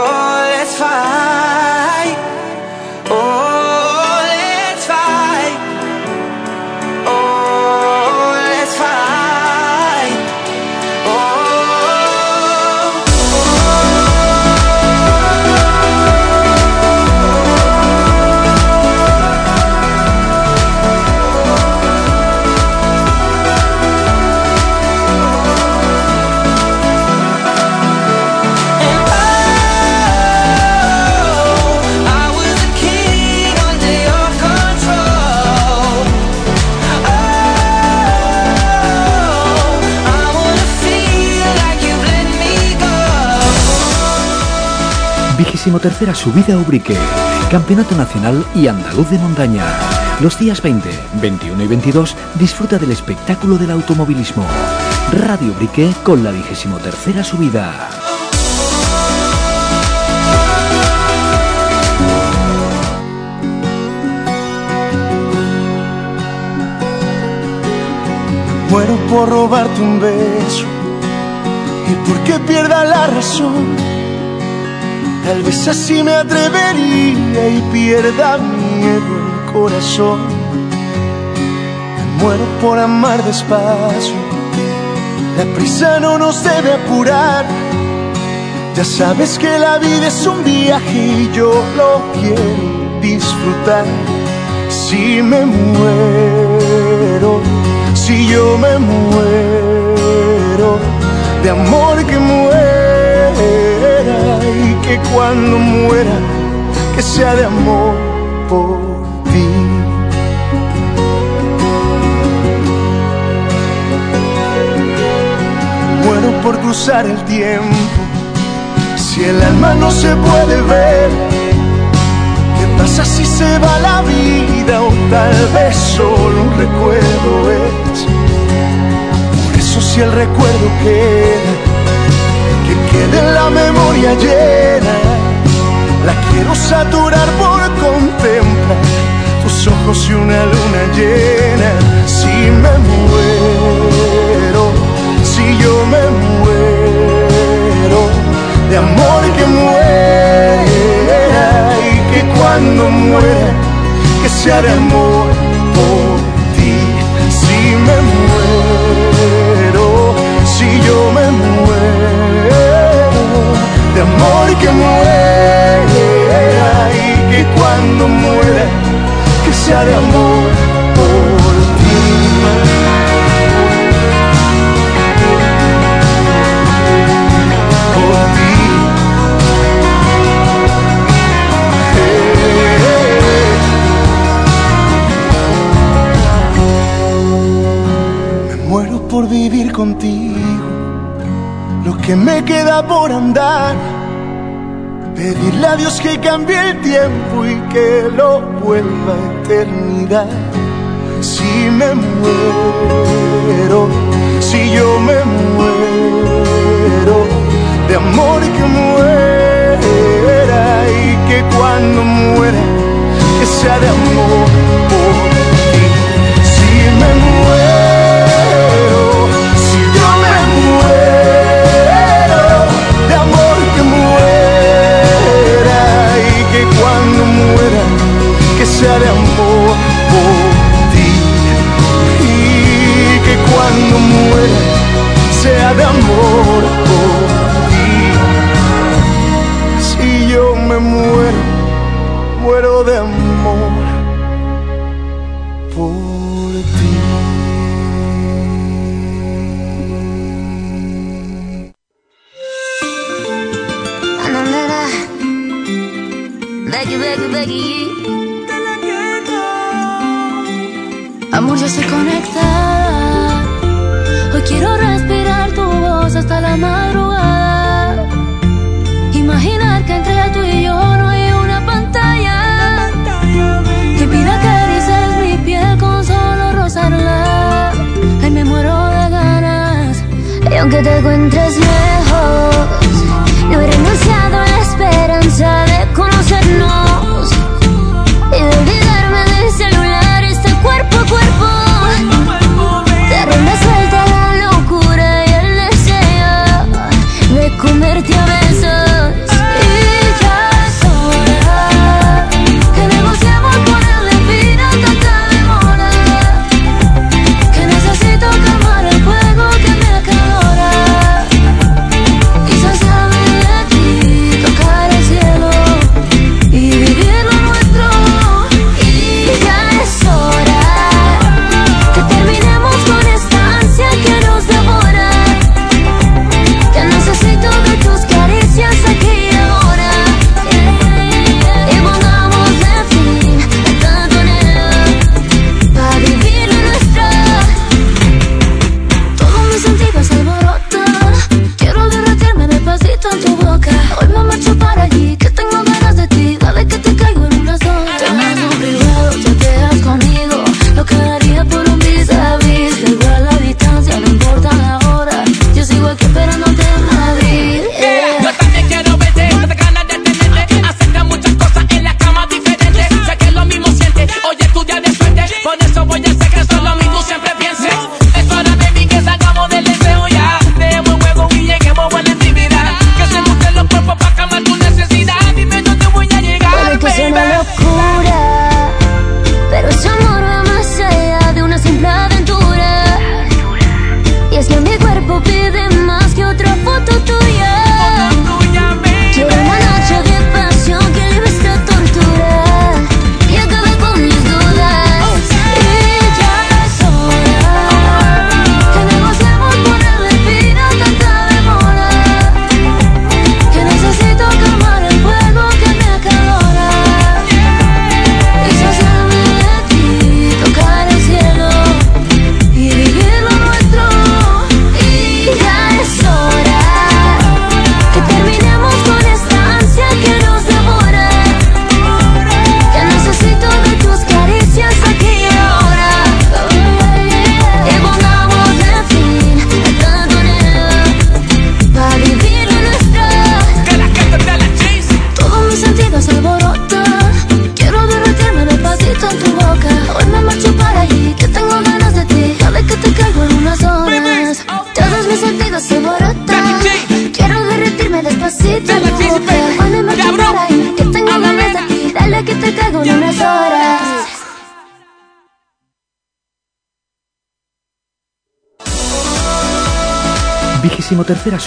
tercera subida Ubrique, Campeonato Nacional y Andaluz de Montaña. Los días 20, 21 y 22 disfruta del espectáculo del automovilismo. Radio Ubrique con la vigésimo subida. Muero por robarte un beso y porque pierda la razón. Tal vez así me atrevería y pierda miedo el corazón. Me muero por amar despacio. La prisa no nos debe apurar. Ya sabes que la vida es un viaje y yo lo quiero disfrutar. Si me muero, si yo me muero, de amor que muera y que cuando muera, que sea de amor por ti. Muero por cruzar el tiempo, si el alma no se puede ver. ¿Qué pasa si se va la vida o tal vez solo un recuerdo es? Por eso si el recuerdo queda, que en la memoria llena, la quiero saturar por contemplar tus ojos y una luna llena. Si me muero, si yo me muero, de amor que muera y que cuando muera, sea de amor por ti. Si me muero, si yo me muero, de amor que muera y que cuando muera, que sea de amor por ti. Por vivir contigo, que me queda por andar. Pedirle a Dios que cambie el tiempo y que lo vuelva a eternidad. Si me muero, si yo me muero, de amor que muera y que cuando muera, que sea de amor por ti. Si me muero, cuando muera, que sea de amor por ti. Y que cuando muera, sea de amor por ti.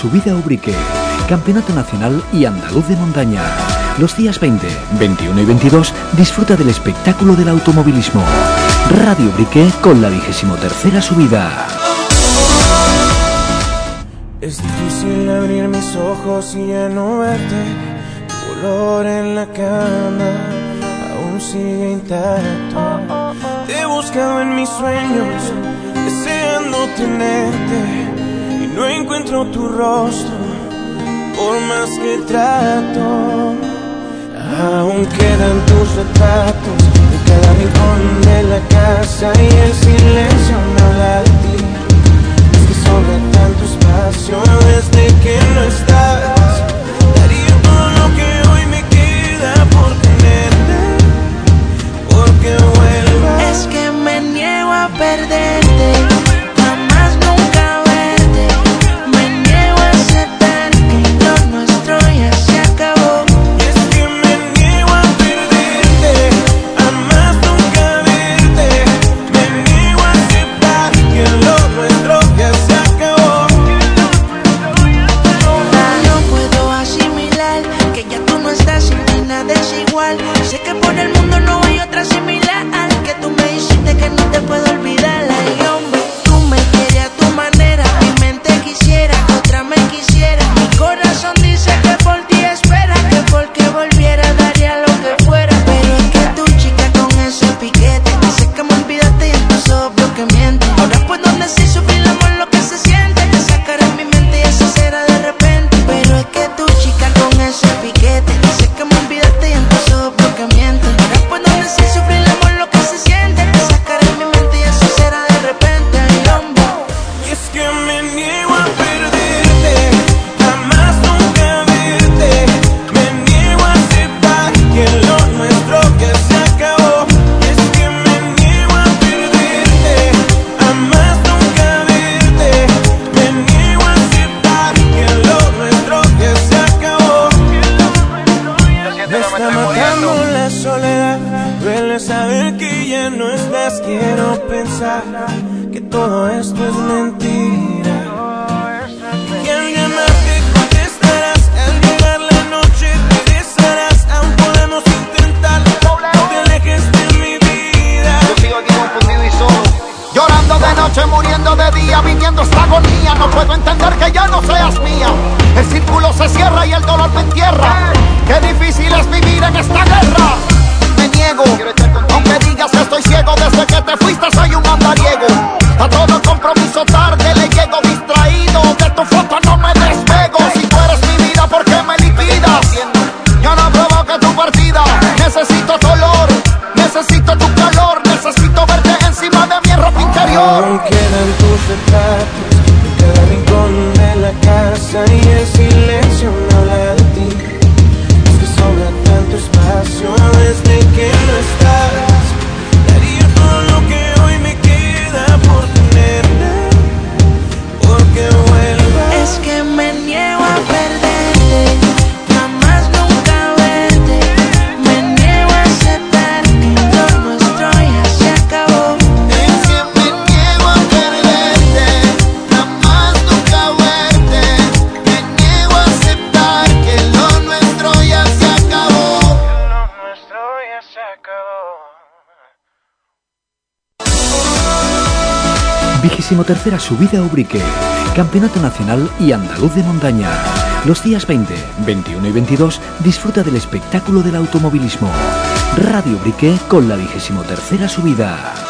Subida Ubrique, Campeonato Nacional y Andaluz de Montaña. Los días 20, 21 y 22 disfruta del espectáculo del automovilismo. Radio Ubrique con la vigésimo tercera subida. Es difícil abrir mis ojos y ya no verte. Tu color en la cama aún sigue intacto. Te he buscado en mis sueños, deseando tenerte no encuentro tu rostro, por más que trato. Aún quedan tus retratos en cada rincón de la casa y el silencio no habla de ti. Es que sobra tanto espacio desde que no estás. Subida Ubrique, Campeonato Nacional y Andaluz de Montaña. Los días 20, 21 y 22 disfruta del espectáculo del automovilismo. Radio Ubrique con la vigésimo tercera subida.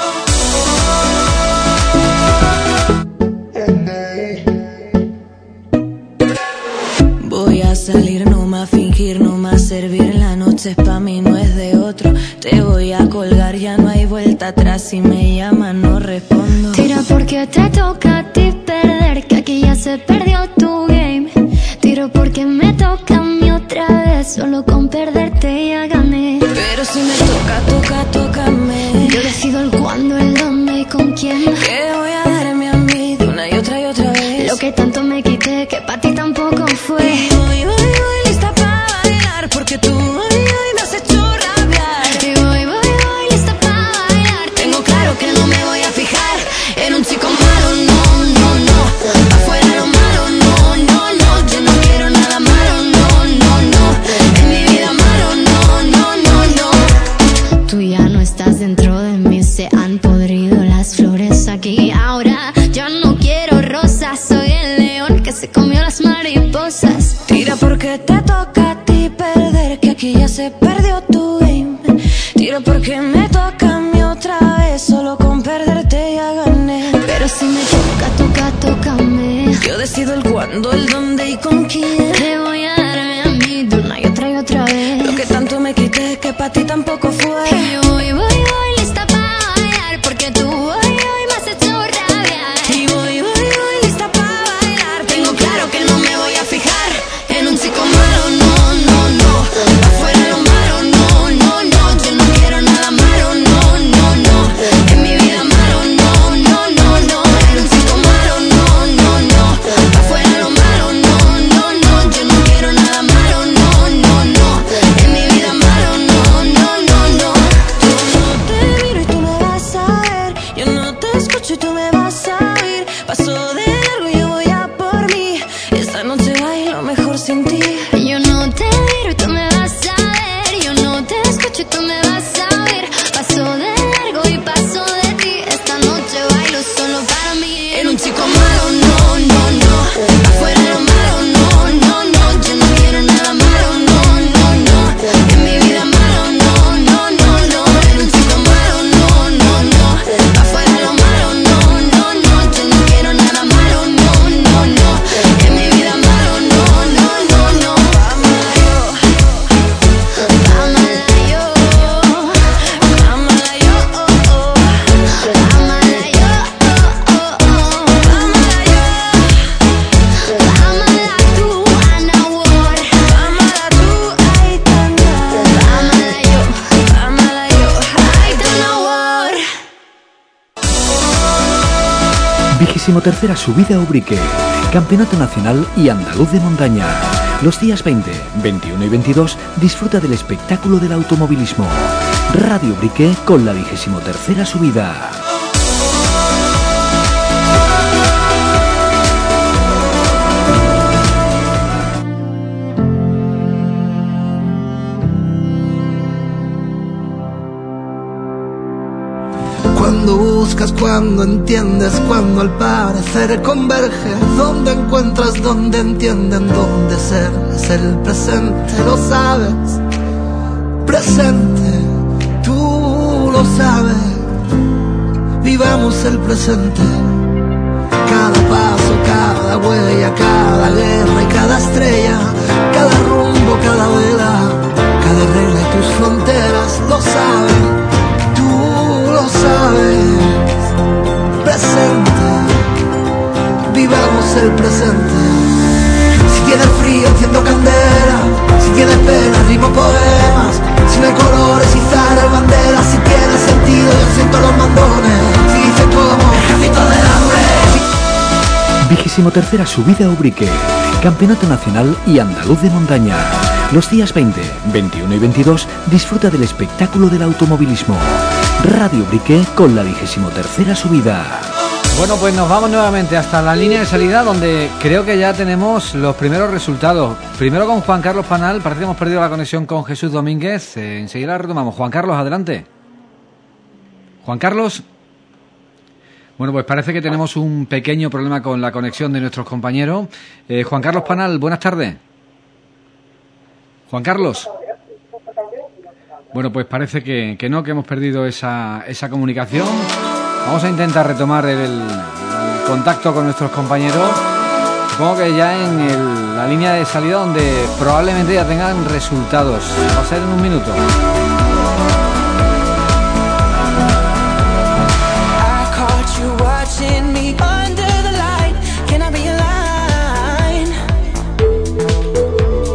Tercera subida Ubrique, Campeonato Nacional y Andaluz de Montaña. Los días 20, 21 y 22 disfruta del espectáculo del automovilismo. Radio Ubrique con la vigésimo tercera subida. Cuando entiendes, cuando al parecer converge, donde encuentras, donde entienden, donde ser. Es el presente, lo sabes, presente, tú lo sabes, vivamos el presente, cada paso, cada huella, cada guerra y cada estrella, cada rumbo, cada vela, cada regla y tus fronteras lo saben. Tú lo sabes. Presente, vivamos el presente. Si tienes frío, enciendo candela. Si tienes pena, rimo poemas. Si no hay colores, izar banderas. Si tienes sentido, yo siento los mandones. Si dices como ejército de hambre. Vigésimo tercera subida Ubrique, Campeonato Nacional y Andaluz de Montaña. Los días 20, 21 y 22 disfruta del espectáculo del automovilismo. Radio Ubrique con la vigésimo tercera subida. Bueno, pues nos vamos nuevamente hasta la línea de salida donde creo que ya tenemos los primeros resultados. Primero con Juan Carlos Panal, parece que hemos perdido la conexión con Jesús Domínguez. Eh, enseguida retomamos. Juan Carlos, adelante. Juan Carlos. Bueno, pues parece que tenemos un pequeño problema con la conexión de nuestros compañeros. Eh, Juan Carlos Panal, buenas tardes. Juan Carlos. Bueno, pues parece que, que no, que hemos perdido esa, esa comunicación. Vamos a intentar retomar el, el contacto con nuestros compañeros. Supongo que ya en el- la línea de salida donde probablemente ya tengan resultados. Va a ser en un minuto.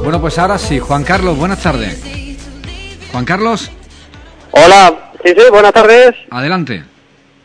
Bueno, pues ahora sí, Juan Carlos, buenas tardes. Juan Carlos, Hola, sí, sí, buenas tardes. adelante.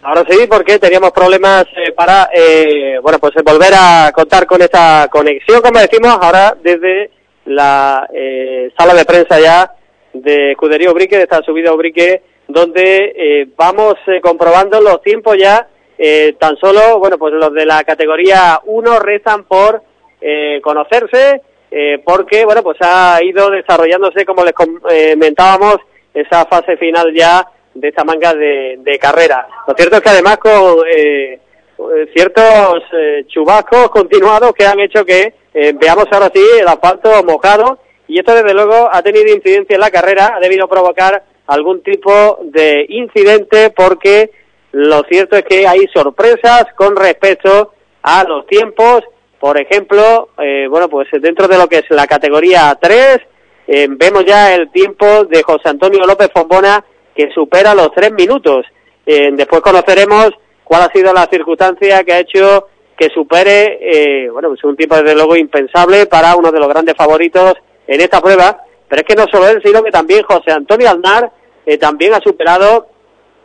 Ahora sí, porque teníamos problemas eh, para, eh, bueno, pues eh, volver a contar con esta conexión, como decimos, ahora desde la eh, sala de prensa ya de Escudería Ubrique, de esta subida Ubrique, donde eh, vamos eh, comprobando los tiempos ya, eh, tan solo, bueno, pues los de la categoría 1 rezan por eh, conocerse, eh, porque, bueno, pues ha ido desarrollándose, como les comentábamos, esa fase final ya de esta manga de, de carrera. Lo cierto es que además con, eh, eh, ciertos eh, chubascos continuados que han hecho que eh, veamos ahora sí el asfalto mojado y esto desde luego ha tenido incidencia en la carrera, ha debido provocar algún tipo de incidente porque lo cierto es que hay sorpresas con respecto a los tiempos. Por ejemplo, eh, bueno, pues dentro de lo que es la categoría 3, eh, vemos ya el tiempo de José Antonio López Fombona que supera los tres minutos. Eh, después conoceremos cuál ha sido la circunstancia que ha hecho que supere, eh, bueno, pues un tiempo desde luego impensable para uno de los grandes favoritos en esta prueba. Pero es que no solo él, sino que también José Antonio Aznar eh, también ha superado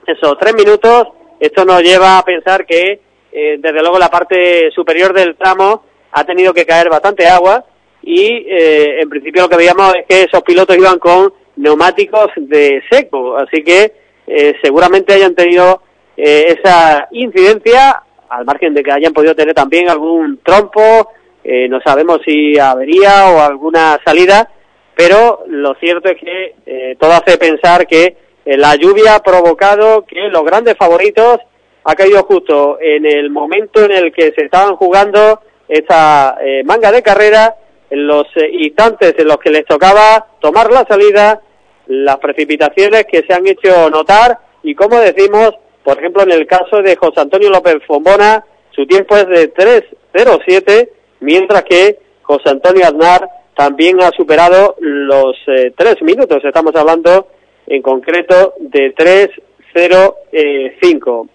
esos tres minutos. Esto nos lleva a pensar que, eh, desde luego, la parte superior del tramo ha tenido que caer bastante agua y, eh, en principio, lo que veíamos es que esos pilotos iban con neumáticos de seco. Así que, eh, seguramente hayan tenido eh, esa incidencia, al margen de que hayan podido tener también algún trompo, eh, no sabemos si avería o alguna salida, pero lo cierto es que eh, todo hace pensar que eh, la lluvia ha provocado que los grandes favoritos ha caído justo en el momento en el que se estaban jugando esta eh, manga de carrera, los eh, instantes en los que les tocaba tomar la salida, las precipitaciones que se han hecho notar y como decimos, por ejemplo en el caso de José Antonio López Fombona, su tiempo es de 3.07, mientras que José Antonio Aznar también ha superado los eh, tres minutos. Estamos hablando en concreto de 3.05.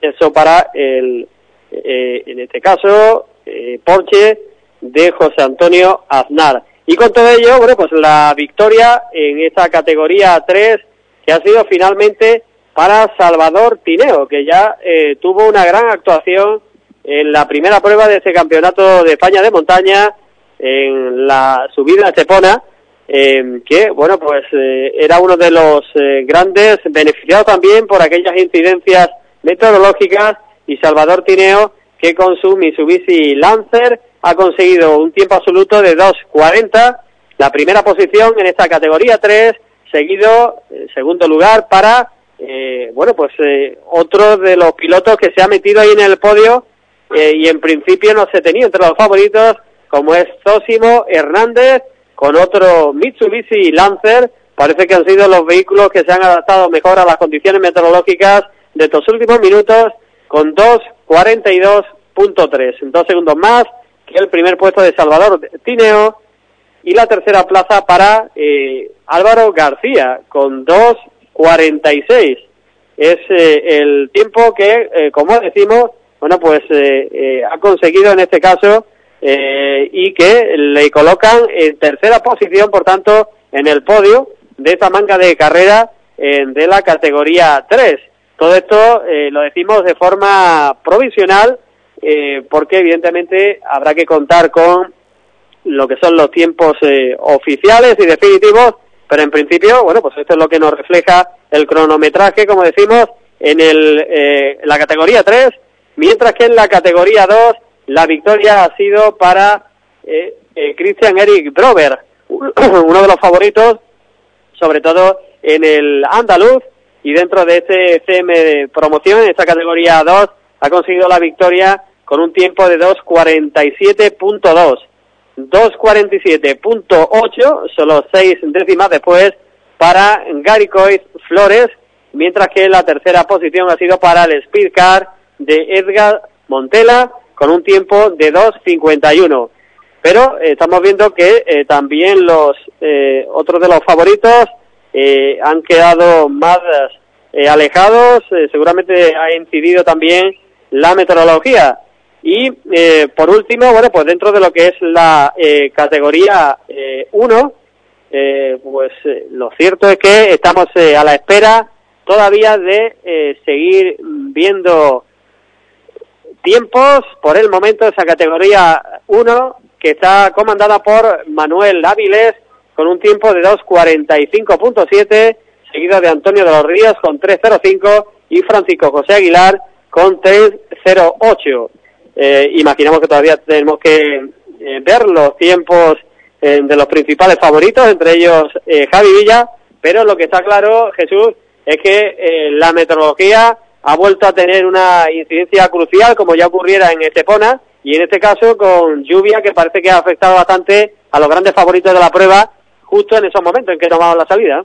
Eso para el, eh, en este caso, eh, de José Antonio Aznar. Y con todo ello, bueno, pues la victoria en esta categoría 3 que ha sido finalmente para Salvador Tineo, que ya eh, tuvo una gran actuación en la primera prueba de este campeonato de España de montaña, en la subida a Chepona, eh, que, bueno, pues eh, era uno de los eh, grandes beneficiados también por aquellas incidencias meteorológicas y Salvador Tineo, que con su Mitsubishi Lancer ha conseguido un tiempo absoluto de 2.40, la primera posición en esta categoría 3, seguido, en segundo lugar, para, eh, bueno, pues eh, otro de los pilotos que se ha metido ahí en el podio eh, y en principio no se tenía entre los favoritos, como es Zósimo Hernández, con otro Mitsubishi Lancer. Parece que han sido los vehículos que se han adaptado mejor a las condiciones meteorológicas de estos últimos minutos, con 2.42.3, dos segundos más que el primer puesto de Salvador Tineo y la tercera plaza para eh, Álvaro García con 2.46. Es eh, el tiempo que, eh, como decimos, bueno, pues eh, ha conseguido en este caso y que le colocan en tercera posición, por tanto, en el podio de esta manga de carrera de la categoría 3. Todo esto eh, lo decimos de forma provisional eh, porque evidentemente habrá que contar con lo que son los tiempos eh, oficiales y definitivos, pero en principio, bueno, pues esto es lo que nos refleja el cronometraje, como decimos, en el, eh, la categoría 3, mientras que en la categoría 2 la victoria ha sido para eh, eh, Christian Eric Brover, uno de los favoritos, sobre todo en el andaluz, y dentro de este CM de promoción, en esta categoría 2, ha conseguido la victoria con un tiempo de 2.47.2. 2.47.8, solo seis décimas después para Gary Coy Flores, mientras que la tercera posición ha sido para el Speed Car de Edgar Montela con un tiempo de 2.51. Pero estamos viendo que eh, también los eh, otros de los favoritos eh, han quedado más eh, alejados, eh, seguramente ha incidido también la meteorología. Y eh, por último, bueno, pues dentro de lo que es la eh, categoría 1, eh, pues lo cierto es que estamos a la espera todavía de seguir viendo tiempos. Por el momento esa categoría 1 que está comandada por Manuel Áviles con un tiempo de 2.45.7, seguido de Antonio de los Ríos con 3.05 y Francisco José Aguilar con 3.08. Eh, imaginamos que todavía tenemos que eh, ver los tiempos eh, de los principales favoritos, entre ellos eh, Javi Villa, pero lo que está claro, Jesús, es que eh, la meteorología ha vuelto a tener una incidencia crucial como ya ocurriera en Estepona y en este caso con lluvia que parece que ha afectado bastante a los grandes favoritos de la prueba justo en esos momentos en que tomaban la salida.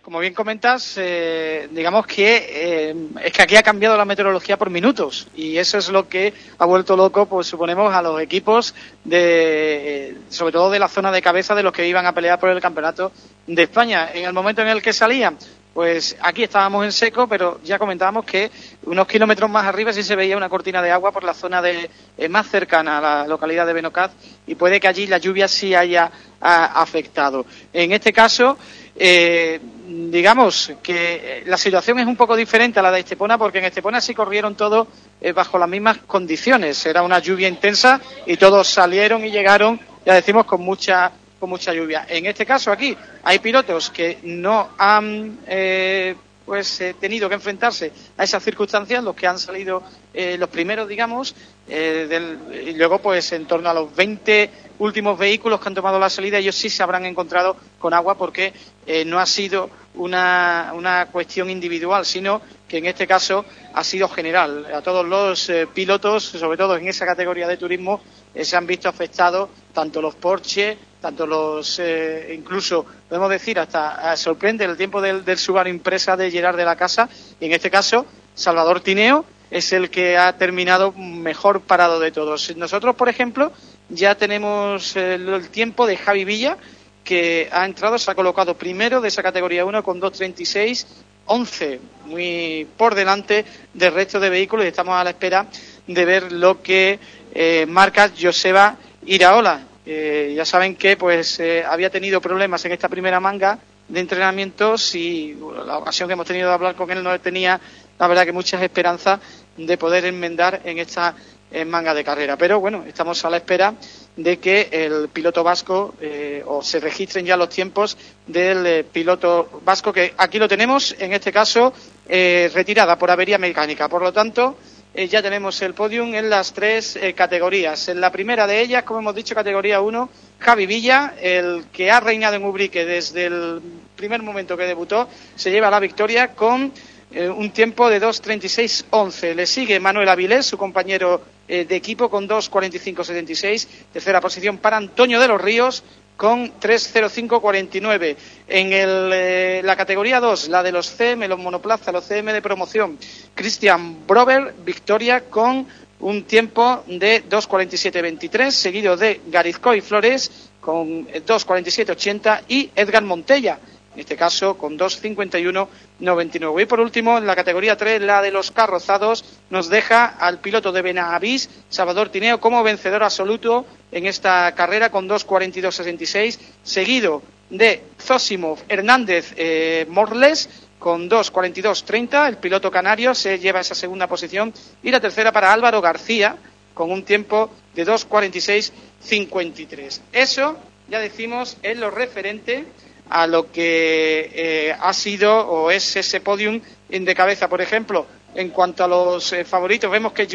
Como bien comentas, eh, digamos que eh, es que aquí ha cambiado la meteorología por minutos y eso es lo que ha vuelto loco, pues suponemos, a los equipos de, sobre todo de la zona de cabeza de los que iban a pelear por el campeonato de España. En el momento en el que salían, pues aquí estábamos en seco, pero ya comentábamos que unos kilómetros más arriba sí se veía una cortina de agua por la zona de, eh, más cercana a la localidad de Benocaz y puede que allí la lluvia sí haya afectado. En este caso, eh, digamos que la situación es un poco diferente a la de Estepona porque en Estepona sí corrieron todos eh, bajo las mismas condiciones. Era una lluvia intensa y todos salieron y llegaron, ya decimos, con mucha con mucha lluvia. En este caso aquí hay pilotos que no han eh, pues eh, tenido que enfrentarse a esas circunstancias, los que han salido eh, los primeros, digamos, y luego pues en torno a los 20 últimos vehículos que han tomado la salida, ellos sí se habrán encontrado con agua porque no ha sido una, una, cuestión individual, sino que en este caso ha sido general. A todos los pilotos, sobre todo en esa categoría de turismo, se han visto afectados tanto los Porsche, tanto los, eh, incluso podemos decir, hasta sorprende el tiempo del, del Subaru Impresa de Gerard de la Casa, y en este caso, Salvador Tineo es el que ha terminado mejor parado de todos. Nosotros, por ejemplo, ya tenemos el, el tiempo de Javi Villa, que ha entrado, se ha colocado primero de esa categoría 1 con 2.36, 11, muy por delante del resto de vehículos. Y estamos a la espera de ver lo que eh, marca Joseba Iraola, eh, ya saben que pues eh, había tenido problemas en esta primera manga de entrenamientos y la ocasión que hemos tenido de hablar con él no tenía la verdad que muchas esperanzas de poder enmendar en esta manga de carrera. Pero bueno, estamos a la espera de que el piloto vasco eh, o se registren ya los tiempos del piloto vasco que aquí lo tenemos, en este caso retirada por avería mecánica. Por lo tanto, eh, ya tenemos el podium en las tres eh, categorías. En la primera de ellas, como hemos dicho, categoría 1, Javi Villa, el que ha reinado en Ubrique desde el primer momento que debutó, se lleva la victoria con eh, un tiempo de 2.36.11. Le sigue Manuel Avilés, su compañero de equipo, con 2.45.76. Tercera posición para Antonio de los Ríos, con 3.05.49. En el, eh, la categoría 2, la de los CM, los monoplazas, los CM de promoción, Christian Brover, victoria con un tiempo de 2.47.23, seguido de Garizcoy Flores con 2.47.80 y Edgar Montella, en este caso con 2.51.99. Y por último, en la categoría 3, la de los carrozados, nos deja al piloto de Benavís, Salvador Tineo, como vencedor absoluto en esta carrera con 2.42.66, seguido de Zosimov Hernández eh, Morles con 2.42.30. El piloto canario se lleva esa segunda posición. Y la tercera para Álvaro García con un tiempo de 2.46.53. Eso, ya decimos, es lo referente a lo que eh, ha sido o es ese podium de cabeza. Por ejemplo, en cuanto a los eh, favoritos, vemos que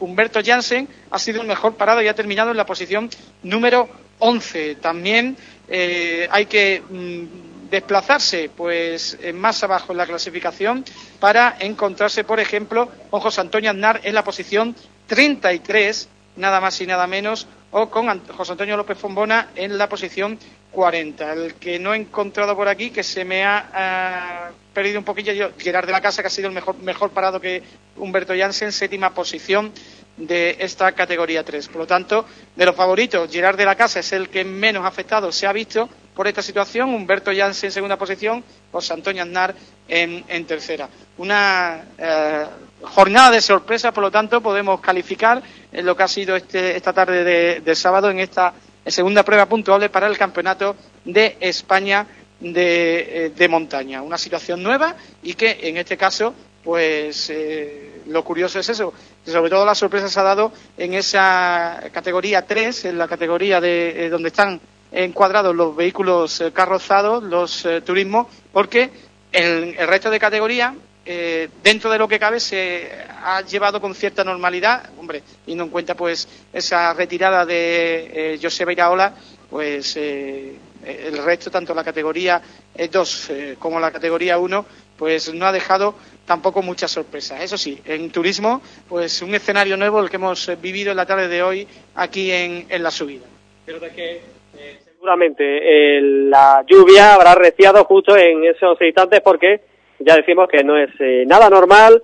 Humberto Jansen ha sido el mejor parado y ha terminado en la posición número 11. También eh, hay que mm, desplazarse pues más abajo en la clasificación para encontrarse, por ejemplo, con José Antonio Aznar en la posición 33, nada más y nada menos, o con José Antonio López Fombona en la posición 40. El que no he encontrado por aquí, que se me ha perdido un poquillo, yo, Gerard de la Casa, que ha sido el mejor, mejor parado que Humberto Janssen, séptima posición de esta categoría 3. Por lo tanto, de los favoritos, Gerard de la Casa es el que menos afectado se ha visto por esta situación, Humberto Janssen en segunda posición, José Antonio Aznar en, en tercera. Una eh, jornada de sorpresa, por lo tanto, podemos calificar en lo que ha sido este, esta tarde de sábado en esta segunda prueba puntuable para el Campeonato de España de, eh, montaña. Una situación nueva y que en este caso, pues eh, lo curioso es eso. Sobre todo la sorpresa se ha dado en esa categoría 3, en la categoría de eh, donde están encuadrados los vehículos carrozados, los turismos, porque el, el resto de categorías eh, dentro de lo que cabe se ha llevado con cierta normalidad, hombre, teniendo en cuenta pues esa retirada de eh, José Beiraola, pues eh, el resto, tanto la categoría 2 como la categoría 1, pues no ha dejado tampoco muchas sorpresas. Eso sí, en turismo, pues un escenario nuevo el que hemos vivido en la tarde de hoy aquí en, en la subida. Pero de que eh, seguramente eh, la lluvia habrá reciado justo en esos instantes porque ya decimos que no es eh, nada normal.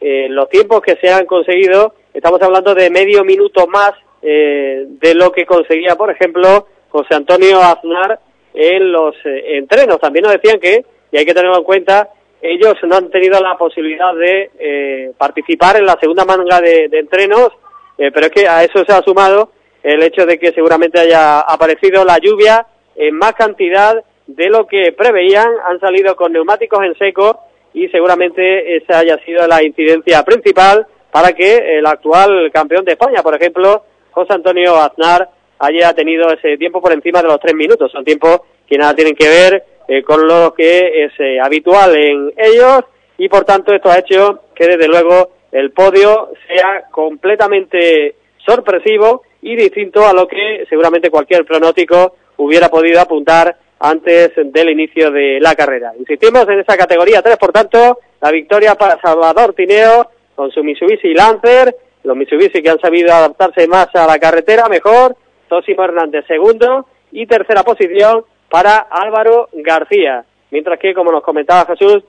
los tiempos que se han conseguido, estamos hablando de medio minuto más de lo que conseguía, por ejemplo, José Antonio Aznar en los entrenos. También nos decían que, y hay que tenerlo en cuenta, ellos no han tenido la posibilidad de participar en la segunda manga de, de entrenos, pero es que a eso se ha sumado el hecho de que seguramente haya aparecido la lluvia en más cantidad de lo que preveían, han salido con neumáticos en seco y seguramente esa haya sido la incidencia principal para que el actual campeón de España, por ejemplo, José Antonio Aznar, haya tenido ese tiempo por encima de los tres minutos. Son tiempos que nada tienen que ver eh, con lo que es eh, habitual en ellos y por tanto esto ha hecho que desde luego el podio sea completamente sorpresivo y distinto a lo que seguramente cualquier pronóstico hubiera podido apuntar antes del inicio de la carrera. Insistimos en esa categoría 3, por tanto, la victoria para Salvador Tineo con su Mitsubishi Lancer, los Mitsubishi que han sabido adaptarse más a la carretera, mejor, Tosimo Hernández segundo y tercera posición para Álvaro García. Mientras que, como nos comentaba Jesús,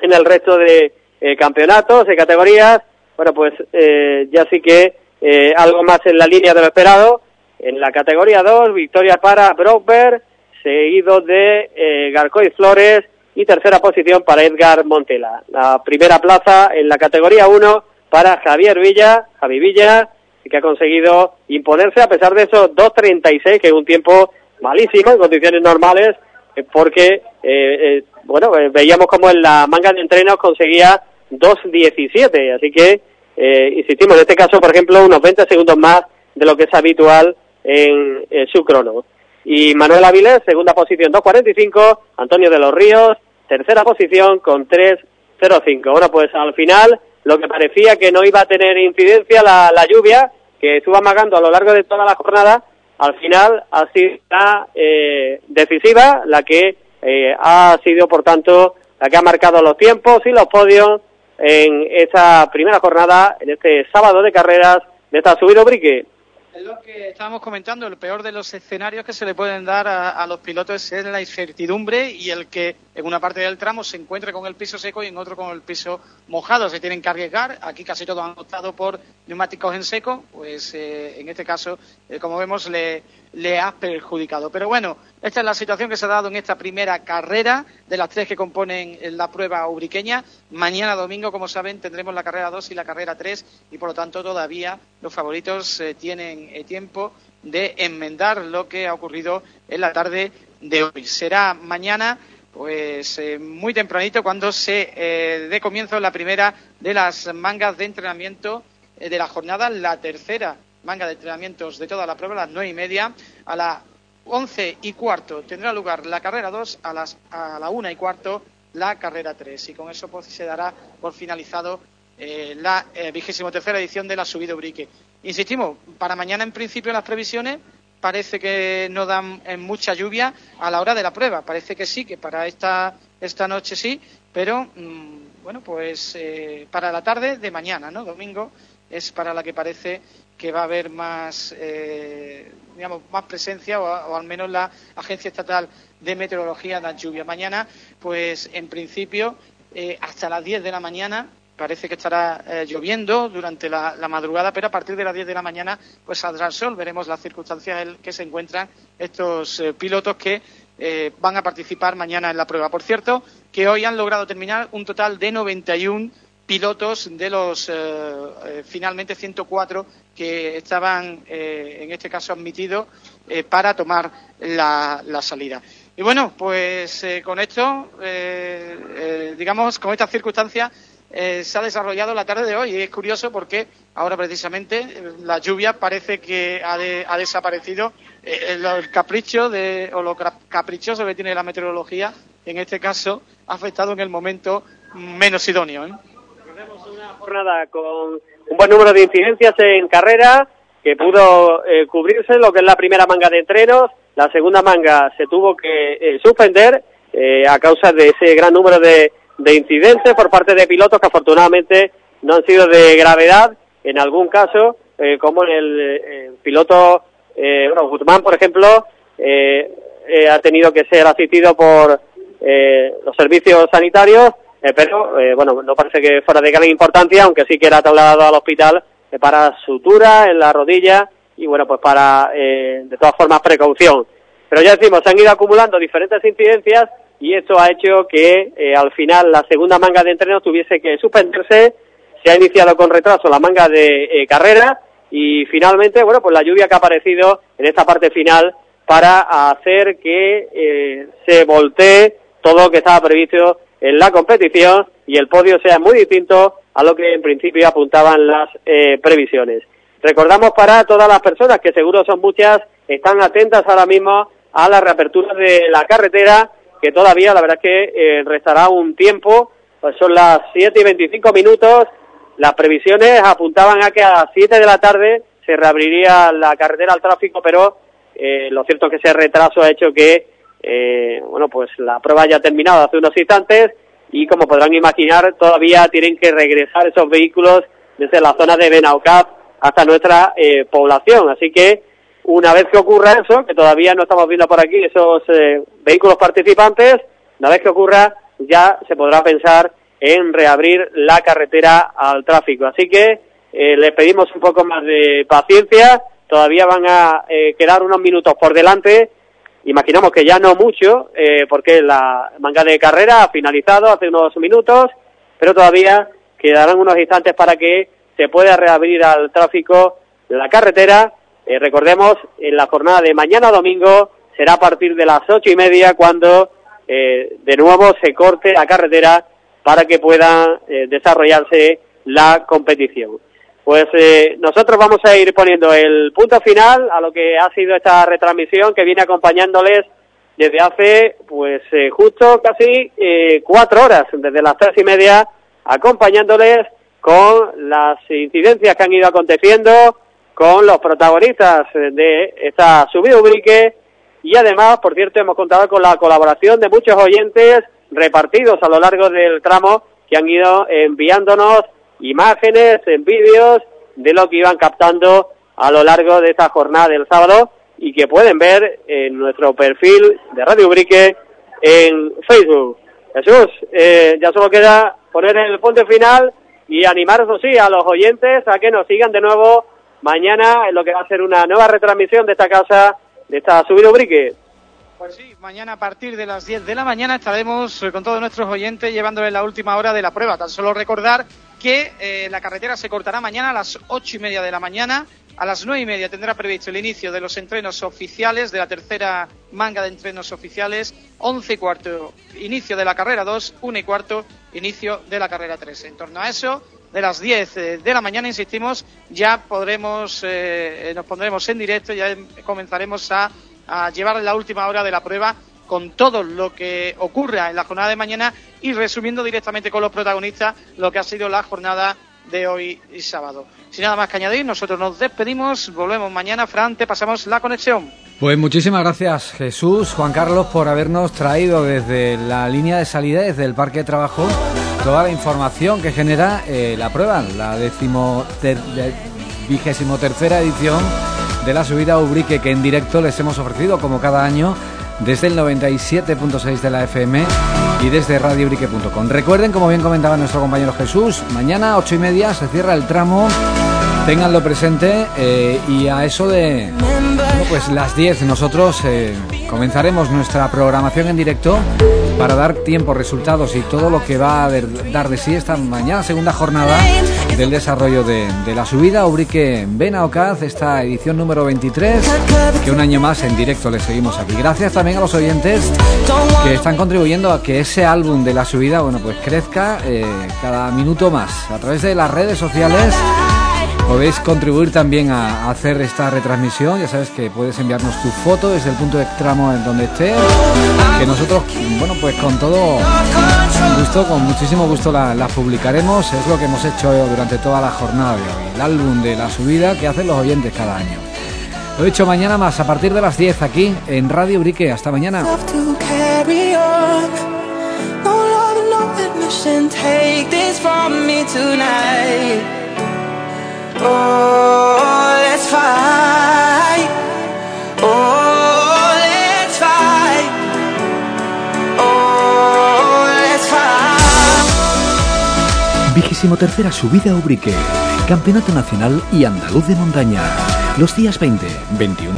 en el resto de eh, campeonatos, de categorías, bueno, pues eh, ya sí que eh, algo más en la línea de lo esperado. En la categoría 2, victoria para Brockberg, seguido de eh, Garcoy Flores y tercera posición para Edgar Montela. La primera plaza en la categoría 1 para Javier Villa, Javi Villa, que ha conseguido imponerse a pesar de esos 2.36, que es un tiempo malísimo en condiciones normales, eh, porque, eh, bueno, veíamos como en la manga de entrenos conseguía 2.17, así que eh, insistimos, en este caso, por ejemplo, unos 20 segundos más de lo que es habitual en, su crono. Y Manuel Avilés, segunda posición, 2.45, Antonio de los Ríos, tercera posición con 3.05. Bueno, pues al final, lo que parecía que no iba a tener incidencia la, lluvia, que estuvo amagando a lo largo de toda la jornada, al final ha sido la eh, decisiva, la que eh, ha sido, por tanto, la que ha marcado los tiempos y los podios en esta primera jornada, en este sábado de carreras de esta subido brique. Es lo que estábamos comentando, el peor de los escenarios que se le pueden dar a, los pilotos es la incertidumbre y el que en una parte del tramo se encuentre con el piso seco y en otro con el piso mojado. Se tienen que arriesgar. Aquí casi todos han optado por neumáticos en seco, pues eh, en este caso, eh, como vemos, le, le ha perjudicado. Pero bueno, esta es la situación que se ha dado en esta primera carrera de las tres que componen la prueba ubriqueña. Mañana domingo, como saben, tendremos la carrera 2 y la carrera 3 y por lo tanto todavía los favoritos eh, tienen eh, tiempo de enmendar lo que ha ocurrido en la tarde de hoy. Será mañana pues eh, muy tempranito cuando se dé comienzo la primera de las mangas de entrenamiento de la jornada, la tercera manga de entrenamientos de toda la prueba, las nueve y media. A las once y cuarto tendrá lugar la carrera 2, a, las, a la una y cuarto la carrera 3. Y con eso pues, se dará por finalizado eh, la eh, vigésimo tercera edición de la subida Ubrique. Insistimos, para mañana en principio las previsiones parece que no dan eh, mucha lluvia a la hora de la prueba. Parece que sí, que para esta, esta noche sí, pero mm, bueno, pues para la tarde de mañana, ¿no? Domingo es para la que parece que va a haber más, eh, digamos, más presencia o, al menos la Agencia Estatal de Meteorología da lluvia. Mañana, pues en principio, eh, hasta las 10 de la mañana parece que estará eh, lloviendo durante la, madrugada, pero a partir de las 10 de la mañana pues saldrá el sol. Veremos las circunstancias en que se encuentran estos pilotos que van a participar mañana en la prueba. Por cierto, que hoy han logrado terminar un total de 91 pilotos de los eh, eh, finalmente 104 que estaban eh, en este caso admitidos para tomar la, salida. Y bueno, pues con esto, digamos, con estas circunstancias se ha desarrollado la tarde de hoy. Y es curioso porque ahora precisamente la lluvia parece que ha, ha desaparecido. el capricho de, o lo caprichoso que tiene la meteorología, en este caso, ha afectado en el momento menos idóneo jornada con un buen número de incidencias en carrera, que pudo eh, cubrirse lo que es la primera manga de entrenos. La segunda manga se tuvo que eh, suspender eh, a causa de ese gran número de, de incidentes por parte de pilotos que afortunadamente no han sido de gravedad en algún caso, eh, como en el, piloto, bueno, Guzmán, por ejemplo, ha tenido que ser asistido por los servicios sanitarios, pero eh, bueno, no parece que fuera de gran importancia, aunque sí que era trasladado al hospital eh, para sutura en la rodilla y bueno, pues para, eh, de todas formas, precaución. Pero ya decimos, se han ido acumulando diferentes incidencias y esto ha hecho que eh, al final la segunda manga de entreno tuviese que suspenderse. Se ha iniciado con retraso la manga de eh, carrera y finalmente, bueno, pues la lluvia que ha aparecido en esta parte final para hacer que eh, se voltee todo lo que estaba previsto en la competición y el podio sea muy distinto a lo que en principio apuntaban las eh, previsiones. Recordamos para todas las personas, que seguro son muchas, están atentas ahora mismo a la reapertura de la carretera, que todavía la verdad es que eh, restará un tiempo, pues son las 7 y 25 minutos, las previsiones apuntaban a que a las 7 de la tarde se reabriría la carretera al tráfico, pero eh, lo cierto es que ese retraso ha hecho que, eh, bueno, pues la prueba haya terminado hace unos instantes y como podrán imaginar, todavía tienen que regresar esos vehículos desde la zona de Benaucap hasta nuestra eh, población. Así que una vez que ocurra eso, que todavía no estamos viendo por aquí esos eh, vehículos participantes, una vez que ocurra ya se podrá pensar en reabrir la carretera al tráfico. Así que eh, les pedimos un poco más de paciencia, todavía van a eh, quedar unos minutos por delante, imaginamos que ya no mucho, eh, porque la manga de carrera ha finalizado hace unos minutos, pero todavía quedarán unos instantes para que se pueda reabrir al tráfico la carretera. Eh, recordemos, en la jornada de mañana domingo será a partir de las ocho y media cuando eh, de nuevo se corte la carretera para que pueda eh, desarrollarse la competición. Pues eh, nosotros vamos a ir poniendo el punto final a lo que ha sido esta retransmisión que viene acompañándoles desde hace pues eh, justo casi eh, cuatro horas, desde las tres y media, acompañándoles con las incidencias que han ido aconteciendo, con los protagonistas de esta subida ubrique. Y además, por cierto, hemos contado con la colaboración de muchos oyentes repartidos a lo largo del tramo que han ido enviándonos imágenes, en vídeos de lo que iban captando a lo largo de esta jornada del sábado y que pueden ver en nuestro perfil de Radio Ubrique en Facebook. Jesús, eh, ya solo queda poner el punto final y animaros, sí, a los oyentes a que nos sigan de nuevo mañana en lo que va a ser una nueva retransmisión de esta casa, de esta subida Ubrique. Pues sí, mañana a partir de las 10 de la mañana estaremos eh, con todos nuestros oyentes llevándoles la última hora de la prueba. Tan solo recordar que eh, la carretera se cortará mañana a las ocho y media de la mañana. A las nueve y media tendrá previsto el inicio de los entrenos oficiales, de la tercera manga de entrenos oficiales. Once y cuarto, inicio de la carrera 2. Una y cuarto, inicio de la carrera 3. En torno a eso, de las 10 eh, de la mañana, insistimos, ya podremos, eh, nos pondremos en directo, ya comenzaremos a, a llevar la última hora de la prueba con todo lo que ocurra en la jornada de mañana y resumiendo directamente con los protagonistas lo que ha sido la jornada de hoy y sábado. Sin nada más que añadir, nosotros nos despedimos, volvemos mañana, Fran, te pasamos la conexión. Pues muchísimas gracias Jesús, Juan Carlos, por habernos traído desde la línea de salida, desde el parque de trabajo, toda la información que genera eh, la prueba, la décimo edición de la subida Ubrique que en directo les hemos ofrecido como cada año desde el 97.6 de la FM y desde radioubrique.com. Recuerden, como bien comentaba nuestro compañero Jesús, mañana ocho y media se cierra el tramo, ténganlo presente eh, y a eso de pues las 10 nosotros eh, comenzaremos nuestra programación en directo para dar tiempo, resultados y todo lo que va a dar de sí esta mañana, segunda jornada del desarrollo de, la subida Ubrique Benaocaz, esta edición número 23, que un año más en directo les seguimos aquí. Gracias también a los oyentes que están contribuyendo a que ese álbum de la subida, bueno, pues crezca eh, cada minuto más. A través de las redes sociales podéis contribuir también a, hacer esta retransmisión. Ya sabes que puedes enviarnos tu foto desde el punto de tramo en donde estés, que nosotros, bueno, pues con todo gusto, con muchísimo gusto la, publicaremos. Es lo que hemos hecho durante toda la jornada de hoy. El álbum de la subida que hacen los oyentes cada año. Lo he hecho mañana más, a partir de las 10 aquí en Radio Brique. Hasta mañana. Vigésimo tercera subida Ubrique, Campeonato Nacional y Andaluz de Montaña. Los días 20, 21